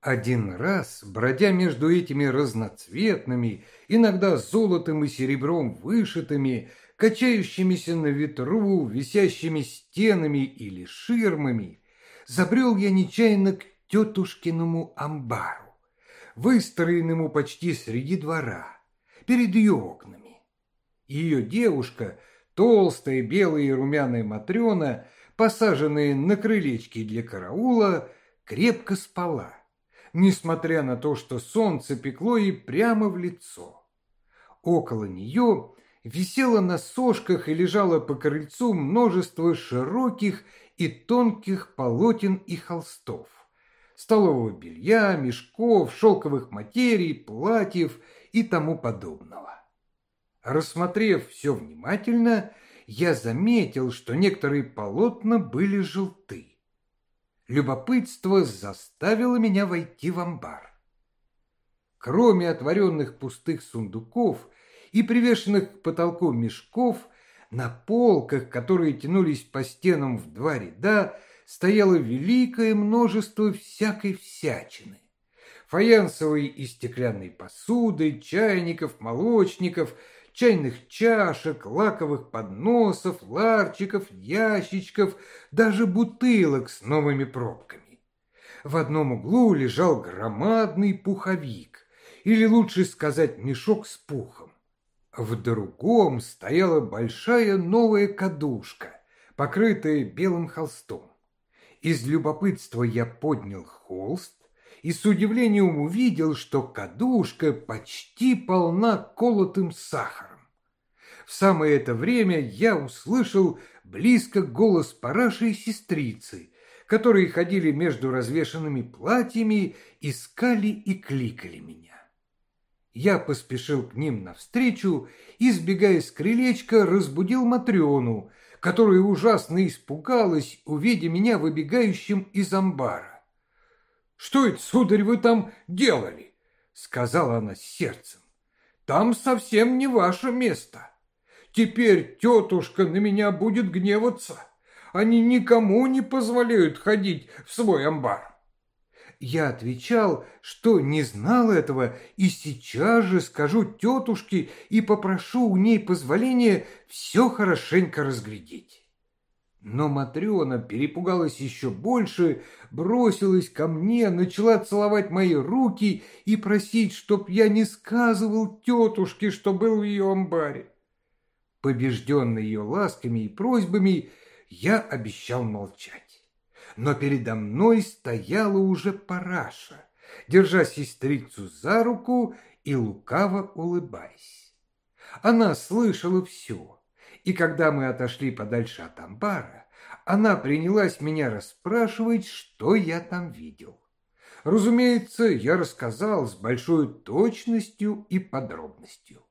Один раз, бродя между этими разноцветными, иногда золотом и серебром вышитыми, качающимися на ветру, висящими стенами или ширмами, забрел я нечаянно к тетушкиному амбару, выстроенному почти среди двора, перед ее окнами. Ее девушка, толстая белая и румяная Матрена, посаженная на крылечке для караула, крепко спала, несмотря на то, что солнце пекло ей прямо в лицо. Около нее висело на сошках и лежало по крыльцу множество широких и тонких полотен и холстов, столового белья, мешков, шелковых материй, платьев и тому подобного. Рассмотрев все внимательно, я заметил, что некоторые полотна были желты. Любопытство заставило меня войти в амбар. Кроме отворенных пустых сундуков и привешенных к потолку мешков, на полках, которые тянулись по стенам в два ряда, стояло великое множество всякой всячины. Фаянсовой и стеклянной посуды, чайников, молочников, чайных чашек, лаковых подносов, ларчиков, ящичков, даже бутылок с новыми пробками. В одном углу лежал громадный пуховик, или лучше сказать мешок с пухом. В другом стояла большая новая кадушка, покрытая белым холстом. Из любопытства я поднял холст и с удивлением увидел, что кадушка почти полна колотым сахаром. В самое это время я услышал близко голос параши и сестрицы, которые ходили между развешанными платьями, искали и кликали меня. Я поспешил к ним навстречу и, сбегая с крылечка, разбудил Матрёну, которая ужасно испугалась, увидя меня выбегающим из амбара. «Что это, сударь, вы там делали?» — сказала она с сердцем. «Там совсем не ваше место. Теперь тетушка на меня будет гневаться. Они никому не позволяют ходить в свой амбар». Я отвечал, что не знал этого и сейчас же скажу тетушке и попрошу у ней позволения все хорошенько разглядеть. Но Матрена перепугалась еще больше, бросилась ко мне, начала целовать мои руки и просить, чтоб я не сказывал тетушке, что был в ее амбаре. Побежденный ее ласками и просьбами, я обещал молчать но передо мной стояла уже параша, держа сестрицу за руку и лукаво улыбаясь. Она слышала все, и когда мы отошли подальше от амбара, она принялась меня расспрашивать, что я там видел. Разумеется, я рассказал с большой точностью и подробностью.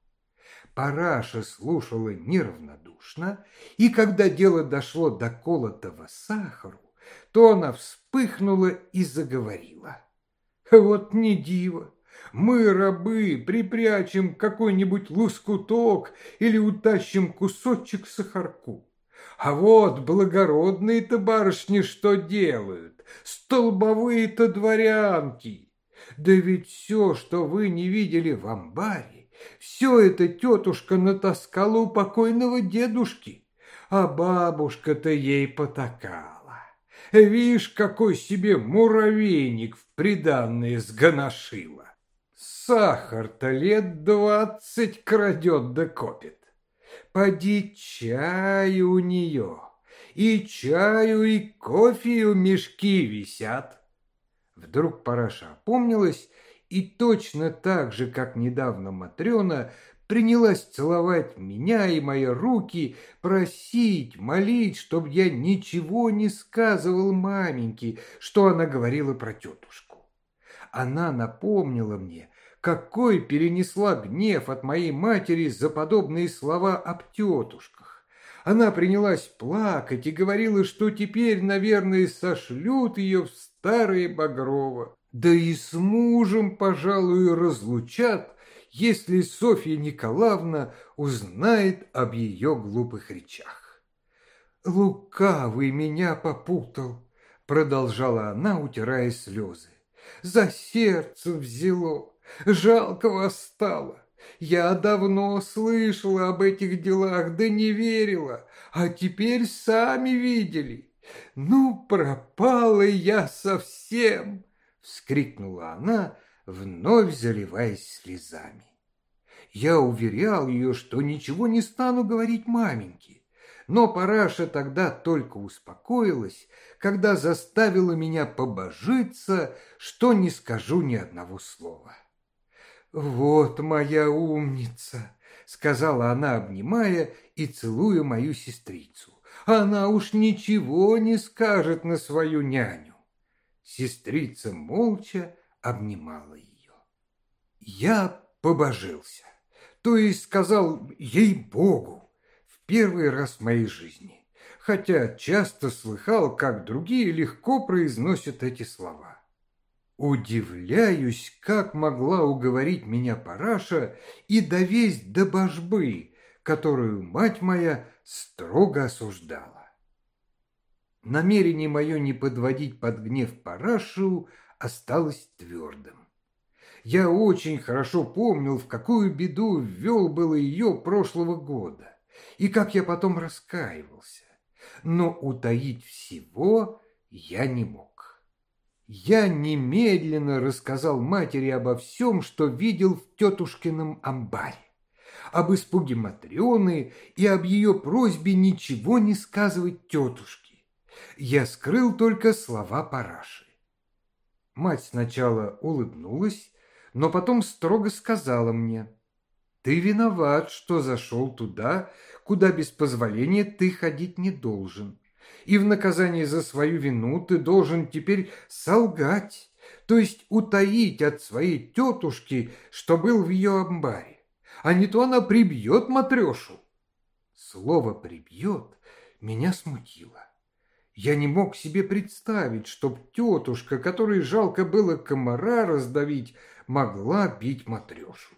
Параша слушала неравнодушно, и когда дело дошло до колотого сахару, то она вспыхнула и заговорила. Вот не диво. Мы, рабы, припрячем какой-нибудь лоскуток или утащим кусочек сахарку. А вот благородные-то барышни что делают? Столбовые-то дворянки. Да ведь все, что вы не видели в амбаре, Все это тетушка натаскала у покойного дедушки, а бабушка-то ей потакала. Вишь, какой себе муравейник в приданное сгоношила. Сахар-то лет двадцать крадет да копит. Поди чаю у нее, и чаю, и кофею мешки висят. Вдруг Параша опомнилась и точно так же, как недавно Матрена, принялась целовать меня и мои руки, просить, молить, чтобы я ничего не сказывал маменьке, что она говорила про тетушку. Она напомнила мне, какой перенесла гнев от моей матери за подобные слова об тетушках. Она принялась плакать и говорила, что теперь, наверное, сошлют ее в старые Багрово. Да и с мужем, пожалуй, разлучат, если Софья Николаевна узнает об ее глупых речах. «Лукавый меня попутал», — продолжала она, утирая слезы. «За сердце взяло, жалко вас стало. Я давно слышала об этих делах, да не верила, а теперь сами видели. Ну, пропала я совсем!» вскрикнула она, вновь заливаясь слезами. Я уверял ее, что ничего не стану говорить маменьке, но Параша тогда только успокоилась, когда заставила меня побожиться, что не скажу ни одного слова. «Вот моя умница!» — сказала она, обнимая и целуя мою сестрицу. «Она уж ничего не скажет на свою няню. Сестрица молча обнимала ее. Я побожился, то есть сказал ей-богу, в первый раз в моей жизни, хотя часто слыхал, как другие легко произносят эти слова. Удивляюсь, как могла уговорить меня Параша и довесть до божбы, которую мать моя строго осуждала. Намерение мое не подводить под гнев Парашу осталось твердым. Я очень хорошо помнил, в какую беду ввел было ее прошлого года, и как я потом раскаивался. Но утаить всего я не мог. Я немедленно рассказал матери обо всем, что видел в тетушкином амбаре, об испуге Матрены и об ее просьбе ничего не сказывать тетушке. Я скрыл только слова Параши. Мать сначала улыбнулась, но потом строго сказала мне, «Ты виноват, что зашел туда, куда без позволения ты ходить не должен, и в наказание за свою вину ты должен теперь солгать, то есть утаить от своей тетушки, что был в ее амбаре, а не то она прибьет матрешу». Слово «прибьет» меня смутило. Я не мог себе представить, чтоб тетушка, которой жалко было комара раздавить, могла бить матрешу.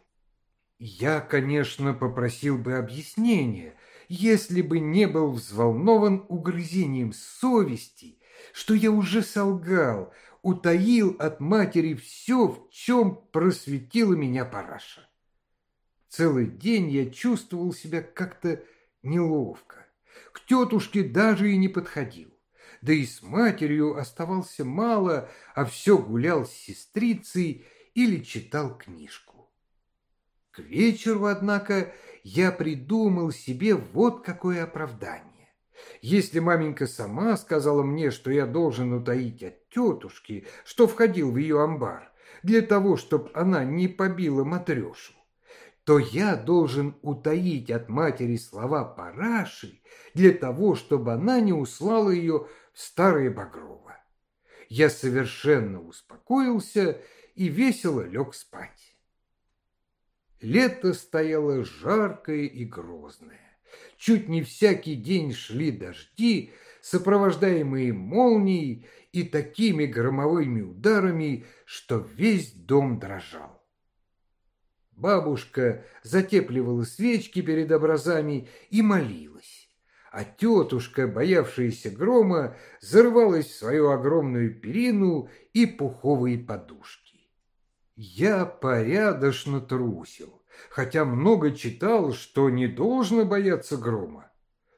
Я, конечно, попросил бы объяснения, если бы не был взволнован угрызением совести, что я уже солгал, утаил от матери все, в чем просветила меня параша. Целый день я чувствовал себя как-то неловко. К тетушке даже и не подходил да и с матерью оставался мало, а все гулял с сестрицей или читал книжку. К вечеру, однако, я придумал себе вот какое оправдание. Если маменька сама сказала мне, что я должен утаить от тетушки, что входил в ее амбар, для того, чтобы она не побила матрешу, то я должен утаить от матери слова Параши для того, чтобы она не услала ее в старое Багрово. Я совершенно успокоился и весело лег спать. Лето стояло жаркое и грозное. Чуть не всякий день шли дожди, сопровождаемые молнией и такими громовыми ударами, что весь дом дрожал. Бабушка затепливала свечки перед образами и молилась, а тетушка, боявшаяся грома, зарывалась в свою огромную перину и пуховые подушки. Я порядочно трусил, хотя много читал, что не должно бояться грома.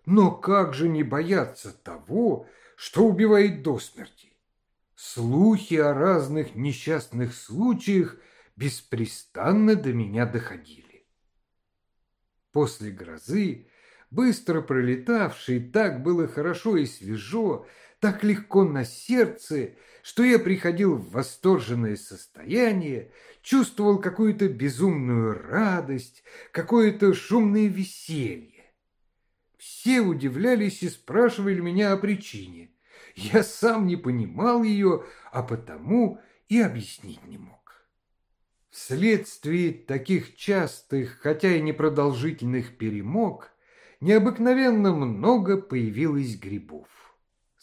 Но как же не бояться того, что убивает до смерти? Слухи о разных несчастных случаях беспрестанно до меня доходили. После грозы, быстро пролетавшей, так было хорошо и свежо, так легко на сердце, что я приходил в восторженное состояние, чувствовал какую-то безумную радость, какое-то шумное веселье. Все удивлялись и спрашивали меня о причине. Я сам не понимал ее, а потому и объяснить не мог. Вследствие таких частых, хотя и непродолжительных перемог, необыкновенно много появилось грибов.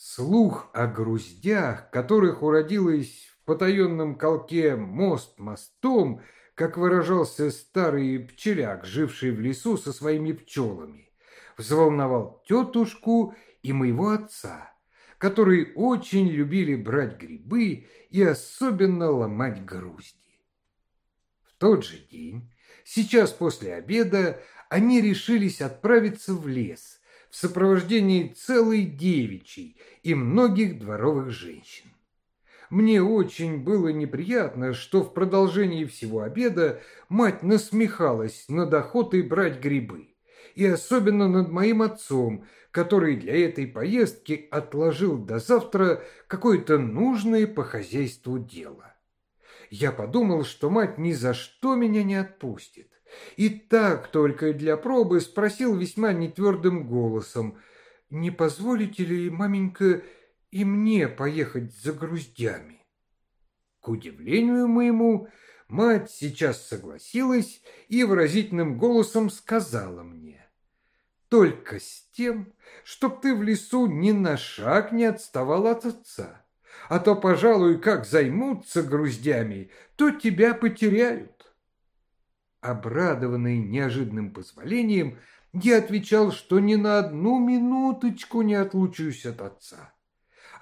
Слух о груздях, которых уродилось в потаенном колке мост мостом, как выражался старый пчеляк, живший в лесу со своими пчелами, взволновал тетушку и моего отца, которые очень любили брать грибы и особенно ломать грузди. В тот же день, сейчас после обеда, они решились отправиться в лес в сопровождении целой девичьей и многих дворовых женщин. Мне очень было неприятно, что в продолжении всего обеда мать насмехалась над охотой брать грибы и особенно над моим отцом, который для этой поездки отложил до завтра какое-то нужное по хозяйству дело. Я подумал, что мать ни за что меня не отпустит. И так только для пробы спросил весьма нетвердым голосом, «Не позволите ли, маменька, и мне поехать за груздями?» К удивлению моему, мать сейчас согласилась и выразительным голосом сказала мне, только с тем, чтоб ты в лесу ни на шаг не отставал от отца. А то, пожалуй, как займутся груздями, то тебя потеряют. Обрадованный неожиданным позволением, я отвечал, что ни на одну минуточку не отлучусь от отца.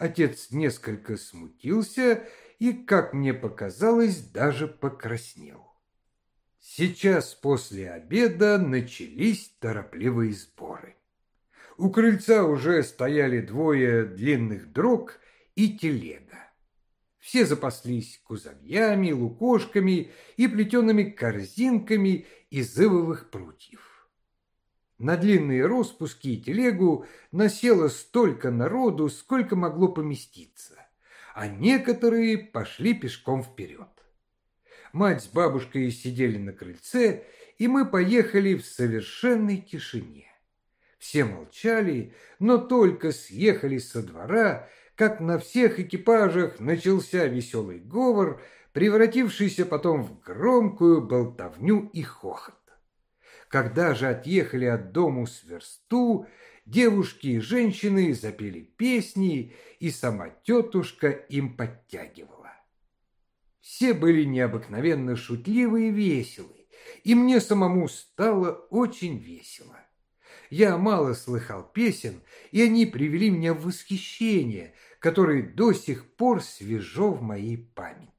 Отец несколько смутился и, как мне показалось, даже покраснел. Сейчас после обеда начались торопливые сборы. У крыльца уже стояли двое длинных дрог и телега. Все запаслись кузовьями, лукошками и плетеными корзинками из ивовых прутьев. На длинные распуски и телегу насело столько народу, сколько могло поместиться, а некоторые пошли пешком вперед мать с бабушкой сидели на крыльце, и мы поехали в совершенной тишине. Все молчали, но только съехали со двора, как на всех экипажах начался веселый говор, превратившийся потом в громкую болтовню и хохот. Когда же отъехали от дому с версту, девушки и женщины запели песни, и сама тетушка им подтягивала. Все были необыкновенно шутливы и веселы, и мне самому стало очень весело. Я мало слыхал песен, и они привели меня в восхищение, которое до сих пор свежо в моей памяти.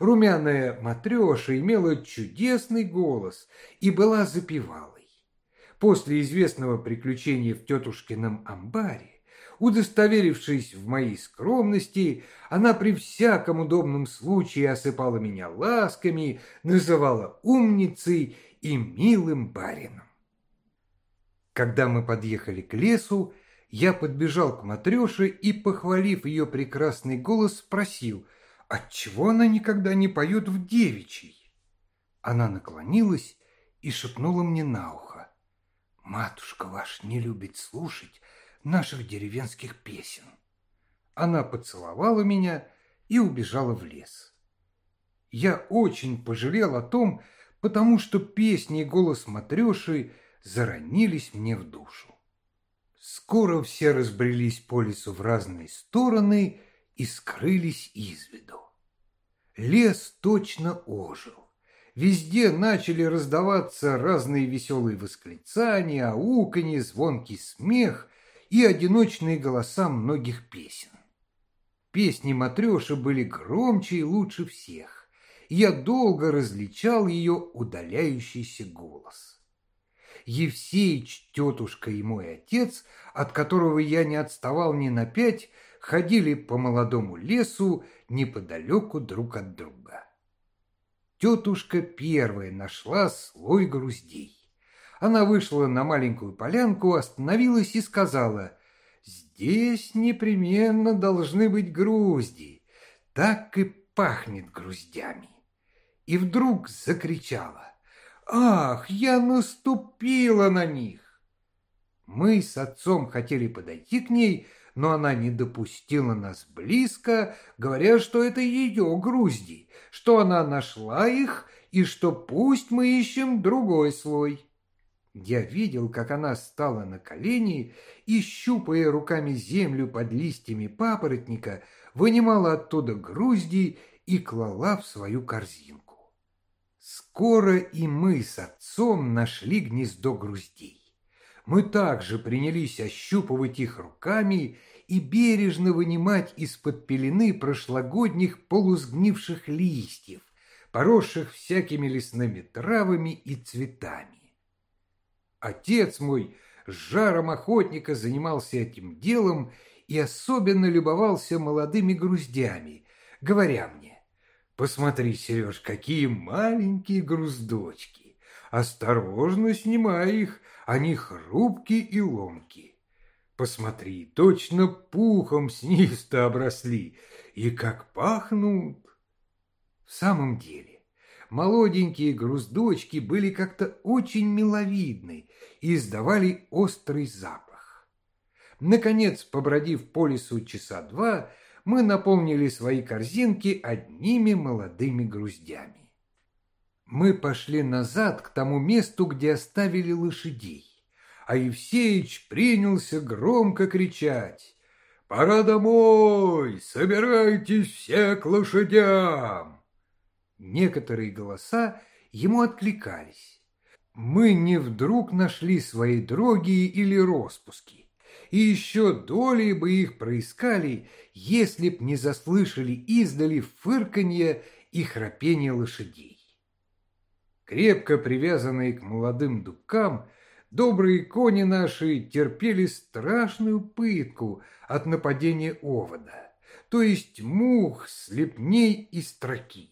Румяная Матреша имела чудесный голос и была запевалой. После известного приключения в тетушкином амбаре Удостоверившись в моей скромности, она при всяком удобном случае осыпала меня ласками, называла умницей и милым барином. Когда мы подъехали к лесу, я подбежал к Матрёше и, похвалив ее прекрасный голос, спросил, отчего она никогда не поет в девичьей. Она наклонилась и шепнула мне на ухо. «Матушка ваш не любит слушать наших деревенских песен. Она поцеловала меня и убежала в лес. Я очень пожалел о том, потому что песни и голос Матреши заронились мне в душу. Скоро все разбрелись по лесу в разные стороны и скрылись из виду. Лес точно ожил. Везде начали раздаваться разные веселые восклицания, ауканье, звонкий смех, и одиночные голоса многих песен. Песни Матреши были громче и лучше всех. я долго различал ее удаляющийся голос. Евсеич, тетушка и мой отец, от которого я не отставал ни на пять, ходили по молодому лесу неподалеку друг от друга. Тетушка первая нашла слой груздей. Она вышла на маленькую полянку, остановилась и сказала, «Здесь непременно должны быть грузди, так и пахнет груздями». И вдруг закричала, «Ах, я наступила на них!» Мы с отцом хотели подойти к ней, но она не допустила нас близко, говоря, что это ее грузди, что она нашла их и что пусть мы ищем другой слой. Я видел, как она стала на колени и, щупая руками землю под листьями папоротника, вынимала оттуда грузди и клала в свою корзинку. Скоро и мы с отцом нашли гнездо груздей. Мы также принялись ощупывать их руками и бережно вынимать из-под пелены прошлогодних полусгнивших листьев, поросших всякими лесными травами и цветами. Отец мой с жаром охотника занимался этим делом и особенно любовался молодыми груздями, говоря мне, «Посмотри, Сереж, какие маленькие груздочки! Осторожно снимай их, они хрупкие и ломкие. Посмотри, точно пухом снизу обросли, и как пахнут. В самом деле, молоденькие груздочки были как-то очень миловидны и издавали острый запах. Наконец, побродив по лесу часа два, мы наполнили свои корзинки одними молодыми груздями мы пошли назад к тому месту, где оставили лошадей. А Евсеич принялся громко кричать. «Пора домой! Собирайтесь все к лошадям!» Некоторые голоса ему откликались. Мы не вдруг нашли свои дроги или распуски, и еще долей бы их проискали, если б не заслышали издали фырканье и храпение лошадей. Крепко привязанные к молодым дубкам, добрые кони наши терпели страшную пытку от нападения овода, то есть мух, слепней и строки.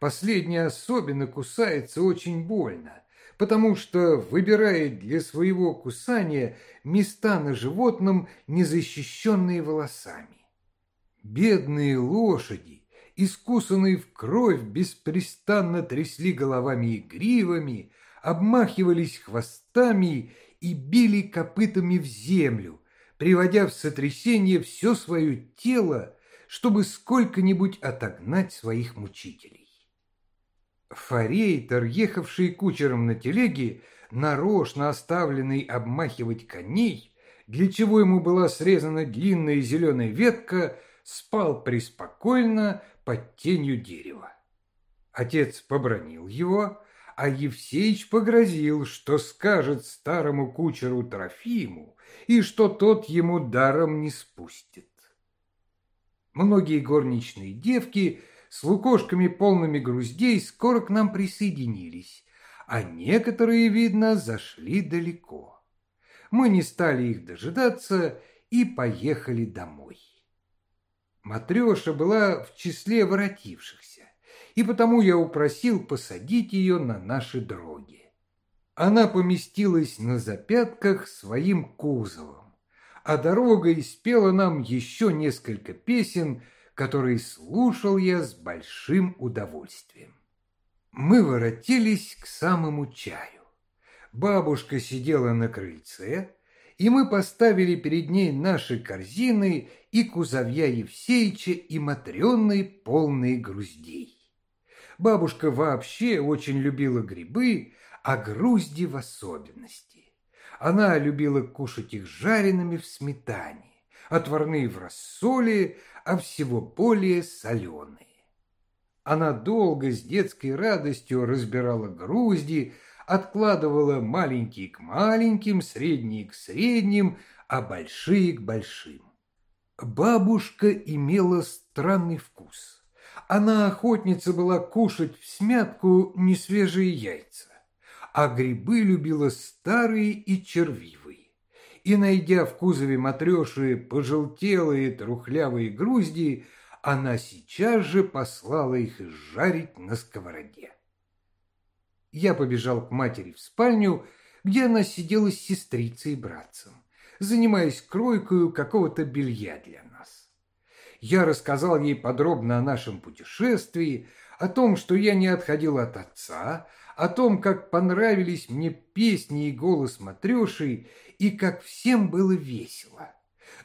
Последняя особенно кусается очень больно, потому что выбирает для своего кусания места на животном, не защищенные волосами. Бедные лошади искусанные в кровь, беспрестанно трясли головами и гривами, обмахивались хвостами и били копытами в землю, приводя в сотрясение все свое тело, чтобы сколько-нибудь отогнать своих мучителей. Форейтер, ехавший кучером на телеге, нарочно оставленный обмахивать коней, для чего ему была срезана длинная зеленая ветка, спал преспокойно, под тенью дерева. Отец побронил его, а Евсеич погрозил, что скажет старому кучеру Трофиму и что тот ему даром не спустит. Многие горничные девки с лукошками полными груздей скоро к нам присоединились, а некоторые, видно, зашли далеко. Мы не стали их дожидаться и поехали домой. Матреша была в числе воротившихся, и потому я упросил посадить ее на наши дроги. Она поместилась на запятках своим кузовом, а дорогой спела нам еще несколько песен, которые слушал я с большим удовольствием. Мы воротились к самому чаю. Бабушка сидела на крыльце, и мы поставили перед ней наши корзины и кузовья Евсеича и матренные полные груздей. Бабушка вообще очень любила грибы, а грузди в особенности. Она любила кушать их жареными в сметане, отварные в рассоле, а всего более соленые. Она долго с детской радостью разбирала грузди, откладывала маленькие к маленьким, средние к средним, а большие к большим. Бабушка имела странный вкус. Она охотница была кушать в смятку несвежие яйца, а грибы любила старые и червивые. И, найдя в кузове матреши пожелтелые трухлявые грузди, она сейчас же послала их жарить на сковороде. Я побежал к матери в спальню, где она сидела с сестрицей и братцем, занимаясь кройкою какого-то белья для нас. Я рассказал ей подробно о нашем путешествии, о том, что я не отходил от отца, о том, как понравились мне песни и голос Матреши, и как всем было весело.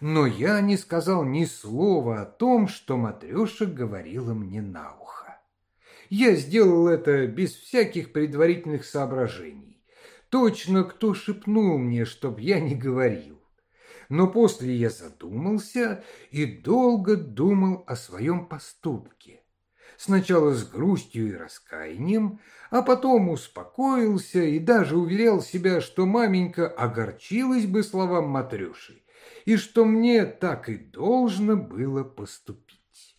Но я не сказал ни слова о том, что Матреша говорила мне на ухо. Я сделал это без всяких предварительных соображений. Точно кто шепнул мне, чтоб я не говорил. Но после я задумался и долго думал о своем поступке. Сначала с грустью и раскаянием, а потом успокоился и даже уверял себя, что маменька огорчилась бы словам Матрюши, и что мне так и должно было поступить.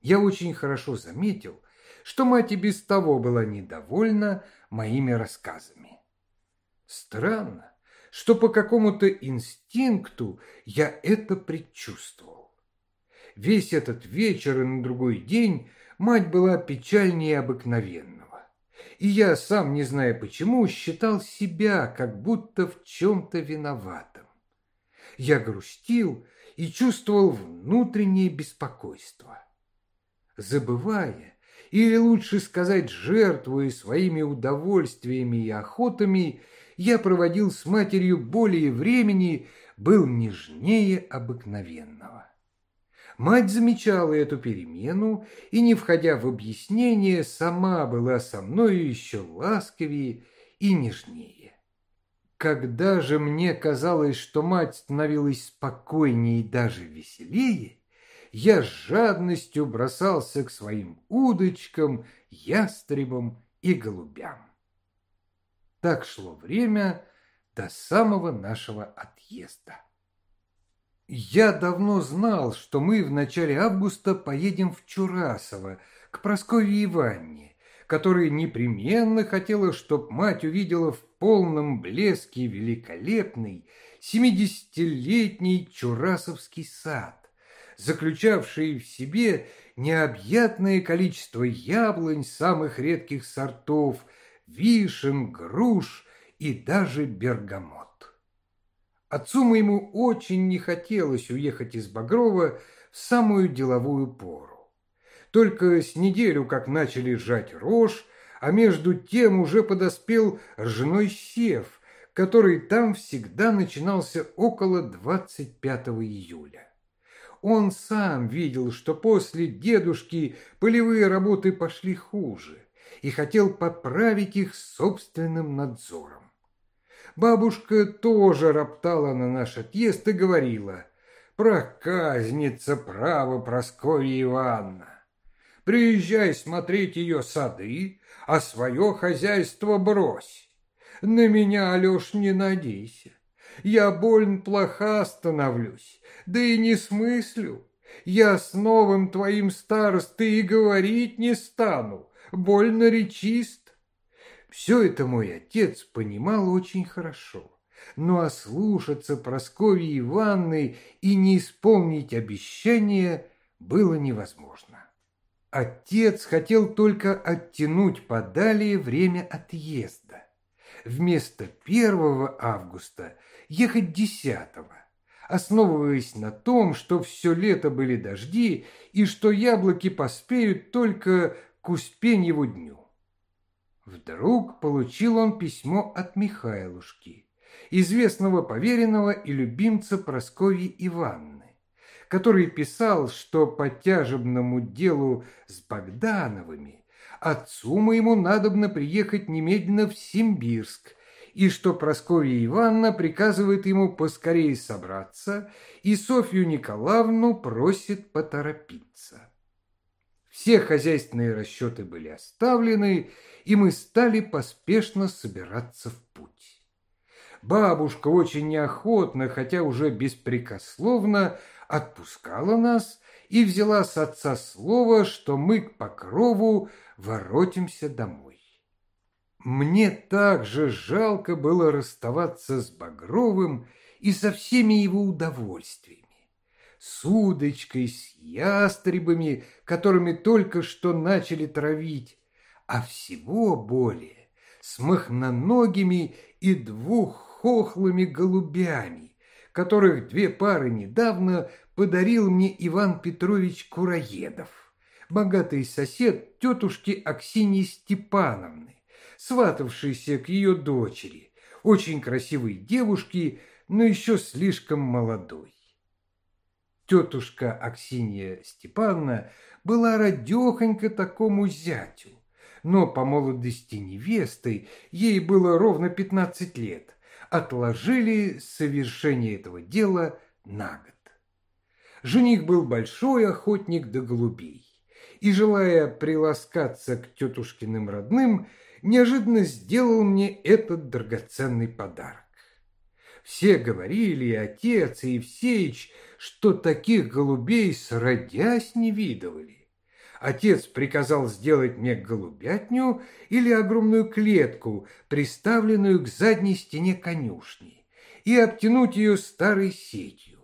Я очень хорошо заметил, что мать и без того была недовольна моими рассказами. Странно, что по какому-то инстинкту я это предчувствовал. Весь этот вечер и на другой день мать была печальнее обыкновенного. И я, сам не зная почему, считал себя как будто в чем-то виноватым я грустил и чувствовал внутреннее беспокойство. Забывая, или лучше сказать, жертвуя своими удовольствиями и охотами, я проводил с матерью более времени, был нежнее обыкновенного. Мать замечала эту перемену и, не входя в объяснение, сама была со мною еще ласковее и нежнее. Когда же мне казалось, что мать становилась спокойнее и даже веселее, я с жадностью бросался к своим удочкам, ястребам и голубям. Так шло время до самого нашего отъезда. Я давно знал, что мы в начале августа поедем в Чурасово к Прасковье Иванне, которая непременно хотела, чтоб мать увидела в полном блеске великолепный семидесятилетний Чурасовский сад, заключавший в себе необъятное количество яблонь самых редких сортов, вишен, груш и даже бергамот. Отцу моему очень не хотелось уехать из Багрова в самую деловую пору. Только с неделю, как начали сжать рожь, а между тем уже подоспел ржаной сев, который там всегда начинался около 25 июля. Он сам видел, что после дедушки полевые работы пошли хуже, и хотел поправить их собственным надзором. Бабушка тоже роптала на наш отъезд и говорила, «Проказница, право, Прасковья Ивановна! Приезжай смотреть ее сады, а свое хозяйство брось. На меня, Алеш, не надейся. Я больно плоха становлюсь, да и не смыслю. Я с новым твоим старостой и говорить не стану, больно речист. Все это мой отец понимал очень хорошо. Но ослушаться Прасковьи Ивановны и не исполнить обещания было невозможно. Отец хотел только оттянуть подалее время отъезда. Вместо 1 августа ехать 10 основываясь на том, что все лето были дожди и что яблоки поспеют только к Успеньеву дню. Вдруг получил он письмо от Михайлушки, известного поверенного и любимца Прасковьи Ивановны который писал, что по тяжебному делу с Богдановыми отцу моему надобно приехать немедленно в Симбирск, и что Прасковья Ивановна приказывает ему поскорее собраться, и Софью Николаевну просит поторопиться. Все хозяйственные расчеты были оставлены, и мы стали поспешно собираться в путь. Бабушка очень неохотно, хотя уже беспрекословно, отпускала нас и взяла с отца слово, что мы к Покрову воротимся домой. Мне также жалко было расставаться с Багровым и со всеми его удовольствиями. С удочкой, с ястребами, которыми только что начали травить, а всего более с махноногими и двуххохлыми голубями, которых две пары недавно подарил мне Иван Петрович Кураедов, богатый сосед тетушки Аксиньи Степановны, сватавшийся к ее дочери, очень красивой девушке, но еще слишком молодой. Тетушка Аксинья Степановна была радехонька такому зятю, но по молодости невестой ей было ровно пятнадцать лет, отложили совершение этого дела на год. Жених был большой охотник до голубей, и, желая приласкаться к тетушкиным родным, неожиданно сделал мне этот драгоценный подарок. Все говорили, и отец, и Евсеич, что таких голубей сродясь не видывали. Отец приказал сделать мне голубятню или огромную клетку, приставленную к задней стене конюшни, и обтянуть ее старой сетью.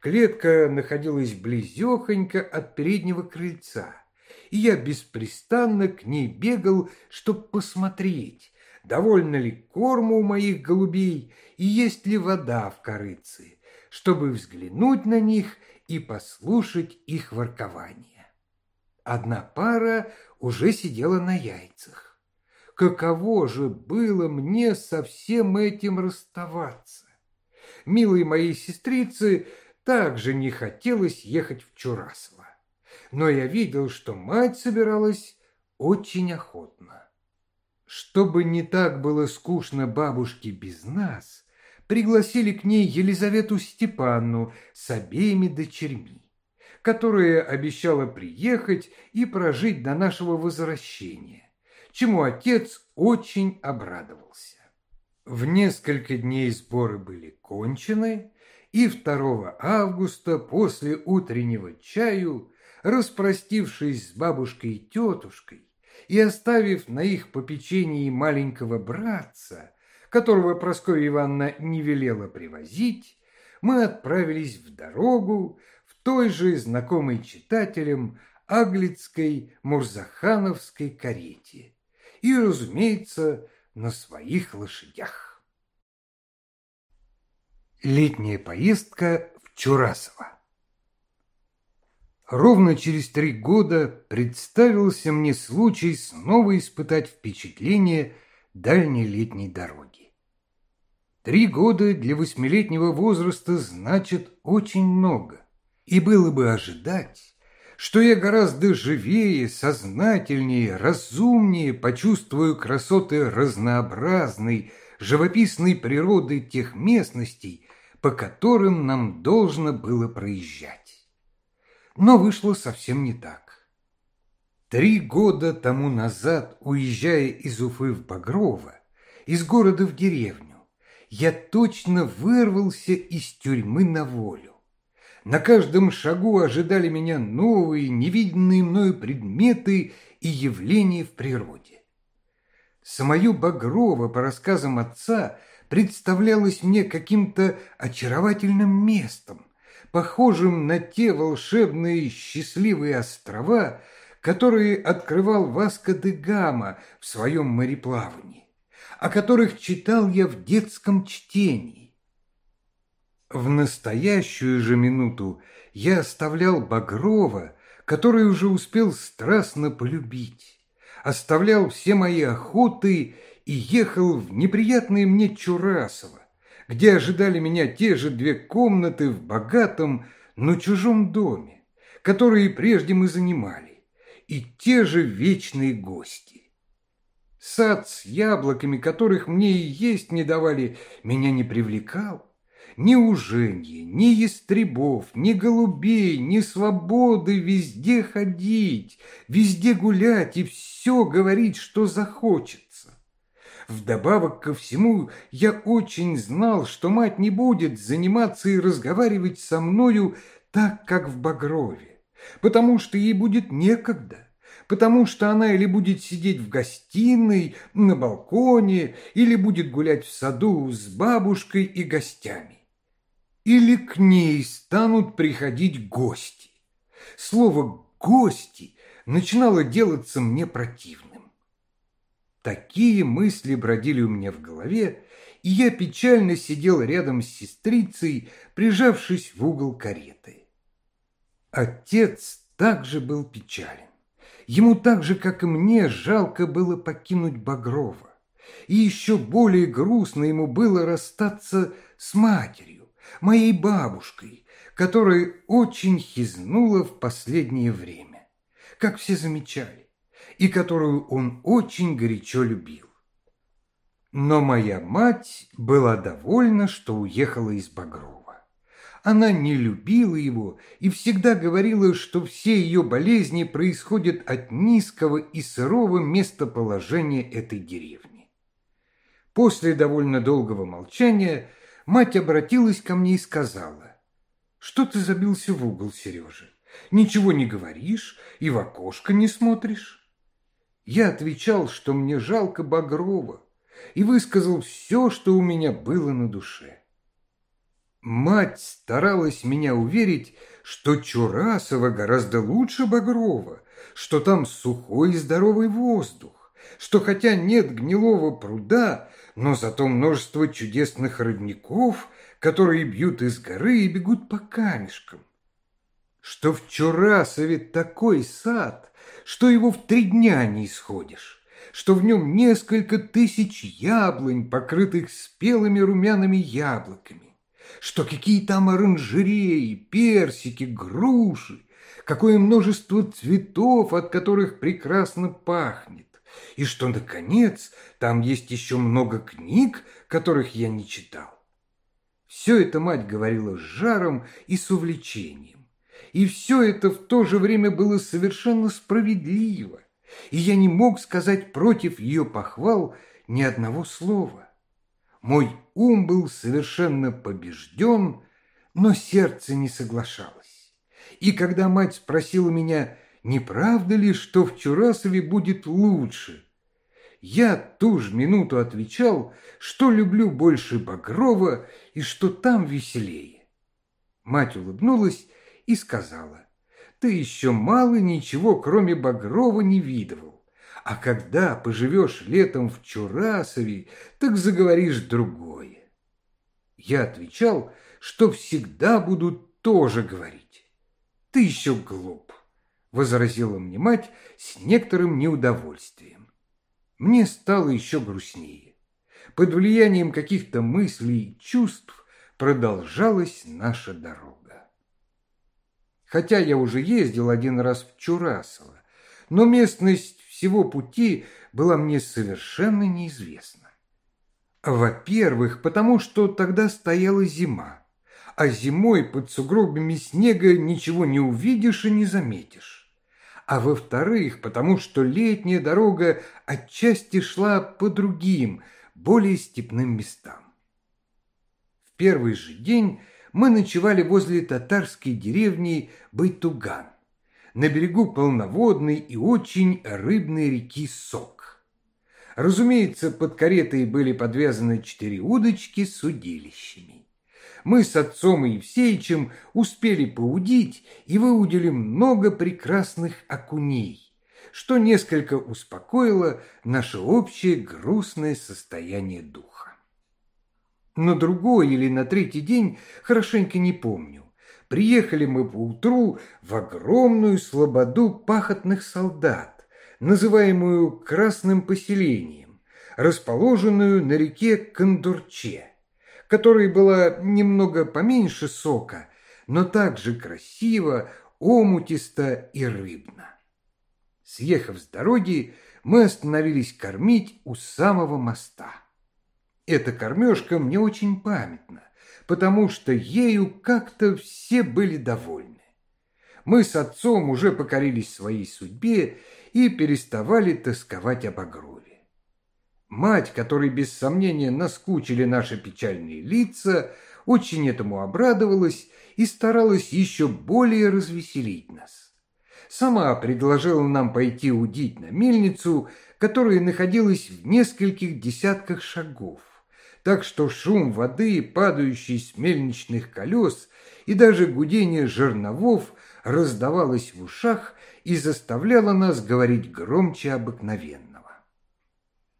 Клетка находилась близехонько от переднего крыльца, и я беспрестанно к ней бегал, чтобы посмотреть, довольно ли корму у моих голубей и есть ли вода в корыце, чтобы взглянуть на них и послушать их воркование. Одна пара уже сидела на яйцах. Каково же было мне со всем этим расставаться? Милой моей сестрице также не хотелось ехать в Чурасово. Но я видел, что мать собиралась очень охотно. Чтобы не так было скучно бабушке без нас, пригласили к ней Елизавету Степанну с обеими дочерьми, которая обещала приехать и прожить до нашего возвращения, чему отец очень обрадовался. В несколько дней сборы были кончены, и 2 августа после утреннего чаю, распростившись с бабушкой и тетушкой и оставив на их попечении маленького братца, которого Прасковья Ивановна не велела привозить, мы отправились в дорогу в той же знакомой читателям Аглицкой Мурзахановской карете и, разумеется, на своих лошадях. Летняя поездка в Чурасово. Ровно через три года представился мне случай снова испытать впечатление дальней летней дороги. Три года для восьмилетнего возраста значит очень много, и было бы ожидать, что я гораздо живее, сознательнее, разумнее почувствую красоты разнообразной, живописной природы тех местностей, по которым нам должно было проезжать. Но вышло совсем не так. Три года тому назад, уезжая из Уфы в Багрово, из города в деревню, я точно вырвался из тюрьмы на волю. На каждом шагу ожидали меня новые, невиденные мною предметы и явления в природе. Самое Багрово, по рассказам отца, представлялось мне каким-то очаровательным местом, похожим на те волшебные счастливые острова, которые открывал Васко де Гама в своем мореплавании, о которых читал я в детском чтении. В настоящую же минуту я оставлял Багрова, который уже успел страстно полюбить, оставлял все мои охоты и ехал в неприятное мне Чурасово, где ожидали меня те же две комнаты в богатом, но чужом доме, которые прежде мы занимали, и те же вечные гости. Сад с яблоками, которых мне и есть не давали, меня не привлекал. Ни уженья, ни ястребов, ни голубей, ни свободы везде ходить, везде гулять и все говорить, что захочется. Вдобавок ко всему, я очень знал, что мать не будет заниматься и разговаривать со мною так, как в Багрове, потому что ей будет некогда, потому что она или будет сидеть в гостиной, на балконе, или будет гулять в саду с бабушкой и гостями. Или к ней станут приходить гости. Слово «гости» начинало делаться мне противным. Такие мысли бродили у меня в голове, и я печально сидел рядом с сестрицей, прижавшись в угол кареты. Отец также был печален. Ему так же, как и мне, жалко было покинуть Багрова. И еще более грустно ему было расстаться с матерью, моей бабушкой, которая очень хизнула в последнее время, как все замечали, и которую он очень горячо любил. Но моя мать была довольна, что уехала из Багрова. Она не любила его и всегда говорила, что все ее болезни происходят от низкого и сырого местоположения этой деревни. После довольно долгого молчания мать обратилась ко мне и сказала, «Что ты забился в угол, Сережа? Ничего не говоришь и в окошко не смотришь?» Я отвечал, что мне жалко Багрова, и высказал все, что у меня было на душе. Мать старалась меня уверить, что Чурасова гораздо лучше Багрова, что там сухой и здоровый воздух, что хотя нет гнилого пруда, но зато множество чудесных родников, которые бьют из горы и бегут по камешкам. Что в Чурасове такой сад, что его в три дня не исходишь что в нем несколько тысяч яблонь, покрытых спелыми румяными яблоками, что какие там оранжереи, персики, груши, какое множество цветов, от которых прекрасно пахнет, и что, наконец, там есть еще много книг, которых я не читал. Все это мать говорила с жаром и с увлечением, и все это в то же время было совершенно справедливо, и я не мог сказать против ее похвал ни одного слова. Мой ум был совершенно побежден, но сердце не соглашалось. И когда мать спросила меня, не правда ли, что в Чурасове будет лучше, я ту же минуту отвечал, что люблю больше Багрова и что там веселее. Мать улыбнулась и сказала, ты еще мало ничего, кроме Багрова, не видывал. А когда поживешь летом в Чурасове, так заговоришь другое. Я отвечал, что всегда буду тоже говорить. Ты еще глуп, возразила мне мать с некоторым неудовольствием. Мне стало еще грустнее. Под влиянием каких-то мыслей и чувств продолжалась наша дорога. Хотя я уже ездил один раз в Чурасово, но местность всего пути была мне совершенно неизвестна. Во-первых, потому что тогда стояла зима, а зимой под сугробами снега ничего не увидишь и не заметишь. А во-вторых, потому что летняя дорога отчасти шла по другим, более степным местам. В первый же день мы ночевали возле татарской деревни Байтуган на берегу полноводной и очень рыбной реки Сок. Разумеется, под каретой были подвязаны четыре удочки с удилищами. Мы с отцом и Евсеичем успели поудить и выудили много прекрасных окуней, что несколько успокоило наше общее грустное состояние духа. На другой или на третий день хорошенько не помню Приехали мы поутру в огромную слободу пахотных солдат, называемую Красным поселением, расположенную на реке Кондурче, которая была немного поменьше сока, но также красиво, омутисто и рыбно. Съехав с дороги, мы остановились кормить у самого моста. Эта кормежка мне очень памятна потому что ею как-то все были довольны. Мы с отцом уже покорились своей судьбе и переставали тосковать об Багрове. Мать, которой без сомнения наскучили наши печальные лица, очень этому обрадовалась и старалась еще более развеселить нас. сама предложила нам пойти удить на мельницу, которая находилась в нескольких десятках шагов. Так что шум воды, падающий с мельничных колес, и даже гудение жерновов раздавалось в ушах и заставляло нас говорить громче обыкновенного.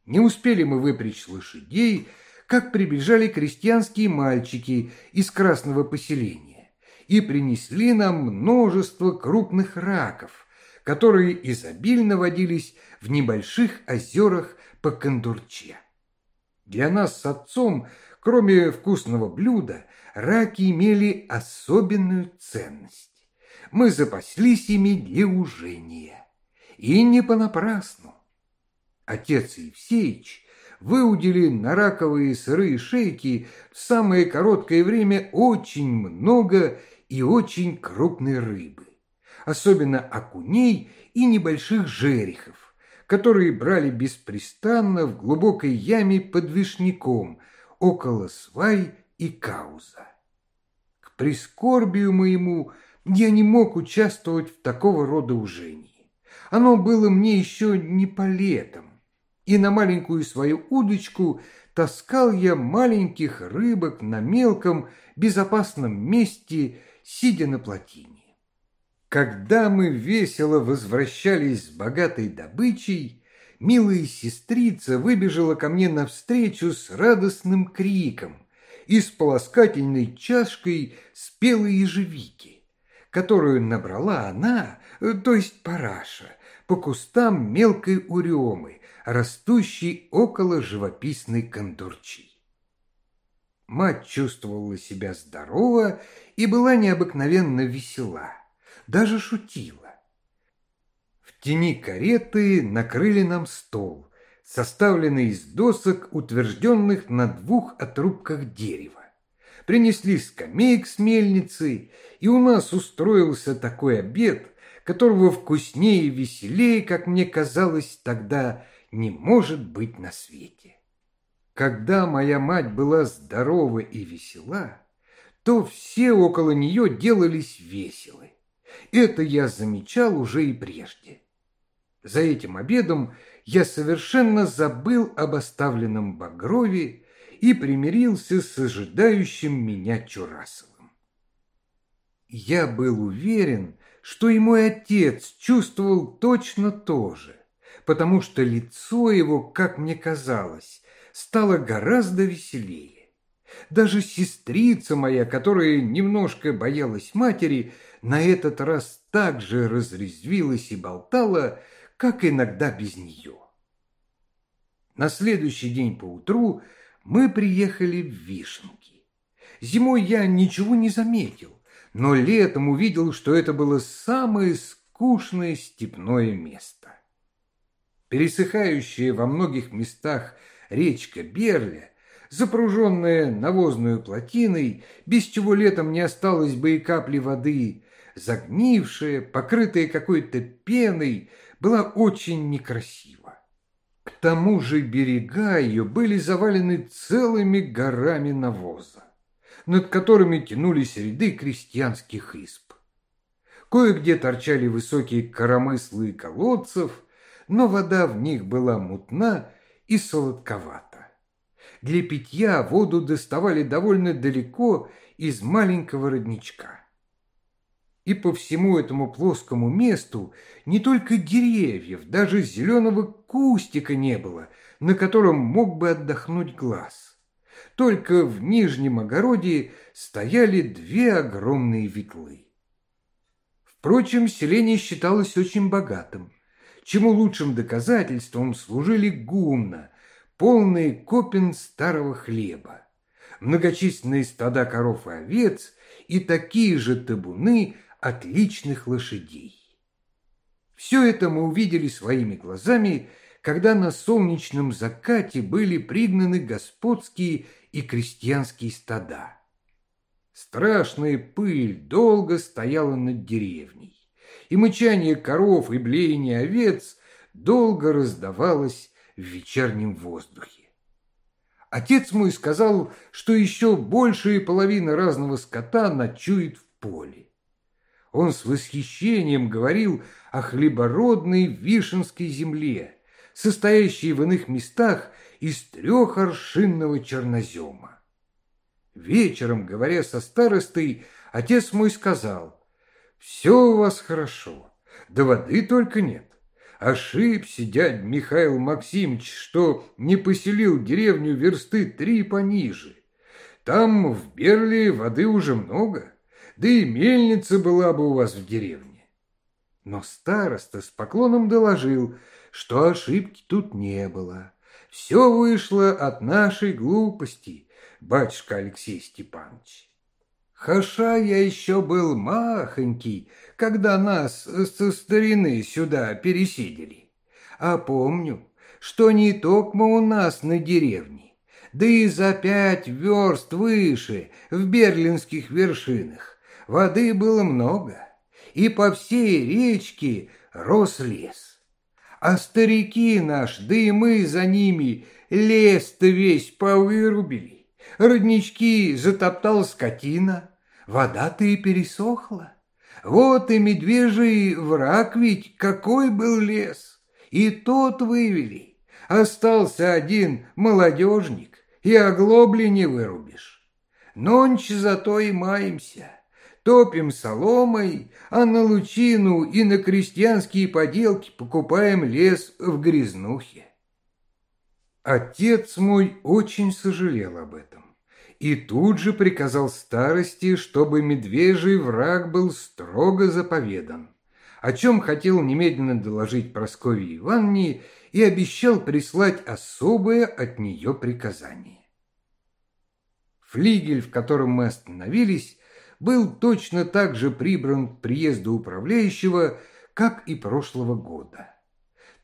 Не успели мы выпрячь лошадей, как прибежали крестьянские мальчики из красного поселения и принесли нам множество крупных раков, которые изобильно водились в небольших озерах по Кондурче. Для нас с отцом, кроме вкусного блюда, раки имели особенную ценность. Мы запаслись ими для ужения. И не понапрасну. Отец Евсеич выудили на раковые сырые шейки в самое короткое время очень много и очень крупной рыбы, особенно окуней и небольших жерехов, которые брали беспрестанно в глубокой яме под вишняком около свай и кауза. К прискорбию моему я не мог участвовать в такого рода ужении. Оно было мне еще не по летам, и на маленькую свою удочку таскал я маленьких рыбок на мелком безопасном месте, сидя на плотине. Когда мы весело возвращались с богатой добычей, милая сестрица выбежала ко мне навстречу с радостным криком и с полоскательной чашкой спелой ежевики, которую набрала она, то есть параша, по кустам мелкой уремы, растущий около живописной кондурчи. Мать чувствовала себя здорово и была необыкновенно весела, даже шутила. В тени кареты накрыли нам стол, составленный из досок, утвержденных на двух отрубках дерева. Принесли скамеек с мельницы, и у нас устроился такой обед, которого вкуснее и веселее, как мне казалось тогда, не может быть на свете. Когда моя мать была здорова и весела, то все около нее делались веселы. Это я замечал уже и прежде. За этим обедом я совершенно забыл об оставленном Багрове и примирился с ожидающим меня Чурасовым. Я был уверен, что и мой отец чувствовал точно то же потому что лицо его, как мне казалось, стало гораздо веселее. Даже сестрица моя, которая немножко боялась матери, на этот раз так же разрезвилась и болтала, как иногда без нее. На следующий день поутру мы приехали в Вишенки. Зимой я ничего не заметил, но летом увидел, что это было самое скучное степное место. Пересыхающая во многих местах речка Берля, запруженная навозную плотиной, без чего летом не осталось бы и капли воды, загнившая, покрытая какой-то пеной, была очень некрасива. К тому же берега ее были завалены целыми горами навоза, над которыми тянулись ряды крестьянских изб. Кое-где торчали высокие коромыслы колодцев – но вода в них была мутна и солодковата. Для питья воду доставали довольно далеко из маленького родничка. И по всему этому плоскому месту не только деревьев, даже зеленого кустика не было, на котором мог бы отдохнуть глаз. Только в нижнем огороде стояли две огромные ветлы. Впрочем, селение считалось очень богатым чему лучшим доказательством служили гумна, полные копен старого хлеба, многочисленные стада коров и овец и такие же табуны отличных лошадей. Все это мы увидели своими глазами, когда на солнечном закате были пригнаны господские и крестьянские стада. Страшная пыль долго стояла над деревней и мычание коров и блеяние овец долго раздавалось в вечернем воздухе. Отец мой сказал, что еще большая половина разного скота ночует в поле. Он с восхищением говорил о хлебородной Вишенской земле, состоящей в иных местах из трех аршинного чернозема. Вечером, говоря со старостой, отец мой сказал, «Все у вас хорошо, да воды только нет. Ошибся дядь Михаил Максимович, что не поселил деревню версты три пониже. Там в Берле воды уже много, да и мельница была бы у вас в деревне. Но староста с поклоном доложил, что ошибки тут не было. Все вышло от нашей глупости, батюшка Алексей Степанович. Хаша я еще был махонький, когда нас со старины сюда пересидели. А помню, что не только у нас на деревне, да и за пять верст выше, в берлинских вершинах, воды было много, и по всей речке рос лес. А старики наш, да и мы за ними, лес-то весь повырубили, роднички затоптал скотина, вода-то и пересохла. Вот и медвежий враг ведь какой был лес, и тот вывели. Остался один молодежник, и оглобли не вырубишь. Нонч зато и маемся топим соломой, а на лучину и на крестьянские поделки покупаем лес в грязнухе. Отец мой очень сожалел об этом и тут же приказал старости, чтобы медвежий враг был строго заповедан, о чем хотел немедленно доложить Прасковье Ивановне и обещал прислать особое от нее приказание. Флигель, в котором мы остановились, был точно так же прибран к приезду управляющего, как и прошлого года.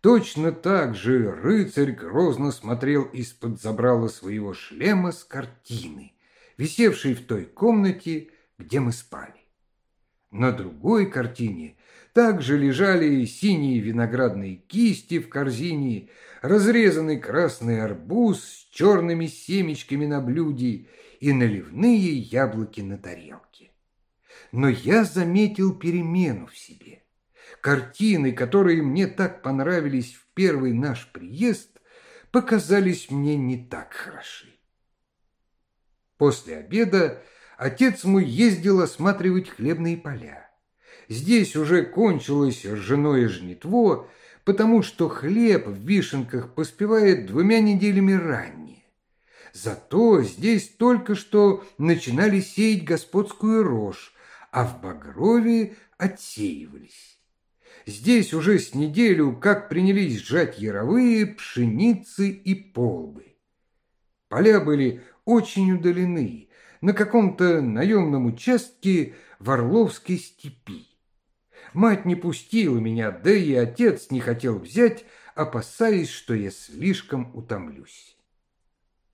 Точно так же рыцарь грозно смотрел из-под забрала своего шлема с картины, висевшей в той комнате, где мы спали. На другой картине также лежали синие виноградные кисти в корзине, разрезанный красный арбуз с черными семечками на блюде и наливные яблоки на тарелке. Но я заметил перемену в себе. Картины, которые мне так понравились в первый наш приезд, показались мне не так хороши. После обеда отец мой ездил осматривать хлебные поля. Здесь уже кончилось ржаное жнитво, потому что хлеб в вишенках поспевает двумя неделями ранее. Зато здесь только что начинали сеять господскую рожь, а в Багрове отсеивались. Здесь уже с неделю как принялись сжать яровые, пшеницы и полбы. Поля были очень удалены, на каком-то наемном участке в Орловской степи. Мать не пустила меня, да и отец не хотел взять, опасаясь, что я слишком утомлюсь.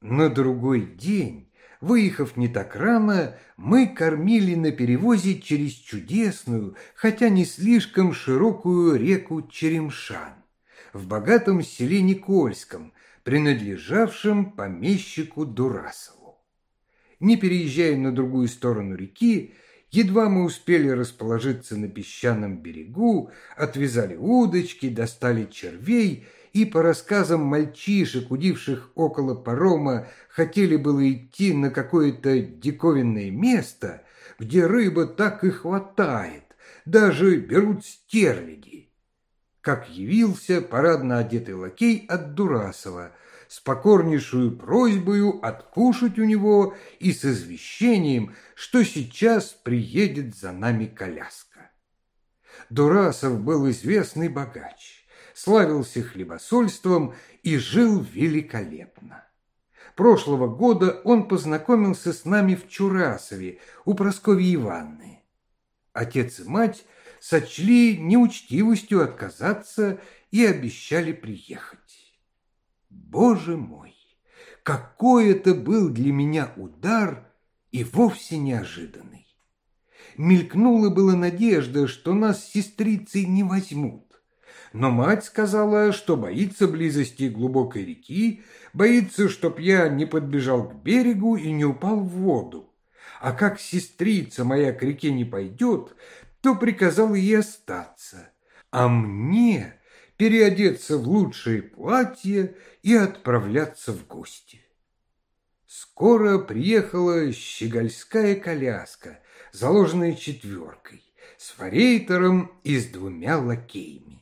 На другой день, выехав не так рано, мы кормили на перевозе через чудесную, хотя не слишком широкую реку Черемшан в богатом селе Никольском, принадлежавшем помещику Дурасову. Не переезжая на другую сторону реки, едва мы успели расположиться на песчаном берегу, отвязали удочки, достали червей и, по рассказам мальчишек, удивших около парома, хотели было идти на какое-то диковинное место, где рыба так и хватает, даже берут стерляди как явился парадно одетый лакей от Дурасова с покорнейшую просьбою откушать у него и с извещением, что сейчас приедет за нами коляска. Дурасов был известный богач, славился хлебосольством и жил великолепно. Прошлого года он познакомился с нами в Чурасове у Прасковьи Ивановны. Отец и мать сочли неучтивостью отказаться и обещали приехать. Боже мой, какой это был для меня удар и вовсе неожиданный. Мелькнула была надежда, что нас с сестрицей не возьмут. Но мать сказала, что боится близости глубокой реки, боится, чтоб я не подбежал к берегу и не упал в воду. А как сестрица моя к реке не пойдет, то приказал ей остаться, а мне переодеться в лучшее платье и отправляться в гости. Скоро приехала щегольская коляска, заложенная четверкой, с форейтером и с двумя лакеями.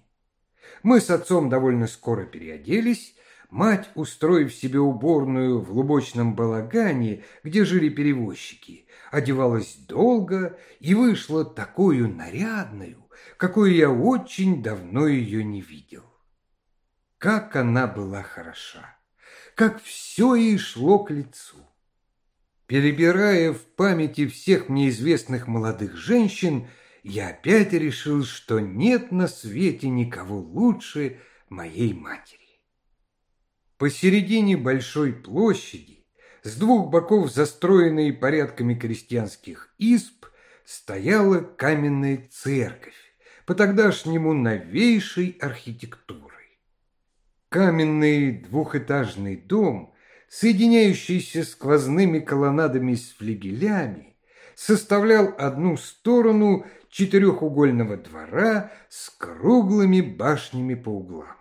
Мы с отцом довольно скоро переоделись, мать, устроив себе уборную в лубочном балагане, где жили перевозчики, одевалась долго и вышла такую нарядную, какой я очень давно ее не видел. Как она была хороша, как все ей шло к лицу. Перебирая в памяти всех мне известных молодых женщин, я опять решил, что нет на свете никого лучше моей матери. Посередине большой площади, с двух боков застроенной порядками крестьянских изб, стояла каменная церковь, по-тогдашнему новейшей архитектурой. Каменный двухэтажный дом, соединяющийся сквозными колоннадами с флигелями, составлял одну сторону четырехугольного двора с круглыми башнями по углам.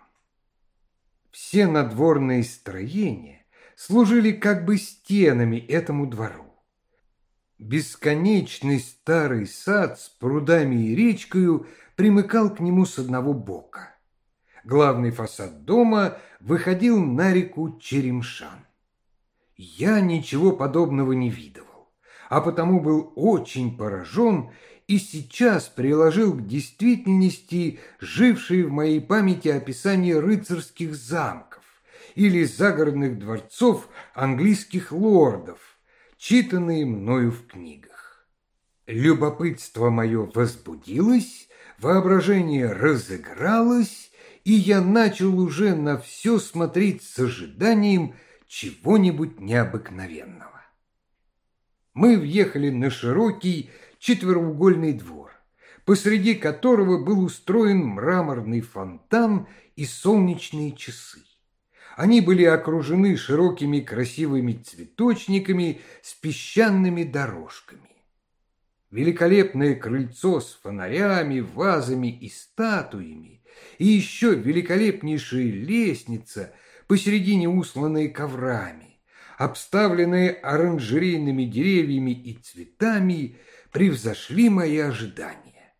Все надворные строения служили как бы стенами этому двору. Бесконечный старый сад с прудами и речкою примыкал к нему с одного бока. Главный фасад дома выходил на реку Черемшан. Я ничего подобного не видывал, а потому был очень поражен и сейчас приложил к действительности жившие в моей памяти описания рыцарских замков или загородных дворцов английских лордов, читанные мною в книгах. Любопытство мое возбудилось, воображение разыгралось, и я начал уже на все смотреть с ожиданием чего-нибудь необыкновенного. Мы въехали на широкий четвероугольный двор, посреди которого был устроен мраморный фонтан и солнечные часы. Они были окружены широкими красивыми цветочниками с песчаными дорожками великолепное крыльцо с фонарями, вазами и статуями, и еще великолепнейшая лестница, посередине усланная коврами, обставленные оранжерейными деревьями и цветами, превзошли мои ожидания.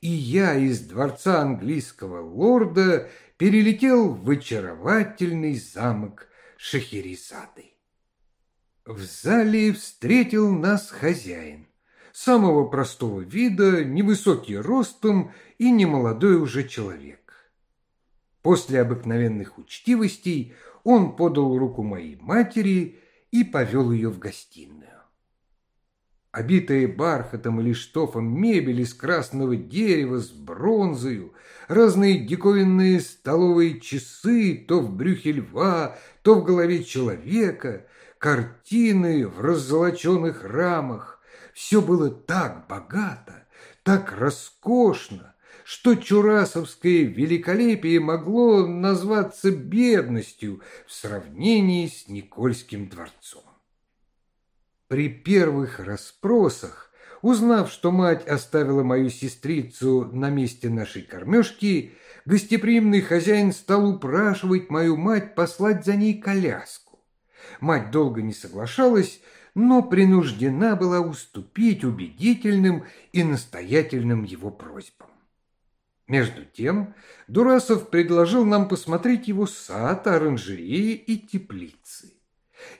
И я из дворца английского лорда перелетел в очаровательный замок Шахерезады. В зале встретил нас хозяин самого простого вида, невысокий ростом и немолодой уже человек. После обыкновенных учтивостей он подал руку моей матери и повел ее в гостиную. Обитые бархатом или штофом мебель из красного дерева с бронзою, разные диковинные столовые часы то в брюхе льва, то в голове человека, картины в раззолоченных рамах, все было так богато, так роскошно, что чурасовское великолепие могло назваться бедностью в сравнении с Никольским дворцом. При первых расспросах, узнав, что мать оставила мою сестрицу на месте нашей кормежки, гостеприимный хозяин стал упрашивать мою мать послать за ней коляску. Мать долго не соглашалась, но принуждена была уступить убедительным и настоятельным его просьбам. Между тем Дурасов предложил нам посмотреть его сад, оранжереи и теплицы.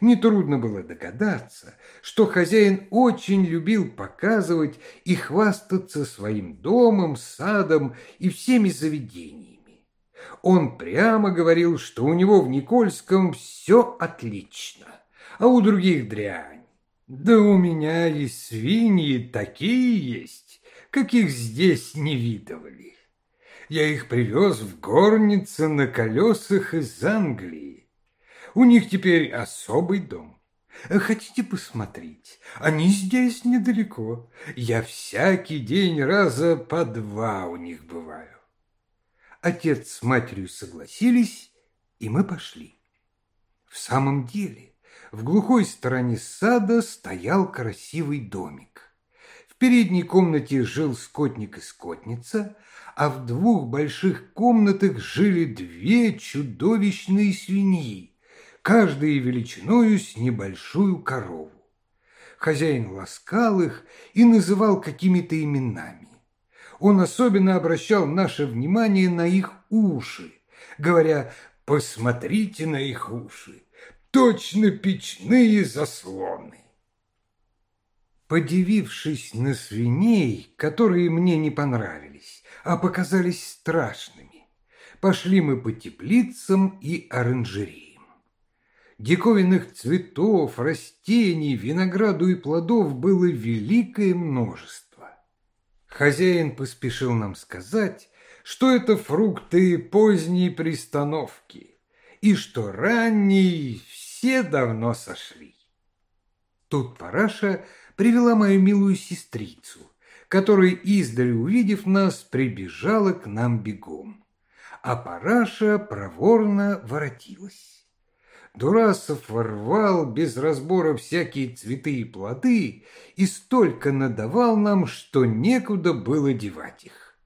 Нетрудно было догадаться, что хозяин очень любил показывать и хвастаться своим домом, садом и всеми заведениями. Он прямо говорил, что у него в Никольском все отлично, а у других дрянь. Да у меня и свиньи такие есть, каких здесь не видывали. Я их привез в горнице на колесах из Англии. У них теперь особый дом. Хотите посмотреть? Они здесь недалеко. Я всякий день раза по два у них бываю. Отец с матерью согласились, и мы пошли. В самом деле, в глухой стороне сада стоял красивый домик. В передней комнате жил скотник и скотница, а в двух больших комнатах жили две чудовищные свиньи, каждая величиною с небольшую корову. Хозяин ласкал их и называл какими-то именами. Он особенно обращал наше внимание на их уши, говоря «посмотрите на их уши, точно печные заслоны». Подивившись на свиней, которые мне не понравились, а показались страшными, пошли мы по теплицам и оранжереям. Диковинных цветов, растений, винограду и плодов было великое множество. Хозяин поспешил нам сказать, что это фрукты поздней пристановки, и что ранние все давно сошли. Тут Параша привела мою милую сестрицу, которая, издали увидев нас, прибежала к нам бегом. А Параша проворно воротилась. Дурасов ворвал без разбора всякие цветы и плоды и столько надавал нам, что некуда было девать их.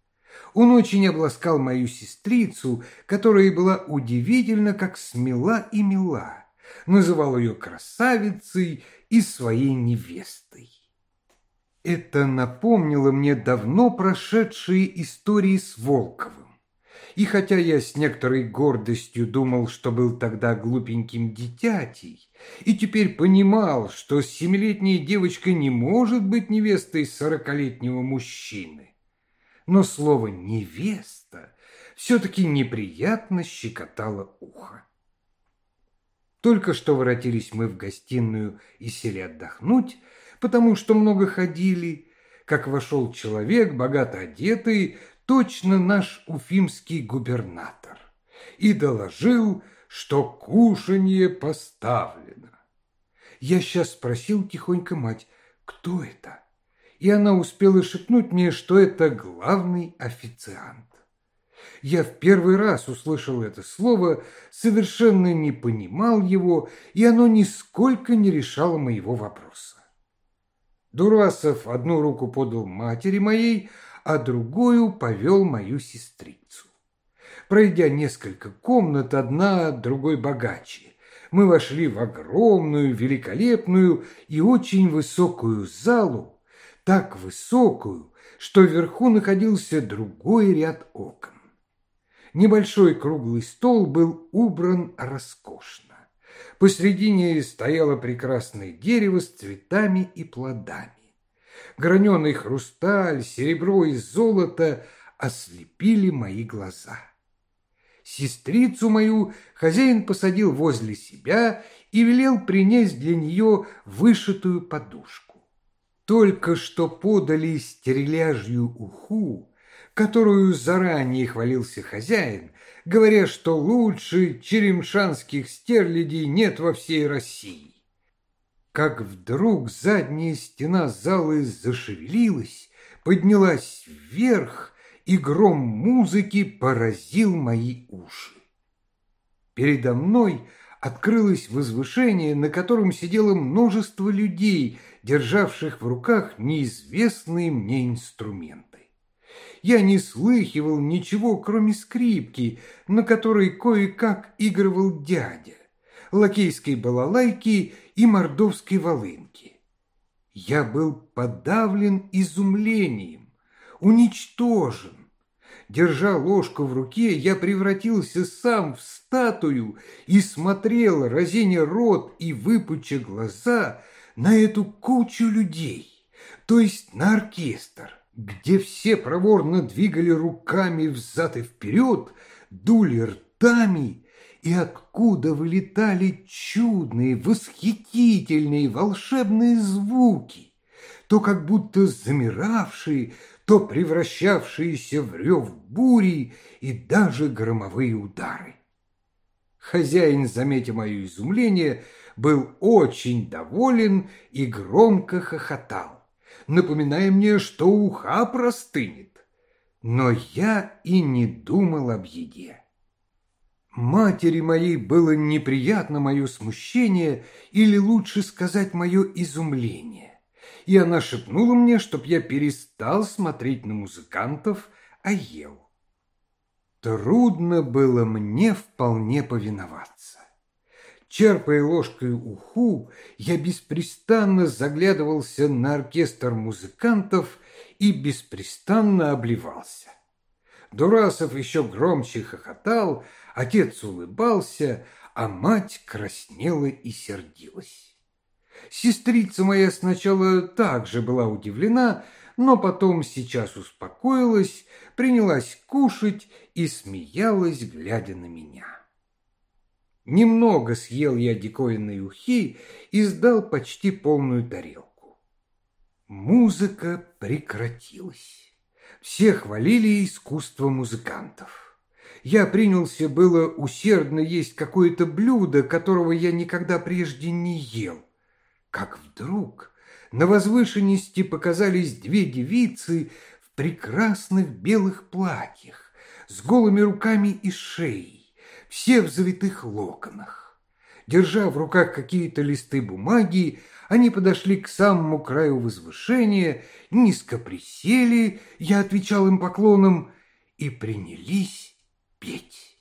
Он очень обласкал мою сестрицу, которая была удивительно как смела и мила, называл ее красавицей и своей невестой. Это напомнило мне давно прошедшие истории с Волковым. И хотя я с некоторой гордостью думал, что был тогда глупеньким дитятей, и теперь понимал, что семилетняя девочка не может быть невестой сорокалетнего мужчины, но слово «невеста» все-таки неприятно щекотало ухо. Только что воротились мы в гостиную и сели отдохнуть, потому что много ходили, как вошел человек, богато одетый, точно наш уфимский губернатор, и доложил, что кушанье поставлено. Я сейчас спросил тихонько мать, кто это? И она успела шепнуть мне, что это главный официант. Я в первый раз услышал это слово, совершенно не понимал его, и оно нисколько не решало моего вопроса. Дурасов одну руку подал матери моей, а другую повел мою сестрицу. Пройдя несколько комнат, одна другой богаче, мы вошли в огромную, великолепную и очень высокую залу, так высокую, что вверху находился другой ряд окон. Небольшой круглый стол был убран роскошно. Посредине стояло прекрасное дерево с цветами и плодами. Граненый хрусталь, серебро и золото ослепили мои глаза. Сестрицу мою хозяин посадил возле себя и велел принять для нее вышитую подушку. Только что подали стерляжью уху, которую заранее хвалился хозяин, говоря, что лучше черемшанских стерлядей нет во всей России. Как вдруг задняя стена залы зашевелилась, поднялась вверх, и гром музыки поразил мои уши. Передо мной открылось возвышение, на котором сидело множество людей, державших в руках неизвестные мне инструменты я не слыхивал ничего, кроме скрипки, на которой кое-как игрывал дядя, лакейской балалайки и мордовской волынки. Я был подавлен изумлением, уничтожен. Держа ложку в руке, я превратился сам в статую и смотрел, разиня рот и выпуча глаза, на эту кучу людей, то есть на оркестр где все проворно двигали руками взад и вперед, дули ртами, и откуда вылетали чудные, восхитительные, волшебные звуки, то как будто замиравшие, то превращавшиеся в рев бури и даже громовые удары. Хозяин, заметя мое изумление, был очень доволен и громко хохотал напоминая мне, что уха простынет. Но я и не думал об еде. Матери моей было неприятно мое смущение, или лучше сказать, мое изумление. и она шепнула мне, чтоб я перестал смотреть на музыкантов, а ел. Трудно было мне вполне повиноваться. Черпая ложкой уху, я беспрестанно заглядывался на оркестр музыкантов и беспрестанно обливался. Дурасов еще громче хохотал, отец улыбался, а мать краснела и сердилась. Сестрица моя сначала также была удивлена, но потом сейчас успокоилась, принялась кушать и смеялась, глядя на меня. Немного съел я диковинной ухи и сдал почти полную тарелку. Музыка прекратилась. Все хвалили искусство музыкантов. Я принялся было усердно есть какое-то блюдо, которого я никогда прежде не ел. Как вдруг на возвышенности показались две девицы в прекрасных белых платьях, с голыми руками и шеей, все в завитых локонах. Держа в руках какие-то листы бумаги, они подошли к самому краю возвышения, низко присели, я отвечал им поклоном, и принялись петь.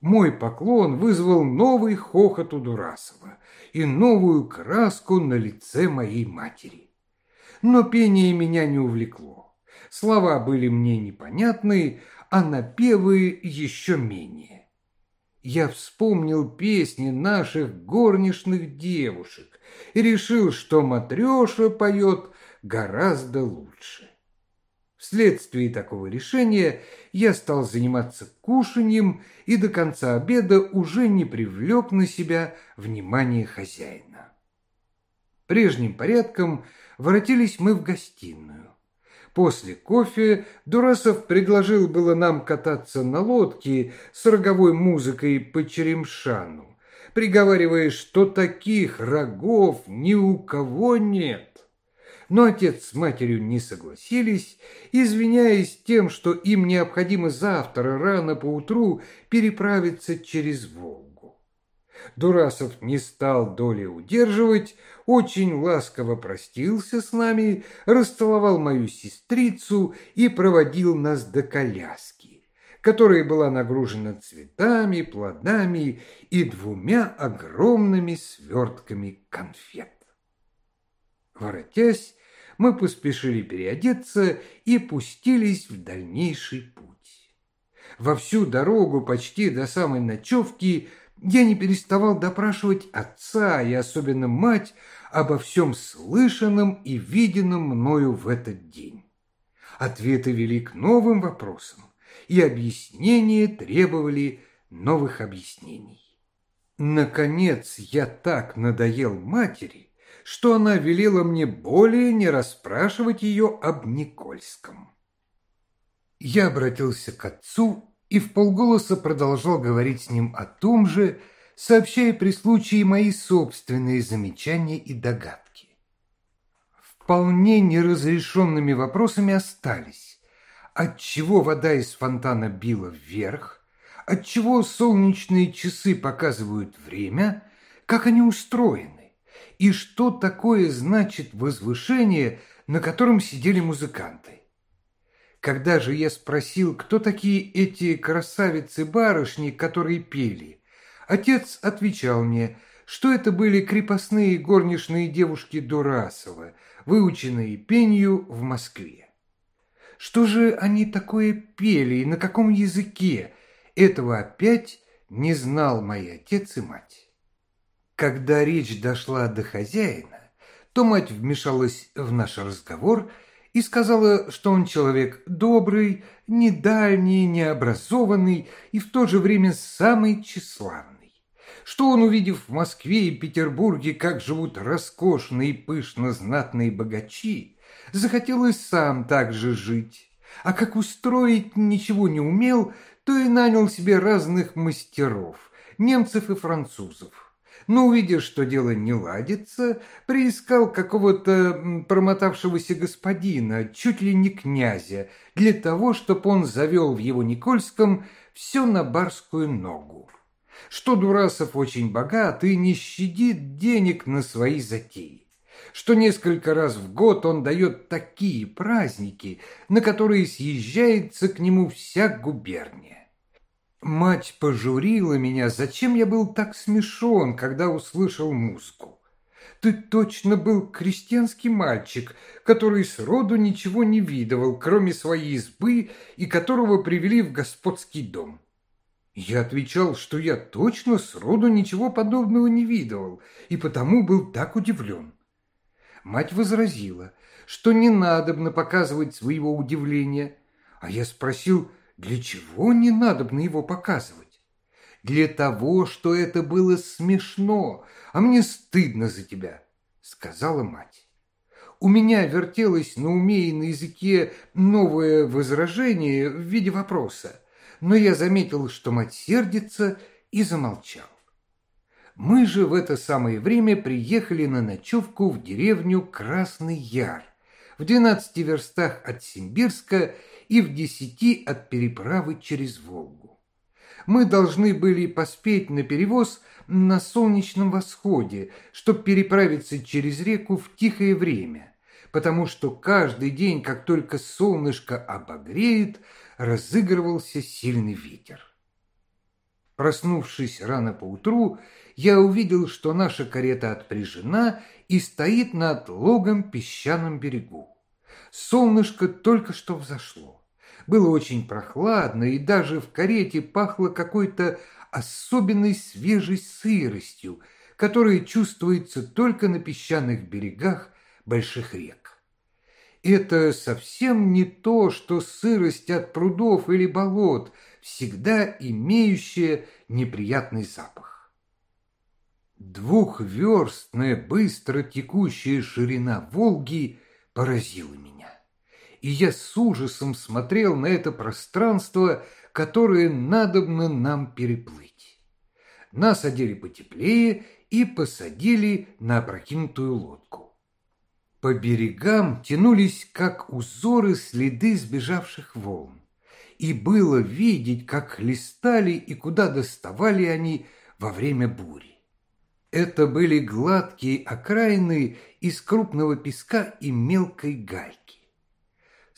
Мой поклон вызвал новый хохот у Дурасова и новую краску на лице моей матери. Но пение меня не увлекло. Слова были мне непонятны, а напевы еще менее. Я вспомнил песни наших горничных девушек и решил, что Матреша поет гораздо лучше. Вследствие такого решения я стал заниматься кушаньем и до конца обеда уже не привлек на себя внимание хозяина. Прежним порядком воротились мы в гостиную. После кофе Дурасов предложил было нам кататься на лодке с роговой музыкой по Черемшану, приговаривая, что таких рогов ни у кого нет но отец с матерью не согласились, извиняясь тем, что им необходимо завтра рано поутру переправиться через Волгу. Дурасов не стал доли удерживать, очень ласково простился с нами, расцеловал мою сестрицу и проводил нас до коляски, которая была нагружена цветами, плодами и двумя огромными свертками конфет. Воротясь, мы поспешили переодеться и пустились в дальнейший путь. Во всю дорогу, почти до самой ночевки, я не переставал допрашивать отца и особенно мать обо всем слышанном и виденном мною в этот день. Ответы вели к новым вопросам, и объяснения требовали новых объяснений. Наконец, я так надоел матери, что она велела мне более не расспрашивать ее об Никольском. Я обратился к отцу и в полголоса продолжал говорить с ним о том же, сообщая при случае мои собственные замечания и догадки. Вполне неразрешенными вопросами остались, отчего вода из фонтана била вверх, отчего солнечные часы показывают время, как они устроены, и что такое значит возвышение, на котором сидели музыканты. Когда же я спросил, кто такие эти красавицы-барышни, которые пели, отец отвечал мне, что это были крепостные горничные девушки Дурасова, выученные пению в Москве. Что же они такое пели и на каком языке, этого опять не знал мой отец и мать. Когда речь дошла до хозяина, то мать вмешалась в наш разговор и сказала, что он человек добрый, не дальний, необразованный и в то же время самый тщеславный, что он, увидев в Москве и Петербурге, как живут роскошные и пышно знатные богачи, захотел и сам так же жить, а как устроить ничего не умел, то и нанял себе разных мастеров, немцев и французов но, увидев, что дело не ладится, приискал какого-то промотавшегося господина, чуть ли не князя, для того, чтобы он завел в его Никольском все на барскую ногу. Что Дурасов очень богат и не щадит денег на свои затеи. что несколько раз в год он дает такие праздники, на которые съезжается к нему вся губерния. Мать пожурила меня, зачем я был так смешон, когда услышал музыку. Ты точно был крестьянский мальчик, который сроду ничего не видывал, кроме своей избы, и которого привели в господский дом. Я отвечал, что я точно сроду ничего подобного не видывал, и потому был так удивлен. Мать возразила, что не надобно показывать своего удивления, а я спросил, для чего не надобно его показывать? Для того, что это было смешно, а мне стыдно за тебя, сказала мать. У меня вертелось на уме и на языке новое возражение в виде вопроса но я заметил, что мать сердится, и замолчал. Мы же в это самое время приехали на ночевку в деревню Красный Яр, в двенадцати верстах от Симбирска и в десяти от переправы через Волгу. Мы должны были поспеть на перевоз на солнечном восходе, чтобы переправиться через реку в тихое время, потому что каждый день, как только солнышко обогреет, разыгрывался сильный ветер. Проснувшись рано поутру, я увидел, что наша карета отпряжена и стоит на отлогом песчаном берегу. Солнышко только что взошло. Было очень прохладно, и даже в карете пахло какой-то особенной свежей сыростью, которая чувствуется только на песчаных берегах больших рек это совсем не то, что сырость от прудов или болот, всегда имеющая неприятный запах. Двухверстная быстро текущая ширина Волги поразила меня, и я с ужасом смотрел на это пространство, которое надобно нам переплыть. Нас одели потеплее и посадили на опрокинутую лодку. По берегам тянулись, как узоры, следы сбежавших волн. И было видеть, как хлестали и куда доставали они во время бури. Это были гладкие окраины из крупного песка и мелкой гальки.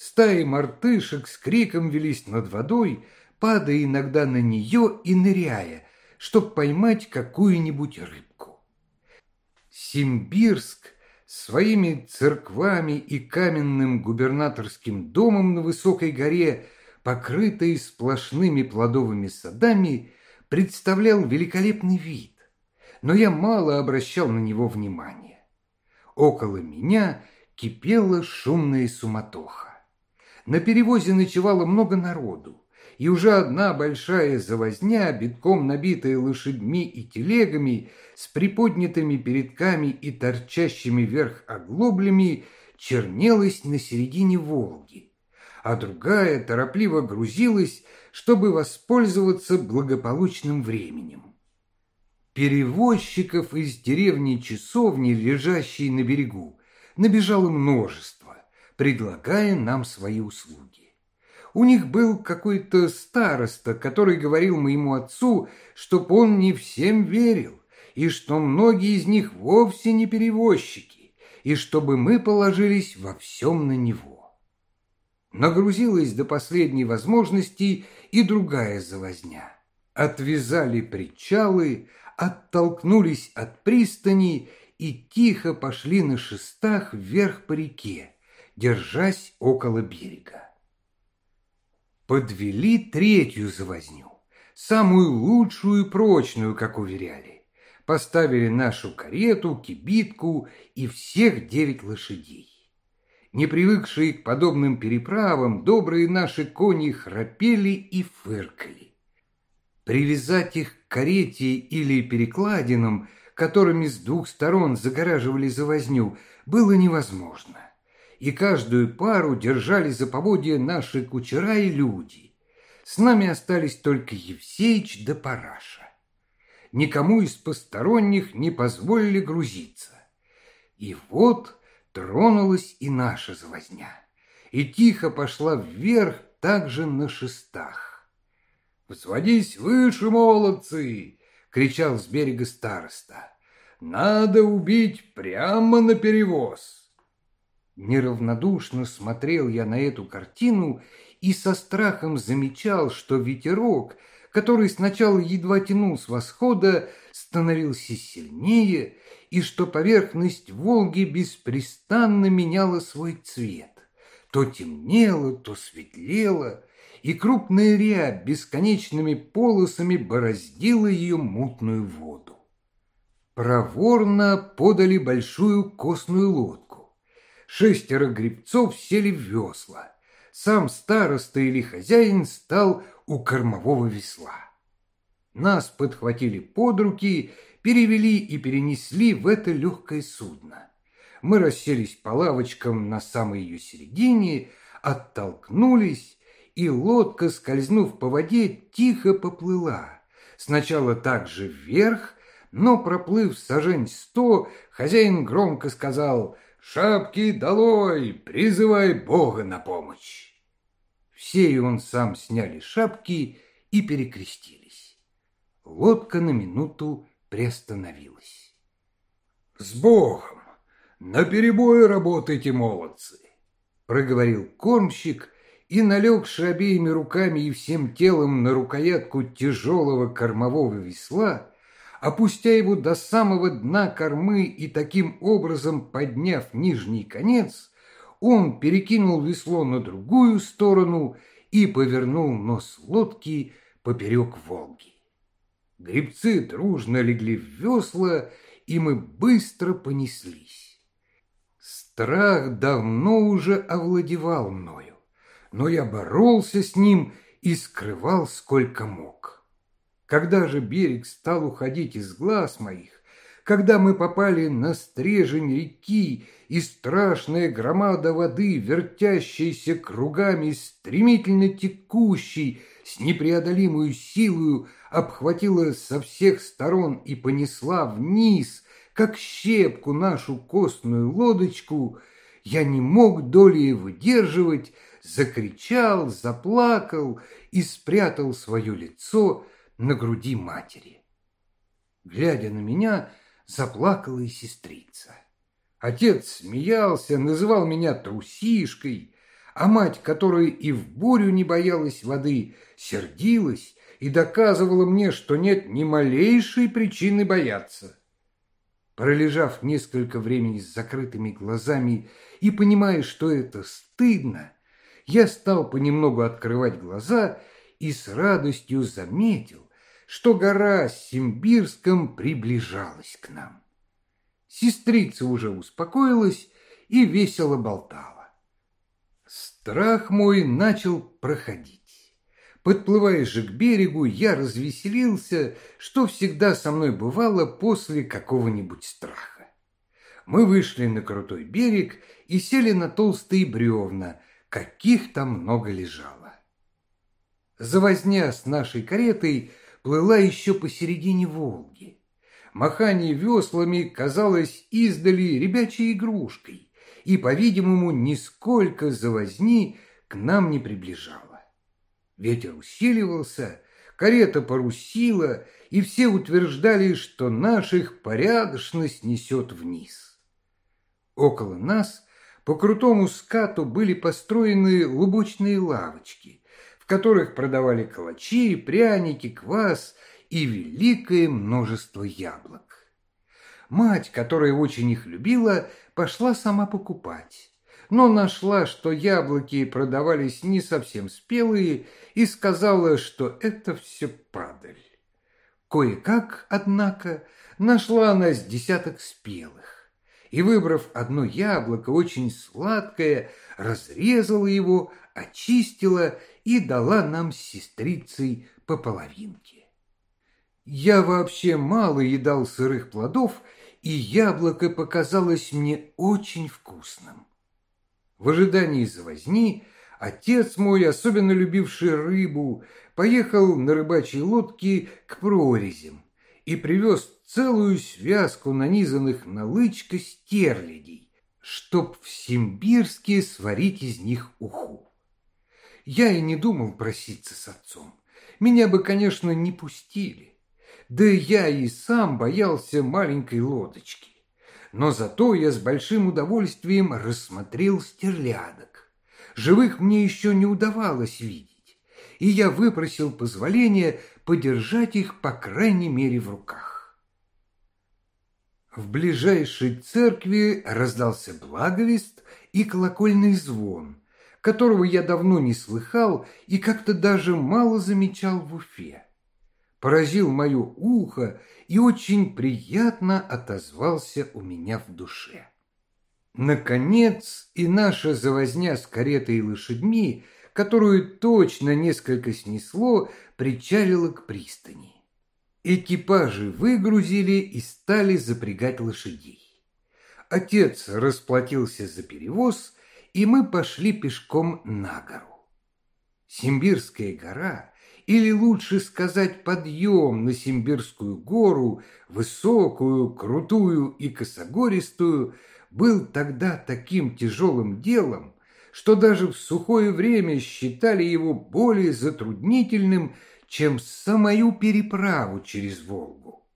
Стаи мартышек с криком велись над водой, падая иногда на нее и ныряя, чтобы поймать какую-нибудь рыбку. Симбирск – своими церквами и каменным губернаторским домом на высокой горе, покрытой сплошными плодовыми садами, представлял великолепный вид, но я мало обращал на него внимания. Около меня кипела шумная суматоха. На перевозе ночевало много народу и уже одна большая завозня, битком набитая лошадьми и телегами, с приподнятыми передками и торчащими вверх оглоблями, чернелась на середине Волги, а другая торопливо грузилась, чтобы воспользоваться благополучным временем. Перевозчиков из деревни Часовни, лежащей на берегу, набежало множество, предлагая нам свои услуги. У них был какой-то староста, который говорил моему отцу, чтоб он не всем верил, и что многие из них вовсе не перевозчики, и чтобы мы положились во всем на него. Нагрузилась до последней возможности и другая завозня. Отвязали причалы, оттолкнулись от пристани и тихо пошли на шестах вверх по реке, держась около берега подвели третью завозню, самую лучшую и прочную, как уверяли. Поставили нашу карету, кибитку и всех девять лошадей. Не привыкшие к подобным переправам, добрые наши кони храпели и фыркали. Привязать их к карете или перекладинам, которыми с двух сторон загораживали завозню, было невозможно и каждую пару держали за поводья наши кучера и люди. С нами остались только Евсеич да Параша. Никому из посторонних не позволили грузиться. И вот тронулась и наша завозня, и тихо пошла вверх также на шестах. «Взводись выше, молодцы!» — кричал с берега староста. Надо убить прямо на перевоз. Неравнодушно смотрел я на эту картину и со страхом замечал, что ветерок, который сначала едва тянул с восхода, становился сильнее, и что поверхность Волги беспрестанно меняла свой цвет. То темнело, то светлело, и крупная рябь бесконечными полосами бороздила ее мутную воду. Проворно подали большую костную лодку. Шестеро гребцов сели в весла. Сам староста или хозяин стал у кормового весла. Нас подхватили под руки, перевели и перенесли в это легкое судно. Мы расселись по лавочкам на самой ее середине, оттолкнулись, и лодка, скользнув по воде, тихо поплыла. Сначала так же вверх, но, проплыв сажень сто, хозяин громко сказал «Шапки долой! Призывай Бога на помощь!» Все и он сам сняли шапки и перекрестились. Лодка на минуту приостановилась. «С Богом! На перебой работайте, молодцы!» проговорил кормщик и, налегший обеими руками и всем телом на рукоятку тяжелого кормового весла, опустя его до самого дна кормы и таким образом подняв нижний конец, он перекинул весло на другую сторону и повернул нос лодки поперек Волги. Гребцы дружно легли в весла, и мы быстро понеслись. Страх давно уже овладевал мною, но я боролся с ним и скрывал сколько мог. Когда же берег стал уходить из глаз моих, когда мы попали на стрежень реки, и страшная громада воды, вертящаяся кругами, стремительно текущей, с непреодолимую силою, обхватила со всех сторон и понесла вниз, как щепку нашу костную лодочку, я не мог долей выдерживать, закричал, заплакал и спрятал свое лицо на груди матери. Глядя на меня, заплакала и сестрица. Отец смеялся, называл меня трусишкой, а мать, которая и в бурю не боялась воды, сердилась и доказывала мне, что нет ни малейшей причины бояться. Пролежав несколько времени с закрытыми глазами и понимая, что это стыдно, я стал понемногу открывать глаза и с радостью заметил, что гора Симбирском приближалась к нам. Сестрица уже успокоилась и весело болтала. Страх мой начал проходить. Подплывая же к берегу, я развеселился, что всегда со мной бывало после какого-нибудь страха. Мы вышли на крутой берег и сели на толстые бревна, каких там много лежало. Завозня с нашей каретой плыла еще посередине Волги. Махание веслами казалось издали ребячей игрушкой и, по-видимому, нисколько завозни к нам не приближала. Ветер усиливался, карета порусила, и все утверждали, что наших порядочность несет вниз. Около нас по крутому скату были построены лубочные лавочки, которых продавали калачи, пряники, квас и великое множество яблок. Мать, которая очень их любила, пошла сама покупать, но нашла, что яблоки продавались не совсем спелые, и сказала, что это все падаль. Кое-как, однако, нашла она с десяток спелых, и, выбрав одно яблоко, очень сладкое, разрезала его, очистила и дала нам с сестрицей по половинке. Я вообще мало едал сырых плодов, и яблоко показалось мне очень вкусным. В ожидании завозни отец мой, особенно любивший рыбу, поехал на рыбачьей лодке к прорезям и привез целую связку нанизанных на лычко стерлядей, чтоб в Симбирске сварить из них уху. Я и не думал проситься с отцом. Меня бы, конечно, не пустили. Да я и сам боялся маленькой лодочки. Но зато я с большим удовольствием рассмотрел стерлядок. Живых мне еще не удавалось видеть, и я выпросил позволения подержать их, по крайней мере, в руках. В ближайшей церкви раздался благовест и колокольный звон, которого я давно не слыхал и как-то даже мало замечал в Уфе. Поразил мое ухо и очень приятно отозвался у меня в душе. Наконец и наша завозня с каретой и лошадьми, которую точно несколько снесло, причалила к пристани. Экипажи выгрузили и стали запрягать лошадей. Отец расплатился за перевоз, и мы пошли пешком на гору. Симбирская гора, или лучше сказать подъем на Симбирскую гору, высокую, крутую и косогористую, был тогда таким тяжелым делом, что даже в сухое время считали его более затруднительным, чем самую переправу через Волгу.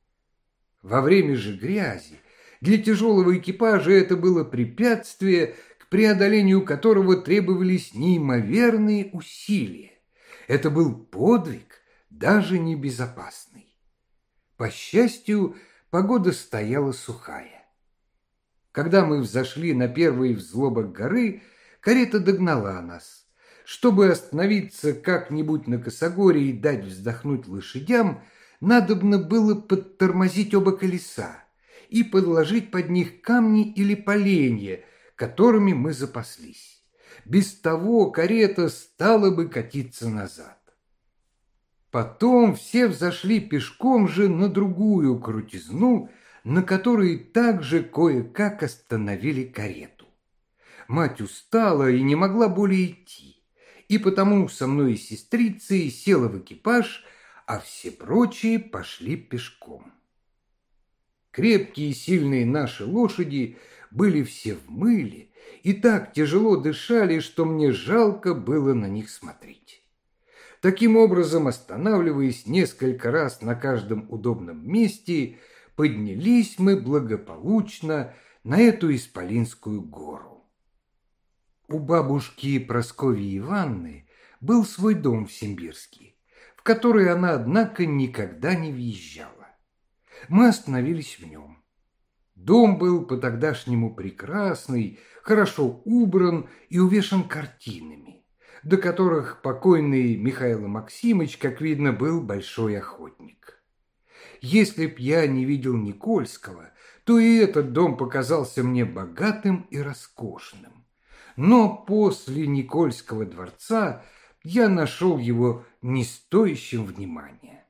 Во время же грязи для тяжелого экипажа это было препятствие, к преодолению которого требовались неимоверные усилия. Это был подвиг, даже не безопасный. По счастью, погода стояла сухая. Когда мы взошли на первый взлобок горы, карета догнала нас. Чтобы остановиться как-нибудь на косогоре и дать вздохнуть лошадям, надобно было подтормозить оба колеса и подложить под них камни или поленья, которыми мы запаслись. Без того карета стала бы катиться назад. Потом все взошли пешком же на другую крутизну, на которой также кое-как остановили карету. Мать устала и не могла более идти, и потому со мной и сестрицей села в экипаж, а все прочие пошли пешком. Крепкие и сильные наши лошади были все в мыле и так тяжело дышали, что мне жалко было на них смотреть. Таким образом, останавливаясь несколько раз на каждом удобном месте, поднялись мы благополучно на эту Исполинскую гору. У бабушки Прасковьи Ивановны был свой дом в Симбирске, в который она, однако, никогда не въезжала. Мы остановились в нем. Дом был по-тогдашнему прекрасный, хорошо убран и увешан картинами, до которых покойный Михаил Максимович, как видно, был большой охотник. Если б я не видел Никольского, то и этот дом показался мне богатым и роскошным. Но после Никольского дворца я нашел его не стоящим внимания.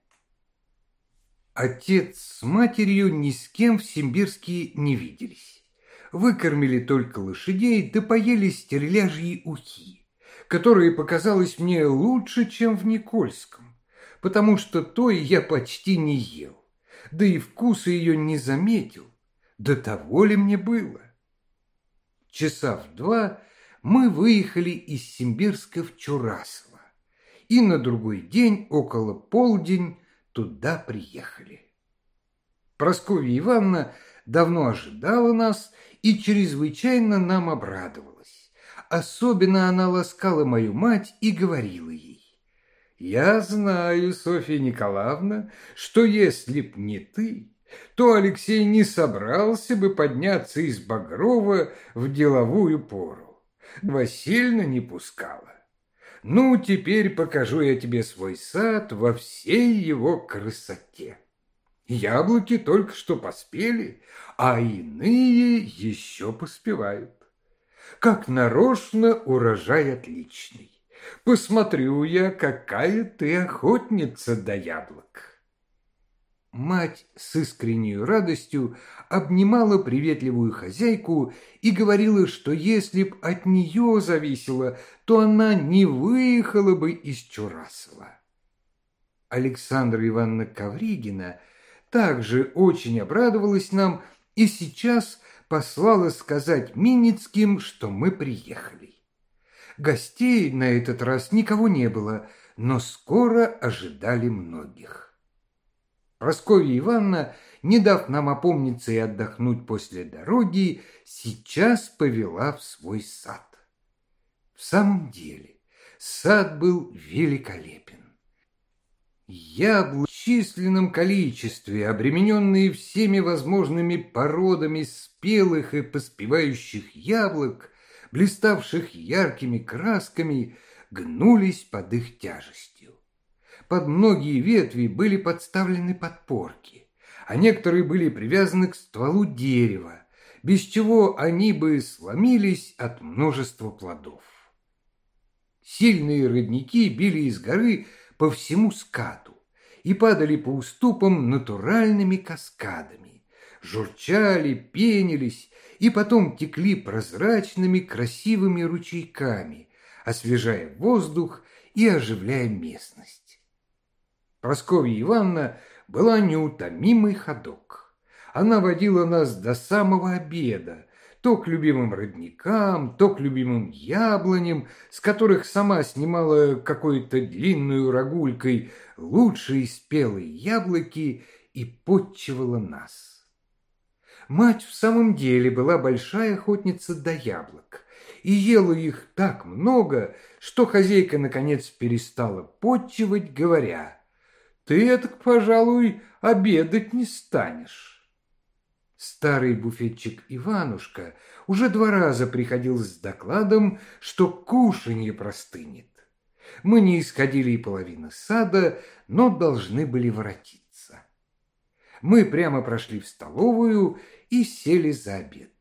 Отец с матерью ни с кем в Симбирске не виделись. Выкормили только лошадей, да поели стерляжьи ухи, которые показалось мне лучше, чем в Никольском, потому что той я почти не ел да и вкуса ее не заметил. До того ли мне было? Часа в два мы выехали из Симбирска в Чурасово, и на другой день около полдень туда приехали. Прасковья Ивановна давно ожидала нас и чрезвычайно нам обрадовалась. Особенно она ласкала мою мать и говорила ей, я знаю, Софья Николаевна, что если б не ты, то Алексей не собрался бы подняться из Багрова в деловую пору. Васильна не пускала. Ну, теперь покажу я тебе свой сад во всей его красоте. Яблоки только что поспели, а иные еще поспевают. Как нарочно урожай отличный. Посмотрю я, какая ты охотница до яблок. Мать с искренней радостью обнимала приветливую хозяйку и говорила, что если б от нее зависело, то она не выехала бы из Чурасова. Александра Ивановна Ковригина также очень обрадовалась нам и сейчас послала сказать Миницким, что мы приехали. Гостей на этот раз никого не было, но скоро ожидали многих. Прасковья Ивановна, не дав нам опомниться и отдохнуть после дороги, сейчас повела в свой сад. В самом деле, сад был великолепен. Яблоки в численном количестве, обремененные всеми возможными породами спелых и поспевающих яблок, блиставших яркими красками, гнулись под их тяжестью. Под многие ветви были подставлены подпорки, а некоторые были привязаны к стволу дерева, без чего они бы сломились от множества плодов. Сильные родники били из горы по всему скату и падали по уступам натуральными каскадами, журчали, пенились и потом текли прозрачными красивыми ручейками, освежая воздух и оживляя местность. Просковья Ивановна была неутомимый ходок. Она водила нас до самого обеда, то к любимым родникам, то к любимым яблоням, с которых сама снимала какой-то длинную рогулькой лучшие спелые яблоки и подчивала нас. Мать в самом деле была большая охотница до яблок и ела их так много, что хозяйка наконец перестала подчивать, говоря, «Ты, это, пожалуй, обедать не станешь». Старый буфетчик Иванушка уже два раза приходил с докладом, что кушанье простынет. Мы не исходили и половины сада, но должны были воротиться. Мы прямо прошли в столовую и сели за обед.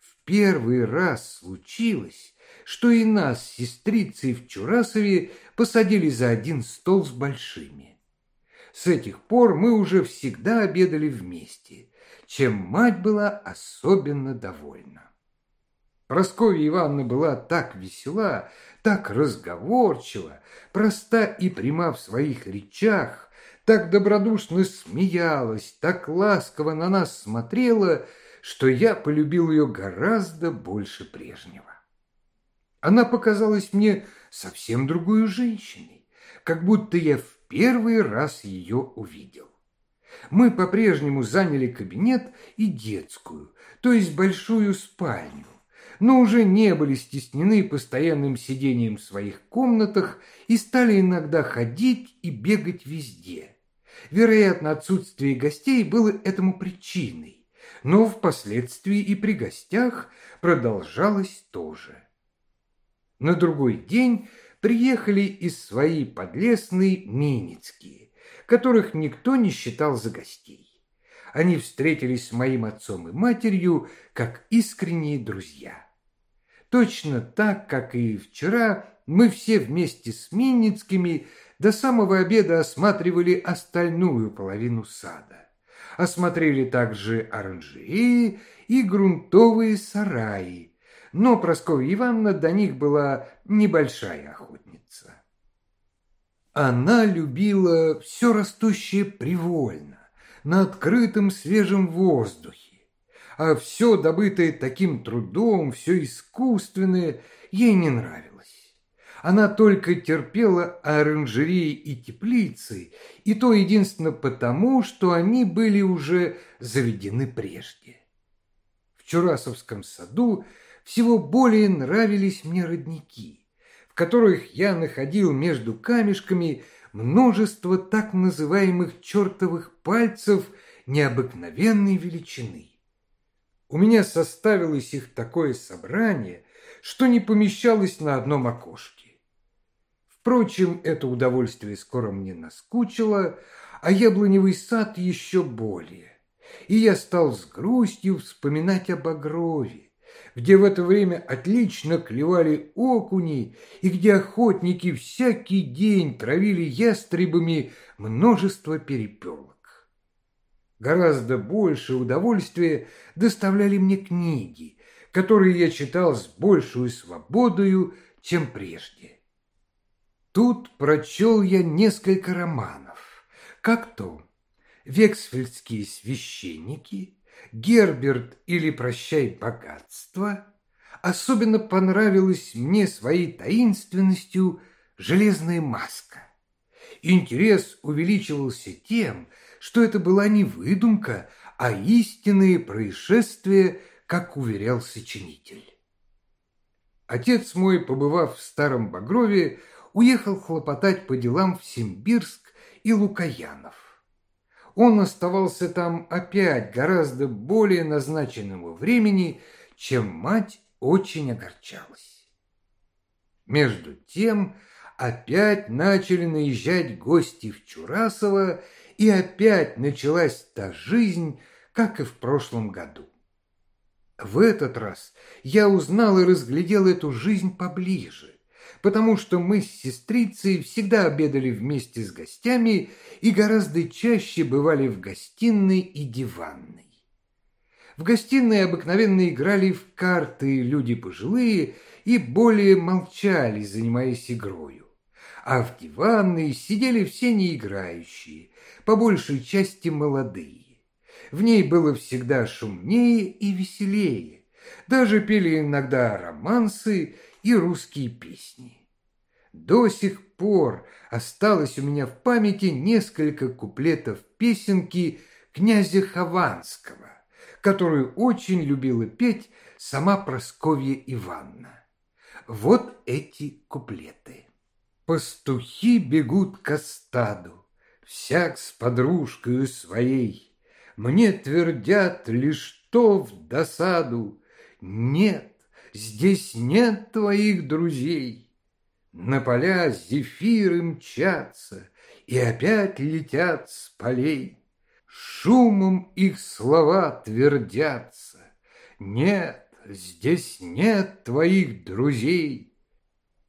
В первый раз случилось, что и нас с сестрицей в Чурасове посадили за один стол с большими. С этих пор мы уже всегда обедали вместе – чем мать была особенно довольна. Прасковья Ивановна была так весела, так разговорчива, проста и пряма в своих речах, так добродушно смеялась, так ласково на нас смотрела, что я полюбил ее гораздо больше прежнего. Она показалась мне совсем другой женщиной, как будто я в первый раз ее увидел мы по-прежнему заняли кабинет и детскую, то есть большую спальню, но уже не были стеснены постоянным сидением в своих комнатах и стали иногда ходить и бегать везде. Вероятно, отсутствие гостей было этому причиной, но впоследствии и при гостях продолжалось тоже. На другой день приехали из своей подлесной Миницкие которых никто не считал за гостей. Они встретились с моим отцом и матерью как искренние друзья. Точно так, как и вчера, мы все вместе с Минницкими до самого обеда осматривали остальную половину сада. Осмотрели также оранжереи и грунтовые сараи, но Прасковья Ивановна до них была небольшая охотница. Она любила все растущее привольно, на открытом свежем воздухе, а все добытое таким трудом, все искусственное ей не нравилось. Она только терпела оранжереи и теплицы, и то единственно потому, что они были уже заведены прежде. В Чурасовском саду всего более нравились мне родники – которых я находил между камешками множество так называемых чертовых пальцев необыкновенной величины. У меня составилось их такое собрание, что не помещалось на одном окошке. Впрочем, это удовольствие скоро мне наскучило, а яблоневый сад еще более. И я стал с грустью вспоминать об Багрове, где в это время отлично клевали окуни и где охотники всякий день травили ястребами множество перепелок. Гораздо больше удовольствия доставляли мне книги, которые я читал с большей свободою, чем прежде. Тут прочел я несколько романов, как то «Вексфельдские священники», Герберт или «Прощай богатство», особенно понравилась мне своей таинственностью железная маска. Интерес увеличивался тем, что это была не выдумка, а истинные происшествия, как уверял сочинитель. Отец мой, побывав в Старом Багрове, уехал хлопотать по делам в Симбирск и Лукаянов. Он оставался там опять гораздо более назначенного времени, чем мать очень огорчалась. Между тем опять начали наезжать гости в Чурасово, и опять началась та жизнь, как и в прошлом году. В этот раз я узнал и разглядел эту жизнь поближе, потому что мы с сестрицей всегда обедали вместе с гостями и гораздо чаще бывали в гостиной и диванной. В гостиной обыкновенно играли в карты люди пожилые и более молчали, занимаясь игрою. А в диванной сидели все неиграющие, по большей части молодые. В ней было всегда шумнее и веселее. Даже пели иногда романсы и русские песни. До сих пор осталось у меня в памяти несколько куплетов песенки князя Хованского которую очень любила петь сама Просковья Ивановна. Вот эти куплеты. Пастухи бегут к стаду, всяк с подружкою своей. Мне твердят лишь то в досаду, нет, здесь нет твоих друзей. На поля зефиры мчатся и опять летят с полей. Шумом их слова твердятся. Нет, здесь нет твоих друзей.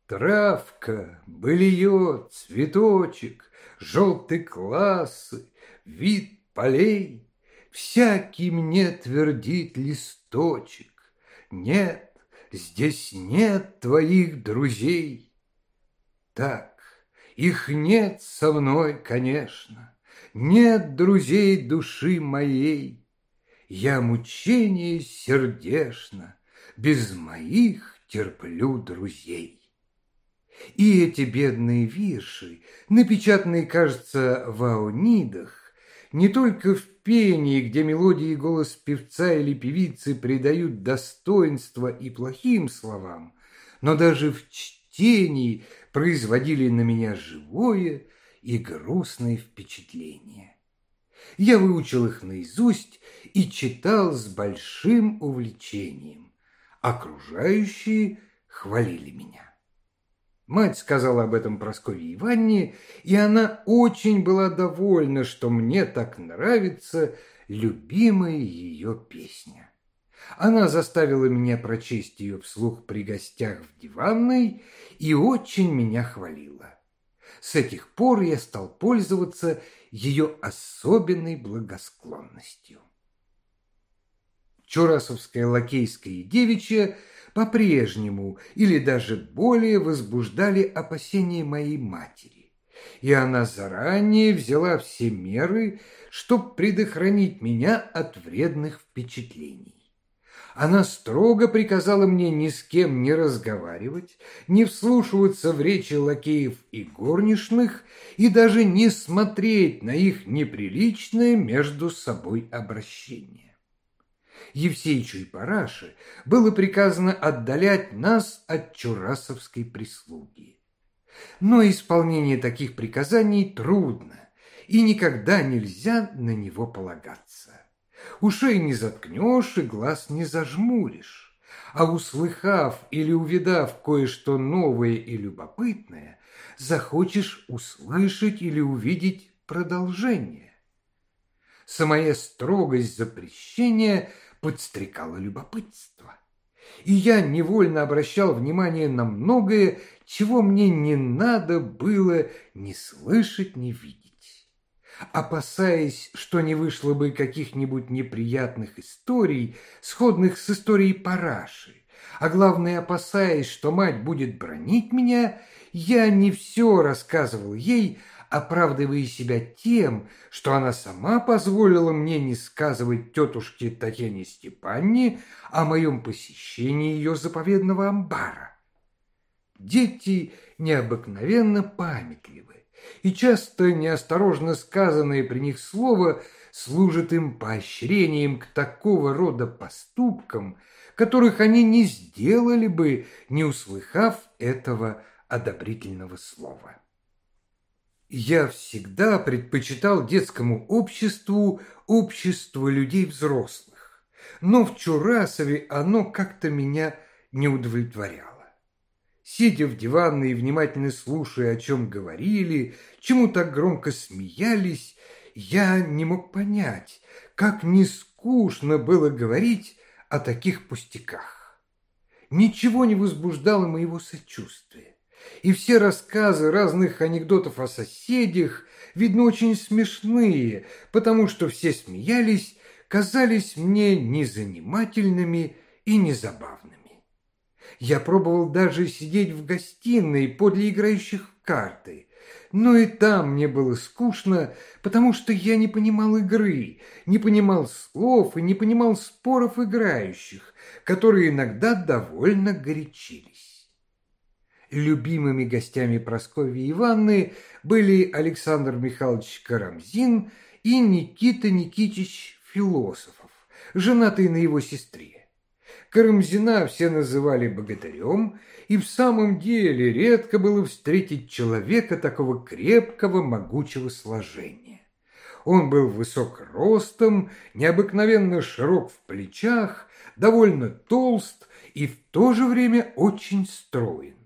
Травка, былье, цветочек, Желтый классы, вид полей, Всякий мне твердит листочек. Нет, здесь нет твоих друзей. Так, их нет со мной, конечно, нет друзей души моей. Я мучение сердечно, без моих терплю друзей. И эти бедные вирши, напечатанные, кажется, в аонидах, не только в пении, где мелодии и голос певца или певицы придают достоинство и плохим словам, но даже в чтении производили на меня живое, и грустные впечатления. Я выучил их наизусть и читал с большим увлечением. Окружающие хвалили меня. Мать сказала об этом Прасковье Иванне, и она очень была довольна, что мне так нравится любимая ее песня. Она заставила меня прочесть ее вслух при гостях в диванной и очень меня хвалила. С этих пор я стал пользоваться ее особенной благосклонностью. Чурасовская лакейская девичья по-прежнему или даже более возбуждали опасения моей матери, и она заранее взяла все меры, чтобы предохранить меня от вредных впечатлений она строго приказала мне ни с кем не разговаривать, не вслушиваться в речи лакеев и горничных и даже не смотреть на их неприличное между собой обращение. Евсеичу и Параше было приказано отдалять нас от чурасовской прислуги. Но исполнение таких приказаний трудно, и никогда нельзя на него полагаться. Ушей не заткнешь и глаз не зажмуришь. А услыхав или увидав кое-что новое и любопытное, захочешь услышать или увидеть продолжение. Самая строгость запрещения подстрекала любопытство. И я невольно обращал внимание на многое, чего мне не надо было ни слышать, ни видеть опасаясь, что не вышло бы каких-нибудь неприятных историй, сходных с историей Параши, а главное, опасаясь, что мать будет бронить меня, я не все рассказывал ей, оправдывая себя тем, что она сама позволила мне не сказывать тетушке Татьяне Степанне о моем посещении ее заповедного амбара. Дети необыкновенно памятливы и часто неосторожно сказанное при них слово служит им поощрением к такого рода поступкам, которых они не сделали бы, не услыхав этого одобрительного слова. Я всегда предпочитал детскому обществу общество людей взрослых, но в Чурасове оно как-то меня не удовлетворяло. Сидя в диванной и внимательно слушая, о чем говорили, чему так громко смеялись, я не мог понять, как не скучно было говорить о таких пустяках. Ничего не возбуждало моего сочувствия. И все рассказы разных анекдотов о соседях, видно, очень смешные, потому что все смеялись, казались мне незанимательными и незабавными. Я пробовал даже сидеть в гостиной подле играющих в карты, но и там мне было скучно, потому что я не понимал игры, не понимал слов и не понимал споров играющих, которые иногда довольно горячились. Любимыми гостями Прасковьи Ивановны были Александр Михайлович Карамзин и Никита Никитич Философов, женатый на его сестре. Карамзина все называли богатырем, и в самом деле редко было встретить человека такого крепкого, могучего сложения. Он был высок ростом, необыкновенно широк в плечах, довольно толст и в то же время очень строен.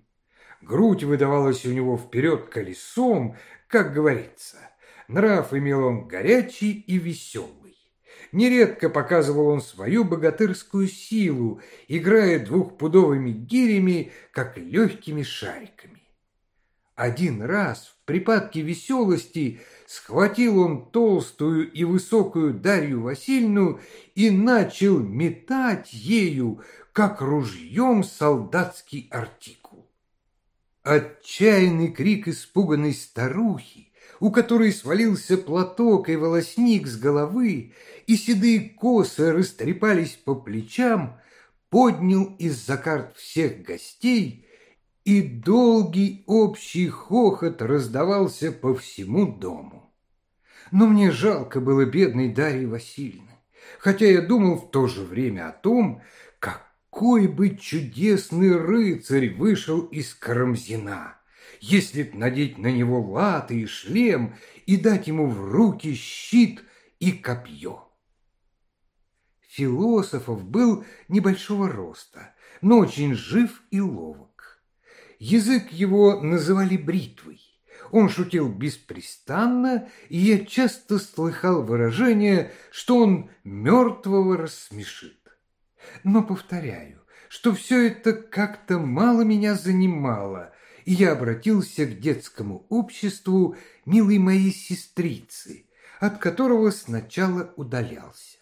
Грудь выдавалась у него вперед колесом, как говорится. Нрав имел он горячий и веселый. Нередко показывал он свою богатырскую силу, играя двухпудовыми гирями, как легкими шариками. Один раз в припадке веселости схватил он толстую и высокую Дарью Васильевну и начал метать ею, как ружьем солдатский артикул. Отчаянный крик испуганной старухи, у которой свалился платок и волосник с головы, и седые косы растрепались по плечам, поднял из-за карт всех гостей, и долгий общий хохот раздавался по всему дому. Но мне жалко было бедной Дарьи Васильевны, хотя я думал в то же время о том, какой бы чудесный рыцарь вышел из Карамзина, если б надеть на него латы и шлем и дать ему в руки щит и копье. Философов был небольшого роста, но очень жив и ловок. Язык его называли бритвой. Он шутил беспрестанно, и я часто слыхал выражение, что он мертвого рассмешит. Но повторяю, что все это как-то мало меня занимало, и я обратился к детскому обществу милой моей сестрицы, от которого сначала удалялся.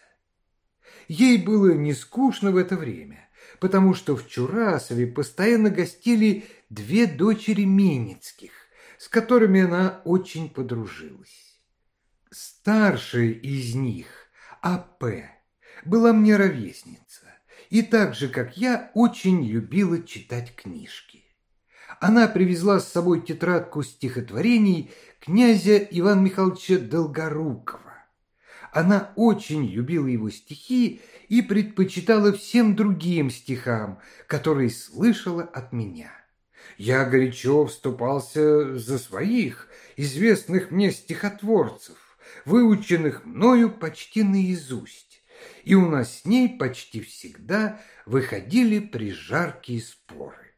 Ей было не скучно в это время, потому что в Чурасове постоянно гостили две дочери Миницких, с которыми она очень подружилась. Старшая из них, А.П., была мне ровесница, и так же, как я, очень любила читать книжки. Она привезла с собой тетрадку стихотворений князя Ивана Михайловича Долгорукова. Она очень любила его стихи и предпочитала всем другим стихам, которые слышала от меня. Я горячо вступался за своих, известных мне стихотворцев, выученных мною почти наизусть, и у нас с ней почти всегда выходили прижаркие споры.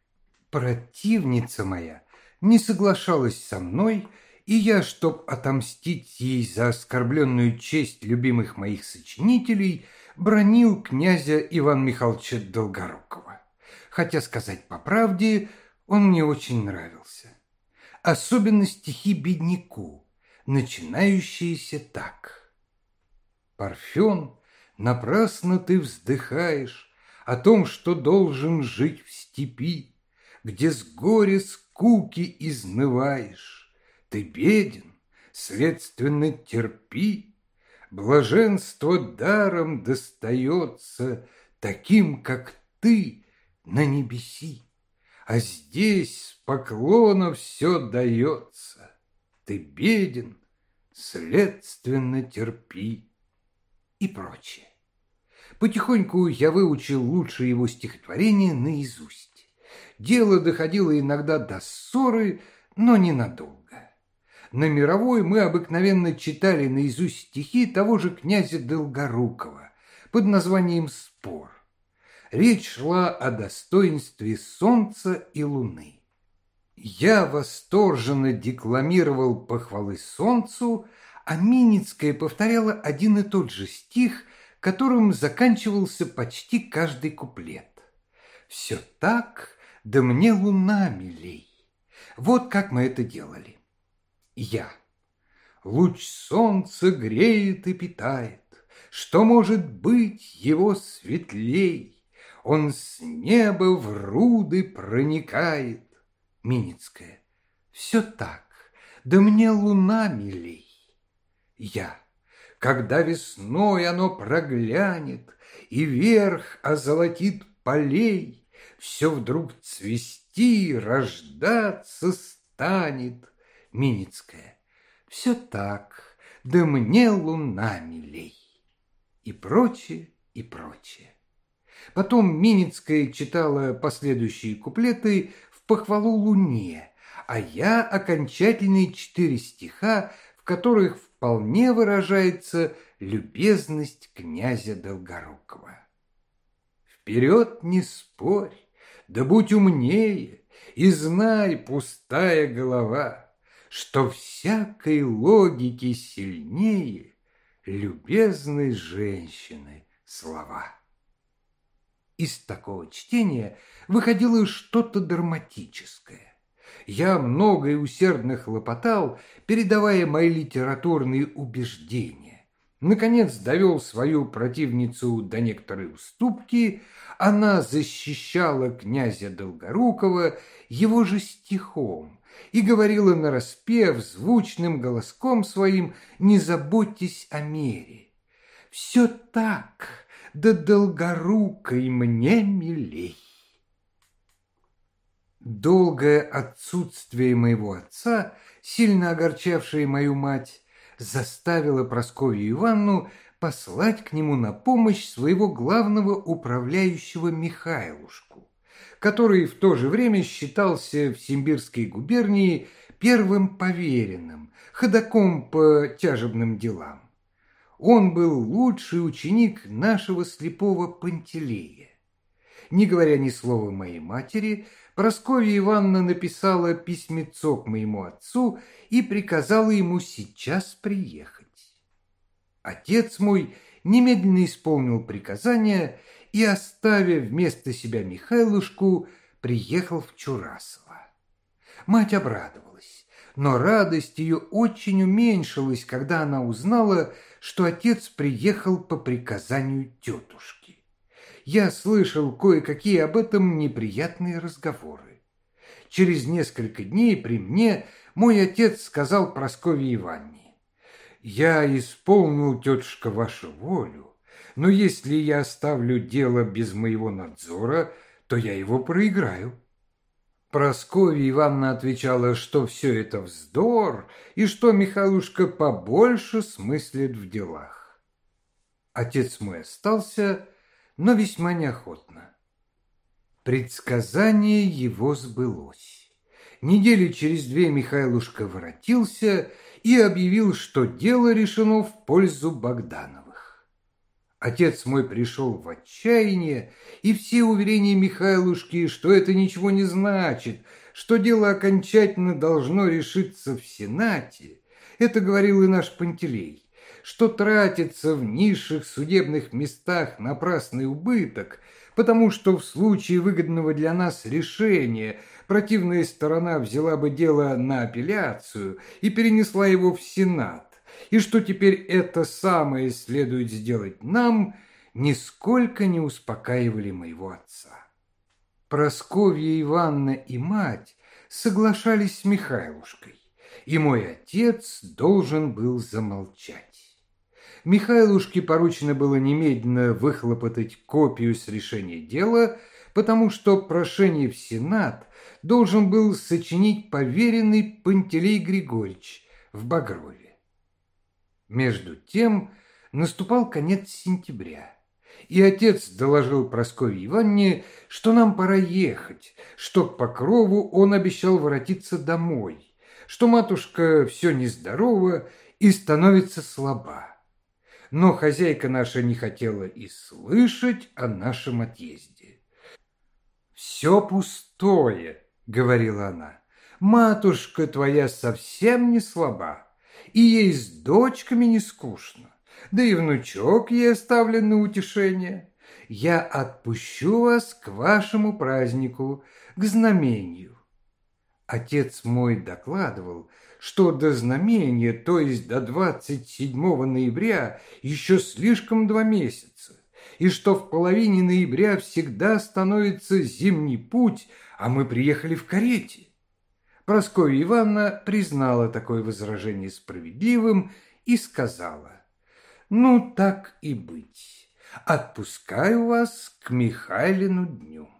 Противница моя не соглашалась со мной и я, чтоб отомстить ей за оскорбленную честь любимых моих сочинителей, бронил князя Ивана Михайловича Долгорукова. Хотя, сказать по правде, он мне очень нравился. Особенно стихи бедняку, начинающиеся так. «Парфен, напрасно ты вздыхаешь о том, что должен жить в степи, где с горя скуки изнываешь, ты беден, следственно, терпи. Блаженство даром достается таким, как ты, на небеси. А здесь с поклона все дается. ты беден, следственно терпи и прочее. Потихоньку я выучил лучшие его стихотворения наизусть. Дело доходило иногда до ссоры, но ненадолго. На мировой мы обыкновенно читали наизусть стихи того же князя Долгорукова под названием «Спор». Речь шла о достоинстве солнца и луны. Я восторженно декламировал похвалы солнцу, а Миницкая повторяла один и тот же стих, которым заканчивался почти каждый куплет. «Все так, да мне луна милей». Вот как мы это делали. Я. Луч солнца греет и питает, Что может быть его светлей? Он с неба в руды проникает. Миницкая. Все так, да мне луна милей. Я. Когда весной оно проглянет И верх озолотит полей, Все вдруг цвести, рождаться станет. Миницкая. Все так, да мне луна милей. И прочее, и прочее. Потом Миницкая читала последующие куплеты в похвалу луне, а я окончательные четыре стиха, в которых вполне выражается любезность князя Долгорукова. Вперед не спорь, да будь умнее, и знай, пустая голова, что всякой логики сильнее любезной женщины слова. Из такого чтения выходило что-то драматическое. Я много и усердно хлопотал, передавая мои литературные убеждения. Наконец довел свою противницу до некоторой уступки. Она защищала князя Долгорукова его же стихом и говорила нараспев звучным голоском своим «Не заботьтесь о мере». «Все так, да долгорукой мне милей». Долгое отсутствие моего отца, сильно огорчавшее мою мать, заставило Прасковью Ивановну послать к нему на помощь своего главного управляющего Михайлушку, который в то же время считался в Симбирской губернии первым поверенным, ходаком по тяжебным делам. Он был лучший ученик нашего слепого Пантелея. Не говоря ни слова моей матери, Прасковья Ивановна написала письмецо к моему отцу и приказала ему сейчас приехать. Отец мой немедленно исполнил приказание и, оставив вместо себя Михайлушку, приехал в Чурасово. Мать обрадовалась, но радость ее очень уменьшилась, когда она узнала, что отец приехал по приказанию тетушки я слышал кое-какие об этом неприятные разговоры. Через несколько дней при мне мой отец сказал Прасковье Ивановне, «Я исполнил, тетушка, вашу волю, но если я оставлю дело без моего надзора, то я его проиграю». Прасковья Ивановна отвечала, что все это вздор и что Михайлушка побольше смыслит в делах. Отец мой остался, но весьма неохотно. Предсказание его сбылось. Недели через две Михайлушка воротился и объявил, что дело решено в пользу Богдановых. Отец мой пришел в отчаяние, и все уверения Михайлушки, что это ничего не значит, что дело окончательно должно решиться в Сенате, это говорил и наш Пантелей что тратится в низших судебных местах напрасный убыток, потому что в случае выгодного для нас решения противная сторона взяла бы дело на апелляцию и перенесла его в Сенат, и что теперь это самое следует сделать нам, нисколько не успокаивали моего отца. Просковья Ивановна и мать соглашались с Михайлушкой, и мой отец должен был замолчать. Михайлушке поручено было немедленно выхлопотать копию с решения дела, потому что прошение в Сенат должен был сочинить поверенный Пантелей Григорьевич, в Багрове. Между тем наступал конец сентября, и отец доложил Прасковье Ивановне, что нам пора ехать, что к Покрову он обещал воротиться домой, что матушка все нездорова и становится слаба. Но хозяйка наша не хотела и слышать о нашем отъезде. «Все пустое», — говорила она. «Матушка твоя совсем не слаба, и ей с дочками не скучно, да и внучок ей оставлен на утешение. Я отпущу вас к вашему празднику, к знамению». Отец мой докладывал, что до знамения, то есть до 27 ноября, еще слишком два месяца, и что в половине ноября всегда становится зимний путь, а мы приехали в карете. Прасковья Ивановна признала такое возражение справедливым и сказала, «Ну, так и быть, отпускаю вас к Михайлину дню».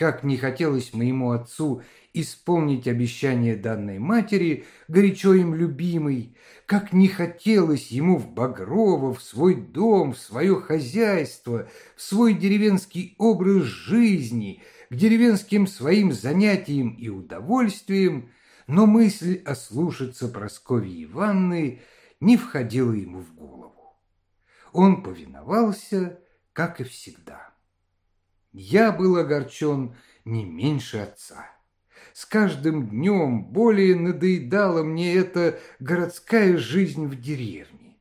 Как не хотелось моему отцу исполнить обещание данной матери, горячо им любимой, как не хотелось ему в Багрово, в свой дом, в свое хозяйство, в свой деревенский образ жизни, к деревенским своим занятиям и удовольствиям, но мысль ослушаться Прасковьи Ивановны не входила ему в голову. Он повиновался, как и всегда. Я был огорчен не меньше отца. С каждым днем более надоедала мне эта городская жизнь в деревне.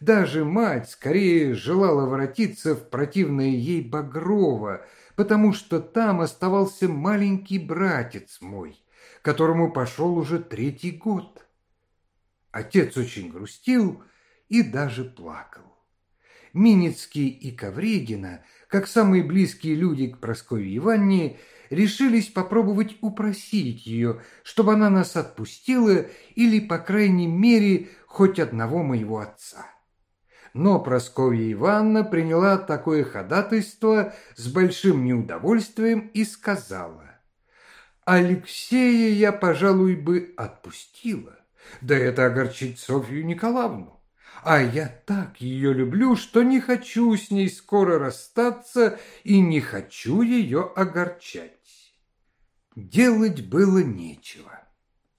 Даже мать скорее желала воротиться в противное ей Багрово, потому что там оставался маленький братец мой, которому пошел уже третий год. Отец очень грустил и даже плакал. Миницкий и Ковригина, как самые близкие люди к Прасковье Ивановне, решились попробовать упросить ее, чтобы она нас отпустила или, по крайней мере, хоть одного моего отца. Но Прасковья Ивановна приняла такое ходатайство с большим неудовольствием и сказала, «Алексея я, пожалуй, бы отпустила, да это огорчит Софью Николаевну. А я так ее люблю, что не хочу с ней скоро расстаться и не хочу ее огорчать. Делать было нечего.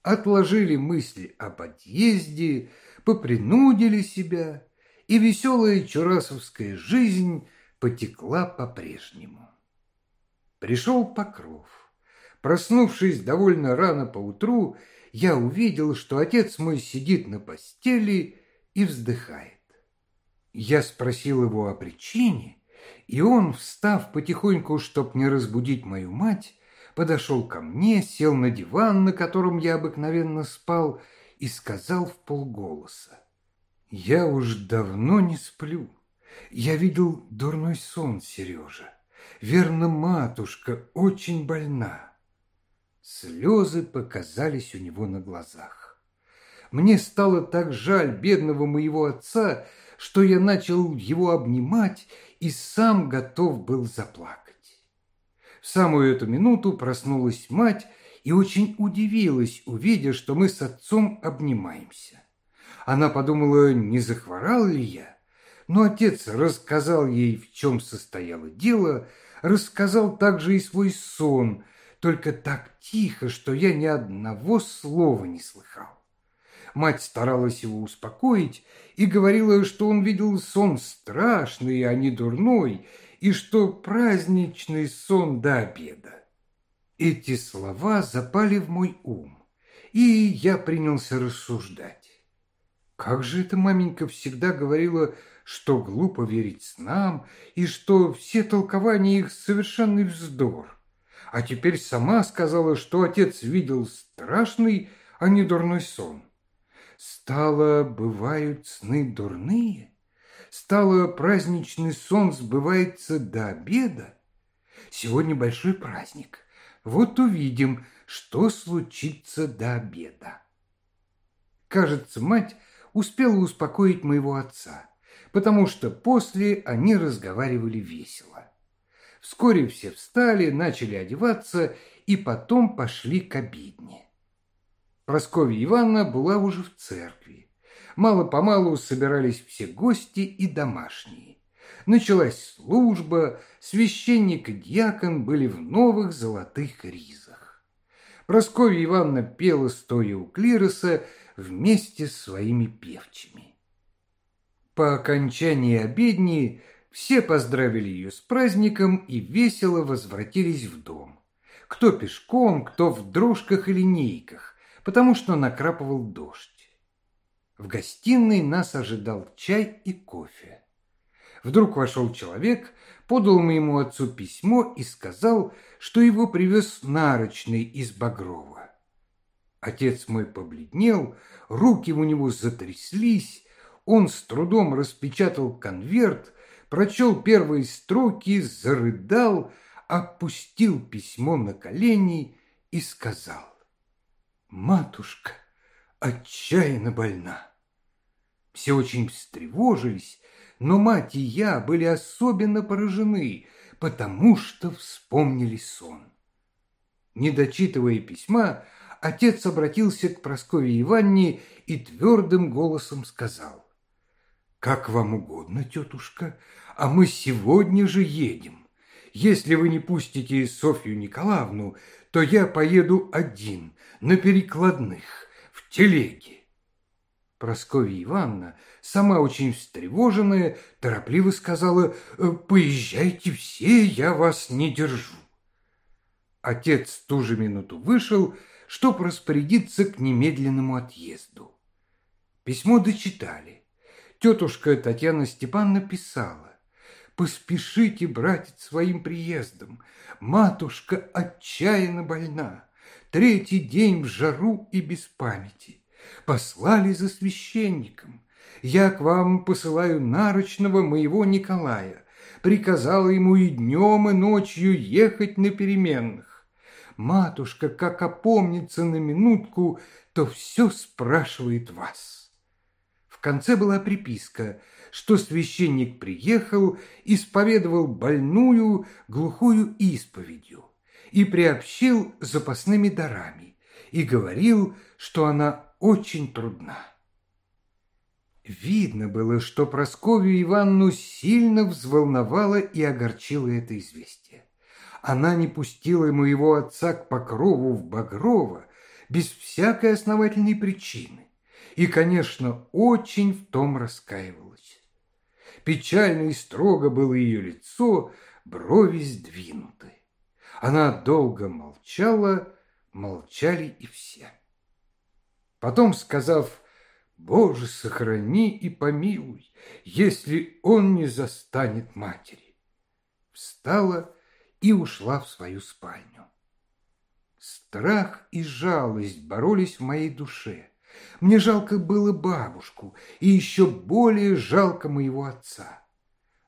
Отложили мысли об отъезде, попринудили себя, и веселая чурасовская жизнь потекла по-прежнему. Пришел Покров. Проснувшись довольно рано поутру, я увидел, что отец мой сидит на постели и вздыхает. Я спросил его о причине, и он, встав потихоньку, чтоб не разбудить мою мать, подошел ко мне, сел на диван, на котором я обыкновенно спал, и сказал в полголоса. «Я уж давно не сплю. Я видел дурной сон, Сережа. Верно, матушка очень больна». Слезы показались у него на глазах. Мне стало так жаль бедного моего отца, что я начал его обнимать и сам готов был заплакать. В самую эту минуту проснулась мать и очень удивилась, увидя, что мы с отцом обнимаемся. Она подумала, не захворал ли я, но отец рассказал ей, в чем состояло дело, рассказал также и свой сон, только так тихо, что я ни одного слова не слыхал. Мать старалась его успокоить и говорила, что он видел сон страшный, а не дурной, и что праздничный сон до обеда. Эти слова запали в мой ум, и я принялся рассуждать. Как же эта маменька всегда говорила, что глупо верить снам, и что все толкования их совершенный вздор. А теперь сама сказала, что отец видел страшный, а не дурной сон. Стало, бывают сны дурные? Стало праздничный сон сбывается до обеда. Сегодня большой праздник. Вот увидим, что случится до обеда. Кажется, мать успела успокоить моего отца, потому что после они разговаривали весело. Вскоре все встали, начали одеваться и потом пошли к обедне. Прасковья Ивановна была уже в церкви. Мало-помалу собирались все гости и домашние. Началась служба, священник и дьякон были в новых золотых ризах. Прасковья Ивановна пела, стоя у клироса, вместе с своими певчими. По окончании обедни все поздравили ее с праздником и весело возвратились в дом. Кто пешком, кто в дрожках и линейках, потому что накрапывал дождь. В гостиной нас ожидал чай и кофе. Вдруг вошел человек, подал моему отцу письмо и сказал, что его привез нарочный из Багрова. Отец мой побледнел, руки у него затряслись, он с трудом распечатал конверт, прочел первые строки, зарыдал, опустил письмо на колени и сказал, «Матушка отчаянно больна». Все очень встревожились, но мать и я были особенно поражены, потому что вспомнили сон. Не дочитывая письма, отец обратился к Прасковье Иванне и твердым голосом сказал, «Как вам угодно, тетушка, а мы сегодня же едем. Если вы не пустите Софью Николаевну, то я поеду один, на перекладных, в телеге». Прасковья Ивановна, сама очень встревоженная, торопливо сказала, «Поезжайте все, я вас не держу». Отец ту же минуту вышел, чтоб распорядиться к немедленному отъезду. Письмо дочитали. Тетушка Татьяна Степановна писала, «Поспешите, братец, своим приездом. Матушка отчаянно больна. Третий день в жару и без памяти послали за священником. Я к вам посылаю нарочного моего Николая, приказала ему и днем, и ночью ехать на переменных. Матушка, как опомнится на минутку, то все спрашивает вас. В конце была приписка, что священник приехал, исповедовал больную глухую исповедью и приобщил запасными дарами и говорил, что она очень трудна. Видно было, что Прасковью Ивановну сильно взволновало и огорчило это известие. Она не пустила моего отца к Покрову в Багрово без всякой основательной причины и, конечно, очень в том раскаивалась. Печально и строго было ее лицо, брови сдвинуты. Она долго молчала, молчали и все. Потом, сказав «Боже, сохрани и помилуй, если он не застанет матери», встала и ушла в свою спальню. Страх и жалость боролись в моей душе. Мне жалко было бабушку, и еще более жалко моего отца.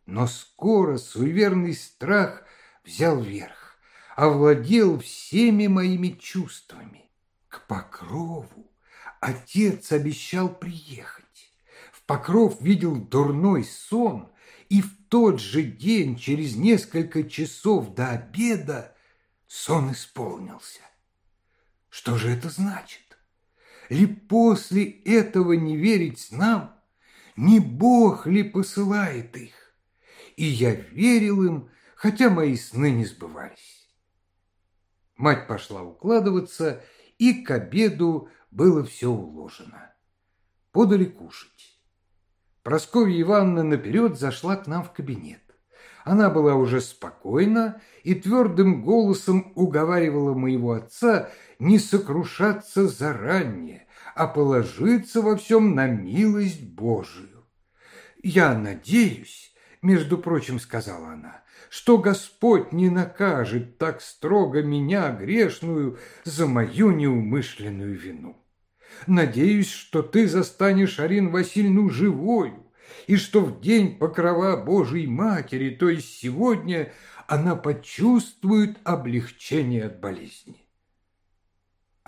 Но скоро суеверный страх взял верх, овладел всеми моими чувствами. К покрову Отец обещал приехать. В Покров видел дурной сон, и в тот же день, через несколько часов до обеда, сон исполнился. Что же это значит? Ли после этого не верить нам? Не Бог ли посылает их? И я верил им, хотя мои сны не сбывались. Мать пошла укладываться, и к обеду было все уложено. Подали кушать. Прасковья Ивановна наперед зашла к нам в кабинет. Она была уже спокойна и твердым голосом уговаривала моего отца не сокрушаться заранее, а положиться во всем на милость Божию. «Я надеюсь, — между прочим сказала она, — что Господь не накажет так строго меня, грешную, за мою неумышленную вину. Надеюсь, что ты застанешь Арину Васильевну живою, и что в день покрова Божией Матери, то есть сегодня, она почувствует облегчение от болезни.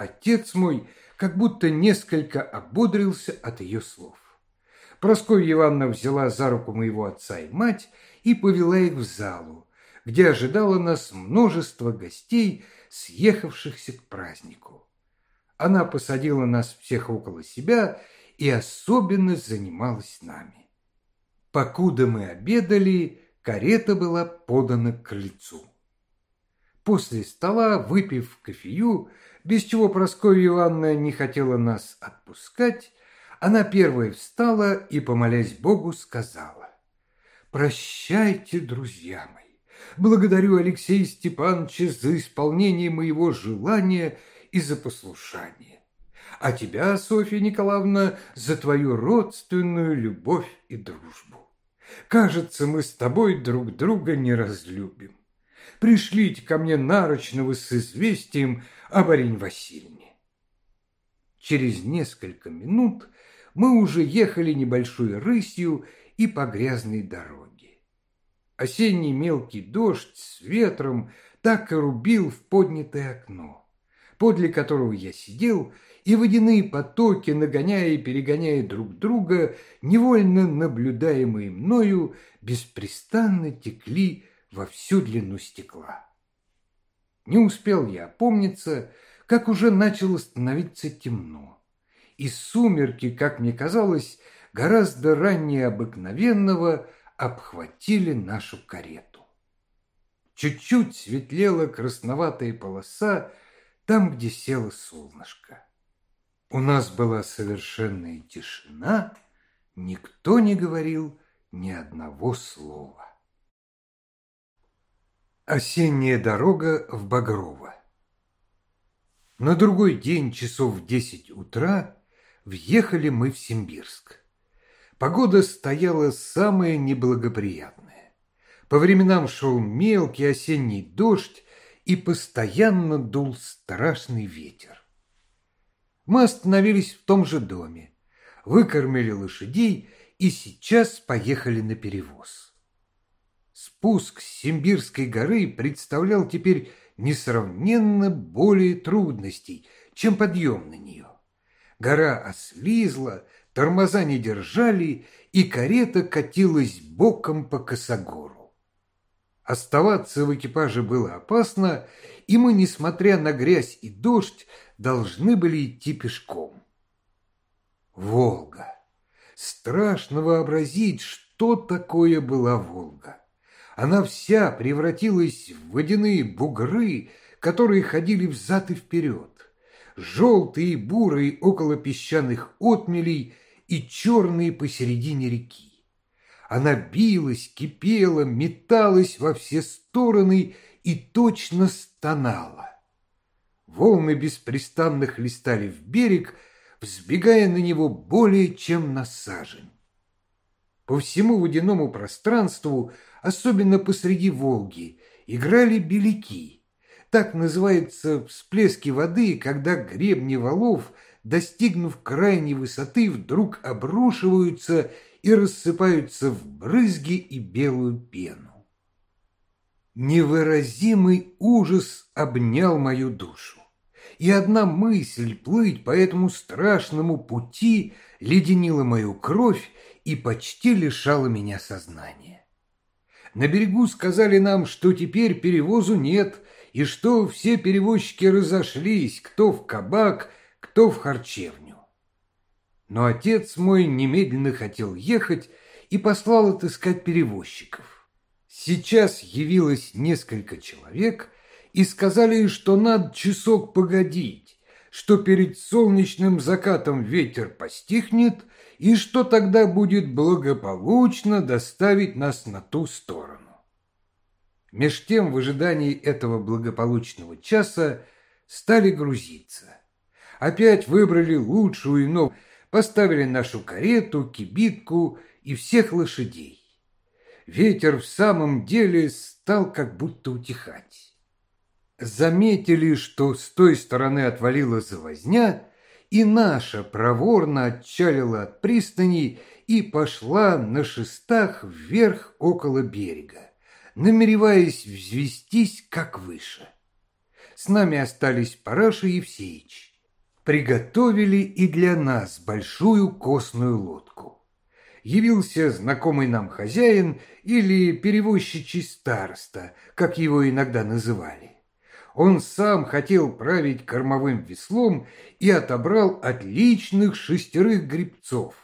Отец мой как будто несколько ободрился от ее слов. Прасковья Ивановна взяла за руку моего отца и мать и повела их в залу, где ожидало нас множество гостей, съехавшихся к празднику. она посадила нас всех около себя и особенно занималась нами. Покуда мы обедали, карета была подана к крыльцу. После стола, выпив кофею, без чего Прасковья Ивановна не хотела нас отпускать, она первая встала и, помолясь Богу, сказала, «Прощайте, друзья мои, благодарю Алексея Степановича за исполнение моего желания и за послушание, а тебя, Софья Николаевна, за твою родственную любовь и дружбу. Кажется, мы с тобой друг друга не разлюбим. Пришлите ко мне нарочного с известием об Арине Васильевне. Через несколько минут мы уже ехали небольшой рысью и по грязной дороге. Осенний мелкий дождь с ветром так и рубил в поднятое окно, подле которого я сидел, и водяные потоки, нагоняя и перегоняя друг друга, невольно наблюдаемые мною, беспрестанно текли во всю длину стекла. Не успел я опомниться, как уже начало становиться темно, и сумерки, как мне казалось, гораздо ранее обыкновенного обхватили нашу карету. Чуть-чуть светлела красноватая полоса там, где село солнышко. У нас была совершенная тишина, никто не говорил ни одного слова. Осенняя дорога в Багрово. На другой день, часов в десять утра, въехали мы в Симбирск. Погода стояла самая неблагоприятная. По временам шел мелкий осенний дождь, и постоянно дул страшный ветер. Мы остановились в том же доме, выкормили лошадей и сейчас поехали на перевоз. Спуск с Симбирской горы представлял теперь несравненно более трудностей, чем подъем на нее. Гора ослизла, тормоза не держали, и карета катилась боком по косогору. Оставаться в экипаже было опасно, и мы, несмотря на грязь и дождь, должны были идти пешком. Волга. Страшно вообразить, что такое была Волга. Она вся превратилась в водяные бугры, которые ходили взад и вперед, желтые и бурые около песчаных отмелей и черные посередине реки. Она билась, кипела, металась во все стороны и точно стонала. Волны беспрестанно хлестали в берег, взбегая на него более чем на сажень. По всему водяному пространству – особенно посреди Волги, играли беляки. Так называются всплески воды, когда гребни валов, достигнув крайней высоты, вдруг обрушиваются и рассыпаются в брызги и белую пену. Невыразимый ужас обнял мою душу, и одна мысль плыть по этому страшному пути леденила мою кровь и почти лишала меня сознания. На берегу сказали нам, что теперь перевозу нет, и что все перевозчики разошлись, кто в кабак, кто в харчевню. Но отец мой немедленно хотел ехать и послал отыскать перевозчиков. Сейчас явилось несколько человек и сказали, что надо часок погодить, что перед солнечным закатом ветер постихнет, и что тогда будет благополучно доставить нас на ту сторону. Меж тем, в ожидании этого благополучного часа стали грузиться. Опять выбрали лучшую и новую, поставили нашу карету, кибитку и всех лошадей. Ветер в самом деле стал как будто утихать. Заметили, что с той стороны отвалила завозня, и наша проворно отчалила от пристани и пошла на шестах вверх около берега, намереваясь взвестись как выше. С нами остались Параша и Евсеич. Приготовили и для нас большую костную лодку. Явился знакомый нам хозяин или перевозчичий староста, как его иногда называли. Он сам хотел править кормовым веслом и отобрал отличных шестерых грибцов,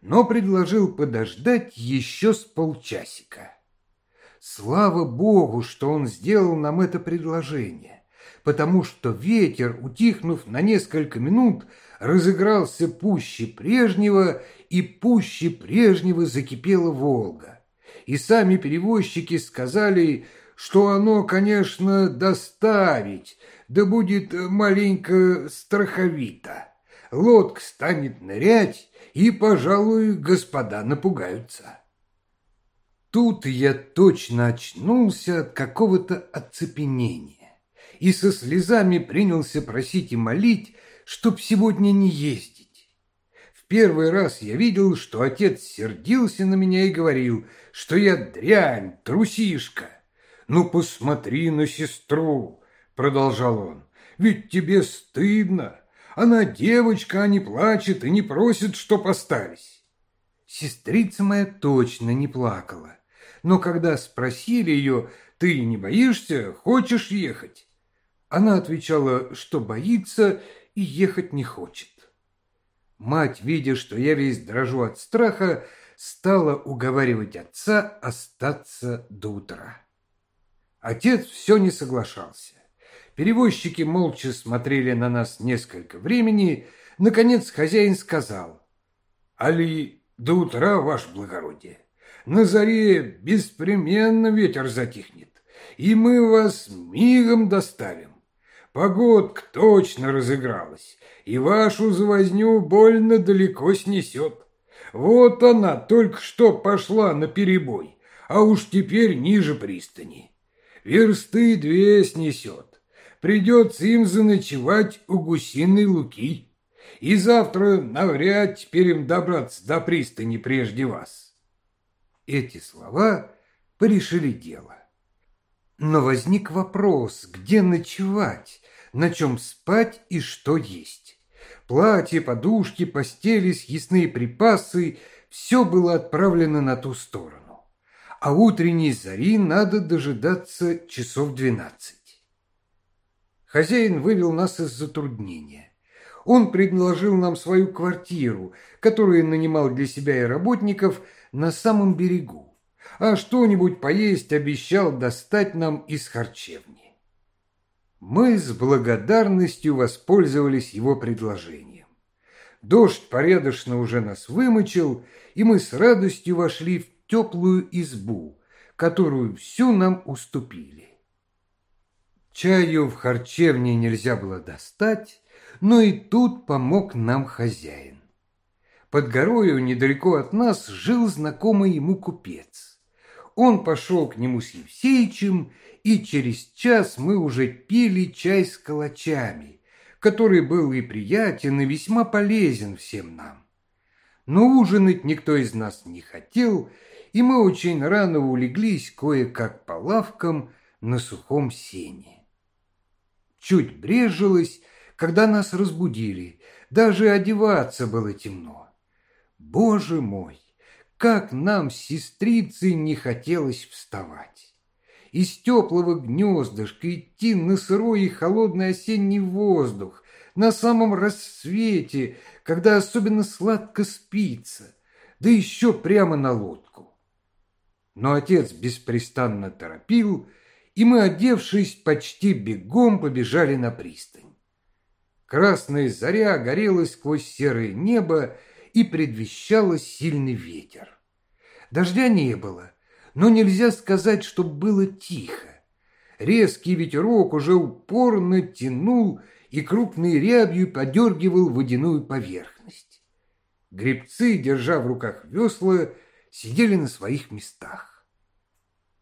но предложил подождать еще с полчасика. Слава Богу, что он сделал нам это предложение, потому что ветер, утихнув на несколько минут, разыгрался пуще прежнего, и пуще прежнего закипела Волга. И сами перевозчики сказали, что оно, конечно, доставить, да будет маленько страховито. Лодка станет нырять, и, пожалуй, господа напугаются. Тут я точно очнулся от какого-то оцепенения и со слезами принялся просить и молить, чтоб сегодня не ездить. В первый раз я видел, что отец сердился на меня и говорил, что я дрянь, трусишка. «Ну, посмотри на сестру», — продолжал он, — «ведь тебе стыдно. Она девочка, а не плачет и не просит, чтоб остались». Сестрица моя точно не плакала, но когда спросили ее, «Ты не боишься? Хочешь ехать?» Она отвечала, что боится и ехать не хочет. Мать, видя, что я весь дрожу от страха, стала уговаривать отца остаться до утра. Отец все не соглашался. Перевозчики молча смотрели на нас несколько времени. Наконец хозяин сказал, «Али, до утра, ваше благородие, на заре беспременно ветер затихнет, и мы вас мигом доставим. Погодка точно разыгралась, и вашу завозню больно далеко снесет. Вот она только что пошла на перебой, а уж теперь ниже пристани версты две снесет. Придется им заночевать у гусиной луки. И завтра навряд теперь им добраться до пристани прежде вас. Эти слова порешили дело. Но возник вопрос, где ночевать, на чем спать и что есть. Платье, подушки, постели, съестные припасы – все было отправлено на ту сторону а утренней зари надо дожидаться часов двенадцать. Хозяин вывел нас из затруднения. Он предложил нам свою квартиру, которую нанимал для себя и работников на самом берегу, а что-нибудь поесть обещал достать нам из харчевни. Мы с благодарностью воспользовались его предложением. Дождь порядочно уже нас вымочил, и мы с радостью вошли в теплую избу, которую всю нам уступили. Чаю в харчевне нельзя было достать, но и тут помог нам хозяин. Под горою недалеко от нас жил знакомый ему купец. Он пошел к нему с Евсеичем, и через час мы уже пили чай с калачами, который был и приятен, и весьма полезен всем нам. Но ужинать никто из нас не хотел, и мы очень рано улеглись кое-как по лавкам на сухом сене. Чуть брежилось, когда нас разбудили, даже одеваться было темно. Боже мой, как нам с сестрицей не хотелось вставать! Из теплого гнездышка идти на сырой и холодный осенний воздух, на самом рассвете, когда особенно сладко спится, да еще прямо на лодку но отец беспрестанно торопил, и мы, одевшись, почти бегом побежали на пристань. Красная заря горела сквозь серое небо и предвещала сильный ветер. Дождя не было, но нельзя сказать, что было тихо. Резкий ветерок уже упорно тянул и крупной рябью подергивал водяную поверхность. Гребцы, держа в руках весла, сидели на своих местах.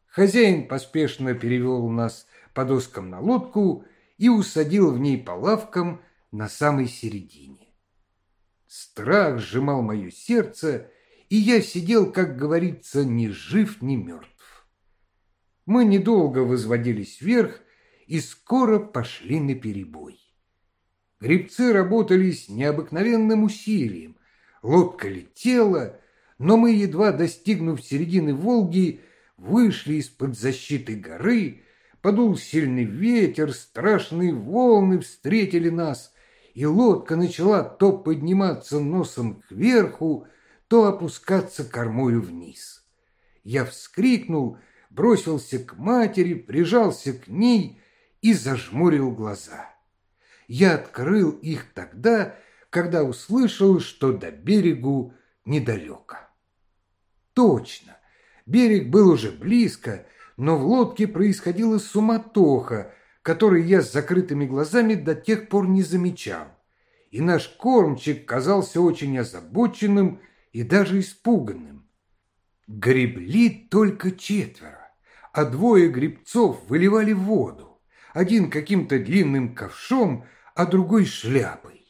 Хозяин поспешно перевел нас по доскам на лодку и усадил в ней по лавкам на самой середине. Страх сжимал мое сердце, и я сидел, как говорится, ни жив, ни мертв. Мы недолго возводились вверх и скоро пошли на перебой. Гребцы работали с необыкновенным усилием. Лодка летела, но мы, едва достигнув середины Волги, вышли из-под защиты горы, Подул сильный ветер, страшные волны встретили нас, и лодка начала то подниматься носом кверху, то опускаться кормою вниз. Я вскрикнул, бросился к матери, прижался к ней и зажмурил глаза. Я открыл их тогда, когда услышал, что до берегу недалеко. Точно, берег был уже близко, но в лодке происходила суматоха, которой я с закрытыми глазами до тех пор не замечал. И наш кормчик казался очень озабоченным и даже испуганным. Гребли только четверо, а двое гребцов выливали воду, один каким-то длинным ковшом, а другой шляпой.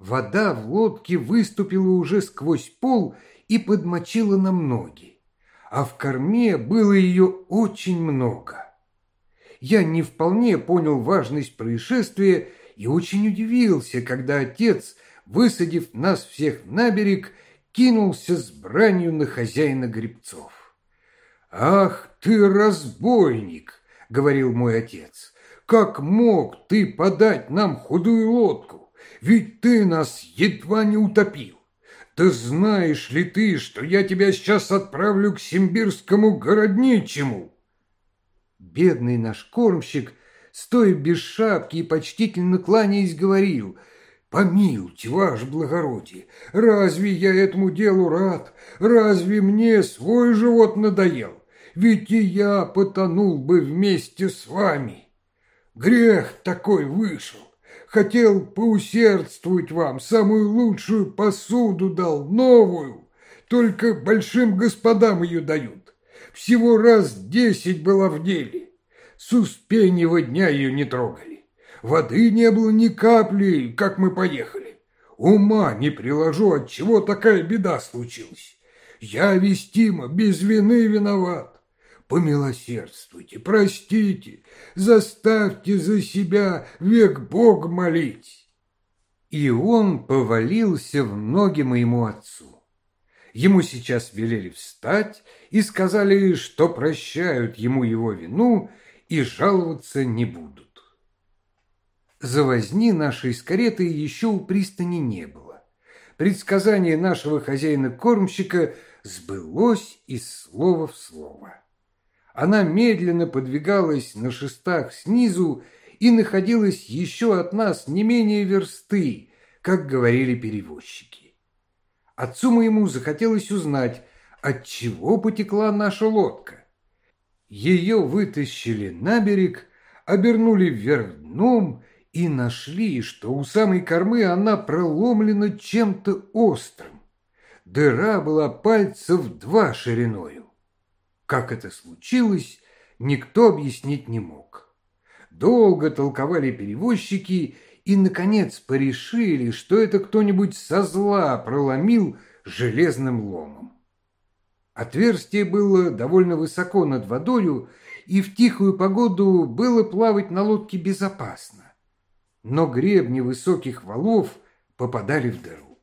Вода в лодке выступила уже сквозь пол и подмочила нам ноги а в корме было ее очень много. Я не вполне понял важность происшествия и очень удивился, когда отец, высадив нас всех на берег, кинулся с бранью на хозяина грибцов. «Ах ты, разбойник!» — говорил мой отец. «Как мог ты подать нам худую лодку? Ведь ты нас едва не утопил!» Да знаешь ли ты, что я тебя сейчас отправлю к симбирскому городничему?» Бедный наш кормщик, стоя без шапки и почтительно кланяясь, говорил, «Помилуйте, ваше благородие, разве я этому делу рад? Разве мне свой живот надоел? Ведь и я потонул бы вместе с вами. Грех такой вышел. Хотел поусердствовать вам, самую лучшую посуду дал, новую. Только большим господам ее дают. Всего раз десять была в деле. С успеньего дня ее не трогали. Воды не было ни капли, как мы поехали. Ума не приложу, от чего такая беда случилась. Я, вестимо, без вины виноват. Помилосердствуйте, простите, заставьте за себя век Бог молить. И он повалился в ноги моему отцу. Ему сейчас велели встать и сказали, что прощают ему его вину и жаловаться не будут. За возни нашей с каретой еще у пристани не было. Предсказание нашего хозяина-кормщика сбылось из слова в слово. Она медленно подвигалась на шестах снизу и находилась еще от нас не менее версты, как говорили перевозчики. Отцу моему захотелось узнать, от чего потекла наша лодка. Ее вытащили на берег, обернули вверх дном и нашли, что у самой кормы она проломлена чем-то острым. Дыра была пальцев два шириною. Как это случилось, никто объяснить не мог. Долго толковали перевозчики и, наконец, порешили, что это кто-нибудь со зла проломил железным ломом. Отверстие было довольно высоко над водою, и в тихую погоду было плавать на лодке безопасно. Но гребни высоких валов попадали в дыру.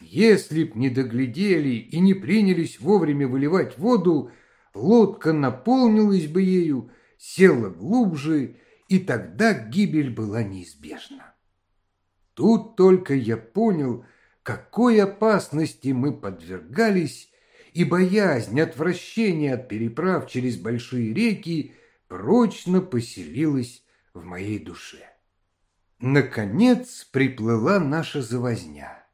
Если б не доглядели и не принялись вовремя выливать воду, лодка наполнилась бы ею, села глубже, и тогда гибель была неизбежна. Тут только я понял, какой опасности мы подвергались, и боязнь, отвращение от переправ через большие реки прочно поселилась в моей душе. Наконец приплыла наша завозня.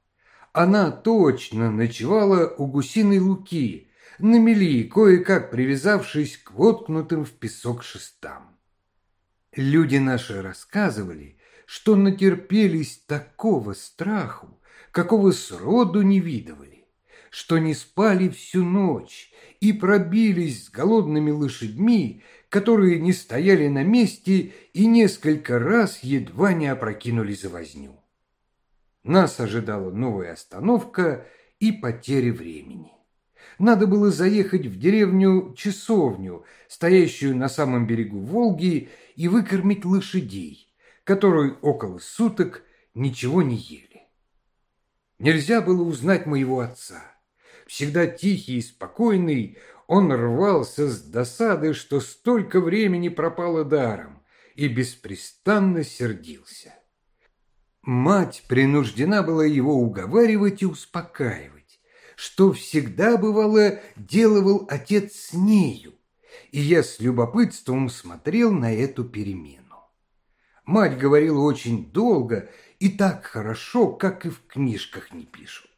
Она точно ночевала у гусиной луки, на мели, кое-как привязавшись к воткнутым в песок шестам. Люди наши рассказывали, что натерпелись такого страху, какого сроду не видывали, что не спали всю ночь и пробились с голодными лошадьми, которые не стояли на месте и несколько раз едва не опрокинули за возню. Нас ожидала новая остановка и потеря времени надо было заехать в деревню-часовню, стоящую на самом берегу Волги, и выкормить лошадей, которые около суток ничего не ели. Нельзя было узнать моего отца. Всегда тихий и спокойный, Он рвался с досады, что столько времени пропало даром, и беспрестанно сердился. Мать принуждена была его уговаривать и успокаивать, что всегда, бывало, делывал отец с нею, и я с любопытством смотрел на эту перемену. Мать говорила очень долго и так хорошо, как и в книжках не пишут.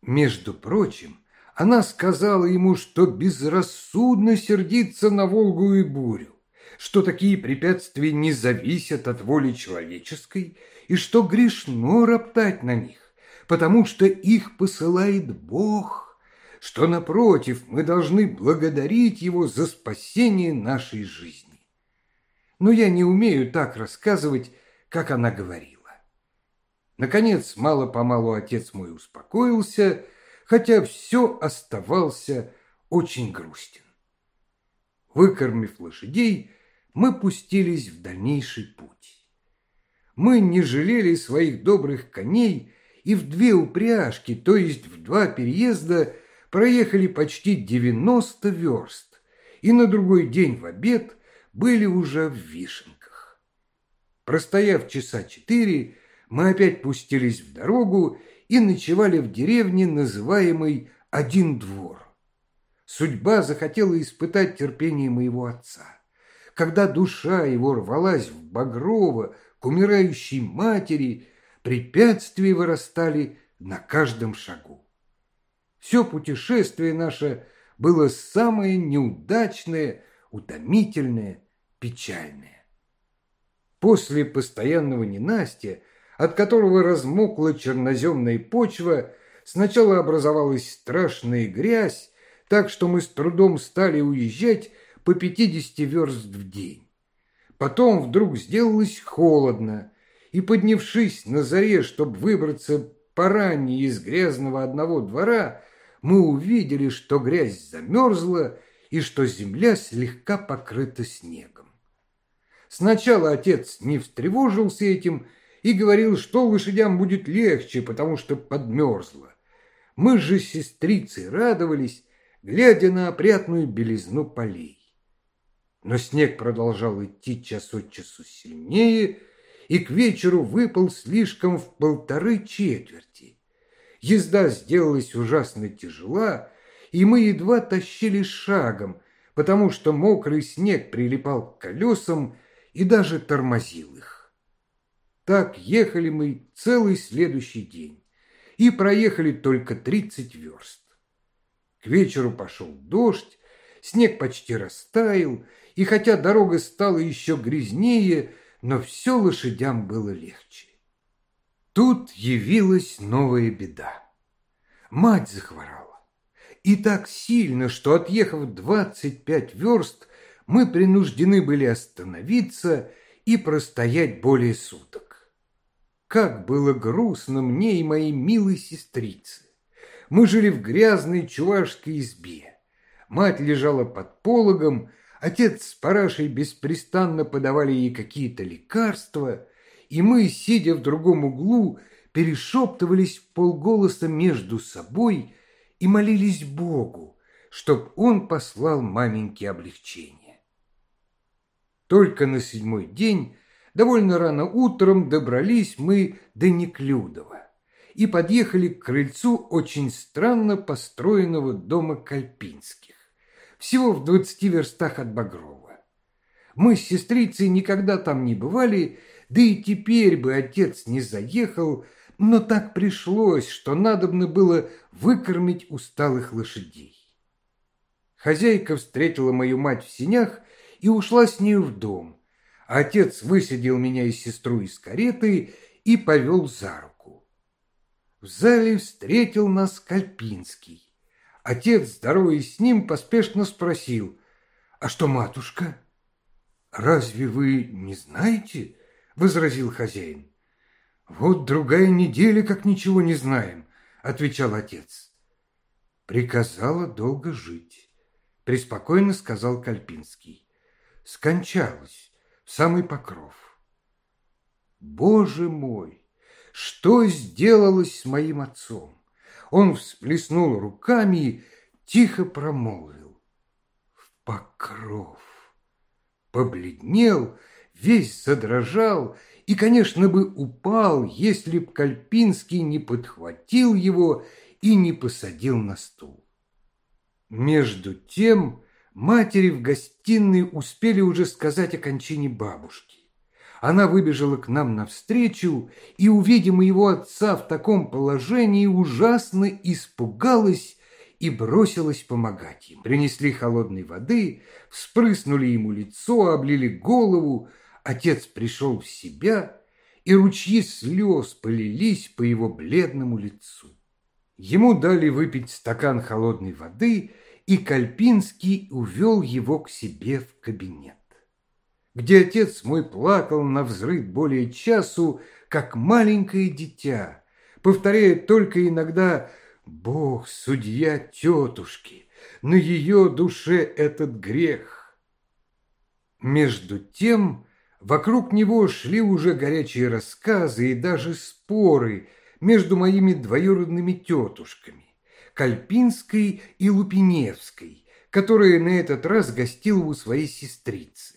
Между прочим, она сказала ему, что безрассудно сердиться на Волгу и бурю, что такие препятствия не зависят от воли человеческой и что грешно роптать на них, потому что их посылает Бог, что, напротив, мы должны благодарить Его за спасение нашей жизни но я не умею так рассказывать, как она говорила. Наконец, мало-помалу отец мой успокоился, хотя все оставался очень грустен. Выкормив лошадей, мы пустились в дальнейший путь. Мы не жалели своих добрых коней и в две упряжки, то есть в два переезда, проехали почти девяносто верст, и на другой день в обед – были уже в вишенках. Простояв часа четыре, мы опять пустились в дорогу и ночевали в деревне, называемой «Один двор». Судьба захотела испытать терпение моего отца. Когда душа его рвалась в Багрово к умирающей матери, препятствия вырастали на каждом шагу. Все путешествие наше было самое неудачное, утомительное печальное. После постоянного ненастья, от которого размокла черноземная почва, сначала образовалась страшная грязь, так что мы с трудом стали уезжать по 50 верст в день. Потом вдруг сделалось холодно, и, поднявшись на заре, чтобы выбраться поранее из грязного одного двора, мы увидели, что грязь замерзла и что земля слегка покрыта снегом. Сначала отец не встревожился этим и говорил, что лошадям будет легче, потому что подмерзло. Мы же с сестрицей радовались, глядя на опрятную белизну полей. Но снег продолжал идти час от часу сильнее, и к вечеру выпал слишком в полторы четверти. Езда сделалась ужасно тяжела, и мы едва тащили шагом, потому что мокрый снег прилипал к колесам и даже тормозил их. Так ехали мы целый следующий день и проехали только 30 верст. К вечеру пошел дождь, снег почти растаял, и хотя дорога стала еще грязнее, но все лошадям было легче. Тут явилась новая беда. Мать захворала. И так сильно, что, отъехав двадцать пять верст, мы принуждены были остановиться и простоять более суток. Как было грустно мне и моей милой сестрице. Мы жили в грязной чувашской избе. Мать лежала под пологом, отец с парашей беспрестанно подавали ей какие-то лекарства, и мы, сидя в другом углу, перешептывались в полголоса между собой и молились Богу, чтоб он послал маменьке облегчение. Только на седьмой день, довольно рано утром, добрались мы до Неклюдова и подъехали к крыльцу очень странно построенного дома Кальпинских, всего в двадцати верстах от Багрова. Мы с сестрицей никогда там не бывали, да и теперь бы отец не заехал, но так пришлось, что надобно было выкормить усталых лошадей. Хозяйка встретила мою мать в синях и ушла с нею в дом. Отец высадил меня и сестру из кареты и повел за руку. В зале встретил нас Кальпинский. Отец, здороваясь с ним, поспешно спросил, «А что, матушка?» «Разве вы не знаете?» — возразил хозяин. «Вот другая неделя, как ничего не знаем», — отвечал отец. «Приказала долго жить», — преспокойно сказал Кальпинский скончалась в самый покров. Боже мой, что сделалось с моим отцом? Он всплеснул руками и тихо промолвил. Багров. Побледнел, весь задрожал и, конечно, бы упал, если б Кальпинский не подхватил его и не посадил на стул. Между тем матери в гостиной успели уже сказать о кончине бабушки. Она выбежала к нам навстречу и, увидев моего отца в таком положении, ужасно испугалась и бросилась помогать им. Принесли холодной воды, вспрыснули ему лицо, облили голову. Отец пришел в себя, и ручьи слез полились по его бледному лицу. Ему дали выпить стакан холодной воды, и Кальпинский увел его к себе в кабинет, где отец мой плакал на взрыв более часу, как маленькое дитя, повторяя только иногда «Бог, судья тетушки, на ее душе этот грех». Между тем вокруг него шли уже горячие рассказы и даже споры между моими двоюродными тетушками. Кальпинской и Лупиневской, которая на этот раз гостила у своей сестрицы.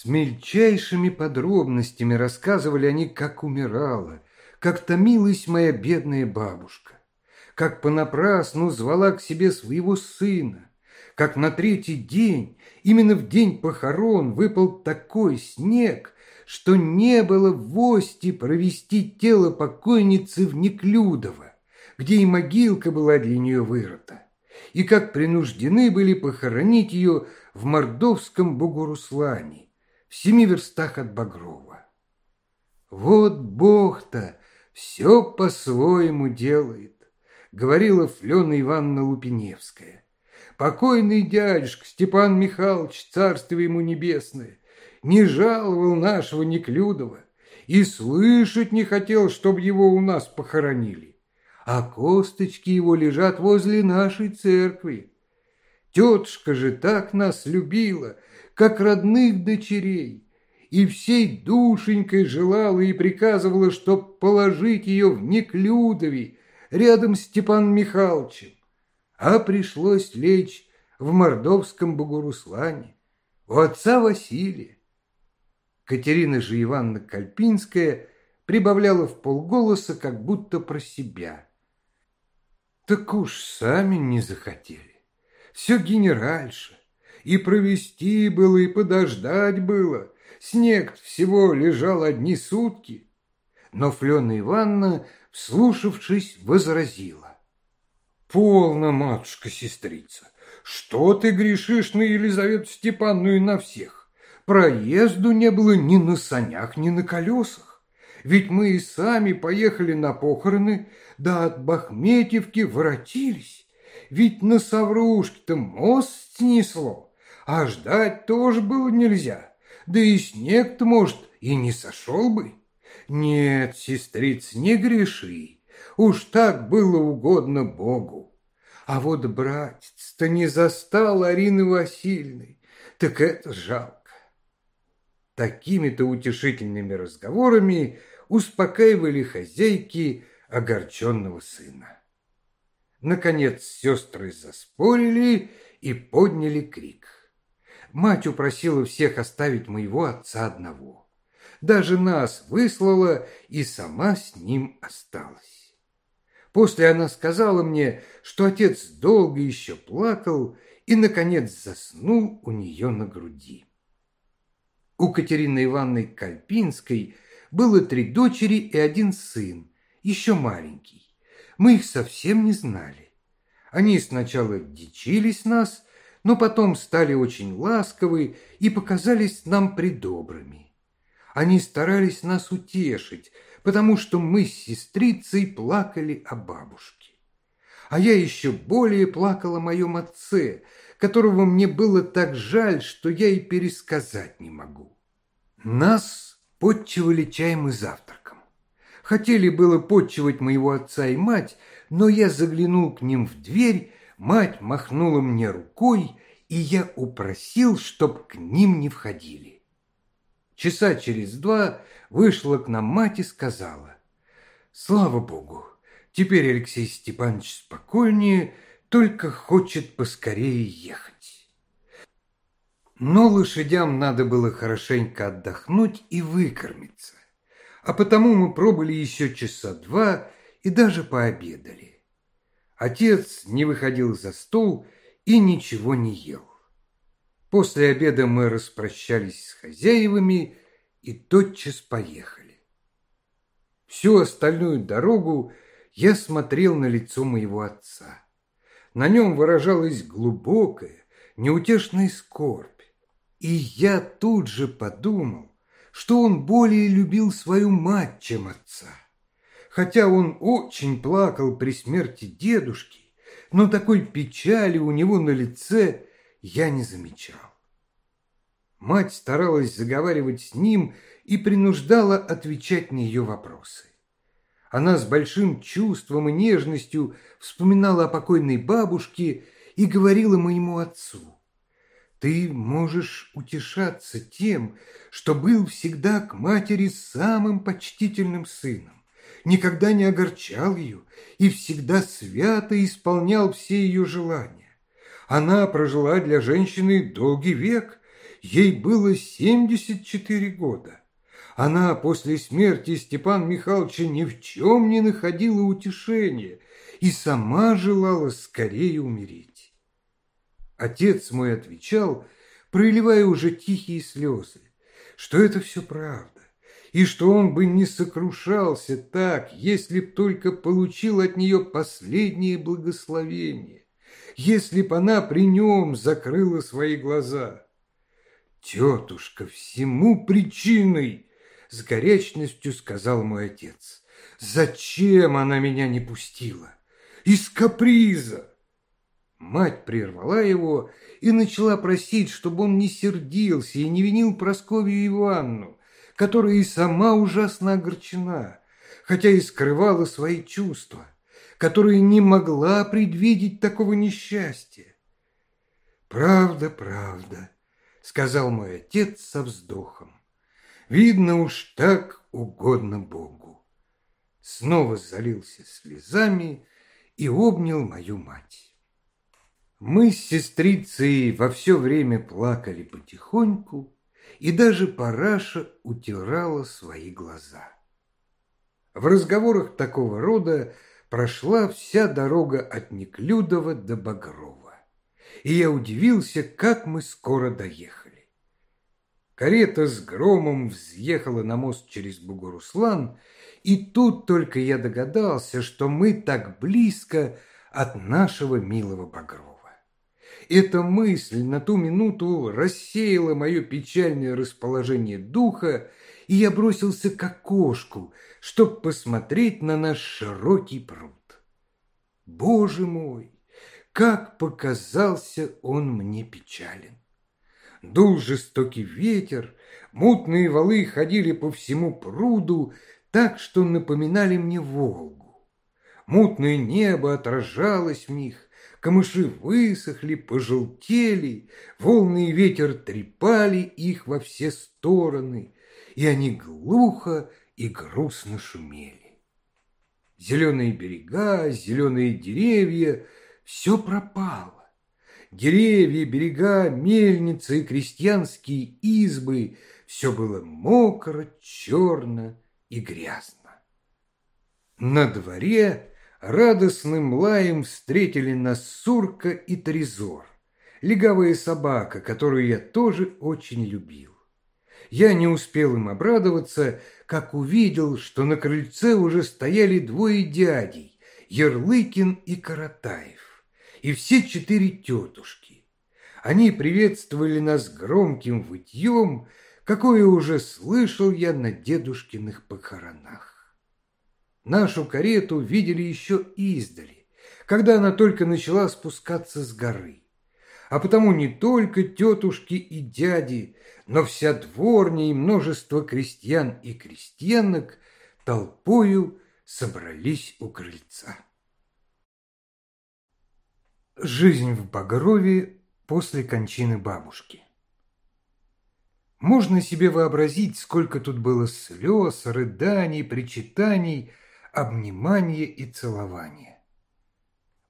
С мельчайшими подробностями рассказывали они, как умирала, как томилась моя бедная бабушка, как понапрасну звала к себе своего сына, как на третий день, именно в день похорон, выпал такой снег, что не было вости провести тело покойницы в Неклюдово где и могилка была для нее вырыта, и как принуждены были похоронить ее в Мордовском Богоруслане, в семи верстах от Багрова. Вот Бог-то все по-своему делает, говорила Флена Ивановна Лупиневская. Покойный дядюшка Степан Михайлович, царство ему небесное, не жаловал нашего Неклюдова и слышать не хотел, чтобы его у нас похоронили а косточки его лежат возле нашей церкви. Тетушка же так нас любила, как родных дочерей, и всей душенькой желала и приказывала, чтоб положить ее в Неклюдове, рядом с Степаном Михайловичем. А пришлось лечь в Мордовском Богоруслане, у отца Василия. Катерина же Ивановна Кальпинская прибавляла в полголоса, как будто про себя – так уж сами не захотели. Все генеральша. И провести было, и подождать было. Снег всего лежал одни сутки. Но Флена Ивановна, вслушавшись, возразила. «Полно, матушка-сестрица, что ты грешишь на Елизавету Степанну и на всех? Проезду не было ни на санях, ни на колесах. Ведь мы и сами поехали на похороны, да от Бахметьевки воротились. Ведь на Саврушке-то мост снесло, а ждать тоже было нельзя. Да и снег-то, может, и не сошел бы. Нет, сестриц, не греши, уж так было угодно Богу. А вот братец-то не застал Арины Васильевны, так это жалко. Такими-то утешительными разговорами успокаивали хозяйки огорченного сына. Наконец сестры заспорили и подняли крик. Мать упросила всех оставить моего отца одного. Даже нас выслала и сама с ним осталась. После она сказала мне, что отец долго еще плакал и, наконец, заснул у нее на груди. У Катерины Ивановны Кальпинской – было три дочери и один сын, еще маленький. Мы их совсем не знали. Они сначала дичились нас, но потом стали очень ласковы и показались нам придобрыми. Они старались нас утешить, потому что мы с сестрицей плакали о бабушке. А я еще более плакала о моем отце, которого мне было так жаль, что я и пересказать не могу. Нас подчивали чаем и завтраком. Хотели было подчивать моего отца и мать, но я заглянул к ним в дверь, мать махнула мне рукой, и я упросил, чтоб к ним не входили. Часа через два вышла к нам мать и сказала, «Слава Богу, теперь Алексей Степанович спокойнее, только хочет поскорее ехать». Но лошадям надо было хорошенько отдохнуть и выкормиться, а потому мы пробыли еще часа два и даже пообедали. Отец не выходил за стол и ничего не ел. После обеда мы распрощались с хозяевами и тотчас поехали. Всю остальную дорогу я смотрел на лицо моего отца. На нем выражалась глубокая, неутешная скорбь. И я тут же подумал, что он более любил свою мать, чем отца. Хотя он очень плакал при смерти дедушки, но такой печали у него на лице я не замечал. Мать старалась заговаривать с ним и принуждала отвечать на ее вопросы. Она с большим чувством и нежностью вспоминала о покойной бабушке и говорила моему отцу. «Ты можешь утешаться тем, что был всегда к матери самым почтительным сыном, никогда не огорчал ее и всегда свято исполнял все ее желания. Она прожила для женщины долгий век, ей было 74 года. Она после смерти Степана Михайловича ни в чем не находила утешения и сама желала скорее умереть. Отец мой отвечал, проливая уже тихие слезы, что это все правда, и что он бы не сокрушался так, если б только получил от нее последнее благословение, если б она при нем закрыла свои глаза. Тетушка, всему причиной с горячностью сказал мой отец. Зачем она меня не пустила? Из каприза. Мать прервала его и начала просить, чтобы он не сердился и не винил Прасковью Иванну, которая и сама ужасно огорчена, хотя и скрывала свои чувства, которая не могла предвидеть такого несчастья. «Правда, правда», — сказал мой отец со вздохом. Видно уж так угодно Богу. Снова залился слезами и обнял мою мать. Мы с сестрицей во все время плакали потихоньку, и даже Параша утирала свои глаза. В разговорах такого рода прошла вся дорога от Неклюдова до Багрова, и я удивился, как мы скоро доехали. Карета с громом взъехала на мост через Бугуруслан, и тут только я догадался, что мы так близко от нашего милого Багрова. Эта мысль на ту минуту рассеяла мое печальное расположение духа, и я бросился к окошку, чтоб посмотреть на наш широкий пруд. Боже мой, как показался он мне печален! дул жестокий ветер, мутные валы ходили по всему пруду, так что напоминали мне Волгу. Мутное небо отражалось в них, камыши высохли, пожелтели, волны и ветер трепали их во все стороны, и они глухо и грустно шумели. Зеленые берега, зеленые деревья — все пропало деревья, берега, мельницы и крестьянские избы – все было мокро, черно и грязно. На дворе радостным лаем встретили нас Сурка и Трезор, легавая собака, которую я тоже очень любил. Я не успел им обрадоваться, как увидел, что на крыльце уже стояли двое дядей, Ярлыкин и Каратаев и все четыре тетушки. Они приветствовали нас громким вытьем, какое уже слышал я на дедушкиных похоронах. Нашу карету видели еще издали, когда она только начала спускаться с горы. А потому не только тетушки и дяди, но вся дворня и множество крестьян и крестьянок толпою собрались у крыльца. Жизнь в Багрове после кончины бабушки. Можно себе вообразить, сколько тут было слез, рыданий, причитаний, обнимания и целования.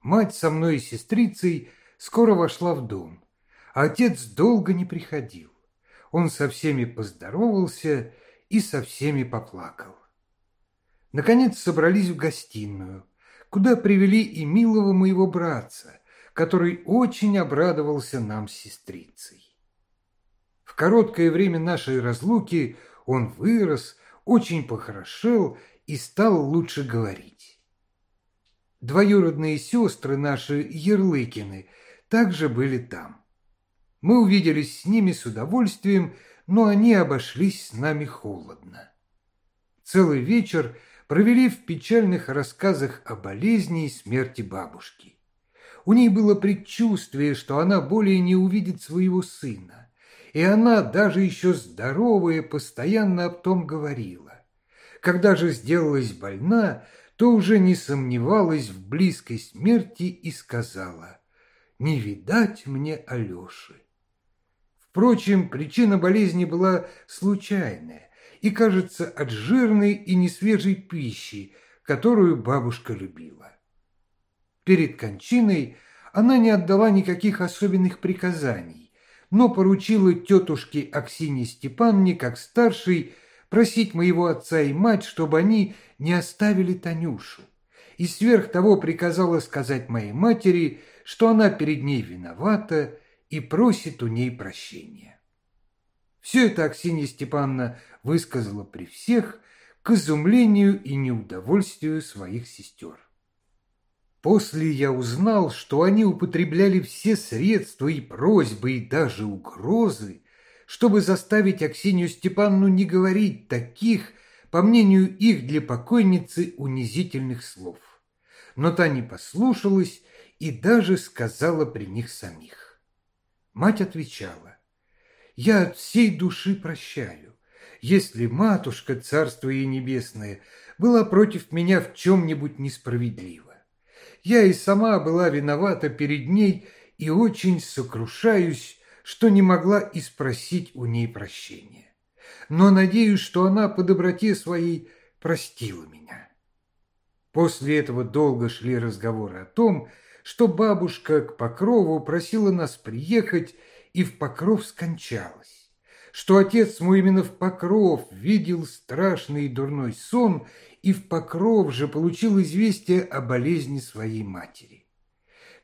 Мать со мной и сестрицей скоро вошла в дом, а отец долго не приходил. Он со всеми поздоровался и со всеми поплакал. Наконец собрались в гостиную, куда привели и милого моего братца, который очень обрадовался нам с сестрицей. В короткое время нашей разлуки он вырос, очень похорошел и стал лучше говорить. Двоюродные сестры наши, Ярлыкины, также были там. Мы увиделись с ними с удовольствием, но они обошлись с нами холодно. Целый вечер провели в печальных рассказах о болезни и смерти бабушки. У ней было предчувствие, что она более не увидит своего сына, и она, даже еще здоровая, постоянно об том говорила. Когда же сделалась больна, то уже не сомневалась в близкой смерти и сказала «Не видать мне Алеши». Впрочем, причина болезни была случайная и, кажется, от жирной и несвежей пищи, которую бабушка любила. Перед кончиной она не отдала никаких особенных приказаний, но поручила тетушке Аксине Степанне, как старшей, просить моего отца и мать, чтобы они не оставили Танюшу, и сверх того приказала сказать моей матери, что она перед ней виновата и просит у ней прощения. Все это Аксинья Степановна высказала при всех к изумлению и неудовольствию своих сестер. После я узнал, что они употребляли все средства и просьбы, и даже угрозы, чтобы заставить Аксинью Степановну не говорить таких, по мнению их для покойницы, унизительных слов. Но та не послушалась и даже сказала при них самих. Мать отвечала, «Я от всей души прощаю. Если матушка, царство ей небесное, была против меня в чем-нибудь несправедлива. Я и сама была виновата перед ней и очень сокрушаюсь, что не могла и спросить у ней прощения. Но надеюсь, что она по доброте своей простила меня». После этого долго шли разговоры о том, что бабушка к Покрову просила нас приехать и в Покров скончалась, что отец мой именно в Покров видел страшный и дурной сон и в Покров же получил известие о болезни своей матери.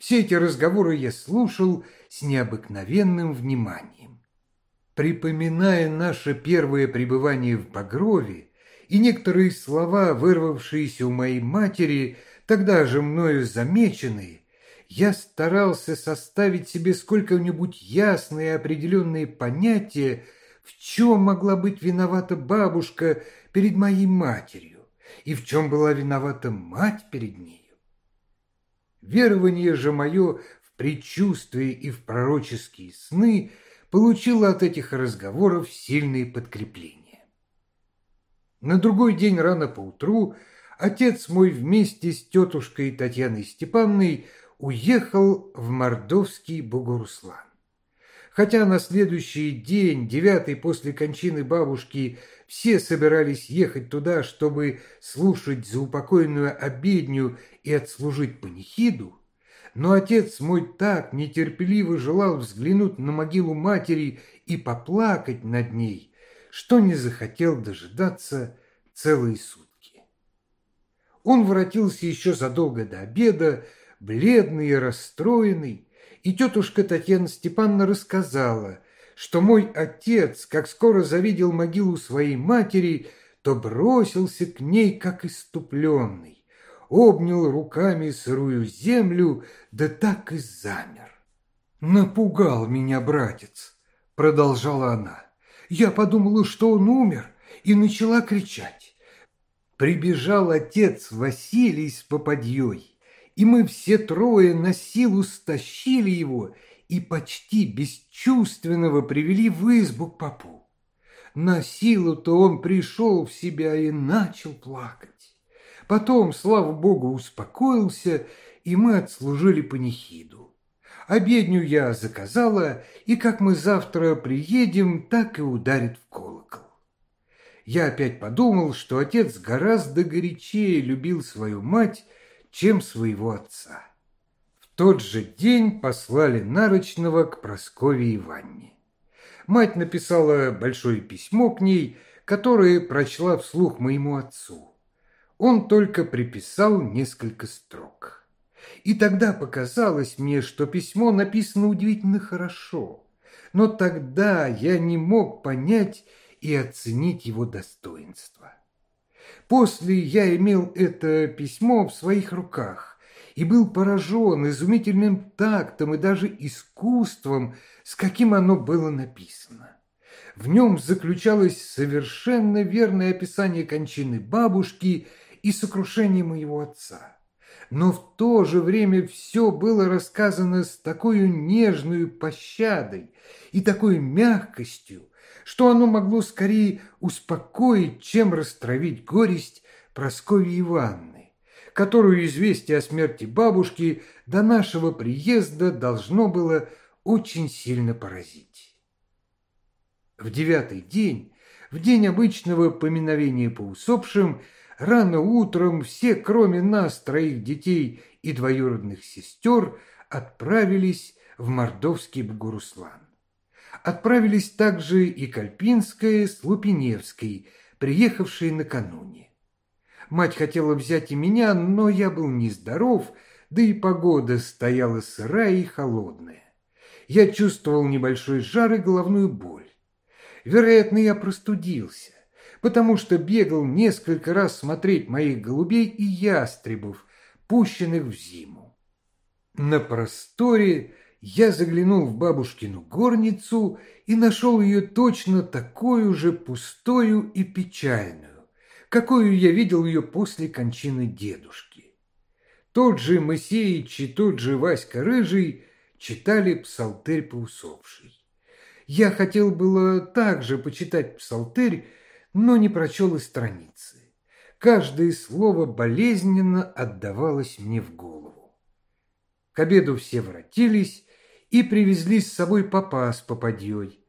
Все эти разговоры я слушал с необыкновенным вниманием. Припоминая наше первое пребывание в Багрове и некоторые слова, вырвавшиеся у моей матери, тогда же мною замеченные, я старался составить себе сколько-нибудь ясные и определенные понятия, в чем могла быть виновата бабушка перед моей матерью и в чем была виновата мать перед нею. Верование же мое в предчувствие и в пророческие сны получило от этих разговоров сильные подкрепления. На другой день рано поутру отец мой вместе с тетушкой Татьяной Степановной уехал в Мордовский Богоруслан. Хотя на следующий день, девятый после кончины бабушки, все собирались ехать туда, чтобы слушать заупокойную обедню и отслужить панихиду, но отец мой так нетерпеливо желал взглянуть на могилу матери и поплакать над ней, что не захотел дожидаться целые сутки. Он воротился еще задолго до обеда, бледный и расстроенный, и тетушка Татьяна Степановна рассказала, что мой отец, как скоро завидел могилу своей матери, то бросился к ней, как иступленный, обнял руками сырую землю, да так и замер. «Напугал меня братец», — продолжала она. «Я подумала, что он умер, и начала кричать. Прибежал отец Василий с попадьей и мы все трое на силу стащили его и почти бесчувственного привели в избу к попу. На силу-то он пришел в себя и начал плакать. Потом, слава богу, успокоился, и мы отслужили панихиду. Обедню я заказала, и как мы завтра приедем, так и ударит в колокол. Я опять подумал, что отец гораздо горячее любил свою мать, чем своего отца. Тот же день послали Нарочного к Прасковье Иванне. Мать написала большое письмо к ней, которое прочла вслух моему отцу. Он только приписал несколько строк. И тогда показалось мне, что письмо написано удивительно хорошо. Но тогда я не мог понять и оценить его достоинство. После я имел это письмо в своих руках и был поражен изумительным тактом и даже искусством, с каким оно было написано. В нем заключалось совершенно верное описание кончины бабушки и сокрушения моего отца. Но в то же время все было рассказано с такой нежной пощадой и такой мягкостью, что оно могло скорее успокоить, чем растравить горесть Прасковьи Ивановны, которую известие о смерти бабушки до нашего приезда должно было очень сильно поразить. В девятый день, в день обычного поминовения по усопшим, рано утром все, кроме нас, троих детей и двоюродных сестер, отправились в Мордовский Бугуруслан. Отправились также и Кальпинская с Лупиневской, приехавшие накануне. Мать хотела взять и меня, но я был нездоров, да и погода стояла сырая и холодная. Я чувствовал небольшой жар и головную боль. Вероятно, я простудился, потому что бегал несколько раз смотреть моих голубей и ястребов, пущенных в зиму. На просторе я заглянул в бабушкину горницу и нашел ее точно такую же пустую и печальную, какую я видел ее после кончины дедушки. Тот же Моисеич и тот же Васька Рыжий читали псалтырь по усопшей. Я хотел было также почитать псалтырь, но не прочел и страницы. Каждое слово болезненно отдавалось мне в голову. К обеду все воротились, и привезли с собой попа с попадьей.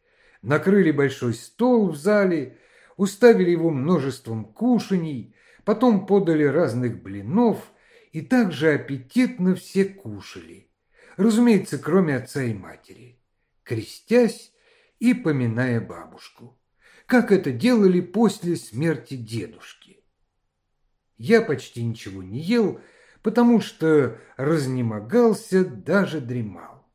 Накрыли большой стол в зале, уставили его множеством кушаний, потом подали разных блинов, и также аппетитно все кушали. Разумеется, кроме отца и матери, крестясь и поминая бабушку, как это делали после смерти дедушки. Я почти ничего не ел, потому что разнемогался, даже дремал.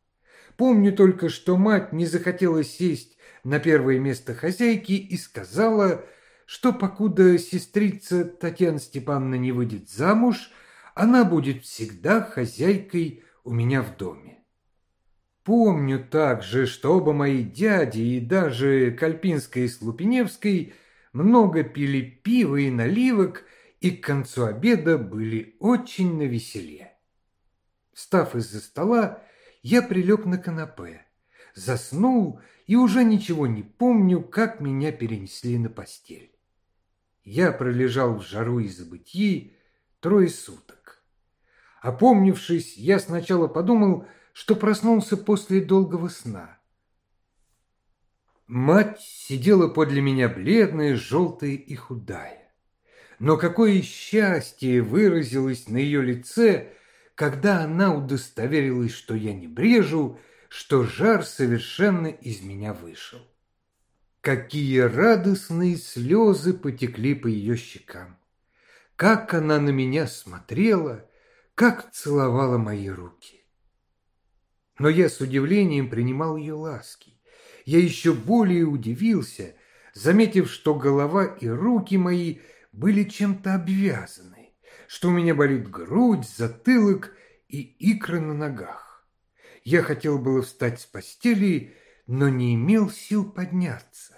Помню только, что мать не захотела сесть на первое место хозяйки и сказала, что покуда сестрица Татьяна Степановна не выйдет замуж, она будет всегда хозяйкой у меня в доме. Помню также, что оба мои дяди и даже Кальпинской и Слупиневской много пили пива и наливок и к концу обеда были очень навеселе. Встав из-за стола, я прилег на канапе, заснул и уже ничего не помню, как меня перенесли на постель. Я пролежал в жару и забытии трое суток. Опомнившись, я сначала подумал, что проснулся после долгого сна. Мать сидела подле меня бледная, желтая и худая. Но какое счастье выразилось на ее лице, когда она удостоверилась, что я не брежу, что жар совершенно из меня вышел. Какие радостные слезы потекли по ее щекам. Как она на меня смотрела, как целовала мои руки. Но я с удивлением принимал ее ласки. Я еще более удивился, заметив, что голова и руки мои были чем-то обвязаны что у меня болит грудь, затылок и икры на ногах. Я хотел было встать с постели, но не имел сил подняться.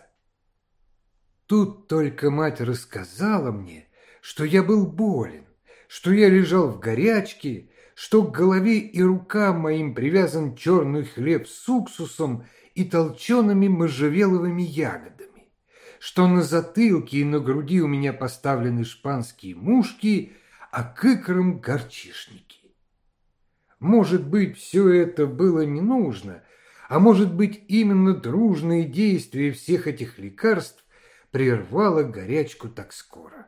Тут только мать рассказала мне, что я был болен, что я лежал в горячке, что к голове и рукам моим привязан черный хлеб с уксусом и толчеными можжевеловыми ягодами, что на затылке и на груди у меня поставлены шпанские мушки а к икрам горчишники. Может быть, все это было не нужно, а может быть, именно дружные действия всех этих лекарств прервало горячку так скоро.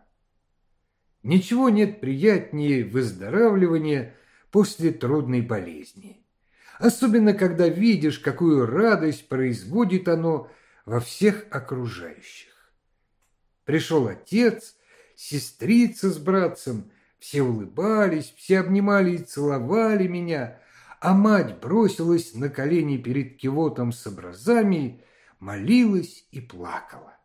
Ничего нет приятнее выздоравливания после трудной болезни. Особенно, когда видишь, какую радость производит оно во всех окружающих. Пришел отец, сестрица с братцем, все улыбались, все обнимали и целовали меня, а мать бросилась на колени перед кивотом с образами, молилась и плакала.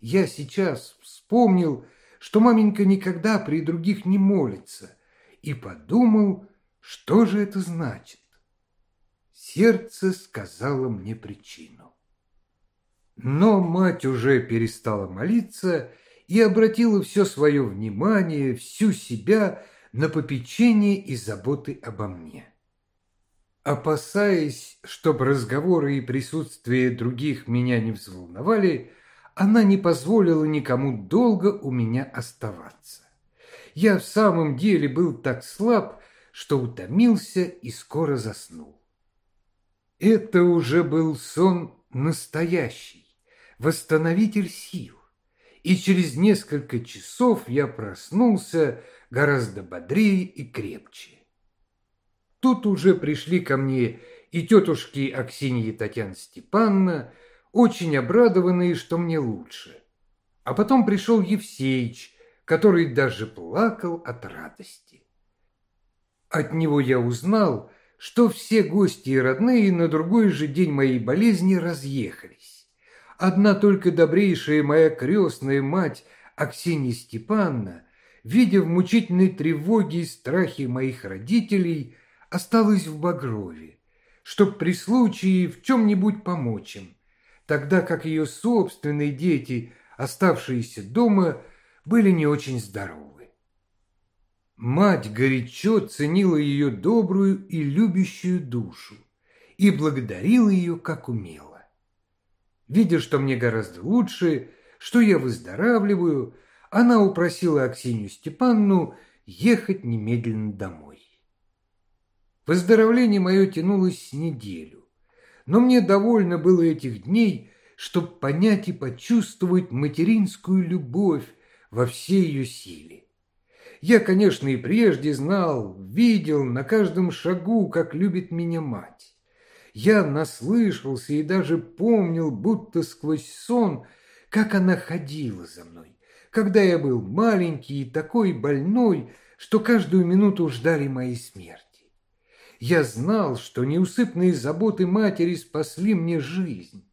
Я сейчас вспомнил, что маменька никогда при других не молится, и подумал, что же это значит. Сердце сказало мне причину. Но мать уже перестала молиться и обратила все свое внимание, всю себя на попечение и заботы обо мне. Опасаясь, чтобы разговоры и присутствие других меня не взволновали, она не позволила никому долго у меня оставаться. Я в самом деле был так слаб, что утомился и скоро заснул. Это уже был сон настоящий, восстановитель сил, и через несколько часов я проснулся гораздо бодрее и крепче. Тут уже пришли ко мне и тетушки Аксиньи Татьяна Степановна, очень обрадованные, что мне лучше. А потом пришел Евсеич, который даже плакал от радости. От него я узнал, что все гости и родные на другой же день моей болезни разъехались. Одна только добрейшая моя крестная мать Аксинья Степановна, видя в мучительной тревоге и страхе моих родителей, осталась в Багрове, чтоб при случае в чем-нибудь помочь им тогда как ее собственные дети, оставшиеся дома, были не очень здоровы. Мать горячо ценила ее добрую и любящую душу и благодарила ее, как умела. Видя, что мне гораздо лучше, что я выздоравливаю, она упросила Аксинью Степанну ехать немедленно домой. Выздоровление мое тянулось неделю но мне довольно было этих дней, чтобы понять и почувствовать материнскую любовь во всей ее силе. Я, конечно, и прежде знал, видел на каждом шагу, как любит меня мать. Я наслышался и даже помнил, будто сквозь сон, как она ходила за мной, когда я был маленький и такой больной, что каждую минуту ждали моей смерти. Я знал, что неусыпные заботы матери спасли мне жизнь.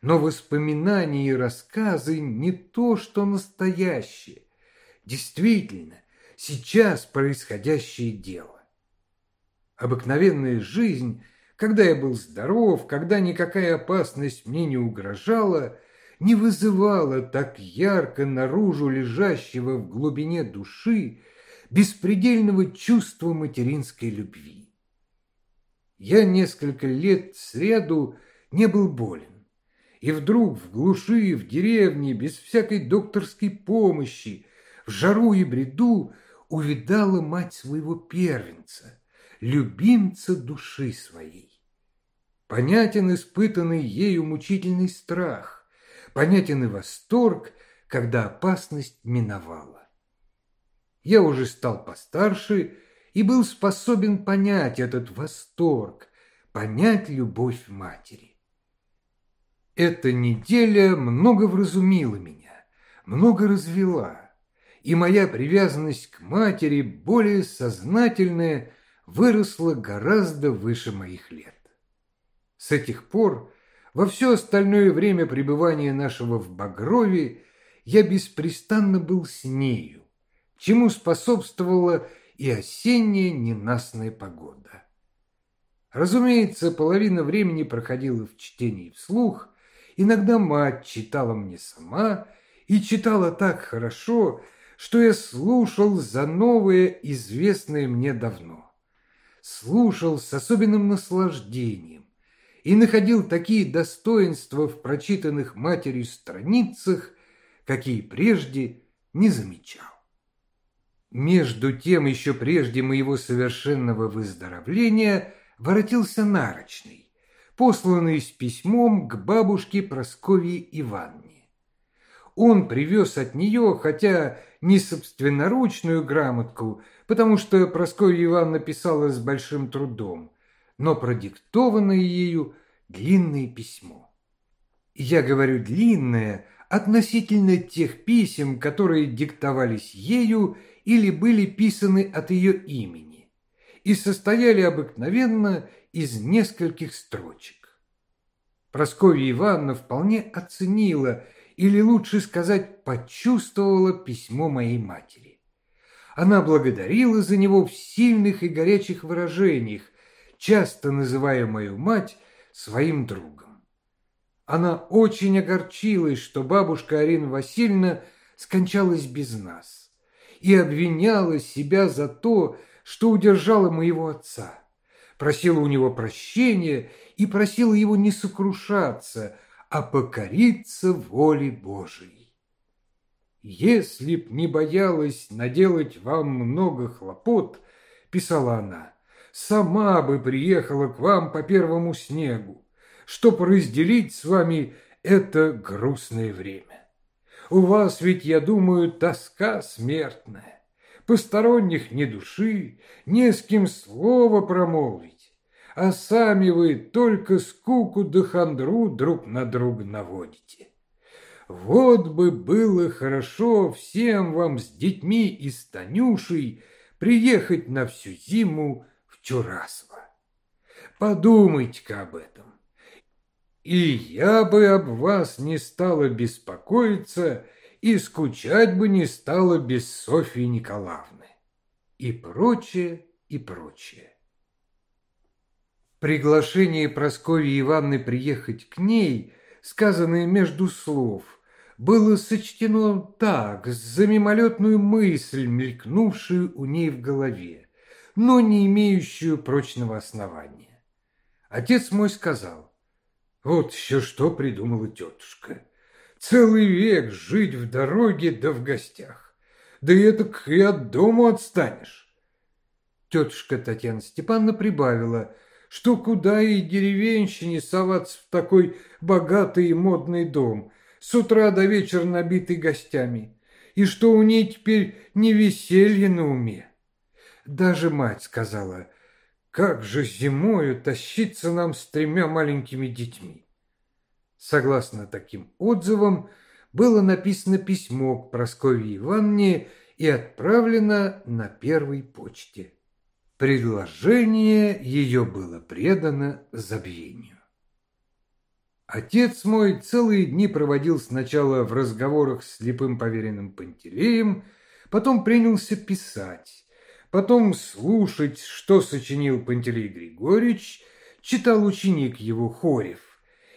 Но воспоминания и рассказы не то, что настоящее. Действительно, сейчас происходящее дело. Обыкновенная жизнь, когда я был здоров, когда никакая опасность мне не угрожала, не вызывала так ярко наружу лежащего в глубине души беспредельного чувства материнской любви. Я несколько лет сряду не был болен. И вдруг в глуши, в деревне, без всякой докторской помощи, в жару и бреду увидала мать своего первенца, любимца души своей. Понятен испытанный ею мучительный страх, понятен и восторг, когда опасность миновала. Я уже стал постарше и был способен понять этот восторг, понять любовь матери. Эта неделя много вразумила меня, много развела, и моя привязанность к матери, более сознательная, выросла гораздо выше моих лет. С этих пор во все остальное время пребывания нашего в Багрове я беспрестанно был с нею, чему способствовала и осенняя ненастная погода. Разумеется, половина времени проходила в чтении вслух, иногда мать читала мне сама и читала так хорошо, что я слушал за новое, известное мне давно. Слушал с особенным наслаждением и находил такие достоинства в прочитанных матерью страницах, какие прежде не замечал. Между тем, еще прежде моего совершенного выздоровления, воротился нарочный, посланный с письмом к бабушке Прасковье Иванне. Он привез от нее, хотя не собственноручную грамотку, потому что Прасковья Ивановна писала с большим трудом, но продиктованное ею длинное письмо. Я говорю длинное относительно тех писем, которые диктовались ею или были писаны от ее имени и состояли обыкновенно из нескольких строчек. Прасковья Ивановна вполне оценила, или лучше сказать, почувствовала письмо моей матери. Она благодарила за него в сильных и горячих выражениях, часто называя мою мать своим другом. Она очень огорчилась, что бабушка Арина Васильевна скончалась без нас и обвиняла себя за то, что удержала моего отца просила у него прощения и просила его не сокрушаться, а покориться воле Божией. «Если б не боялась наделать вам много хлопот, — писала она, — сама бы приехала к вам по первому снегу, чтоб разделить с вами это грустное время. У вас ведь, я думаю, тоска смертная посторонних ни души, не с кем слова промолвить, а сами вы только скуку да хандру друг на друга наводите. Вот бы было хорошо всем вам с детьми и с Танюшей приехать на всю зиму в Чурасово. Подумайте-ка об этом. И я бы об вас не стала беспокоиться, и скучать бы не стало без Софьи Николаевны. И прочее, и прочее. Приглашение Прасковьи Ивановны приехать к ней, сказанное между слов, было сочтено так, за мимолетную мысль, мелькнувшую у ней в голове, но не имеющую прочного основания. Отец мой сказал, вот еще что придумала тетушка. Целый век жить в дороге да в гостях. Да и это и от дома отстанешь. Тетушка Татьяна Степановна прибавила, что куда и деревенщине соваться в такой богатый и модный дом, с утра до вечера набитый гостями, и что у ней теперь не веселье на уме. Даже мать сказала, как же зимою тащиться нам с тремя маленькими детьми. Согласно таким отзывам, было написано письмо к Прасковье Ивановне и отправлено на первой почте. Предложение ее было предано забвению. Отец мой целые дни проводил сначала в разговорах с слепым поверенным Пантелеем, потом принялся писать, потом слушать, что сочинил Пантелей Григорьевич, читал ученик его Хорев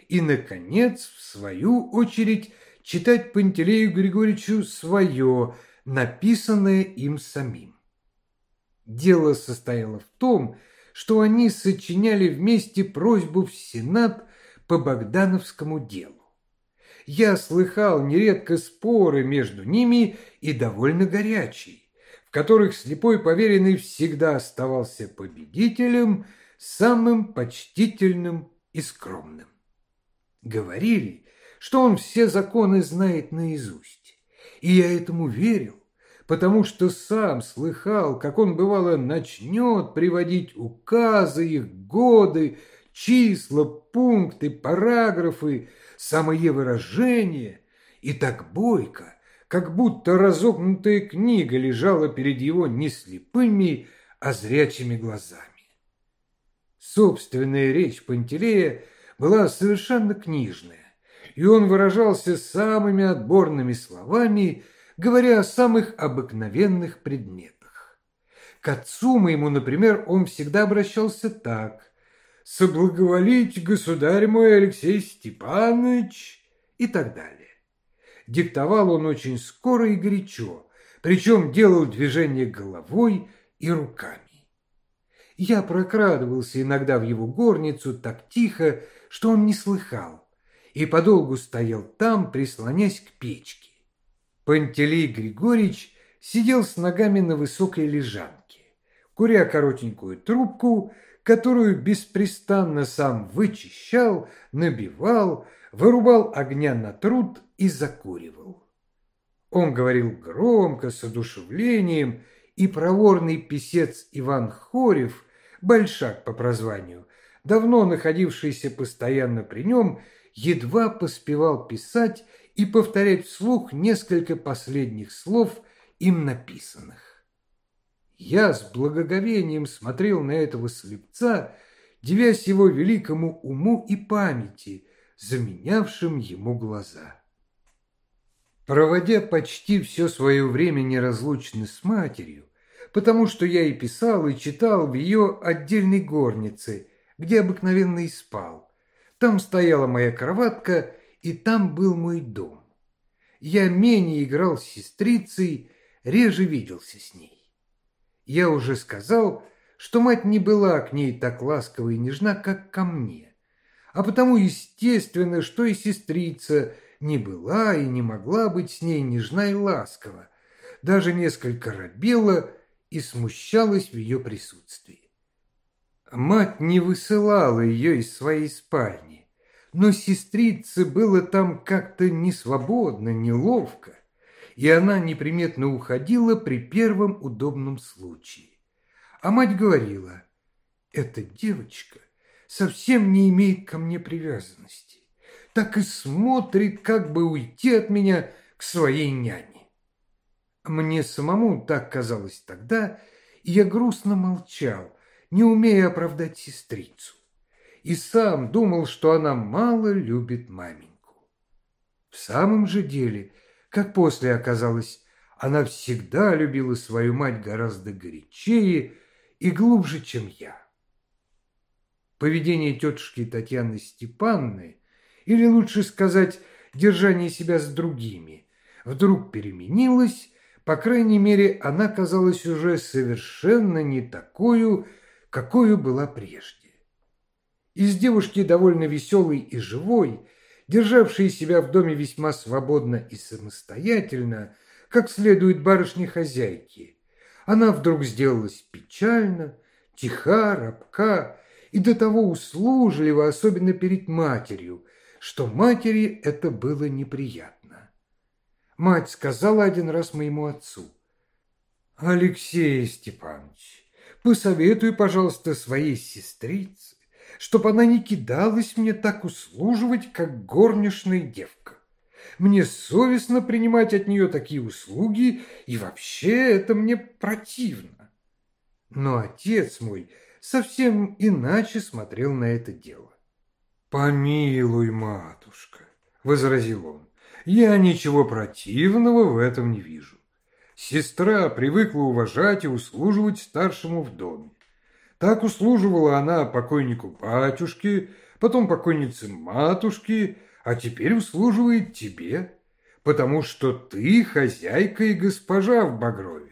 и, наконец, в свою очередь, читать Пантелею Григорьевичу свое, написанное им самим. Дело состояло в том, что они сочиняли вместе просьбу в Сенат по Богдановскому делу. Я слыхал нередко споры между ними и довольно горячие, которых слепой поверенный всегда оставался победителем, самым почтительным и скромным. Говорили, что он все законы знает наизусть. И я этому верил, потому что сам слыхал, как он, бывало, начнет приводить указы, их годы, числа, пункты, параграфы, самые выражения, и так бойко, как будто разогнутая книга лежала перед его не слепыми, а зрячими глазами. Собственная речь Пантелея была совершенно книжная, и он выражался самыми отборными словами, говоря о самых обыкновенных предметах. К отцу моему, например, он всегда обращался так «Соблаговолите, государь мой Алексей Степанович» и так далее. Диктовал он очень скоро и горячо, причем делал движение головой и руками. Я прокрадывался иногда в его горницу так тихо, что он не слыхал, и подолгу стоял там, прислонясь к печке. Пантелей Григорьевич сидел с ногами на высокой лежанке, куря коротенькую трубку, которую беспрестанно сам вычищал, набивал, вырубал огня на труд и закуривал. Он говорил громко, с одушевлением и проворный писец Иван Хорев, большак по прозванию, давно находившийся постоянно при нем, едва поспевал писать и повторять вслух несколько последних слов, им написанных. Я с благоговением смотрел на этого слепца, девясь его великому уму и памяти, заменявшим ему глаза. Проводя почти все свое время неразлучно с матерью, потому что я и писал, и читал в ее отдельной горнице, где обыкновенно и спал. Там стояла моя кроватка, и там был мой дом. Я менее играл с сестрицей, реже виделся с ней. Я уже сказал, что мать не была к ней так ласкова и нежна, как ко мне, а потому естественно, что и сестрица не была и не могла быть с ней нежна и ласкова, даже несколько робела и смущалась в ее присутствии. Мать не высылала ее из своей спальни, но сестрице было там как-то несвободно, неловко, и она неприметно уходила при первом удобном случае. А мать говорила, эта девочка совсем не имеет ко мне привязанности, так и смотрит, как бы уйти от меня к своей няне. Мне самому так казалось тогда, и я грустно молчал, не умея оправдать сестрицу. И сам думал, что она мало любит маменьку. В самом же деле, как после оказалось, она всегда любила свою мать гораздо горячее и глубже, чем я. Поведение тетушки Татьяны Степанны, или лучше сказать, держание себя с другими, вдруг переменилось по крайней мере, она казалась уже совершенно не такую, какую была прежде. Из девушки довольно веселой и живой, державшей себя в доме весьма свободно и самостоятельно, как следует барышне-хозяйке, она вдруг сделалась печальна, тиха, рабка и до того услужлива, особенно перед матерью, что матери это было неприятно. Мать сказала один раз моему отцу. «Алексей Степанович, посоветуй, пожалуйста, своей сестрице, чтобы она не кидалась мне так услуживать, как горничная девка. Мне совестно принимать от нее такие услуги, и вообще это мне противно». Но отец мой совсем иначе смотрел на это дело. «Помилуй, матушка», — возразил он, я ничего противного в этом не вижу. Сестра привыкла уважать и услуживать старшему в доме. Так услуживала она покойнику батюшке, потом покойнице матушке, а теперь услуживает тебе, потому что ты хозяйка и госпожа в Багрове.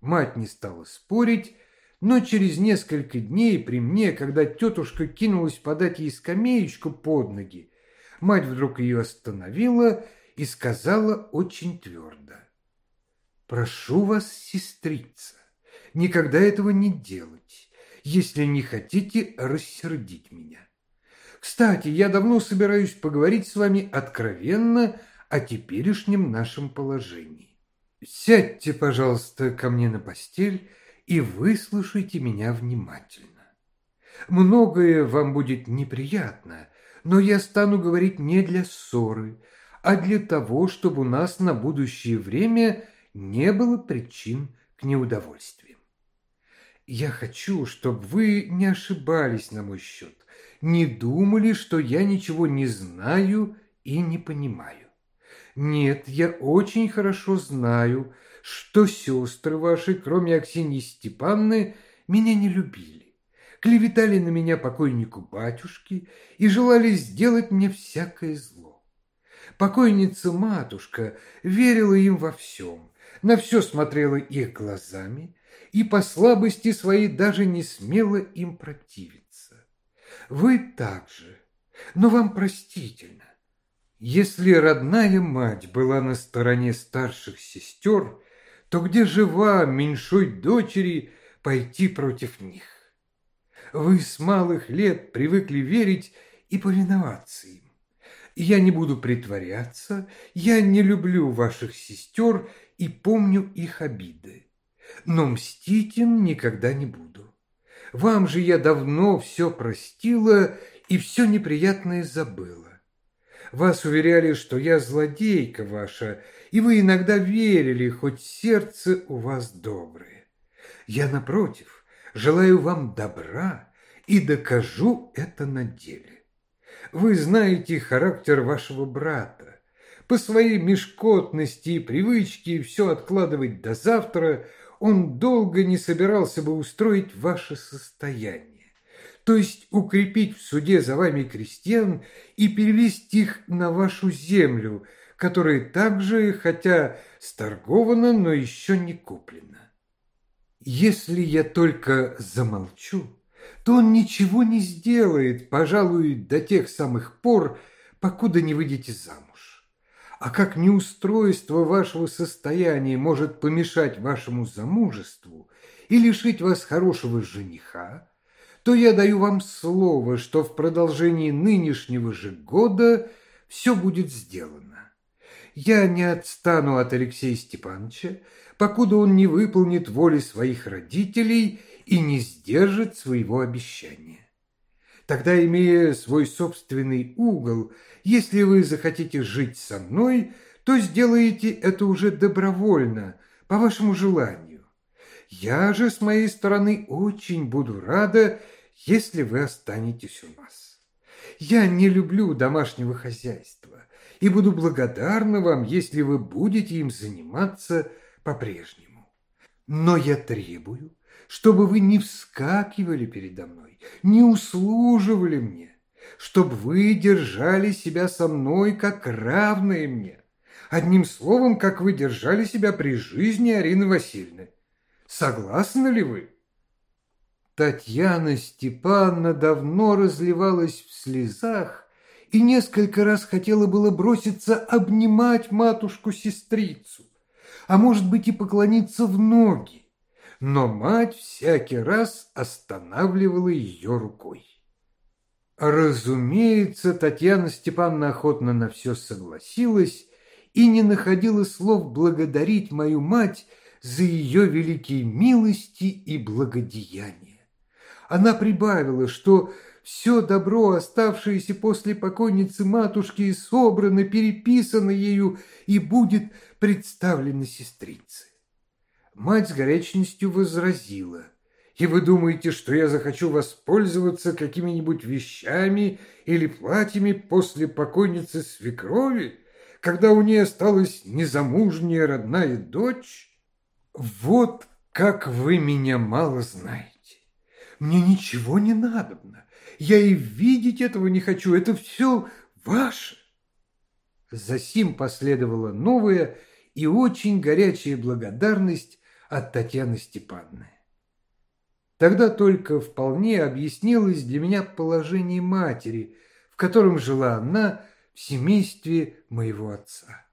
Мать не стала спорить, но через несколько дней при мне, когда тетушка кинулась подать ей скамеечку под ноги, Мать вдруг ее остановила и сказала очень твердо. «Прошу вас, сестрица, никогда этого не делать, если не хотите рассердить меня. Кстати, я давно собираюсь поговорить с вами откровенно о теперешнем нашем положении. Сядьте, пожалуйста, ко мне на постель и выслушайте меня внимательно. Многое вам будет неприятно, но я стану говорить не для ссоры, а для того, чтобы у нас на будущее время не было причин к неудовольствиям. Я хочу, чтобы вы не ошибались на мой счет, не думали, что я ничего не знаю и не понимаю. Нет, я очень хорошо знаю, что сестры ваши, кроме Аксиньи Степанны, меня не любили клеветали на меня покойнику батюшки и желали сделать мне всякое зло. Покойница-матушка верила им во всем, на все смотрела их глазами и по слабости своей даже не смела им противиться. Вы также, но вам простительно. Если родная мать была на стороне старших сестер, то где жива меньшой дочери пойти против них? Вы с малых лет привыкли верить и повиноваться им. Я не буду притворяться, я не люблю ваших сестер и помню их обиды. Но мстить им никогда не буду. Вам же я давно все простила и все неприятное забыла. Вас уверяли, что я злодейка ваша, и вы иногда верили, хоть сердце у вас доброе. Я, напротив, желаю вам добра и докажу это на деле. Вы знаете характер вашего брата. По своей мешкотности и привычке все откладывать до завтра он долго не собирался бы устроить ваше состояние то есть укрепить в суде за вами крестьян и перевести их на вашу землю, которая также, хотя сторгована, но еще не куплена. Если я только замолчу, то он ничего не сделает, пожалуй, до тех самых пор, покуда не выйдете замуж. А как неустройство вашего состояния может помешать вашему замужеству и лишить вас хорошего жениха, то я даю вам слово, что в продолжении нынешнего же года все будет сделано. Я не отстану от Алексея Степановича, покуда он не выполнит воли своих родителей и не сдержит своего обещания. Тогда, имея свой собственный угол, если вы захотите жить со мной, то сделаете это уже добровольно, по вашему желанию. Я же с моей стороны очень буду рада, если вы останетесь у нас. Я не люблю домашнего хозяйства и буду благодарна вам, если вы будете им заниматься по-прежнему. Но я требую, чтобы вы не вскакивали передо мной, не услуживали мне, чтобы вы держали себя со мной как равные мне. Одним словом, как вы держали себя при жизни Арины Васильевны. Согласны ли вы? Татьяна Степановна давно разливалась в слезах и несколько раз хотела было броситься обнимать матушку-сестрицу, а может быть и поклониться в ноги, но мать всякий раз останавливала ее рукой. Разумеется, Татьяна Степановна охотно на все согласилась и не находила слов благодарить мою мать за ее великие милости и благодеяния она прибавила, что все добро, оставшееся после покойницы матушки, собрано, переписано ею и будет представлено сестрице. Мать с горячностью возразила. «И вы думаете, что я захочу воспользоваться какими-нибудь вещами или платьями после покойницы свекрови, когда у нее осталась незамужняя родная дочь? Вот как вы меня мало знаете!» Мне ничего не надобно. Я и видеть этого не хочу. Это все ваше. Засим последовала новая и очень горячая благодарность от Татьяны Степановны. Тогда только вполне объяснилось для меня положение матери, в котором жила она в семействе моего отца.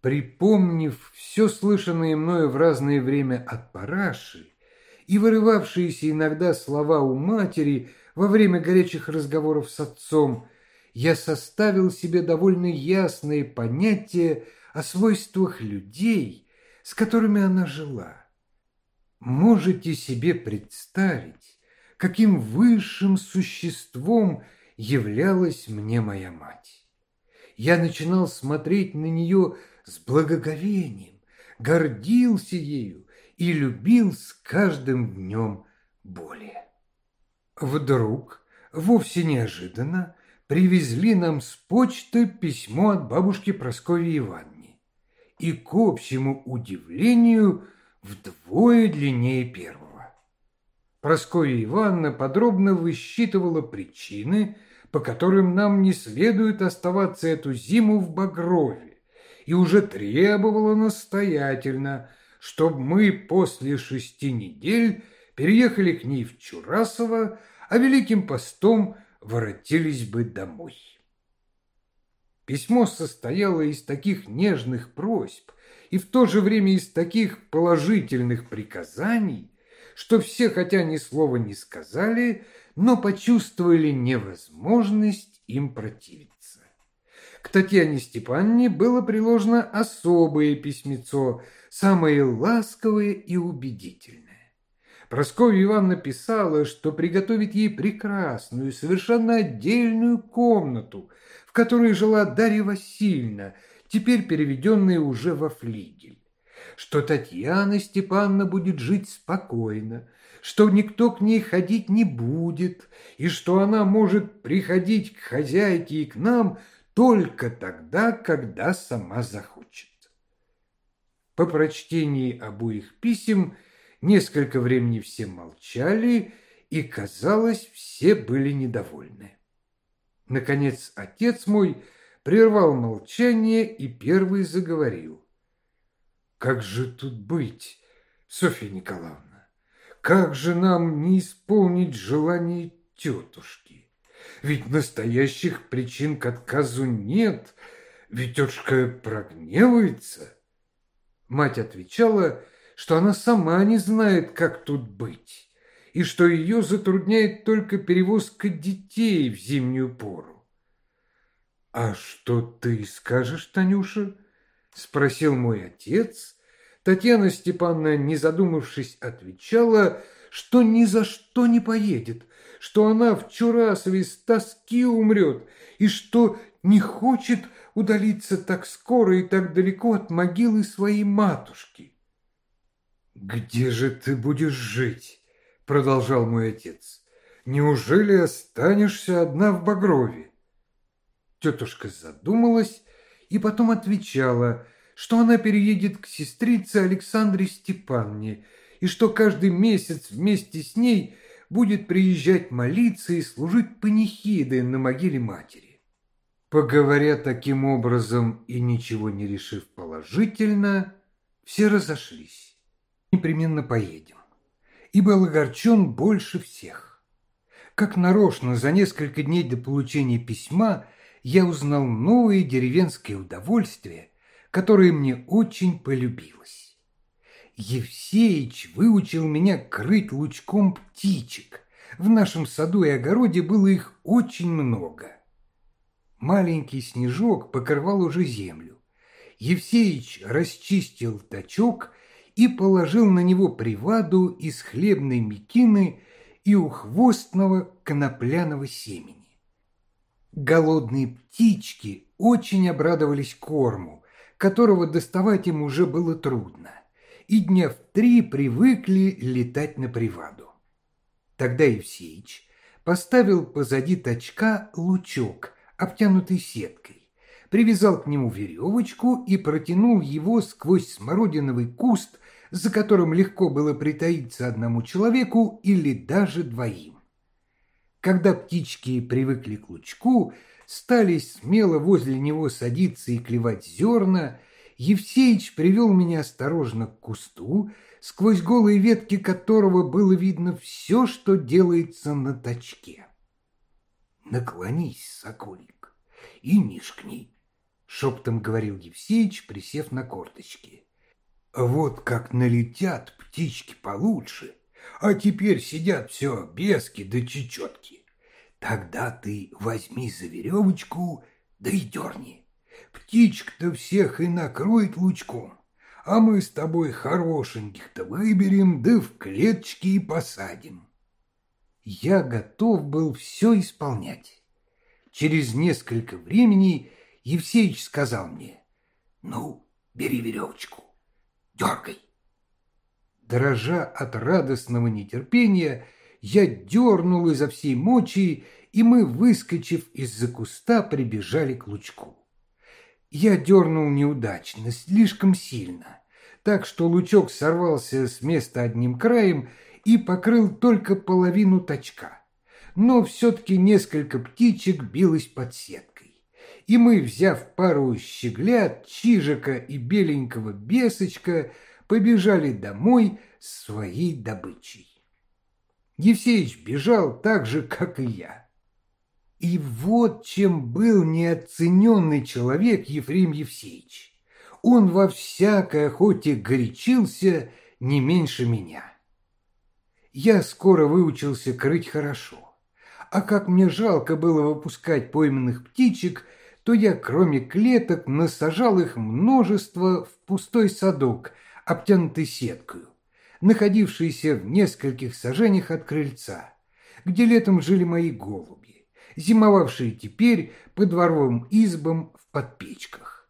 Припомнив все слышанное мною в разное время от Параши, и вырывавшиеся иногда слова у матери во время горячих разговоров с отцом, я составил себе довольно ясные понятия о свойствах людей, с которыми она жила. Можете себе представить, каким высшим существом являлась мне моя мать. Я начинал смотреть на нее с благоговением, гордился ею и любил с каждым днем более. Вдруг, вовсе неожиданно, привезли нам с почты письмо от бабушки Прасковьи Ивановны. И, к общему удивлению, вдвое длиннее первого. Прасковья Ивановна подробно высчитывала причины, по которым нам не следует оставаться эту зиму в Багрове, и уже требовала настоятельно – чтобы мы после шести недель переехали к ней в Чурасово, а Великим постом воротились бы домой. Письмо состояло из таких нежных просьб и в то же время из таких положительных приказаний, что все, хотя ни слова не сказали, но почувствовали невозможность им противиться. К Татьяне Степанне было приложено особое письмецо, самое ласковое и убедительное. Прасковья Ивановна писала, что приготовит ей прекрасную, совершенно отдельную комнату, в которой жила Дарья Васильевна, теперь переведенная уже во флигель. Что Татьяна Степановна будет жить спокойно, что никто к ней ходить не будет, и что она может приходить к хозяйке и к нам только тогда, когда сама захочет. По прочтении обоих писем несколько времени все молчали, и, казалось, все были недовольны. Наконец, отец мой прервал молчание и первый заговорил. «Как же тут быть, Софья Николаевна? Как же нам не исполнить желание тетушки? Ведь настоящих причин к отказу нет, ведь тетушка прогневается». Мать отвечала, что она сама не знает, как тут быть, и что ее затрудняет только перевозка детей в зимнюю пору. «А что ты скажешь, Танюша?» – спросил мой отец. Татьяна Степановна, не задумавшись, отвечала, что ни за что не поедет, что она в Чурасове тоски умрет и что не хочет удалиться так скоро и так далеко от могилы своей матушки. «Где же ты будешь жить?» – продолжал мой отец. «Неужели останешься одна в Багрове?» Тетушка задумалась и потом отвечала, что она переедет к сестрице Александре Степанне и что каждый месяц вместе с ней будет приезжать молиться и служить панихиды на могиле матери. Поговоря таким образом и ничего не решив положительно, все разошлись. Непременно поедем. И был огорчен больше всех. Как нарочно за несколько дней до получения письма я узнал новое деревенское удовольствие, которое мне очень полюбилось. Евсеич выучил меня крыть лучком птичек. В нашем саду и огороде было их очень много. Маленький снежок покрывал уже землю. Евсеич расчистил тачок и положил на него приваду из хлебной мекины и ухвостного конопляного семени. Голодные птички очень обрадовались корму, которого доставать им уже было трудно, и дня в три привыкли летать на приваду. Тогда Евсеич поставил позади тачка лучок – обтянутый сеткой, привязал к нему веревочку и протянул его сквозь смородиновый куст, за которым легко было притаиться одному человеку или даже двоим. Когда птички привыкли к лучку, стали смело возле него садиться и клевать зерна, Евсеич привел меня осторожно к кусту, сквозь голые ветки которого было видно все, что делается на точке. «Наклонись, соколик, и нишкни», — шептом говорил Евсеич, присев на корточки. «Вот как налетят птички получше, а теперь сидят все бески да чечетки. Тогда ты возьми за веревочку, да и дерни. Птичек-то всех и накроет лучком, а мы с тобой хорошеньких-то выберем, да в клеточки и посадим». Я готов был все исполнять. Через несколько времени Евсеич сказал мне, «Ну, бери веревочку, дергай». Дрожа от радостного нетерпения, я дернул изо всей мочи, и мы, выскочив из-за куста, прибежали к лучку. Я дернул неудачно, слишком сильно, так что лучок сорвался с места одним краем и покрыл только половину точка. Но все-таки несколько птичек билось под сеткой. И мы, взяв пару щеглят, чижика и беленького бесочка, побежали домой с своей добычей. Евсеич бежал так же, как и я. И вот чем был неоцененный человек Ефрем Евсеич. Он во всякой охоте горячился не меньше меня. Я скоро выучился крыть хорошо. А как мне жалко было выпускать пойманных птичек, то я, кроме клеток, насажал их множество в пустой садок, обтянутый сеткою, находившийся в нескольких сажениях от крыльца, где летом жили мои голуби, зимовавшие теперь по дворовым избам в подпечках.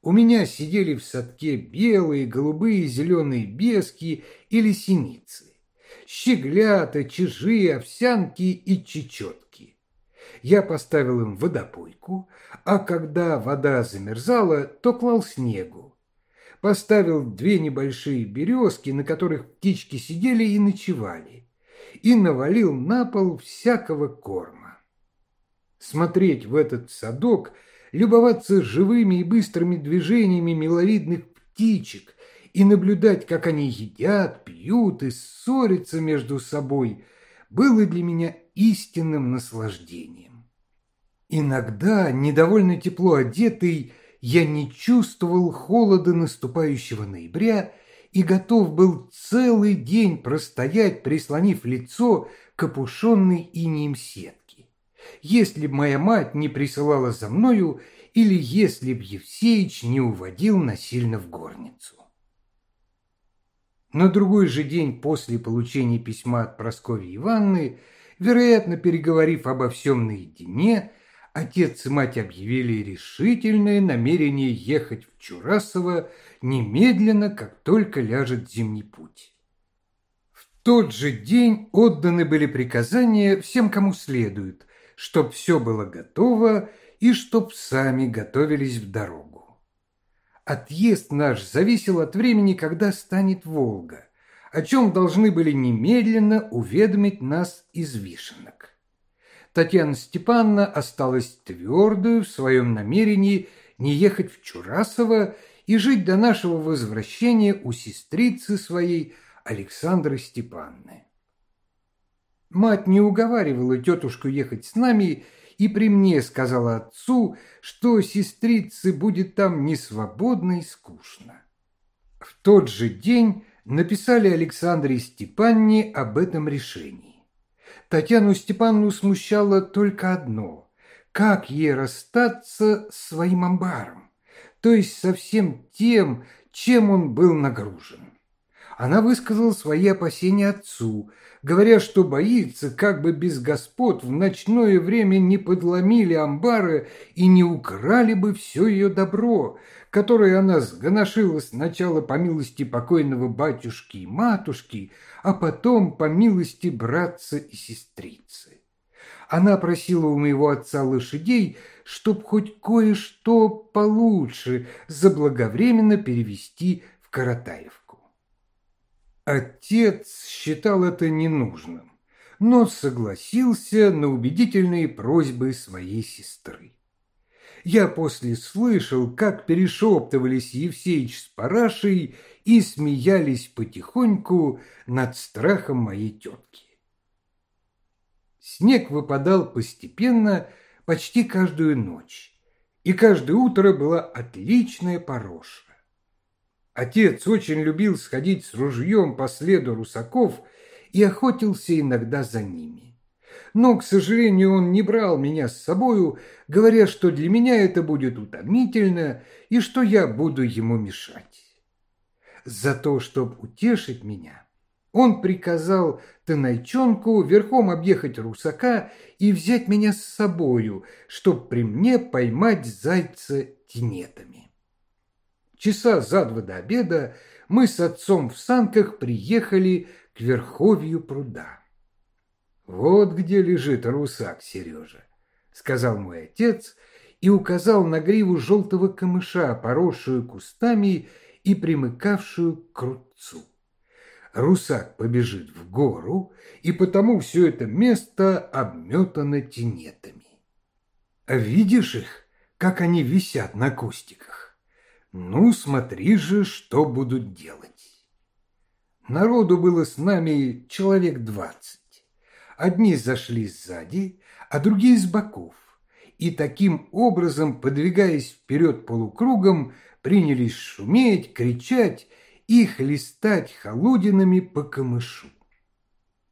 У меня сидели в садке белые, голубые, зеленые бески или синицы, щеглята, чижи, овсянки и чечетки. Я поставил им водопойку, а когда вода замерзала, то клал снегу. Поставил две небольшие березки, на которых птички сидели и ночевали, и навалил на пол всякого корма. Смотреть в этот садок, любоваться живыми и быстрыми движениями миловидных птичек и наблюдать, как они едят, пьют и ссорятся между собой, было для меня истинным наслаждением. Иногда, недовольно тепло одетый, я не чувствовал холода наступающего ноября и готов был целый день простоять, прислонив лицо к опушенной инеем сетке. Если б моя мать не присылала за мною, или если б Евсеич не уводил насильно в горницу. На другой же день после получения письма от Прасковьи Ивановны, вероятно, переговорив обо всем наедине, отец и мать объявили решительное намерение ехать в Чурасово немедленно, как только ляжет зимний путь. В тот же день отданы были приказания всем, кому следует, чтоб все было готово и чтоб сами готовились в дорогу. Отъезд наш зависел от времени, когда станет Волга, о чем должны были немедленно уведомить нас из Вишенок. Татьяна Степановна осталась твердую в своем намерении не ехать в Чурасово и жить до нашего возвращения у сестрицы своей Александры Степанны. Мать не уговаривала тетушку ехать с нами и при мне сказала отцу, что сестрице будет там несвободно и скучно. В тот же день написали Александре Степанне об этом решении. Татьяну Степанну смущало только одно – как ей расстаться с своим амбаром, то есть со всем тем, чем он был нагружен. Она высказала свои опасения отцу – говоря, что боится, как бы без господ в ночное время не подломили амбары и не украли бы все ее добро, которое она сгоношила сначала по милости покойного батюшки и матушки, а потом по милости братца и сестрицы. Она просила у моего отца лошадей, чтоб хоть кое-что получше заблаговременно перевести в Каратаевку. Отец считал это ненужным, но согласился на убедительные просьбы своей сестры. Я после слышал, как перешептывались Евсеич с Парашей и смеялись потихоньку над страхом моей тетки. Снег выпадал постепенно почти каждую ночь, и каждое утро была отличная пороша. Отец очень любил сходить с ружьем по следу русаков и охотился иногда за ними. Но, к сожалению, он не брал меня с собою, говоря, что для меня это будет утомительно и что я буду ему мешать. За то, чтобы утешить меня, он приказал Танайчонку верхом объехать русака и взять меня с собою, чтоб при мне поймать зайца тенетами. Часа за два до обеда мы с отцом в санках приехали к верховью пруда. «Вот где лежит русак, Сережа», — сказал мой отец и указал на гриву желтого камыша, поросшую кустами и примыкавшую к крутцу. Русак побежит в гору, и потому все это место обметано тенетами. Видишь их, как они висят на кустиках? Ну, смотри же, что будут делать. Народу было с нами человек двадцать. Одни зашли сзади, а другие с боков. И таким образом, подвигаясь вперед полукругом, принялись шуметь, кричать и хлестать холодинами по камышу.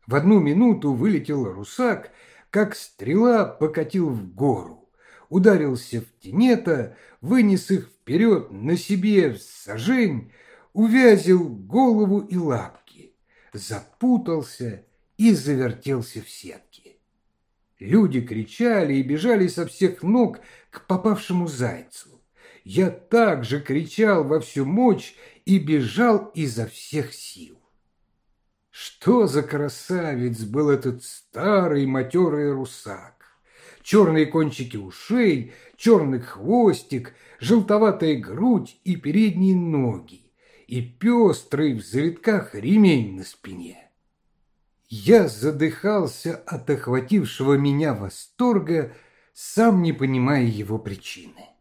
В одну минуту вылетел русак, как стрела покатил в гору ударился в тенета, вынес их вперед на себе в сажень, увязил голову и лапки, запутался и завертелся в сетке. Люди кричали и бежали со всех ног к попавшему зайцу. Я также кричал во всю мощь и бежал изо всех сил. Что за красавец был этот старый матерый русак! Черные кончики ушей, черный хвостик, желтоватая грудь и передние ноги, и пестрый в завитках ремень на спине. Я задыхался от охватившего меня восторга, сам не понимая его причины.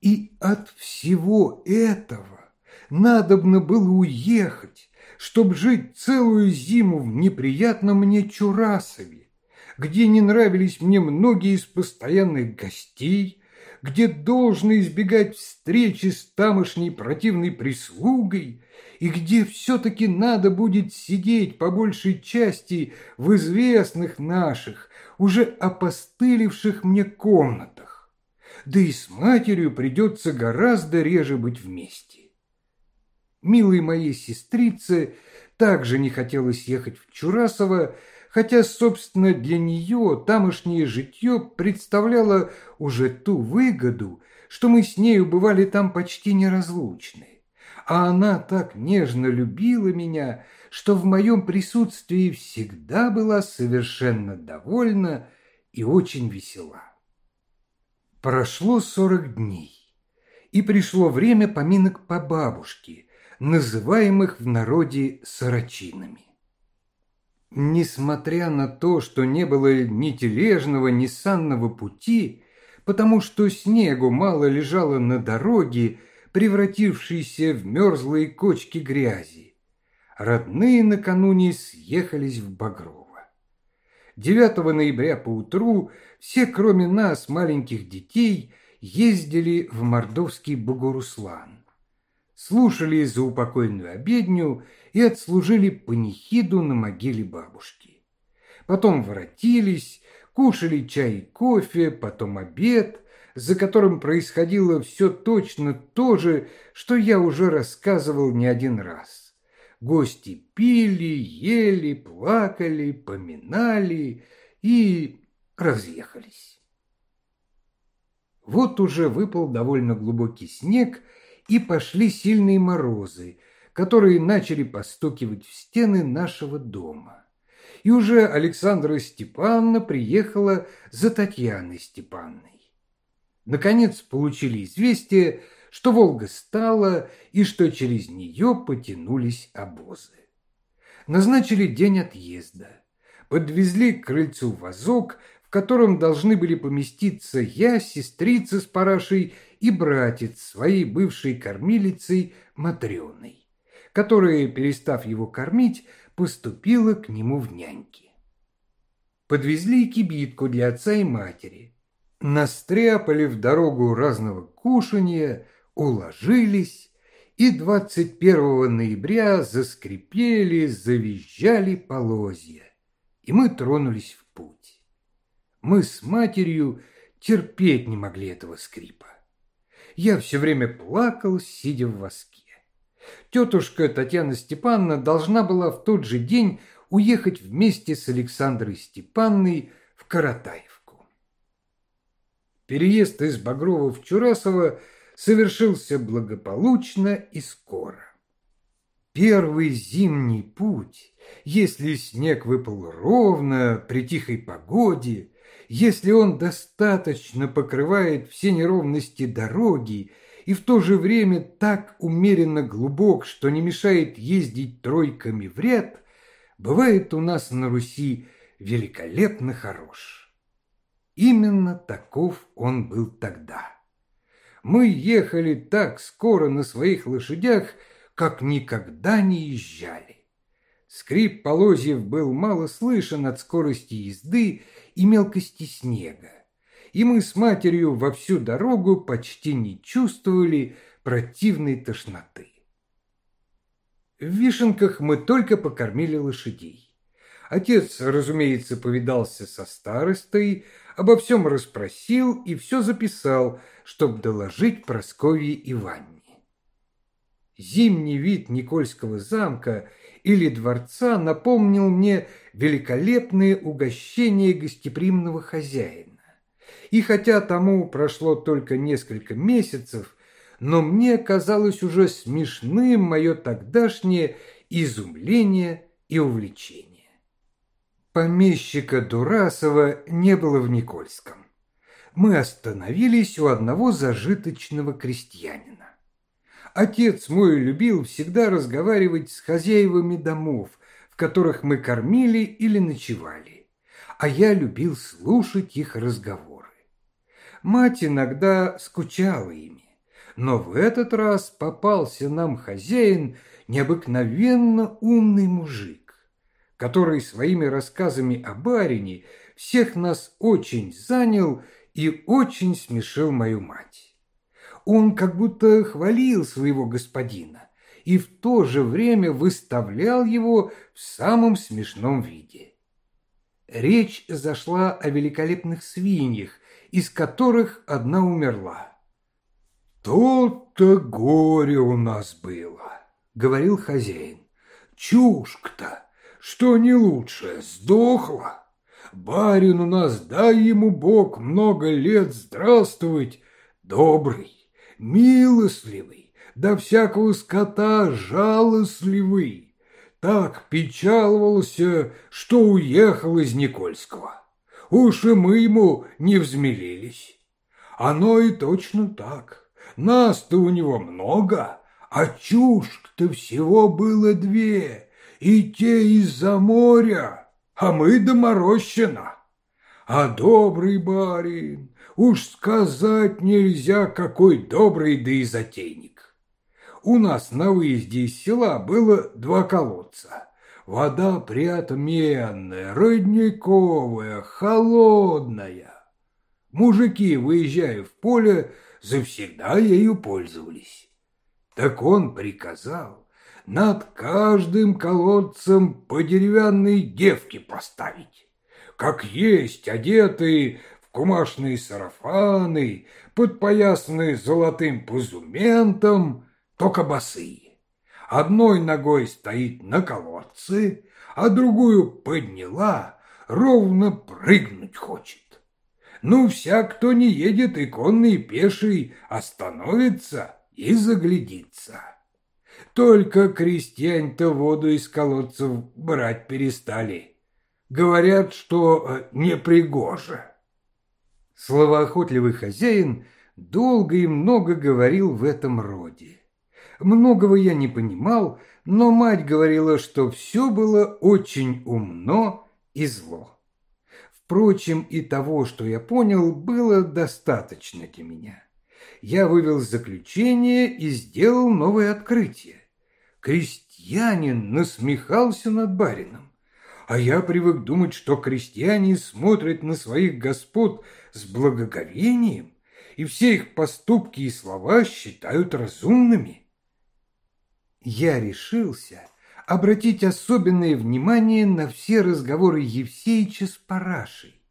И от всего этого надобно было уехать, чтобы жить целую зиму в неприятном мне Чурасове, где не нравились мне многие из постоянных гостей, где должно избегать встречи с тамошней противной прислугой, и где все-таки надо будет сидеть по большей части в известных наших, уже опостылевших мне комнатах. Да и с матерью придется гораздо реже быть вместе. Милой моей сестрице также не хотелось ехать в Чурасово, хотя, собственно, для нее тамошнее житье представляло уже ту выгоду, что мы с нею бывали там почти неразлучны а она так нежно любила меня, что в моем присутствии всегда была совершенно довольна и очень весела. Прошло сорок дней, и пришло время поминок по бабушке, называемых в народе сорочинами. Несмотря на то, что не было ни тележного, ни санного пути, потому что снегу мало лежало на дороге, превратившиеся в мерзлые кочки грязи. Родные накануне съехались в Багрово. 9 ноября поутру все, кроме нас, маленьких детей, ездили в Мордовский Богоруслан. Слушали заупокойную обедню и отслужили панихиду на могиле бабушки. Потом воротились, кушали чай и кофе, потом обед, за которым происходило все точно то же, что я уже рассказывал не один раз. Гости пили, ели, плакали, поминали и разъехались. Вот уже выпал довольно глубокий снег, и пошли сильные морозы, которые начали постукивать в стены нашего дома. И уже Александра Степановна приехала за Татьяной Степанной наконец получили известие, что Волга стала и что через нее потянулись обозы. Назначили день отъезда. Подвезли к крыльцу вазок, в котором должны были поместиться я, сестрица с парашей и братец своей бывшей кормилицей Матрёной, которая, перестав его кормить, поступила к нему в няньки. Подвезли кибитку для отца и матери – настряпали в дорогу разного кушанья, уложились, и 21 ноября заскрипели, завизжали полозья, и мы тронулись в. Мы с матерью терпеть не могли этого скрипа. Я все время плакал, сидя в воске. Тетушка Татьяна Степановна должна была в тот же день уехать вместе с Александрой Степанной в Каратаев. Переезд из Багрова в Чурасово совершился благополучно и скоро. Первый зимний путь, если снег выпал ровно, при тихой погоде, если он достаточно покрывает все неровности дороги и в то же время так умеренно глубок, что не мешает ездить тройками в ряд, бывает у нас на Руси великолепно хорош. Именно таков он был тогда. Мы ехали так скоро на своих лошадях, как никогда не езжали. Скрип полозьев был мало слышен от скорости езды и мелкости снега, и мы с матерью во всю дорогу почти не чувствовали противной тошноты. В Вишенках мы только покормили лошадей. Отец, разумеется, повидался со старостой, обо всем расспросил и все записал, чтобы доложить Прасковье Иванне. Зимний вид Никольского замка или дворца напомнил мне великолепные угощения гостеприимного хозяина. И хотя тому прошло только несколько месяцев, но мне казалось уже смешным мое тогдашнее изумление и увлечение. Помещика Дурасова не было в Никольском. Мы остановились у одного зажиточного крестьянина. Отец мой любил всегда разговаривать с хозяевами домов, в которых мы кормили или ночевали, а я любил слушать их разговоры. Мать иногда скучала ими, но в этот раз попался нам хозяин необыкновенно умный мужик который своими рассказами о барине всех нас очень занял и очень смешил мою мать. Он как будто хвалил своего господина и в то же время выставлял его в самом смешном виде. Речь зашла о великолепных свиньях, из которых одна умерла. «То-то горе у нас было», — говорил хозяин. «Чушка-то! что не лучше, сдохла. Барин у нас, дай ему Бог много лет здравствовать, добрый, милостливый, до всякого скота жалостливый. Так печаловался, что уехал из Никольского. Уж и мы ему не взмелились. Оно и точно так. Нас-то у него много, а чушь-то всего было две — и те из-за моря, а мы до Морощина. А добрый барин, уж сказать нельзя, какой добрый да и затейник. У нас на выезде из села было два колодца. Вода приотменная, родниковая, холодная. Мужики, выезжая в поле, завсегда ею пользовались. Так он приказал, над каждым колодцем по деревянной девке поставить. Как есть одетые в кумашные сарафаны, подпоясанные золотым позументом, только босые. Одной ногой стоит на колодце, а другую подняла, ровно прыгнуть хочет. Ну, вся, кто не едет и конный, и пеший, остановится и заглядится. Только крестьяне-то воду из колодцев брать перестали. Говорят, что э, непригоже. Словоохотливый хозяин долго и много говорил в этом роде. Многого я не понимал, но мать говорила, что все было очень умно и зло. Впрочем, и того, что я понял, было достаточно для меня. Я вывел заключение и сделал новое открытие. Крестьянин насмехался над барином, а я привык думать, что крестьяне смотрят на своих господ с благоговением и все их поступки и слова считают разумными. Я решился обратить особенное внимание на все разговоры Евсеича с Парашей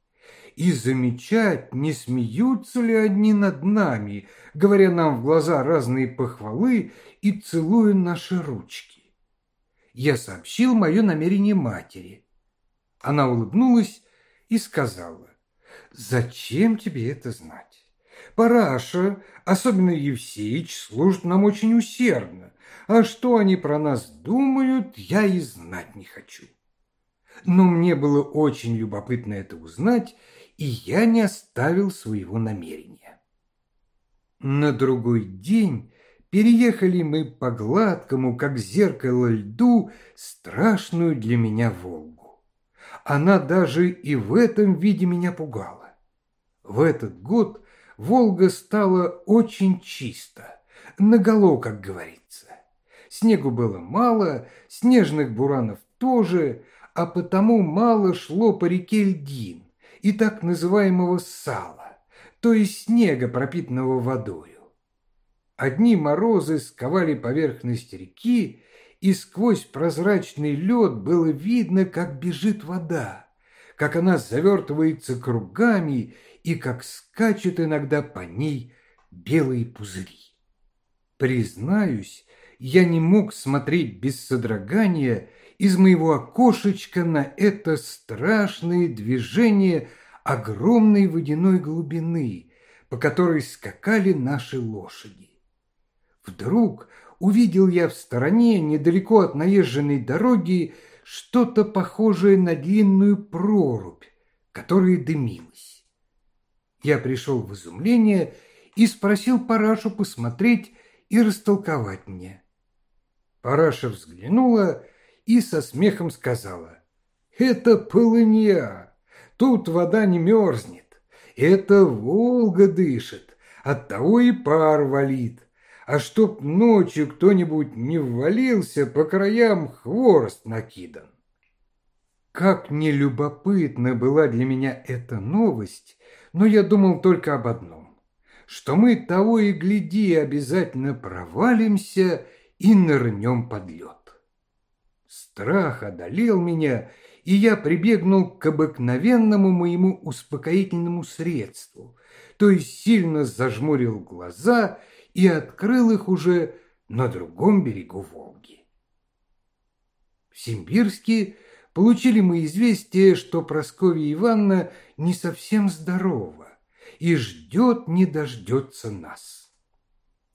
и замечать, не смеются ли одни над нами, говоря нам в глаза разные похвалы и целуя наши ручки. Я сообщил мое намерение матери. Она улыбнулась и сказала, «Зачем тебе это знать? Параша, особенно Евсеич, служит нам очень усердно, а что они про нас думают, я и знать не хочу». Но мне было очень любопытно это узнать, и я не оставил своего намерения. На другой день переехали мы по гладкому, как зеркало льду, страшную для меня Волгу. Она даже и в этом виде меня пугала. В этот год Волга стала очень чисто, наголо, как говорится. Снегу было мало, снежных буранов тоже, а потому мало шло по реке льдин и так называемого сала, то есть снега, пропитанного водою. Одни морозы сковали поверхность реки, и сквозь прозрачный лед было видно, как бежит вода, как она завертывается кругами и как скачет иногда по ней белые пузыри. Признаюсь, я не мог смотреть без содрогания из моего окошечка на это страшное движение огромной водяной глубины, по которой скакали наши лошади. Вдруг увидел я в стороне, недалеко от наезженной дороги, что-то похожее на длинную прорубь, которая дымилась. Я пришел в изумление и спросил Парашу посмотреть и растолковать мне. Параша взглянула и со смехом сказала, «Это полынья, тут вода не мерзнет, это Волга дышит, оттого и пар валит, а чтоб ночью кто-нибудь не ввалился, по краям хворост накидан». Как нелюбопытна была для меня эта новость, но я думал только об одном, что мы того и гляди обязательно провалимся и нырнем под лед. Страх одолел меня, и я прибегнул к обыкновенному моему успокоительному средству, то есть сильно зажмурил глаза и открыл их уже на другом берегу Волги. В Симбирске получили мы известие, что Прасковья Ивановна не совсем здорова и ждет не дождется нас.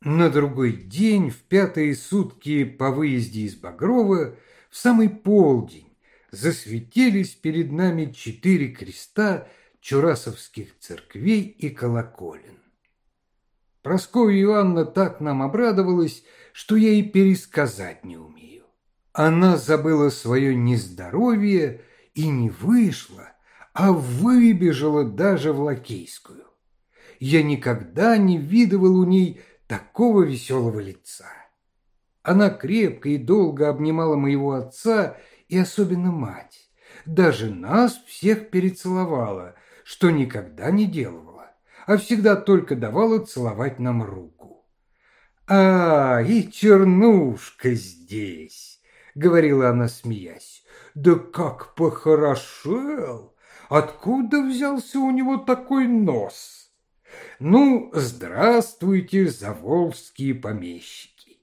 На другой день, в пятые сутки по выезде из Багрова, в самый полдень, засветились перед нами четыре креста чурасовских церквей и колоколен. Прасковья Иоанна так нам обрадовалась, что я и пересказать не умею. Она забыла свое нездоровье и не вышла, а выбежала даже в Лакейскую. Я никогда не видывал у ней такого веселого лица. Она крепко и долго обнимала моего отца и особенно мать. Даже нас всех перецеловала, что никогда не делала, а всегда только давала целовать нам руку. «А, и Чернушка здесь!» — говорила она, смеясь. «Да как похорошел! Откуда взялся у него такой нос?» Ну, здравствуйте, заволжские помещики.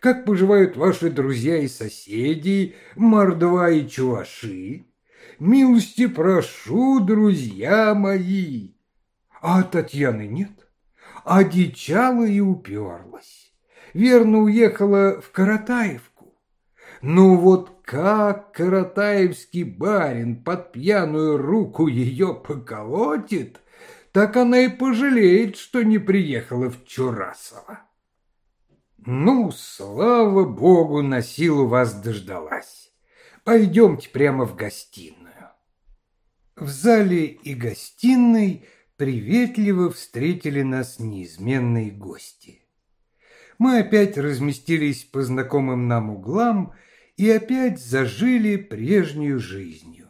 Как поживают ваши друзья и соседи, мордва и чуваши? Милости прошу, друзья мои. А Татьяны нет? Одичала и уперлась. Верно, уехала в Каратаевку. Ну вот как каратаевский барин под пьяную руку ее поколотит, так она и пожалеет, что не приехала в Чурасово. Ну, слава богу, на силу вас дождалась. Пойдемте прямо в гостиную. В зале и гостиной приветливо встретили нас неизменные гости. Мы опять разместились по знакомым нам углам и опять зажили прежнюю жизнью.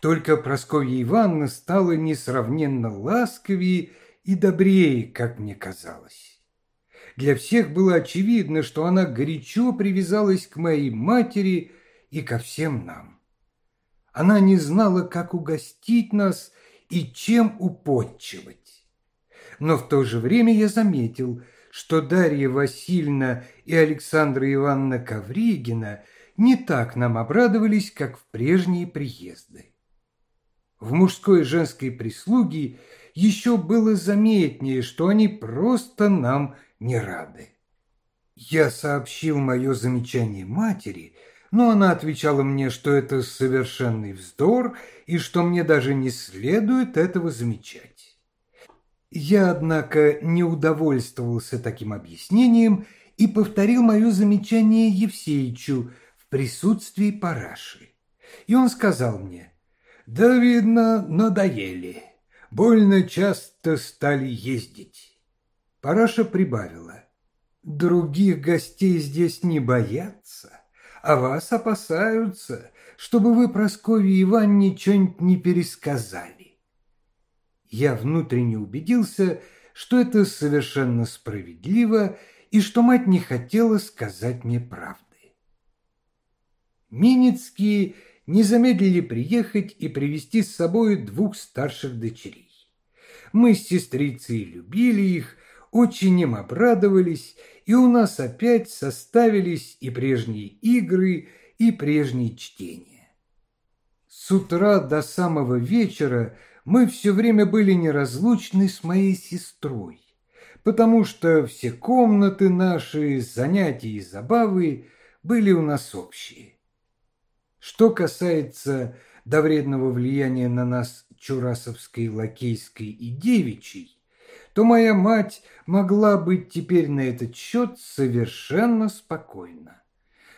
Только Прасковья Ивановна стала несравненно ласковее и добрее, как мне казалось. Для всех было очевидно, что она горячо привязалась к моей матери и ко всем нам. Она не знала, как угостить нас и чем уподчивать. Но в то же время я заметил, что Дарья Васильевна и Александра Ивановна Ковригина не так нам обрадовались, как в прежние приезды. В мужской и женской прислуге еще было заметнее, что они просто нам не рады. Я сообщил мое замечание матери, но она отвечала мне, что это совершенный вздор и что мне даже не следует этого замечать. Я, однако, не удовольствовался таким объяснением и повторил мое замечание Евсеичу в присутствии Параши. И он сказал мне – да, видно, надоели. Больно часто стали ездить. Параша прибавила. Других гостей здесь не боятся, а вас опасаются, чтобы вы Прасковье Ивановне что-нибудь не пересказали. Я внутренне убедился, что это совершенно справедливо и что мать не хотела сказать мне правды. Миницкие не замедлили приехать и привести с собой двух старших дочерей. Мы с сестрицей любили их, очень им обрадовались, и у нас опять составились и прежние игры, и прежние чтения. С утра до самого вечера мы все время были неразлучны с моей сестрой, потому что все комнаты наши, занятия и забавы были у нас общие. Что касается до вредного влияния на нас чурасовской, лакейской и девичьей, то моя мать могла быть теперь на этот счет совершенно спокойна.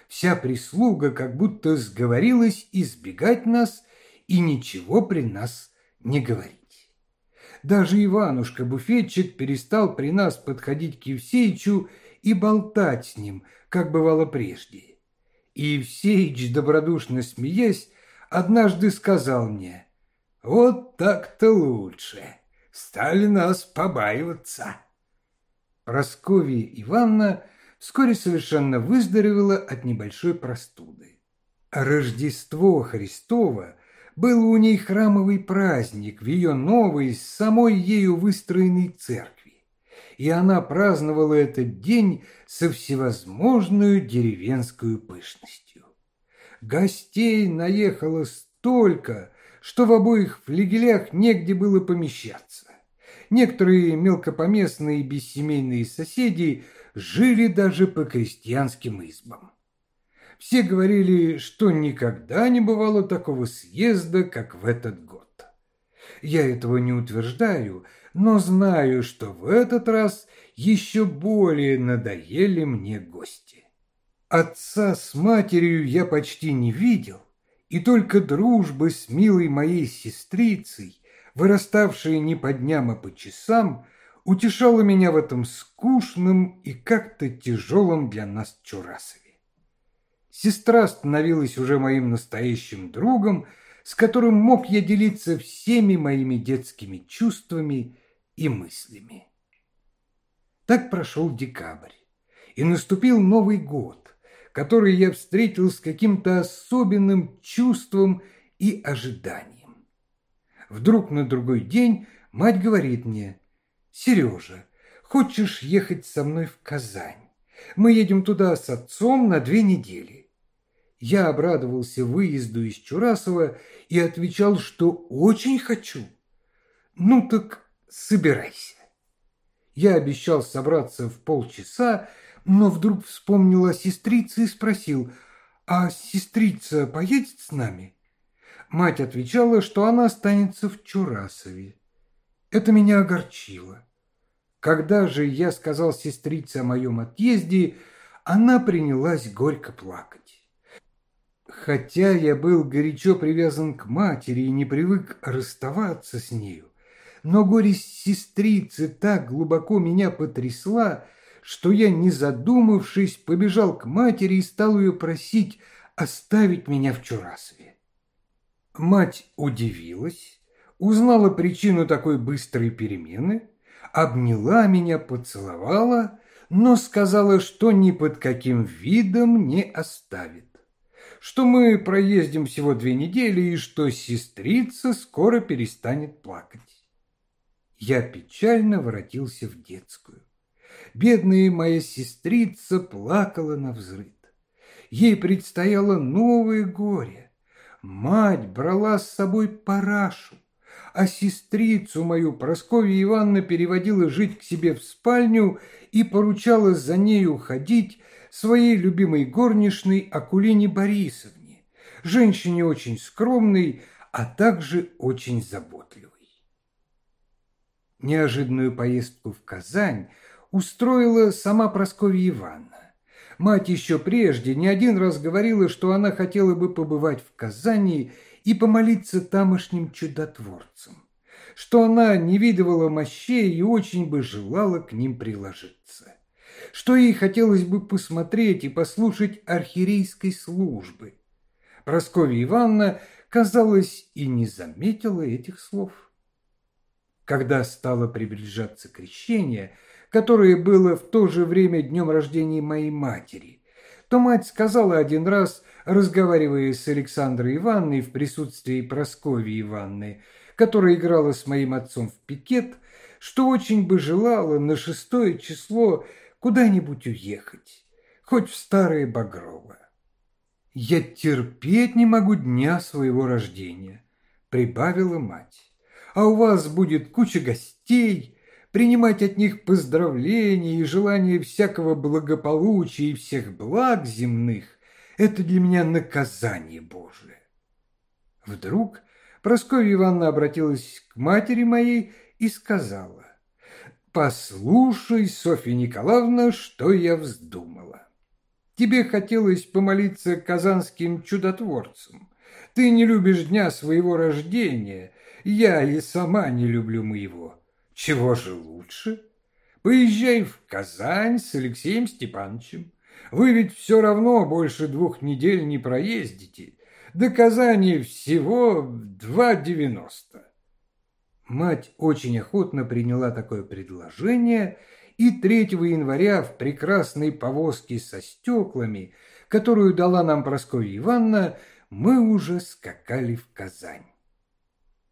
Вся прислуга как будто сговорилась избегать нас и ничего при нас не говорить. Даже Иванушка-буфетчик перестал при нас подходить к Евсеичу и болтать с ним, как бывало прежде. И Евсеич, добродушно смеясь, однажды сказал мне, «Вот так-то лучше, стали нас побаиваться». Прасковья Ивановна вскоре совершенно выздоровела от небольшой простуды. Рождество Христово был у ней храмовый праздник в ее новой, самой ею выстроенной церкви, и она праздновала этот день со всевозможной деревенскую пышностью. Гостей наехало столько, что в обоих флигелях негде было помещаться. Некоторые мелкопоместные бессемейные соседи жили даже по крестьянским избам. Все говорили, что никогда не бывало такого съезда, как в этот год. Я этого не утверждаю, но знаю, что в этот раз еще более надоели мне гости. Отца с матерью я почти не видел, и только дружбы с милой моей сестрицей, выраставшей не по дням, а по часам, утешала меня в этом скучном и как-то тяжелом для нас Чурасове. Сестра становилась уже моим настоящим другом, с которым мог я делиться всеми моими детскими чувствами и мыслями. Так прошел декабрь, и наступил Новый год, который я встретил с каким-то особенным чувством и ожиданием. Вдруг на другой день мать говорит мне, «Сережа, хочешь ехать со мной в Казань? Мы едем туда с отцом на две недели. Я обрадовался выезду из Чурасова и отвечал, что очень хочу. Ну так собирайся. Я обещал собраться в полчаса, но вдруг вспомнил о сестрице и спросил, а сестрица поедет с нами? Мать отвечала, что она останется в Чурасове. Это меня огорчило. Когда же я сказал сестрице о моем отъезде, она принялась горько плакать. Хотя я был горячо привязан к матери и не привык расставаться с нею, но горесть сестрицы так глубоко меня потрясла, что я, не задумавшись, побежал к матери и стал ее просить оставить меня в Чурасове. Мать удивилась, узнала причину такой быстрой перемены, обняла меня, поцеловала, но сказала, что ни под каким видом не оставит что мы проездим всего две недели и что сестрица скоро перестанет плакать. Я печально воротился в детскую. Бедная моя сестрица плакала на взрыд. Ей предстояло новое горе. Мать брала с собой парашу, а сестрицу мою Прасковья Ивановна переводила жить к себе в спальню и поручала за нею ходить своей любимой горничной Акулине Борисовне, женщине очень скромной, а также очень заботливой. Неожиданную поездку в Казань устроила сама Прасковья Ивановна. Мать еще прежде не один раз говорила, что она хотела бы побывать в Казани и помолиться тамошним чудотворцам, что она не видывала мощей и очень бы желала к ним приложиться что ей хотелось бы посмотреть и послушать архиерейской службы. Прасковья Ивановна, казалось, и не заметила этих слов. Когда стало приближаться крещение, которое было в то же время днем рождения моей матери, то мать сказала один раз, разговаривая с Александрой Ивановной в присутствии Прасковьи Ивановны, которая играла с моим отцом в пикет, что очень бы желала на шестое число куда-нибудь уехать, хоть в Старое Багрово. «Я терпеть не могу дня своего рождения», — прибавила мать. «А у вас будет куча гостей, принимать от них поздравления и желания всякого благополучия и всех благ земных – это для меня наказание Божие». Вдруг Прасковья Ивановна обратилась к матери моей и сказала, «Послушай, Софья Николаевна, что я вздумала. Тебе хотелось помолиться казанским чудотворцам. Ты не любишь дня своего рождения, я и сама не люблю моего. Чего же лучше? Поезжай в Казань с Алексеем Степановичем. Вы ведь все равно больше двух недель не проездите. До Казани всего два девяносто. Мать очень охотно приняла такое предложение, и 3 января в прекрасной повозке со стеклами, которую дала нам Прасковья Ивановна, мы уже скакали в Казань.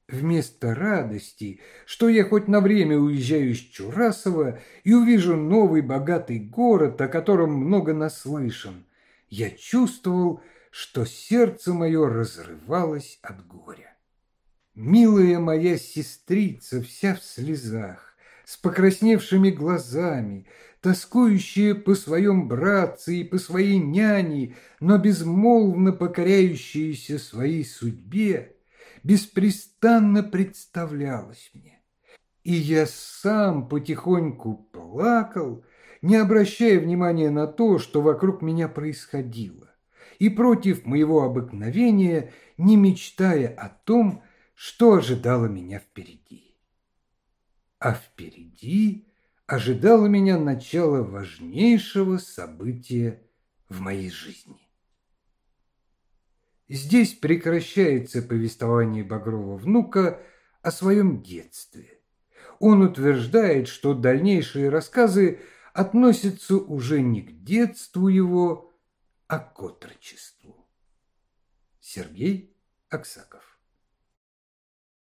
Вместо радости, что я хоть на время уезжаю из Чурасова и увижу новый богатый город, о котором много наслышан, я чувствовал, что сердце мое разрывалось от горя. Милая моя сестрица вся в слезах, с покрасневшими глазами, тоскующая по своем братце и по своей няне, но безмолвно покоряющаяся своей судьбе, беспрестанно представлялось мне. И я сам потихоньку плакал, не обращая внимания на то, что вокруг меня происходило, и против моего обыкновения не мечтая о том, что ожидало меня впереди. А впереди ожидало меня начало важнейшего события в моей жизни. Здесь прекращается повествование Багрова внука о своем детстве. Он утверждает, что дальнейшие рассказы относятся уже не к детству его, а к отрочеству. Сергей Аксаков